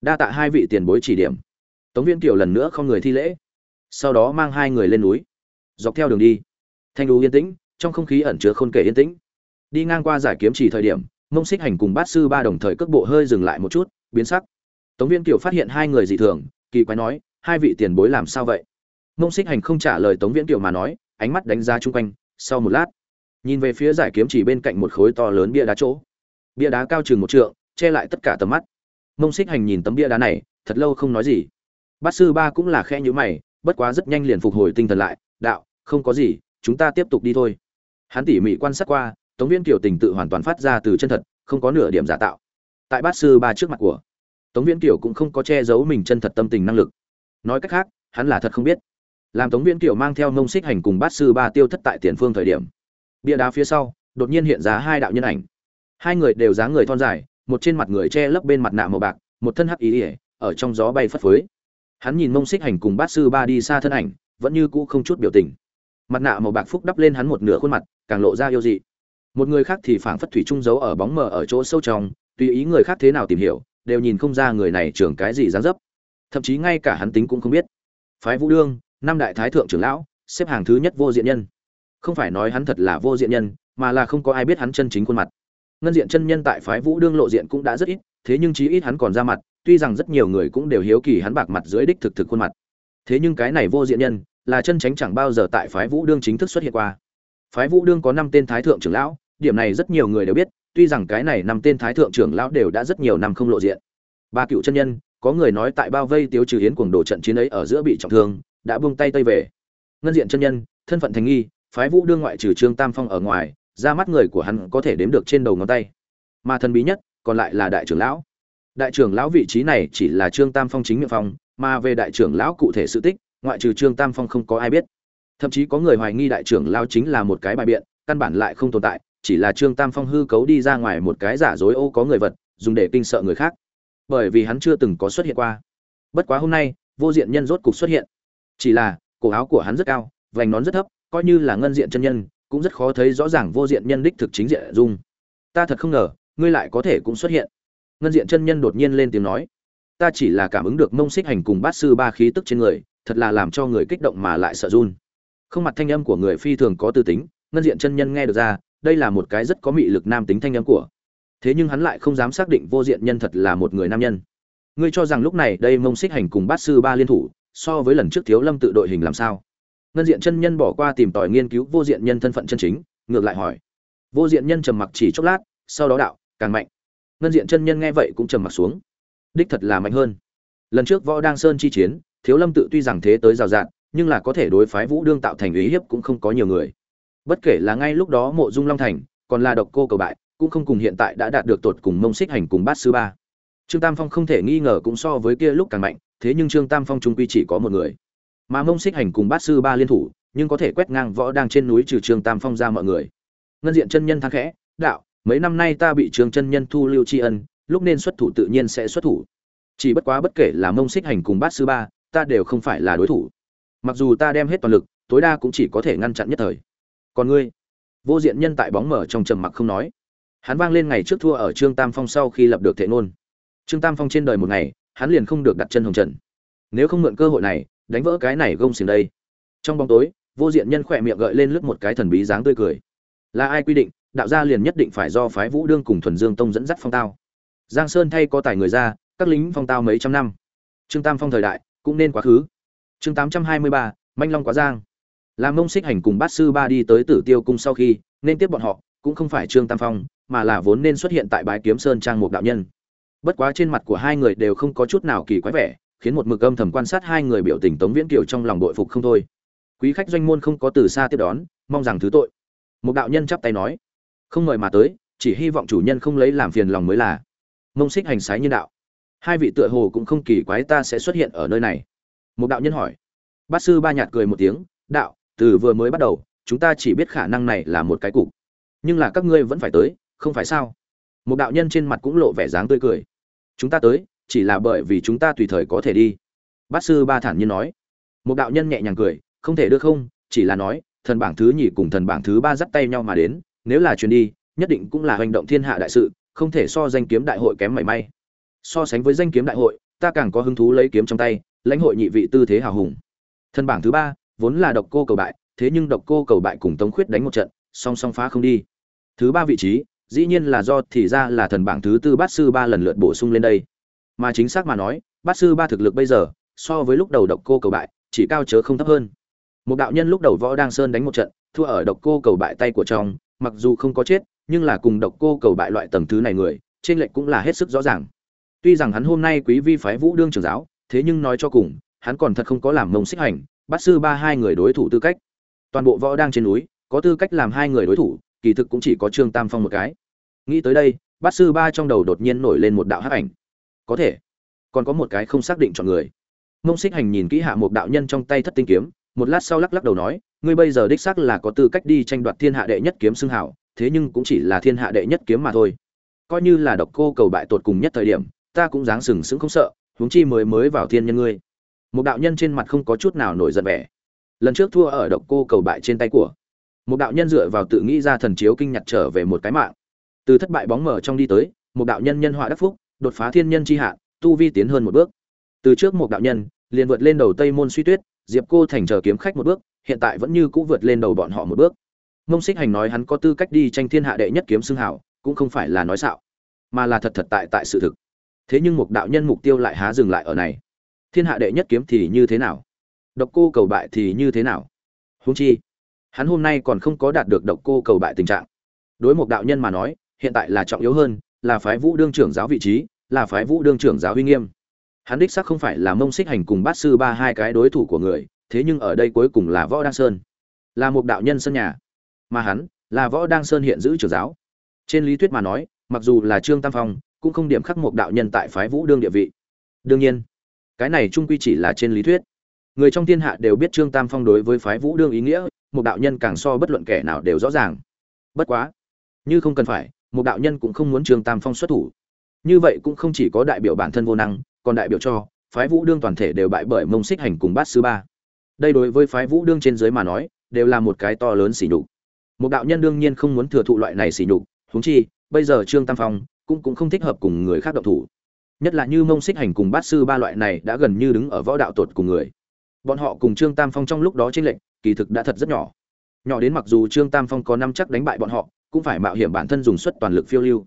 Đa tạ hai vị tiền bối chỉ điểm. Tống viên kiểu lần nữa không người thi lễ. Sau đó mang hai người lên núi. Dọc theo đường đi. Thanh đú yên tĩnh, trong không khí ẩn chứa khôn kể yên tĩnh. Đi ngang qua giải kiếm chỉ thời điểm, mông xích hành cùng bát sư ba đồng thời cước bộ hơi dừng lại một chút, biến sắc tống viên kiểu phát hiện hai người dị thường, kỳ quái nói, hai vị tiền bối làm sao vậy? Mông xích hành không trả lời tống viễn kiểu mà nói, ánh mắt đánh giá chung quanh, sau một lát, nhìn về phía giải kiếm chỉ bên cạnh một khối to lớn bia đá chỗ. Bia đá cao chừng một trượng, che lại tất cả tầm mắt. Mông xích hành nhìn tấm bia đá này, thật lâu không nói gì. Bát sư ba cũng là khe nhữ mày, bất quá rất nhanh liền phục hồi tinh thần lại, đạo, không có gì, chúng ta tiếp tục đi thôi. Hắn tỉ mỉ quan sát qua, tống viên kiều tình tự hoàn toàn phát ra từ chân thật, không có nửa điểm giả tạo. Tại bát sư ba trước mặt của tống Viễn kiều cũng không có che giấu mình chân thật tâm tình năng lực. Nói cách khác, hắn là thật không biết. Làm tống Viễn kiều mang theo mông xích hành cùng bát sư ba tiêu thất tại tiền phương thời điểm, bia đá phía sau, đột nhiên hiện ra hai đạo nhân ảnh. Hai người đều dáng người thon dài, một trên mặt người che lấp bên mặt nạ màu bạc, một thân hắc ý ỉa ở trong gió bay phất phới. Hắn nhìn mông xích hành cùng bát sư ba đi xa thân ảnh, vẫn như cũ không chút biểu tình. Mặt nạ màu bạc phúc đắp lên hắn một nửa khuôn mặt, càng lộ ra yêu dị. Một người khác thì phảng phất thủy trung giấu ở bóng mờ ở chỗ sâu trong, tùy ý người khác thế nào tìm hiểu đều nhìn không ra người này trưởng cái gì dáng dấp. Thậm chí ngay cả hắn tính cũng không biết. Phái vũ đương, năm đại thái thượng trưởng lão, xếp hàng thứ nhất vô diện nhân. Không phải nói hắn thật là vô diện nhân, mà là không có ai biết hắn chân chính khuôn mặt. Ngân diện chân nhân tại phái vũ đương lộ diện cũng đã rất ít, thế nhưng chí ít hắn còn ra mặt, tuy rằng rất nhiều người cũng đều hiếu kỳ hắn bạc mặt dưới đích thực thực khuôn mặt. Thế nhưng cái này vô diện nhân, là chân tránh chẳng bao giờ tại phái vũ đương chính thức xuất hiện qua. Phái vũ đương có năm tên thái thượng trưởng lão, điểm này rất nhiều người đều biết tuy rằng cái này năm tên thái thượng trưởng lão đều đã rất nhiều năm không lộ diện. Ba cựu chân nhân, có người nói tại bao vây tiêu trừ hiến cuồng đồ trận chiến ấy ở giữa bị trọng thương, đã buông tay tây về. Ngân diện chân nhân, thân phận thành nghi, phái vũ đương ngoại trừ trương tam phong ở ngoài, ra mắt người của hắn có thể đếm được trên đầu ngón tay. Mà thần bí nhất, còn lại là đại trưởng lão. Đại trưởng lão vị trí này chỉ là trương tam phong chính miệng phong, mà về đại trưởng lão cụ thể sự tích, ngoại trừ trương tam phong không có ai biết. Thậm chí có người hoài nghi đại trưởng lão chính là một cái bài biện, căn bản lại không tồn tại chỉ là trương tam phong hư cấu đi ra ngoài một cái giả dối ô có người vật, dùng để kinh sợ người khác. Bởi vì hắn chưa từng có xuất hiện qua. Bất quá hôm nay, vô diện nhân rốt cục xuất hiện. Chỉ là, cổ áo của hắn rất cao, vành nón rất thấp, coi như là ngân diện chân nhân, cũng rất khó thấy rõ ràng vô diện nhân đích thực chính diện dung. Ta thật không ngờ, ngươi lại có thể cũng xuất hiện. Ngân diện chân nhân đột nhiên lên tiếng nói. Ta chỉ là cảm ứng được mông xích hành cùng bát sư ba khí tức trên người, thật là làm cho người kích động mà lại sợ run. Không mặt thanh âm của người phi thường có tư tính, ngân diện chân nhân nghe được ra đây là một cái rất có mị lực nam tính thanh âm của. Thế nhưng hắn lại không dám xác định vô diện nhân thật là một người nam nhân. Ngươi cho rằng lúc này đây mông xích hành cùng bát sư ba liên thủ, so với lần trước thiếu lâm tự đội hình làm sao? Ngân diện chân nhân bỏ qua tìm tòi nghiên cứu vô diện nhân thân phận chân chính, ngược lại hỏi. Vô diện nhân trầm mặc chỉ chốc lát, sau đó đạo, càng mạnh. Ngân diện chân nhân nghe vậy cũng trầm mặc xuống. Đích thật là mạnh hơn. Lần trước võ đang sơn chi chiến, thiếu lâm tự tuy rằng thế tới rào rạt, nhưng là có thể đối phái vũ đương tạo thành ý hiếp cũng không có nhiều người bất kể là ngay lúc đó mộ dung long thành, còn là độc cô cầu bại, cũng không cùng hiện tại đã đạt được tột cùng mông xích hành cùng bát sư ba. Trương tam phong không thể nghi ngờ cũng so với kia lúc càng mạnh, thế nhưng trương tam phong trung quy chỉ có một người. Mà mông xích hành cùng bát sư ba liên thủ, nhưng có thể quét ngang võ đang trên núi trừ trương tam phong ra mọi người. Ngân diện chân nhân thang khẽ, đạo, mấy năm nay ta bị trương chân nhân thu lưu tri ân, lúc nên xuất thủ tự nhiên sẽ xuất thủ. Chỉ bất quá bất kể là mông xích hành cùng bát sư ba, ta đều không phải là đối thủ. Mặc dù ta đem hết toàn lực, tối đa cũng chỉ có thể ngăn chặn nhất thời còn ngươi? Vô diện nhân tại bóng mở trong trầm mặc không nói. Hắn vang lên ngày trước thua ở trương tam phong sau khi lập được thệ ngôn. Trương tam phong trên đời một ngày, hắn liền không được đặt chân hồng trần. Nếu không mượn cơ hội này, đánh vỡ cái này gông xiềng đây. Trong bóng tối, vô diện nhân khỏe miệng gợi lên lướt một cái thần bí dáng tươi cười. Là ai quy định, đạo gia liền nhất định phải do phái vũ đương cùng thuần dương tông dẫn dắt phong tao. Giang sơn thay có tài người ra, các lính phong tao mấy trăm năm. Trương tam phong thời đại, cũng nên quá khứ. Chương tám trăm hai mươi ba, manh long quá giang làm mông xích hành cùng bát sư ba đi tới tử tiêu cung sau khi, nên tiếp bọn họ, cũng không phải trương tam phong, mà là vốn nên xuất hiện tại bái kiếm sơn trang một đạo nhân. Bất quá trên mặt của hai người đều không có chút nào kỳ quái vẻ, khiến một mực âm thầm quan sát hai người biểu tình tống viễn kiều trong lòng đội phục không thôi. Quý khách doanh môn không có từ xa tiếp đón, mong rằng thứ tội. Một đạo nhân chắp tay nói, không mời mà tới, chỉ hy vọng chủ nhân không lấy làm phiền lòng mới là. Mông xích hành sái như đạo, hai vị tựa hồ cũng không kỳ quái ta sẽ xuất hiện ở nơi này. Một đạo nhân hỏi. Bát sư ba nhạt cười một tiếng, đạo từ vừa mới bắt đầu, chúng ta chỉ biết khả năng này là một cái cục. Nhưng là các ngươi vẫn phải tới, không phải sao? Một đạo nhân trên mặt cũng lộ vẻ dáng tươi cười. Chúng ta tới, chỉ là bởi vì chúng ta tùy thời có thể đi. Bát sư ba thản nhiên nói. Một đạo nhân nhẹ nhàng cười, không thể đưa không, chỉ là nói, thần bảng thứ nhì cùng thần bảng thứ ba dắt tay nhau mà đến, nếu là chuyến đi, nhất định cũng là hành động thiên hạ đại sự, không thể so danh kiếm đại hội kém mảy may. So sánh với danh kiếm đại hội, ta càng có hứng thú lấy kiếm trong tay, lãnh hội nhị vị tư thế hào hùng. Thần bảng thứ ba vốn là độc cô cầu bại, thế nhưng độc cô cầu bại cùng tống khuyết đánh một trận, song song phá không đi. Thứ ba vị trí, dĩ nhiên là do thì ra là thần bảng thứ tư bát sư ba lần lượt bổ sung lên đây. Mà chính xác mà nói, bát sư ba thực lực bây giờ, so với lúc đầu độc cô cầu bại, chỉ cao chớ không thấp hơn. Một đạo nhân lúc đầu võ đang sơn đánh một trận, thua ở độc cô cầu bại tay của trong, mặc dù không có chết, nhưng là cùng độc cô cầu bại loại tầng thứ này người, trên lệnh cũng là hết sức rõ ràng. Tuy rằng hắn hôm nay quý vi phái vũ đương trưởng giáo, thế nhưng nói cho cùng, hắn còn thật không có làm mông xích hành bát sư ba hai người đối thủ tư cách. Toàn bộ võ đang trên núi, có tư cách làm hai người đối thủ, kỳ thực cũng chỉ có trương tam phong một cái. Nghĩ tới đây, bát sư ba trong đầu đột nhiên nổi lên một đạo hắc ảnh. Có thể, còn có một cái không xác định chọn người. Mông xích hành nhìn kỹ hạ một đạo nhân trong tay thất tinh kiếm, một lát sau lắc lắc đầu nói, ngươi bây giờ đích xác là có tư cách đi tranh đoạt thiên hạ đệ nhất kiếm xưng hảo, thế nhưng cũng chỉ là thiên hạ đệ nhất kiếm mà thôi. Coi như là độc cô cầu bại tột cùng nhất thời điểm, ta cũng dáng sừng sững không sợ, huống chi mới mới vào thiên nhân ngươi một đạo nhân trên mặt không có chút nào nổi giận vẻ. Lần trước thua ở độc cô cầu bại trên tay của. Một đạo nhân dựa vào tự nghĩ ra thần chiếu kinh nhặt trở về một cái mạng. Từ thất bại bóng mở trong đi tới một đạo nhân nhân họa đắc phúc, đột phá thiên nhân chi hạ, tu vi tiến hơn một bước. Từ trước một đạo nhân, liền vượt lên đầu tây môn suy tuyết, diệp cô thành chờ kiếm khách một bước, hiện tại vẫn như cũ vượt lên đầu bọn họ một bước. Mông xích hành nói hắn có tư cách đi tranh thiên hạ đệ nhất kiếm xưng hảo, cũng không phải là nói xạo, mà là thật thật tại tại sự thực. Thế nhưng một đạo nhân mục tiêu lại há dừng lại ở này thiên hạ đệ nhất kiếm thì như thế nào? Độc cô cầu bại thì như thế nào? Húng chi, hắn hôm nay còn không có đạt được độc cô cầu bại tình trạng. Đối một đạo nhân mà nói, hiện tại là trọng yếu hơn, là phái vũ đương trưởng giáo vị trí, là phái vũ đương trưởng giáo uy nghiêm. Hắn đích sắc không phải là mông xích hành cùng bát sư ba hai cái đối thủ của người, thế nhưng ở đây cuối cùng là võ đăng sơn. Là một đạo nhân sân nhà. Mà hắn, là võ đăng sơn hiện giữ trưởng giáo. Trên lý thuyết mà nói, mặc dù là trương tam phong, cũng không điểm khắc một đạo nhân tại phái vũ đương địa vị. Đương nhiên cái này trung quy chỉ là trên lý thuyết. Người trong thiên hạ đều biết trương tam phong đối với phái vũ đương ý nghĩa, một đạo nhân càng so bất luận kẻ nào đều rõ ràng. Bất quá, như không cần phải, một đạo nhân cũng không muốn trương tam phong xuất thủ. Như vậy cũng không chỉ có đại biểu bản thân vô năng, còn đại biểu cho, phái vũ đương toàn thể đều bại bởi mông xích hành cùng bát sư ba. Đây đối với phái vũ đương trên dưới mà nói, đều là một cái to lớn xỉ nhục. Một đạo nhân đương nhiên không muốn thừa thụ loại này xỉ nhục, huống chi, bây giờ trương tam phong cũng cũng không thích hợp cùng người khác động thủ nhất là như mông xích hành cùng bát sư ba loại này đã gần như đứng ở võ đạo tột cùng người. Bọn họ cùng trương tam phong trong lúc đó trên lệnh kỳ thực đã thật rất nhỏ. Nhỏ đến mặc dù trương tam phong có năm chắc đánh bại bọn họ, cũng phải mạo hiểm bản thân dùng suất toàn lực phiêu lưu.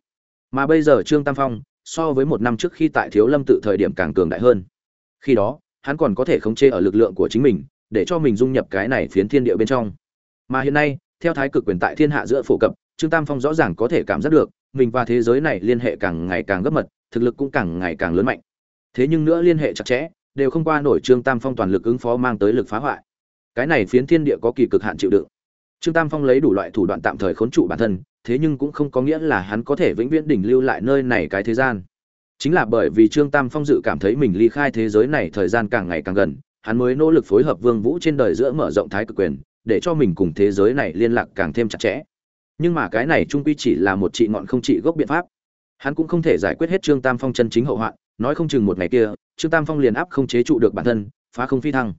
Mà bây giờ trương tam phong, so với một năm trước khi tại thiếu lâm tự thời điểm càng cường đại hơn. Khi đó, hắn còn có thể khống chế ở lực lượng của chính mình, để cho mình dung nhập cái này phiến thiên địa bên trong. Mà hiện nay, theo thái cực quyền tại thiên hạ giữa phổ cập, trương tam phong rõ ràng có thể cảm giác được, mình và thế giới này liên hệ càng ngày càng gấp mật thực lực cũng càng ngày càng lớn mạnh. Thế nhưng nữa liên hệ chặt chẽ, đều không qua nổi trương tam phong toàn lực ứng phó mang tới lực phá hoại. Cái này phiến thiên địa có kỳ cực hạn chịu đựng. Trương tam phong lấy đủ loại thủ đoạn tạm thời khốn trụ bản thân, thế nhưng cũng không có nghĩa là hắn có thể vĩnh viễn đỉnh lưu lại nơi này cái thế gian. Chính là bởi vì trương tam phong dự cảm thấy mình ly khai thế giới này thời gian càng ngày càng gần, hắn mới nỗ lực phối hợp vương vũ trên đời giữa mở rộng thái cực quyền, để cho mình cùng thế giới này liên lạc càng thêm chặt chẽ. Nhưng mà cái này trung quy chỉ là một trị ngọn không trị gốc biện pháp hắn cũng không thể giải quyết hết trương tam phong chân chính hậu hoạn, nói không chừng một ngày kia, trương tam phong liền áp không chế trụ được bản thân, phá không phi thăng.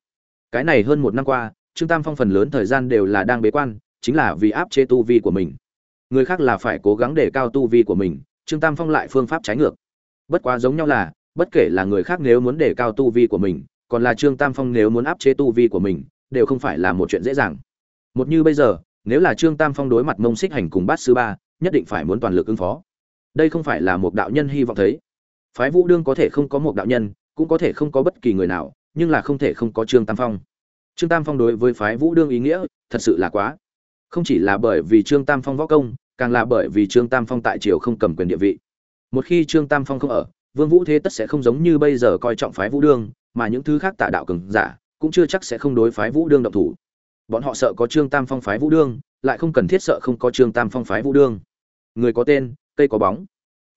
Cái này hơn một năm qua, trương tam phong phần lớn thời gian đều là đang bế quan, chính là vì áp chế tu vi của mình. Người khác là phải cố gắng để cao tu vi của mình, trương tam phong lại phương pháp trái ngược. Bất quá giống nhau là, bất kể là người khác nếu muốn để cao tu vi của mình, còn là trương tam phong nếu muốn áp chế tu vi của mình, đều không phải là một chuyện dễ dàng. Một như bây giờ, nếu là trương tam phong đối mặt mông xích hành cùng bát sư ba, nhất định phải muốn toàn lực ứng phó đây không phải là một đạo nhân hy vọng thấy. Phái vũ đương có thể không có một đạo nhân, cũng có thể không có bất kỳ người nào, nhưng là không thể không có trương tam phong. Trương tam phong đối với phái vũ đương ý nghĩa, thật sự là quá. Không chỉ là bởi vì trương tam phong võ công, càng là bởi vì trương tam phong tại triều không cầm quyền địa vị. Một khi trương tam phong không ở, vương vũ thế tất sẽ không giống như bây giờ coi trọng phái vũ đương, mà những thứ khác tạ đạo cường giả cũng chưa chắc sẽ không đối phái vũ đương động thủ. Bọn họ sợ có trương tam phong phái vũ đương, lại không cần thiết sợ không có trương tam phong phái vũ đương. Người có tên cây có bóng.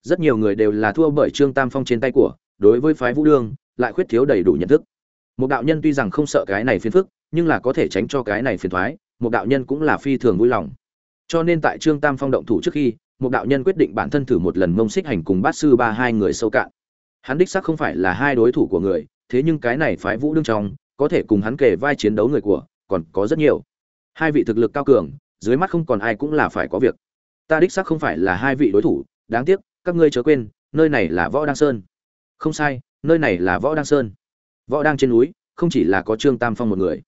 Rất nhiều người đều là thua bởi trương tam phong trên tay của, đối với phái vũ đương, lại khuyết thiếu đầy đủ nhận thức. Một đạo nhân tuy rằng không sợ cái này phiền phức, nhưng là có thể tránh cho cái này phiền thoái, một đạo nhân cũng là phi thường vui lòng. Cho nên tại trương tam phong động thủ trước khi, một đạo nhân quyết định bản thân thử một lần mông xích hành cùng bát sư ba hai người sâu cạn. Hắn đích xác không phải là hai đối thủ của người, thế nhưng cái này phái vũ đương trong, có thể cùng hắn kể vai chiến đấu người của, còn có rất nhiều. Hai vị thực lực cao cường, dưới mắt không còn ai cũng là phải có việc ta đích xác không phải là hai vị đối thủ, đáng tiếc, các ngươi chớ quên, nơi này là võ đăng sơn. Không sai, nơi này là võ đăng sơn. Võ đăng trên núi, không chỉ là có trương tam phong một người.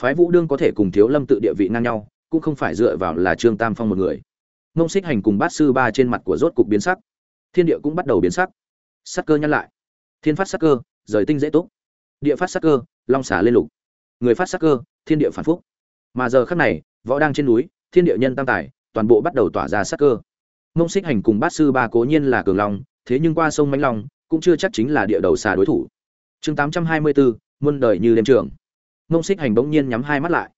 Phái vũ đương có thể cùng thiếu lâm tự địa vị ngang nhau, cũng không phải dựa vào là trương tam phong một người. Mông xích hành cùng bát sư ba trên mặt của rốt cục biến sắc. Thiên địa cũng bắt đầu biến sắc. Sắc cơ nhăn lại. Thiên phát sắc cơ, rời tinh dễ túc. Địa phát sắc cơ, long xả lên lục. Người phát sắc cơ, thiên địa phản phúc. Mà giờ khắc này, võ đang trên núi, thiên địa nhân tam tài toàn bộ bắt đầu tỏa ra sát cơ. Mông xích hành cùng bát sư ba cố nhiên là cường long, thế nhưng qua sông mãnh long, cũng chưa chắc chính là địa đầu xà đối thủ. Chương tám trăm hai mươi bốn muôn đời như đêm trường. Mông xích hành bỗng nhiên nhắm hai mắt lại.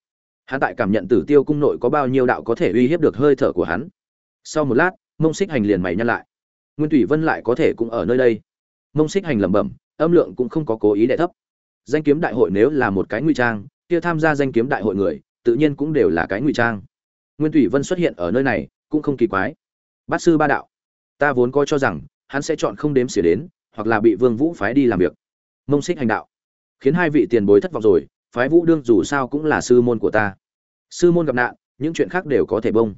Hắn tại cảm nhận tử tiêu cung nội có bao nhiêu đạo có thể uy hiếp được hơi thở của hắn. Sau một lát, mông xích hành liền mày nhăn lại. Nguyên thủy vân lại có thể cũng ở nơi đây. Mông xích hành lẩm bẩm, âm lượng cũng không có cố ý đẻ thấp. Danh kiếm đại hội nếu là một cái nguy trang, kia tham gia danh kiếm đại hội người, tự nhiên cũng đều là cái ngụy trang nguyên thủy vân xuất hiện ở nơi này cũng không kỳ quái. Bát sư ba đạo ta vốn coi cho rằng hắn sẽ chọn không đếm xỉa đến hoặc là bị vương vũ phái đi làm việc. Mông xích hành đạo khiến hai vị tiền bối thất vọng rồi phái vũ đương dù sao cũng là sư môn của ta. Sư môn gặp nạn những chuyện khác đều có thể bông.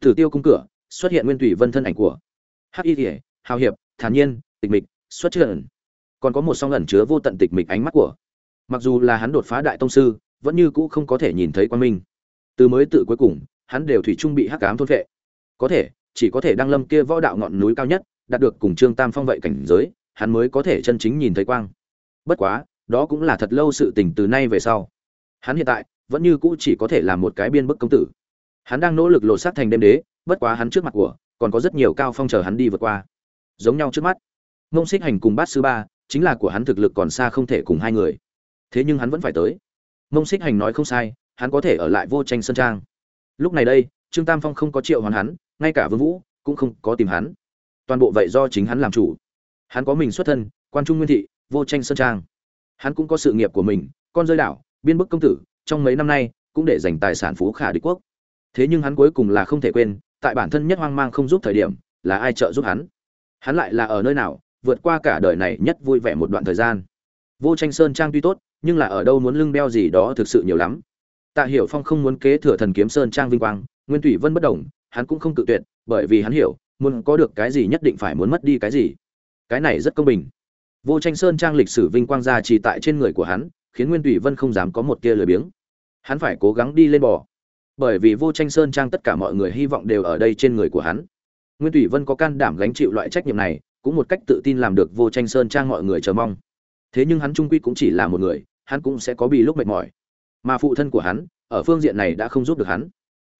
Tử tiêu cung cửa xuất hiện nguyên thủy vân thân ảnh của hắc y Liễu, hào hiệp thản nhiên tịch mịch xuất trận. còn có một song ẩn chứa vô tận tịch mịch ánh mắt của. Mặc dù là hắn đột phá đại tông sư vẫn như cũ không có thể nhìn thấy quan minh. Từ mới tự cuối cùng hắn đều thủy chung bị hắc ám thôn vệ có thể, chỉ có thể đăng lâm kia võ đạo ngọn núi cao nhất, đạt được cùng trương tam phong vậy cảnh giới, hắn mới có thể chân chính nhìn thấy quang. Bất quá, đó cũng là thật lâu sự tình từ nay về sau. Hắn hiện tại, vẫn như cũ chỉ có thể làm một cái biên bức công tử. Hắn đang nỗ lực lột xác thành đêm đế, bất quá hắn trước mặt của, còn có rất nhiều cao phong chờ hắn đi vượt qua. Giống nhau trước mắt. Mông xích hành cùng bát sư ba, chính là của hắn thực lực còn xa không thể cùng hai người. Thế nhưng hắn vẫn phải tới. Mông xích hành nói không sai, hắn có thể ở lại vô tranh sơn trang lúc này đây, trương tam phong không có triệu hoàn hắn, ngay cả vương vũ cũng không có tìm hắn. Toàn bộ vậy do chính hắn làm chủ. Hắn có mình xuất thân, quan trung nguyên thị, vô tranh sơn trang. Hắn cũng có sự nghiệp của mình, con rơi đảo, biên bức công tử, trong mấy năm nay cũng để dành tài sản phú khả đế quốc. Thế nhưng hắn cuối cùng là không thể quên, tại bản thân nhất hoang mang không giúp thời điểm, là ai trợ giúp hắn? Hắn lại là ở nơi nào, vượt qua cả đời này nhất vui vẻ một đoạn thời gian? Vô tranh sơn trang tuy tốt, nhưng là ở đâu muốn lưng beo gì đó thực sự nhiều lắm tạ hiểu phong không muốn kế thừa thần kiếm sơn trang vinh quang nguyên thủy vân bất động, hắn cũng không tự tuyệt bởi vì hắn hiểu muốn có được cái gì nhất định phải muốn mất đi cái gì. Cái này rất công bình. Vô tranh sơn trang lịch sử vinh quang ra chỉ tại trên người của hắn khiến nguyên thủy vân không dám có một tia lười biếng. Hắn phải cố gắng đi lên bò. Bởi vì vô tranh sơn trang tất cả mọi người hy vọng đều ở đây trên người của hắn. Nguyên thủy vân có can đảm gánh chịu loại trách nhiệm này cũng một cách tự tin làm được vô tranh sơn trang mọi người chờ mong. Thế nhưng hắn trung quy cũng chỉ là một người hắn cũng sẽ có bị lúc mệt mỏi mà phụ thân của hắn ở phương diện này đã không giúp được hắn.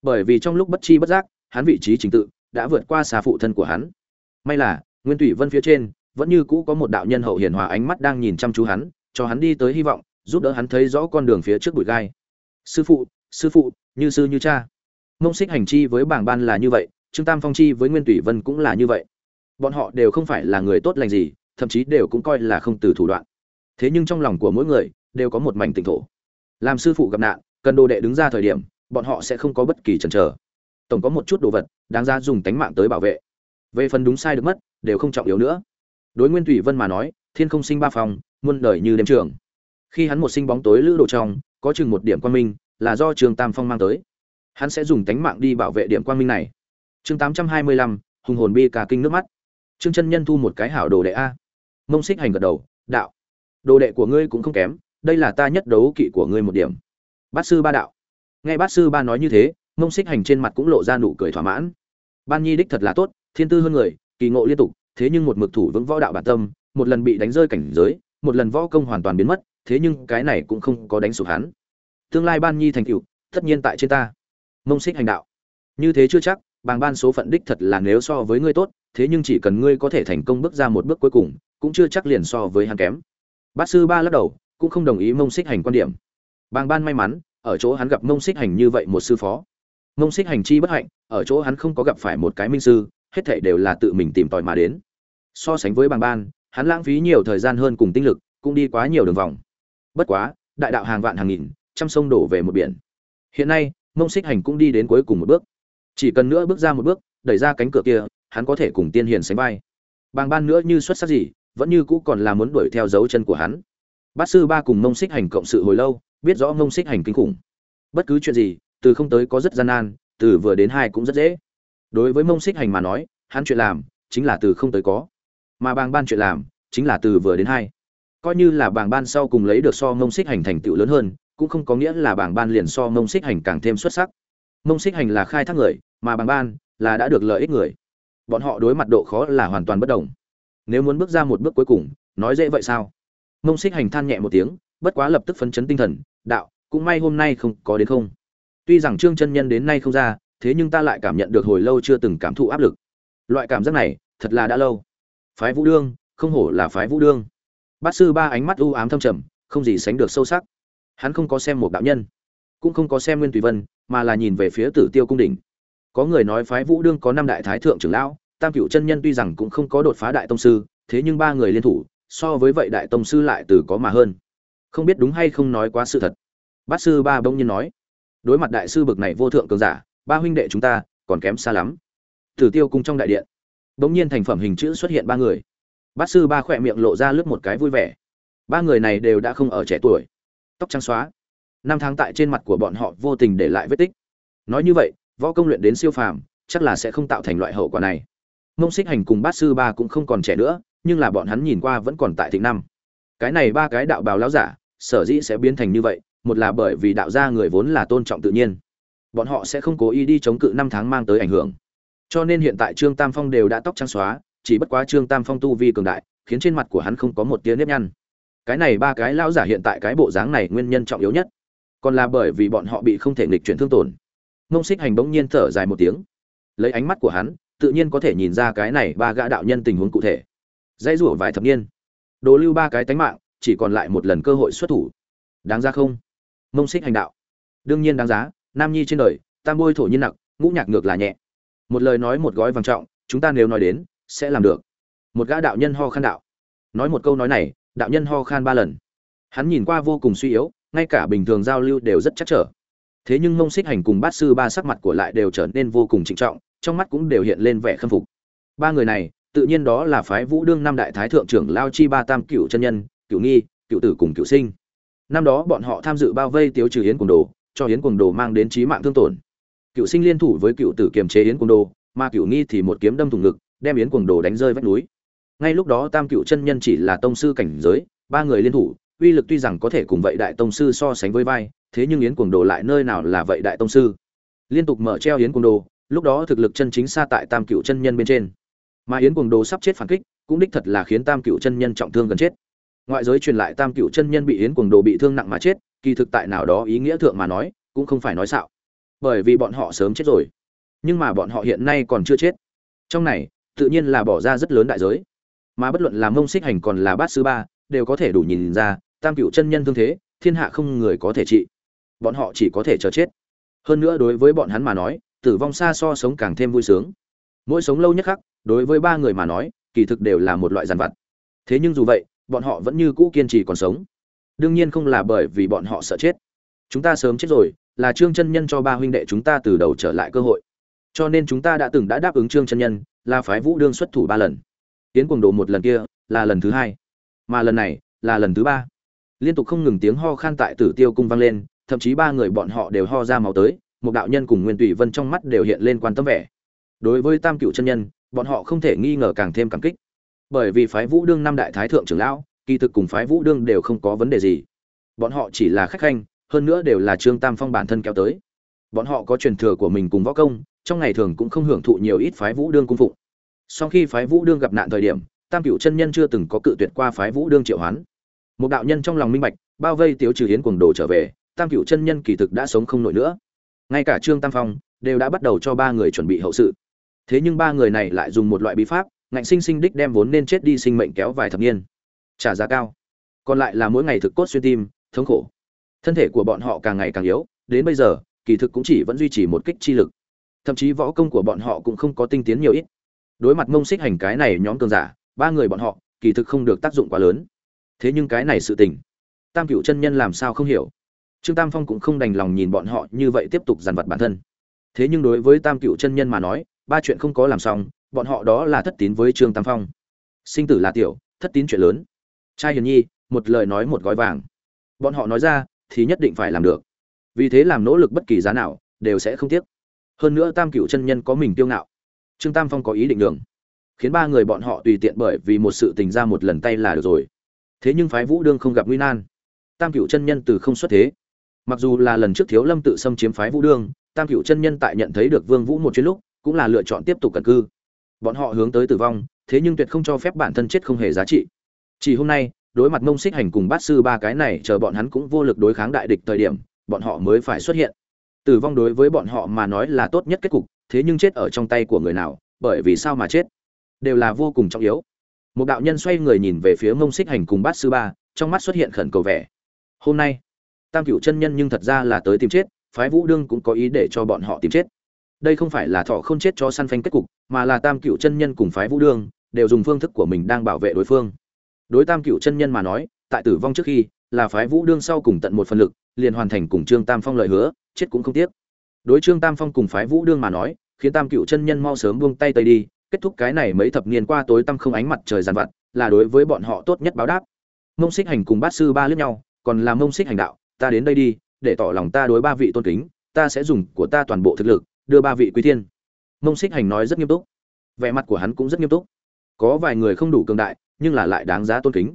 Bởi vì trong lúc bất chi bất giác, hắn vị trí trình tự đã vượt qua xa phụ thân của hắn. May là, nguyên thủy vân phía trên vẫn như cũ có một đạo nhân hậu hiền hòa ánh mắt đang nhìn chăm chú hắn, cho hắn đi tới hy vọng, giúp đỡ hắn thấy rõ con đường phía trước bụi gai. Sư phụ sư phụ, như sư như cha. Mông xích hành chi với bảng ban là như vậy, trương tam phong chi với nguyên thủy vân cũng là như vậy. Bọn họ đều không phải là người tốt lành gì, thậm chí đều cũng coi là không từ thủ đoạn. Thế nhưng trong lòng của mỗi người đều có một mảnh tỉnh thổ làm sư phụ gặp nạn, cần đồ đệ đứng ra thời điểm, bọn họ sẽ không có bất kỳ chần chờ. Tổng có một chút đồ vật đáng ra dùng tánh mạng tới bảo vệ. Về phần đúng sai được mất, đều không trọng yếu nữa. Đối nguyên thủy vân mà nói, thiên không sinh ba phòng, muôn đời như đêm trường. Khi hắn một sinh bóng tối lữ đồ trong, có chừng một điểm quan minh, là do trường tam phong mang tới. Hắn sẽ dùng tánh mạng đi bảo vệ điểm quang minh này. Chương tám trăm hai mươi lăm, hùng hồn bi cả kinh nước mắt. Trương chân nhân thu một cái hảo đồ đệ a. Mông xích hành gật đầu, đạo, đồ đệ của ngươi cũng không kém đây là ta nhất đấu kỵ của ngươi một điểm. Bát sư ba đạo. Nghe bát sư ba nói như thế mông xích hành trên mặt cũng lộ ra nụ cười thỏa mãn. Ban nhi đích thật là tốt, thiên tư hơn người, kỳ ngộ liên tục, thế nhưng một mực thủ vững võ đạo bản tâm, một lần bị đánh rơi cảnh giới, một lần võ công hoàn toàn biến mất, thế nhưng cái này cũng không có đánh sụp hắn. Tương lai ban nhi thành tựu, tất nhiên tại trên ta. Mông xích hành đạo. Như thế chưa chắc, bàng ban số phận đích thật là nếu so với ngươi tốt, thế nhưng chỉ cần ngươi có thể thành công bước ra một bước cuối cùng, cũng chưa chắc liền so với hắn kém. Bát sư ba lắc đầu cũng không đồng ý mông xích hành quan điểm. Bàng ban may mắn, ở chỗ hắn gặp mông xích hành như vậy một sư phó. Mông xích hành chi bất hạnh, ở chỗ hắn không có gặp phải một cái minh sư, hết thảy đều là tự mình tìm tòi mà đến. So sánh với bàng ban, hắn lãng phí nhiều thời gian hơn cùng tinh lực, cũng đi quá nhiều đường vòng. Bất quá, đại đạo hàng vạn hàng nghìn, trăm sông đổ về một biển. Hiện nay, mông xích hành cũng đi đến cuối cùng một bước. Chỉ cần nữa bước ra một bước, đẩy ra cánh cửa kia, hắn có thể cùng tiên hiền sánh vai. Bàng ban nữa như xuất sắc gì, vẫn như cũ còn là muốn đuổi theo dấu chân của hắn bát sư ba cùng mông xích hành cộng sự hồi lâu, biết rõ mông xích hành kinh khủng. Bất cứ chuyện gì, từ không tới có rất gian nan, từ vừa đến hai cũng rất dễ. Đối với mông xích hành mà nói, hắn chuyện làm chính là từ không tới có. Mà bàng ban chuyện làm chính là từ vừa đến hai. Coi như là bảng ban sau cùng lấy được so mông xích hành thành tựu lớn hơn, cũng không có nghĩa là bảng ban liền so mông xích hành càng thêm xuất sắc. Mông xích hành là khai thác người, mà bảng ban là đã được lợi ích người. Bọn họ đối mặt độ khó là hoàn toàn bất đồng. Nếu muốn bước ra một bước cuối cùng, nói dễ vậy sao? Mông xích hành than nhẹ một tiếng, bất quá lập tức phấn chấn tinh thần, đạo, cũng may hôm nay không có đến không. Tuy rằng trương chân nhân đến nay không ra, thế nhưng ta lại cảm nhận được hồi lâu chưa từng cảm thụ áp lực. Loại cảm giác này, thật là đã lâu. Phái vũ đương, không hổ là phái vũ đương. Bát sư ba ánh mắt u ám thâm trầm, không gì sánh được sâu sắc. Hắn không có xem một đạo nhân, cũng không có xem nguyên tùy vân, mà là nhìn về phía tử tiêu cung đỉnh. Có người nói phái vũ đương có năm đại thái thượng trưởng lão, tam cựu chân nhân tuy rằng cũng không có đột phá đại tông sư, thế nhưng ba người liên thủ so với vậy đại tông sư lại từ có mà hơn. Không biết đúng hay không nói quá sự thật. Bát sư ba bỗng nhiên nói, đối mặt đại sư bực này vô thượng cường giả, ba huynh đệ chúng ta còn kém xa lắm. Tử tiêu cung trong đại điện, bỗng nhiên thành phẩm hình chữ xuất hiện ba người. Bát sư ba khỏe miệng lộ ra lướt một cái vui vẻ. Ba người này đều đã không ở trẻ tuổi, tóc trắng xóa. Năm tháng tại trên mặt của bọn họ vô tình để lại vết tích. Nói như vậy, võ công luyện đến siêu phàm, chắc là sẽ không tạo thành loại hậu quả này. Mông xích hành cùng bát sư ba cũng không còn trẻ nữa nhưng là bọn hắn nhìn qua vẫn còn tại thịnh năm. Cái này ba cái đạo bào lão giả, sở dĩ sẽ biến thành như vậy, một là bởi vì đạo gia người vốn là tôn trọng tự nhiên. Bọn họ sẽ không cố ý đi chống cự năm tháng mang tới ảnh hưởng. Cho nên hiện tại trương tam phong đều đã tóc trắng xóa, chỉ bất quá trương tam phong tu vi cường đại, khiến trên mặt của hắn không có một tia nếp nhăn. Cái này ba cái lão giả hiện tại cái bộ dáng này nguyên nhân trọng yếu nhất. Còn là bởi vì bọn họ bị không thể nghịch chuyển thương tổn. Ngông xích hành bỗng nhiên thở dài một tiếng. Lấy ánh mắt của hắn, tự nhiên có thể nhìn ra cái này ba gã đạo nhân tình huống cụ thể dãy rủa vài thập niên. Đồ lưu ba cái tánh mạng, chỉ còn lại một lần cơ hội xuất thủ. Đáng ra không? Mông xích hành đạo. Đương nhiên đáng giá, nam nhi trên đời, tam bôi thổ nhiên nặng ngũ nhạc ngược là nhẹ. Một lời nói một gói vàng trọng, chúng ta nếu nói đến, sẽ làm được. Một gã đạo nhân ho khan đạo. Nói một câu nói này, đạo nhân ho khan ba lần. Hắn nhìn qua vô cùng suy yếu, ngay cả bình thường giao lưu đều rất chắc trở. Thế nhưng mông xích hành cùng bát sư ba sắc mặt của lại đều trở nên vô cùng trịnh trọng, trong mắt cũng đều hiện lên vẻ khâm phục. Ba người này tự nhiên đó là phái vũ đương năm đại thái thượng trưởng lao chi ba tam cựu chân nhân cựu nghi cựu tử cùng cựu sinh. Năm đó bọn họ tham dự bao vây tiêu trừ yến Cuồng đồ, cho yến Cuồng đồ mang đến trí mạng thương tổn. Cựu sinh liên thủ với cựu tử kiềm chế yến Cuồng đồ, mà cựu nghi thì một kiếm đâm thủng ngực, đem yến cuồng đồ đánh rơi vách núi. Ngay lúc đó tam cựu chân nhân chỉ là tông sư cảnh giới, ba người liên thủ, uy lực tuy rằng có thể cùng vậy đại tông sư so sánh với vai, thế nhưng yến cuồng đồ lại nơi nào là vậy đại tông sư? Liên tục mở treo yến cuồng đồ, lúc đó thực lực chân chính xa tại tam cựu chân nhân bên trên mà yến cuồng đồ sắp chết phản kích, cũng đích thật là khiến tam cựu chân nhân trọng thương gần chết. Ngoại giới truyền lại tam cựu chân nhân bị yến cuồng đồ bị thương nặng mà chết, kỳ thực tại nào đó ý nghĩa thượng mà nói, cũng không phải nói xạo. Bởi vì bọn họ sớm chết rồi, nhưng mà bọn họ hiện nay còn chưa chết. Trong này, tự nhiên là bỏ ra rất lớn đại giới. Mà bất luận là mông xích hành còn là bát sư ba, đều có thể đủ nhìn ra, tam cựu chân nhân thương thế, thiên hạ không người có thể trị. Bọn họ chỉ có thể chờ chết. Hơn nữa đối với bọn hắn mà nói, tử vong xa so sống càng thêm vui sướng. Mỗi sống lâu nhất khắc đối với ba người mà nói, kỳ thực đều là một loại giàn vặt. Thế nhưng dù vậy, bọn họ vẫn như cũ kiên trì còn sống. Đương nhiên không là bởi vì bọn họ sợ chết. Chúng ta sớm chết rồi, là trương chân nhân cho ba huynh đệ chúng ta từ đầu trở lại cơ hội. Cho nên chúng ta đã từng đã đáp ứng trương chân nhân, là phái vũ đương xuất thủ ba lần. Tiến cuồng đồ một lần kia, là lần thứ hai. Mà lần này, là lần thứ ba. Liên tục không ngừng tiếng ho khan tại tử tiêu cung vang lên, thậm chí ba người bọn họ đều ho ra máu tới, một đạo nhân cùng nguyên tùy vân trong mắt đều hiện lên quan tâm vẻ. Đối với tam cựu chân nhân bọn họ không thể nghi ngờ càng thêm cảm kích. Bởi vì phái vũ đương năm đại thái thượng trưởng lão, kỳ thực cùng phái vũ đương đều không có vấn đề gì. Bọn họ chỉ là khách khanh, hơn nữa đều là trương tam phong bản thân kéo tới. Bọn họ có truyền thừa của mình cùng võ công, trong ngày thường cũng không hưởng thụ nhiều ít phái vũ đương cung phụng. Sau khi phái vũ đương gặp nạn thời điểm, tam cựu chân nhân chưa từng có cự tuyệt qua phái vũ đương triệu hoán. Một đạo nhân trong lòng minh bạch, bao vây tiếu trừ hiến cuồng đồ trở về, tam cựu chân nhân kỳ thực đã sống không nổi nữa. Ngay cả trương tam phong đều đã bắt đầu cho ba người chuẩn bị hậu sự thế nhưng ba người này lại dùng một loại bí pháp, ngạnh sinh sinh đích đem vốn nên chết đi sinh mệnh kéo vài thập niên. Trả giá cao. Còn lại là mỗi ngày thực cốt xuyên tim, thống khổ. Thân thể của bọn họ càng ngày càng yếu, đến bây giờ, kỳ thực cũng chỉ vẫn duy trì một kích chi lực. Thậm chí võ công của bọn họ cũng không có tinh tiến nhiều ít. Đối mặt mông xích hành cái này nhóm cường giả, ba người bọn họ, kỳ thực không được tác dụng quá lớn. Thế nhưng cái này sự tình, tam cựu chân nhân làm sao không hiểu? Trương tam phong cũng không đành lòng nhìn bọn họ như vậy tiếp tục dằn vặt bản thân. Thế nhưng đối với tam cựu chân nhân mà nói ba chuyện không có làm xong, bọn họ đó là thất tín với trương tam phong. Sinh tử là tiểu, thất tín chuyện lớn. Trai hiền nhi, một lời nói một gói vàng. Bọn họ nói ra, thì nhất định phải làm được. Vì thế làm nỗ lực bất kỳ giá nào, đều sẽ không tiếc. Hơn nữa tam cựu chân nhân có mình tiêu ngạo. Trương tam phong có ý định đường khiến ba người bọn họ tùy tiện bởi vì một sự tình ra một lần tay là được rồi. Thế nhưng phái vũ đương không gặp nguy nan. Tam cựu chân nhân từ không xuất thế. Mặc dù là lần trước thiếu lâm tự xâm chiếm phái vũ đương, tam cựu chân nhân tại nhận thấy được vương vũ một chuyến lúc cũng là lựa chọn tiếp tục cẩn cư. Bọn họ hướng tới tử vong, thế nhưng tuyệt không cho phép bản thân chết không hề giá trị. Chỉ hôm nay, đối mặt mông xích hành cùng bát sư ba cái này, chờ bọn hắn cũng vô lực đối kháng đại địch thời điểm, bọn họ mới phải xuất hiện. Tử vong đối với bọn họ mà nói là tốt nhất kết cục, thế nhưng chết ở trong tay của người nào, bởi vì sao mà chết? Đều là vô cùng trọng yếu. Một đạo nhân xoay người nhìn về phía mông xích hành cùng bát sư ba, trong mắt xuất hiện khẩn cầu vẻ. Hôm nay, tam cựu chân nhân nhưng thật ra là tới tìm chết, phái vũ đương cũng có ý để cho bọn họ tìm chết đây không phải là thọ không chết cho săn phanh kết cục, mà là tam cựu chân nhân cùng phái vũ đương, đều dùng phương thức của mình đang bảo vệ đối phương. Đối tam cựu chân nhân mà nói, tại tử vong trước khi, là phái vũ đương sau cùng tận một phần lực, liền hoàn thành cùng trương tam phong lời hứa, chết cũng không tiếc. Đối trương tam phong cùng phái vũ đương mà nói, khiến tam cựu chân nhân mau sớm buông tay tây đi, kết thúc cái này mấy thập niên qua tối tăm không ánh mặt trời giàn vặt, là đối với bọn họ tốt nhất báo đáp. Mông xích hành cùng bát sư ba lướt nhau, còn là mông xích hành đạo, ta đến đây đi, để tỏ lòng ta đối ba vị tôn kính, ta sẽ dùng của ta toàn bộ thực lực đưa ba vị quý thiên. Mông xích hành nói rất nghiêm túc. Vẻ mặt của hắn cũng rất nghiêm túc. Có vài người không đủ cường đại, nhưng là lại đáng giá tôn kính.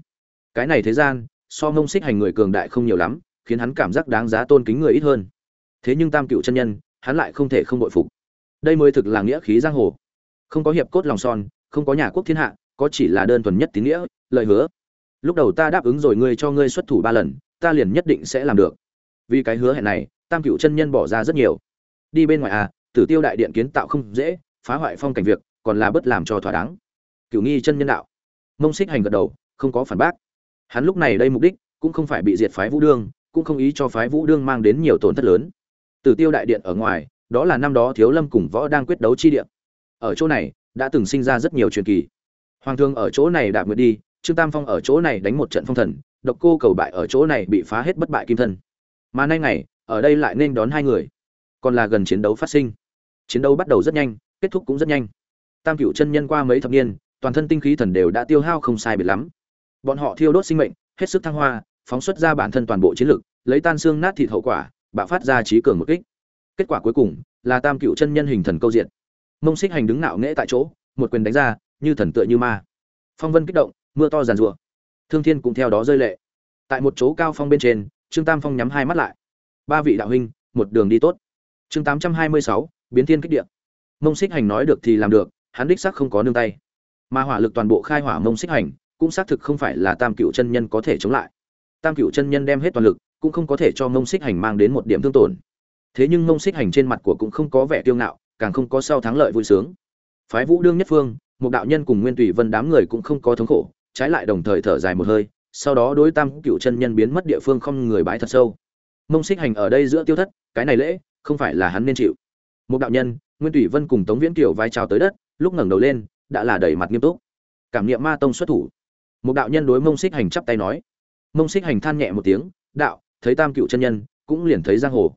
Cái này thế gian, so mông xích hành người cường đại không nhiều lắm, khiến hắn cảm giác đáng giá tôn kính người ít hơn. Thế nhưng tam cựu chân nhân, hắn lại không thể không bội phục. Đây mới thực là nghĩa khí giang hồ. Không có hiệp cốt lòng son, không có nhà quốc thiên hạ, có chỉ là đơn thuần nhất tín nghĩa, lời hứa. Lúc đầu ta đáp ứng rồi ngươi cho ngươi xuất thủ ba lần, ta liền nhất định sẽ làm được. Vì cái hứa hẹn này, tam cựu chân nhân bỏ ra rất nhiều. Đi bên ngoài à tử tiêu đại điện kiến tạo không dễ, phá hoại phong cảnh việc, còn là bất làm cho thỏa đáng. Cửu nghi chân nhân đạo. Mông xích hành gật đầu, không có phản bác. Hắn lúc này đây mục đích, cũng không phải bị diệt phái vũ đương, cũng không ý cho phái vũ đương mang đến nhiều tổn thất lớn. Tử tiêu đại điện ở ngoài, đó là năm đó thiếu lâm cùng võ đang quyết đấu chi điện ở chỗ này, đã từng sinh ra rất nhiều truyền kỳ. Hoàng thương ở chỗ này đạp nguyệt đi, trương tam phong ở chỗ này đánh một trận phong thần, độc cô cầu bại ở chỗ này bị phá hết bất bại kim thân. Mà nay ngày, ở đây lại nên đón hai người. Còn là gần chiến đấu phát sinh chiến đấu bắt đầu rất nhanh, kết thúc cũng rất nhanh. Tam cựu chân nhân qua mấy thập niên, toàn thân tinh khí thần đều đã tiêu hao không sai biệt lắm. Bọn họ thiêu đốt sinh mệnh, hết sức thăng hoa, phóng xuất ra bản thân toàn bộ chiến lực, lấy tan xương nát thịt hậu quả, bạo phát ra trí cường một kích. Kết quả cuối cùng là tam cựu chân nhân hình thần câu diện mông xích hành đứng nạo nghễ tại chỗ, một quyền đánh ra, như thần tựa như ma. Phong vân kích động, mưa to giàn rùa thương thiên cũng theo đó rơi lệ. Tại một chỗ cao phong bên trên, trương tam phong nhắm hai mắt lại. Ba vị đạo huynh, một đường đi tốt. Chương tám trăm hai mươi sáu biến thiên kích địa. Mông xích hành nói được thì làm được, hắn đích xác không có nương tay. Mà hỏa lực toàn bộ khai hỏa mông xích hành, cũng xác thực không phải là tam cựu chân nhân có thể chống lại. Tam cựu chân nhân đem hết toàn lực, cũng không có thể cho mông xích hành mang đến một điểm thương tổn. Thế nhưng mông xích hành trên mặt của cũng không có vẻ tiêu ngạo, càng không có sau thắng lợi vui sướng. Phái vũ đương nhất phương, một đạo nhân cùng nguyên tùy vân đám người cũng không có thống khổ, trái lại đồng thời thở dài một hơi, sau đó đối tam cựu chân nhân biến mất địa phương không người bái thật sâu. Mông xích hành ở đây giữa tiêu thất, cái này lễ, không phải là hắn nên chịu một đạo nhân, nguyên thủy vân cùng tống viễn kiều vai trào tới đất, lúc ngẩng đầu lên, đã là đẩy mặt nghiêm túc. Cảm niệm ma tông xuất thủ. Một đạo nhân đối mông xích hành chắp tay nói. Mông xích hành than nhẹ một tiếng, đạo, thấy tam cựu chân nhân, cũng liền thấy giang hồ.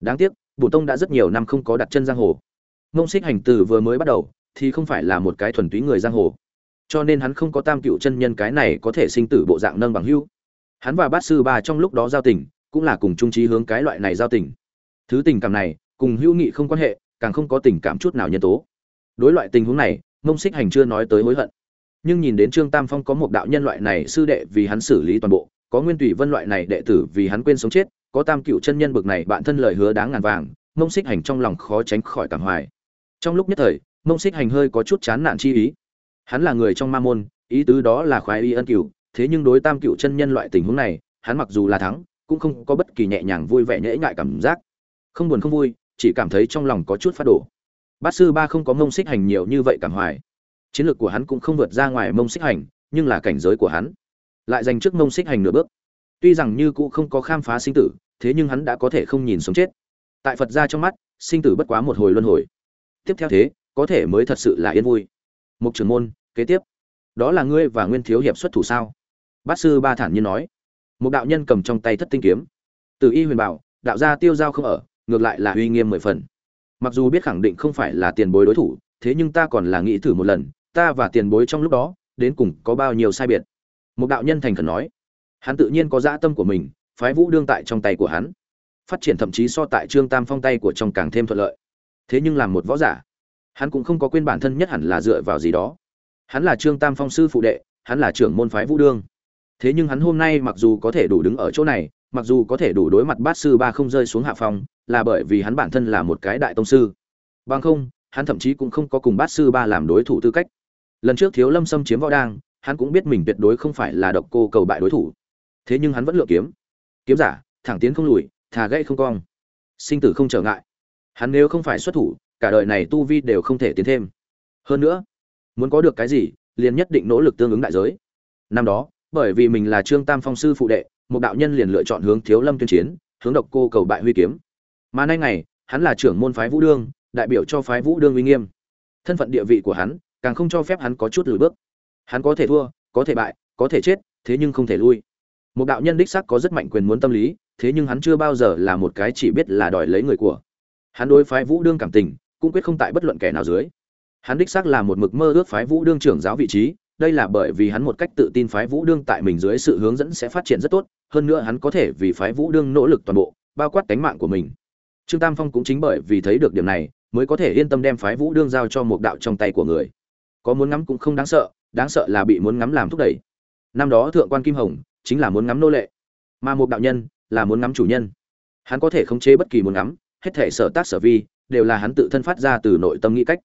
Đáng tiếc bổ tông đã rất nhiều năm không có đặt chân giang hồ. Mông xích hành từ vừa mới bắt đầu, thì không phải là một cái thuần túy người giang hồ. Cho nên hắn không có tam cựu chân nhân cái này có thể sinh tử bộ dạng nâng bằng hưu. Hắn và bát sư ba trong lúc đó giao tình, cũng là cùng trung trí hướng cái loại này giao tình. Thứ tình cảm này cùng hữu nghị không quan hệ, càng không có tình cảm chút nào nhân tố. Đối loại tình huống này mông xích hành chưa nói tới hối hận. Nhưng nhìn đến trương tam phong có một đạo nhân loại này sư đệ vì hắn xử lý toàn bộ, có nguyên tùy vân loại này đệ tử vì hắn quên sống chết, có tam cựu chân nhân bực này bạn thân lời hứa đáng ngàn vàng mông xích hành trong lòng khó tránh khỏi cảm hoài. Trong lúc nhất thời mông xích hành hơi có chút chán nản chi ý. Hắn là người trong ma môn, ý tứ đó là khoái y ân cựu thế nhưng đối tam cựu chân nhân loại tình huống này, hắn mặc dù là thắng, cũng không có bất kỳ nhẹ nhàng vui vẻ nhễ ngại cảm giác. Không buồn không vui chỉ cảm thấy trong lòng có chút phát đổ. Bát sư ba không có mông xích hành nhiều như vậy cảm hoài. Chiến lược của hắn cũng không vượt ra ngoài mông xích hành, nhưng là cảnh giới của hắn lại dành trước mông xích hành nửa bước. Tuy rằng như cũ không có khám phá sinh tử, thế nhưng hắn đã có thể không nhìn sống chết. Tại phật gia trong mắt, sinh tử bất quá một hồi luân hồi. Tiếp theo thế, có thể mới thật sự là yên vui. Mục trưởng môn, kế tiếp. Đó là ngươi và nguyên thiếu hiệp xuất thủ sao? Bát sư ba thản nhiên nói. Một đạo nhân cầm trong tay thất tinh kiếm. Từ y huyền bảo, đạo gia tiêu giao không ở ngược lại là uy nghiêm mười phần. Mặc dù biết khẳng định không phải là tiền bối đối thủ, thế nhưng ta còn là nghĩ thử một lần, ta và tiền bối trong lúc đó, đến cùng có bao nhiêu sai biệt? Một đạo nhân thành khẩn nói. Hắn tự nhiên có dã tâm của mình, phái vũ đương tại trong tay của hắn. Phát triển thậm chí so tại trương tam phong tay của trong càng thêm thuận lợi. Thế nhưng làm một võ giả. Hắn cũng không có quên bản thân nhất hẳn là dựa vào gì đó. Hắn là trương tam phong sư phụ đệ, hắn là trưởng môn phái vũ đương. Thế nhưng hắn hôm nay mặc dù có thể đủ đứng ở chỗ này, mặc dù có thể đủ đối mặt bát sư ba không rơi xuống hạ phong là bởi vì hắn bản thân là một cái đại tông sư. Bằng không, hắn thậm chí cũng không có cùng bát sư ba làm đối thủ tư cách. Lần trước thiếu lâm xâm chiếm võ đang hắn cũng biết mình tuyệt đối không phải là độc cô cầu bại đối thủ. Thế nhưng hắn vẫn lựa kiếm. Kiếm giả, thẳng tiến không lùi, thà gãy không cong. Sinh tử không trở ngại. Hắn nếu không phải xuất thủ, cả đời này tu vi đều không thể tiến thêm. Hơn nữa, muốn có được cái gì, liền nhất định nỗ lực tương ứng đại giới. Năm đó, bởi vì mình là trương tam phong sư phụ đệ, một đạo nhân liền lựa chọn hướng thiếu lâm tuyên chiến, hướng độc cô cầu bại huy kiếm mà nay ngày, hắn là trưởng môn phái vũ đương, đại biểu cho phái vũ đương uy nghiêm. Thân phận địa vị của hắn, càng không cho phép hắn có chút lùi bước. Hắn có thể thua, có thể bại, có thể chết, thế nhưng không thể lui. Một đạo nhân đích sắc có rất mạnh quyền muốn tâm lý, thế nhưng hắn chưa bao giờ là một cái chỉ biết là đòi lấy người của. Hắn đối phái vũ đương cảm tình, cũng quyết không tại bất luận kẻ nào dưới. Hắn đích xác là một mực mơ ước phái vũ đương trưởng giáo vị trí, đây là bởi vì hắn một cách tự tin phái vũ đương tại mình dưới sự hướng dẫn sẽ phát triển rất tốt, hơn nữa hắn có thể vì phái vũ đương nỗ lực toàn bộ, bao quát cánh mạng của mình trương tam phong cũng chính bởi vì thấy được điểm này, mới có thể yên tâm đem phái vũ đương giao cho một đạo trong tay của người. Có muốn ngắm cũng không đáng sợ đáng sợ là bị muốn ngắm làm thúc đẩy. Năm đó thượng quan kim hồng, chính là muốn ngắm nô lệ. Mà một đạo nhân, là muốn ngắm chủ nhân. Hắn có thể khống chế bất kỳ muốn ngắm, hết thể sở tác sở vi, đều là hắn tự thân phát ra từ nội tâm nghĩ cách.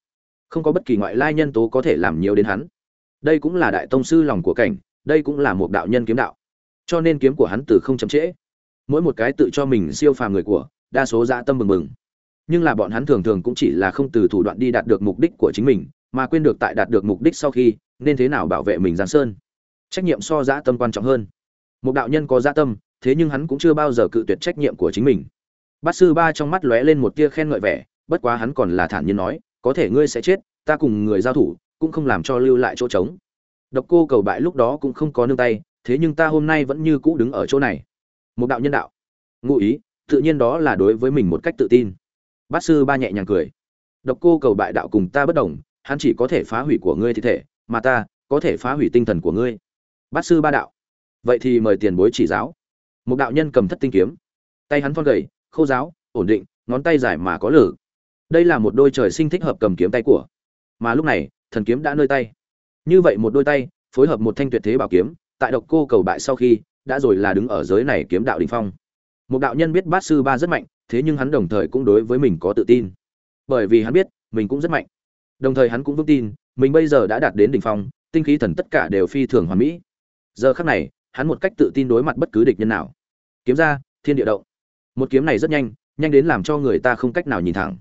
Không có bất kỳ ngoại lai nhân tố có thể làm nhiều đến hắn. Đây cũng là đại tông sư lòng của cảnh, đây cũng là một đạo nhân kiếm đạo. Cho nên kiếm của hắn từ không chậm trễ. Mỗi một cái tự cho mình siêu phàm người của đa số dã tâm mừng mừng. Nhưng là bọn hắn thường thường cũng chỉ là không từ thủ đoạn đi đạt được mục đích của chính mình, mà quên được tại đạt được mục đích sau khi, nên thế nào bảo vệ mình giang sơn? Trách nhiệm so dã tâm quan trọng hơn. Một đạo nhân có dã tâm, thế nhưng hắn cũng chưa bao giờ cự tuyệt trách nhiệm của chính mình. Bát sư ba trong mắt lóe lên một tia khen ngợi vẻ, bất quá hắn còn là thản nhiên nói, có thể ngươi sẽ chết, ta cùng người giao thủ, cũng không làm cho lưu lại chỗ trống. Độc cô cầu bại lúc đó cũng không có nương tay, thế nhưng ta hôm nay vẫn như cũ đứng ở chỗ này. Một đạo nhân đạo. Ngụ ý tự nhiên đó là đối với mình một cách tự tin. Bát sư ba nhẹ nhàng cười. Độc cô cầu bại đạo cùng ta bất đồng, hắn chỉ có thể phá hủy của ngươi thi thể, mà ta có thể phá hủy tinh thần của ngươi. Bát sư ba đạo. Vậy thì mời tiền bối chỉ giáo. Một đạo nhân cầm thất tinh kiếm. Tay hắn thon gầy, khô giáo ổn định, ngón tay dài mà có lử. Đây là một đôi trời sinh thích hợp cầm kiếm tay của. Mà lúc này, thần kiếm đã nơi tay. Như vậy một đôi tay, phối hợp một thanh tuyệt thế bảo kiếm, tại độc cô cầu bại sau khi, đã rồi là đứng ở giới này kiếm đạo đình phong một đạo nhân biết bát sư ba rất mạnh, thế nhưng hắn đồng thời cũng đối với mình có tự tin. Bởi vì hắn biết, mình cũng rất mạnh. Đồng thời hắn cũng vững tin, mình bây giờ đã đạt đến đỉnh phong, tinh khí thần tất cả đều phi thường hoàn mỹ. Giờ khắc này, hắn một cách tự tin đối mặt bất cứ địch nhân nào. Kiếm ra, thiên địa động. Một kiếm này rất nhanh nhanh đến làm cho người ta không cách nào nhìn thẳng.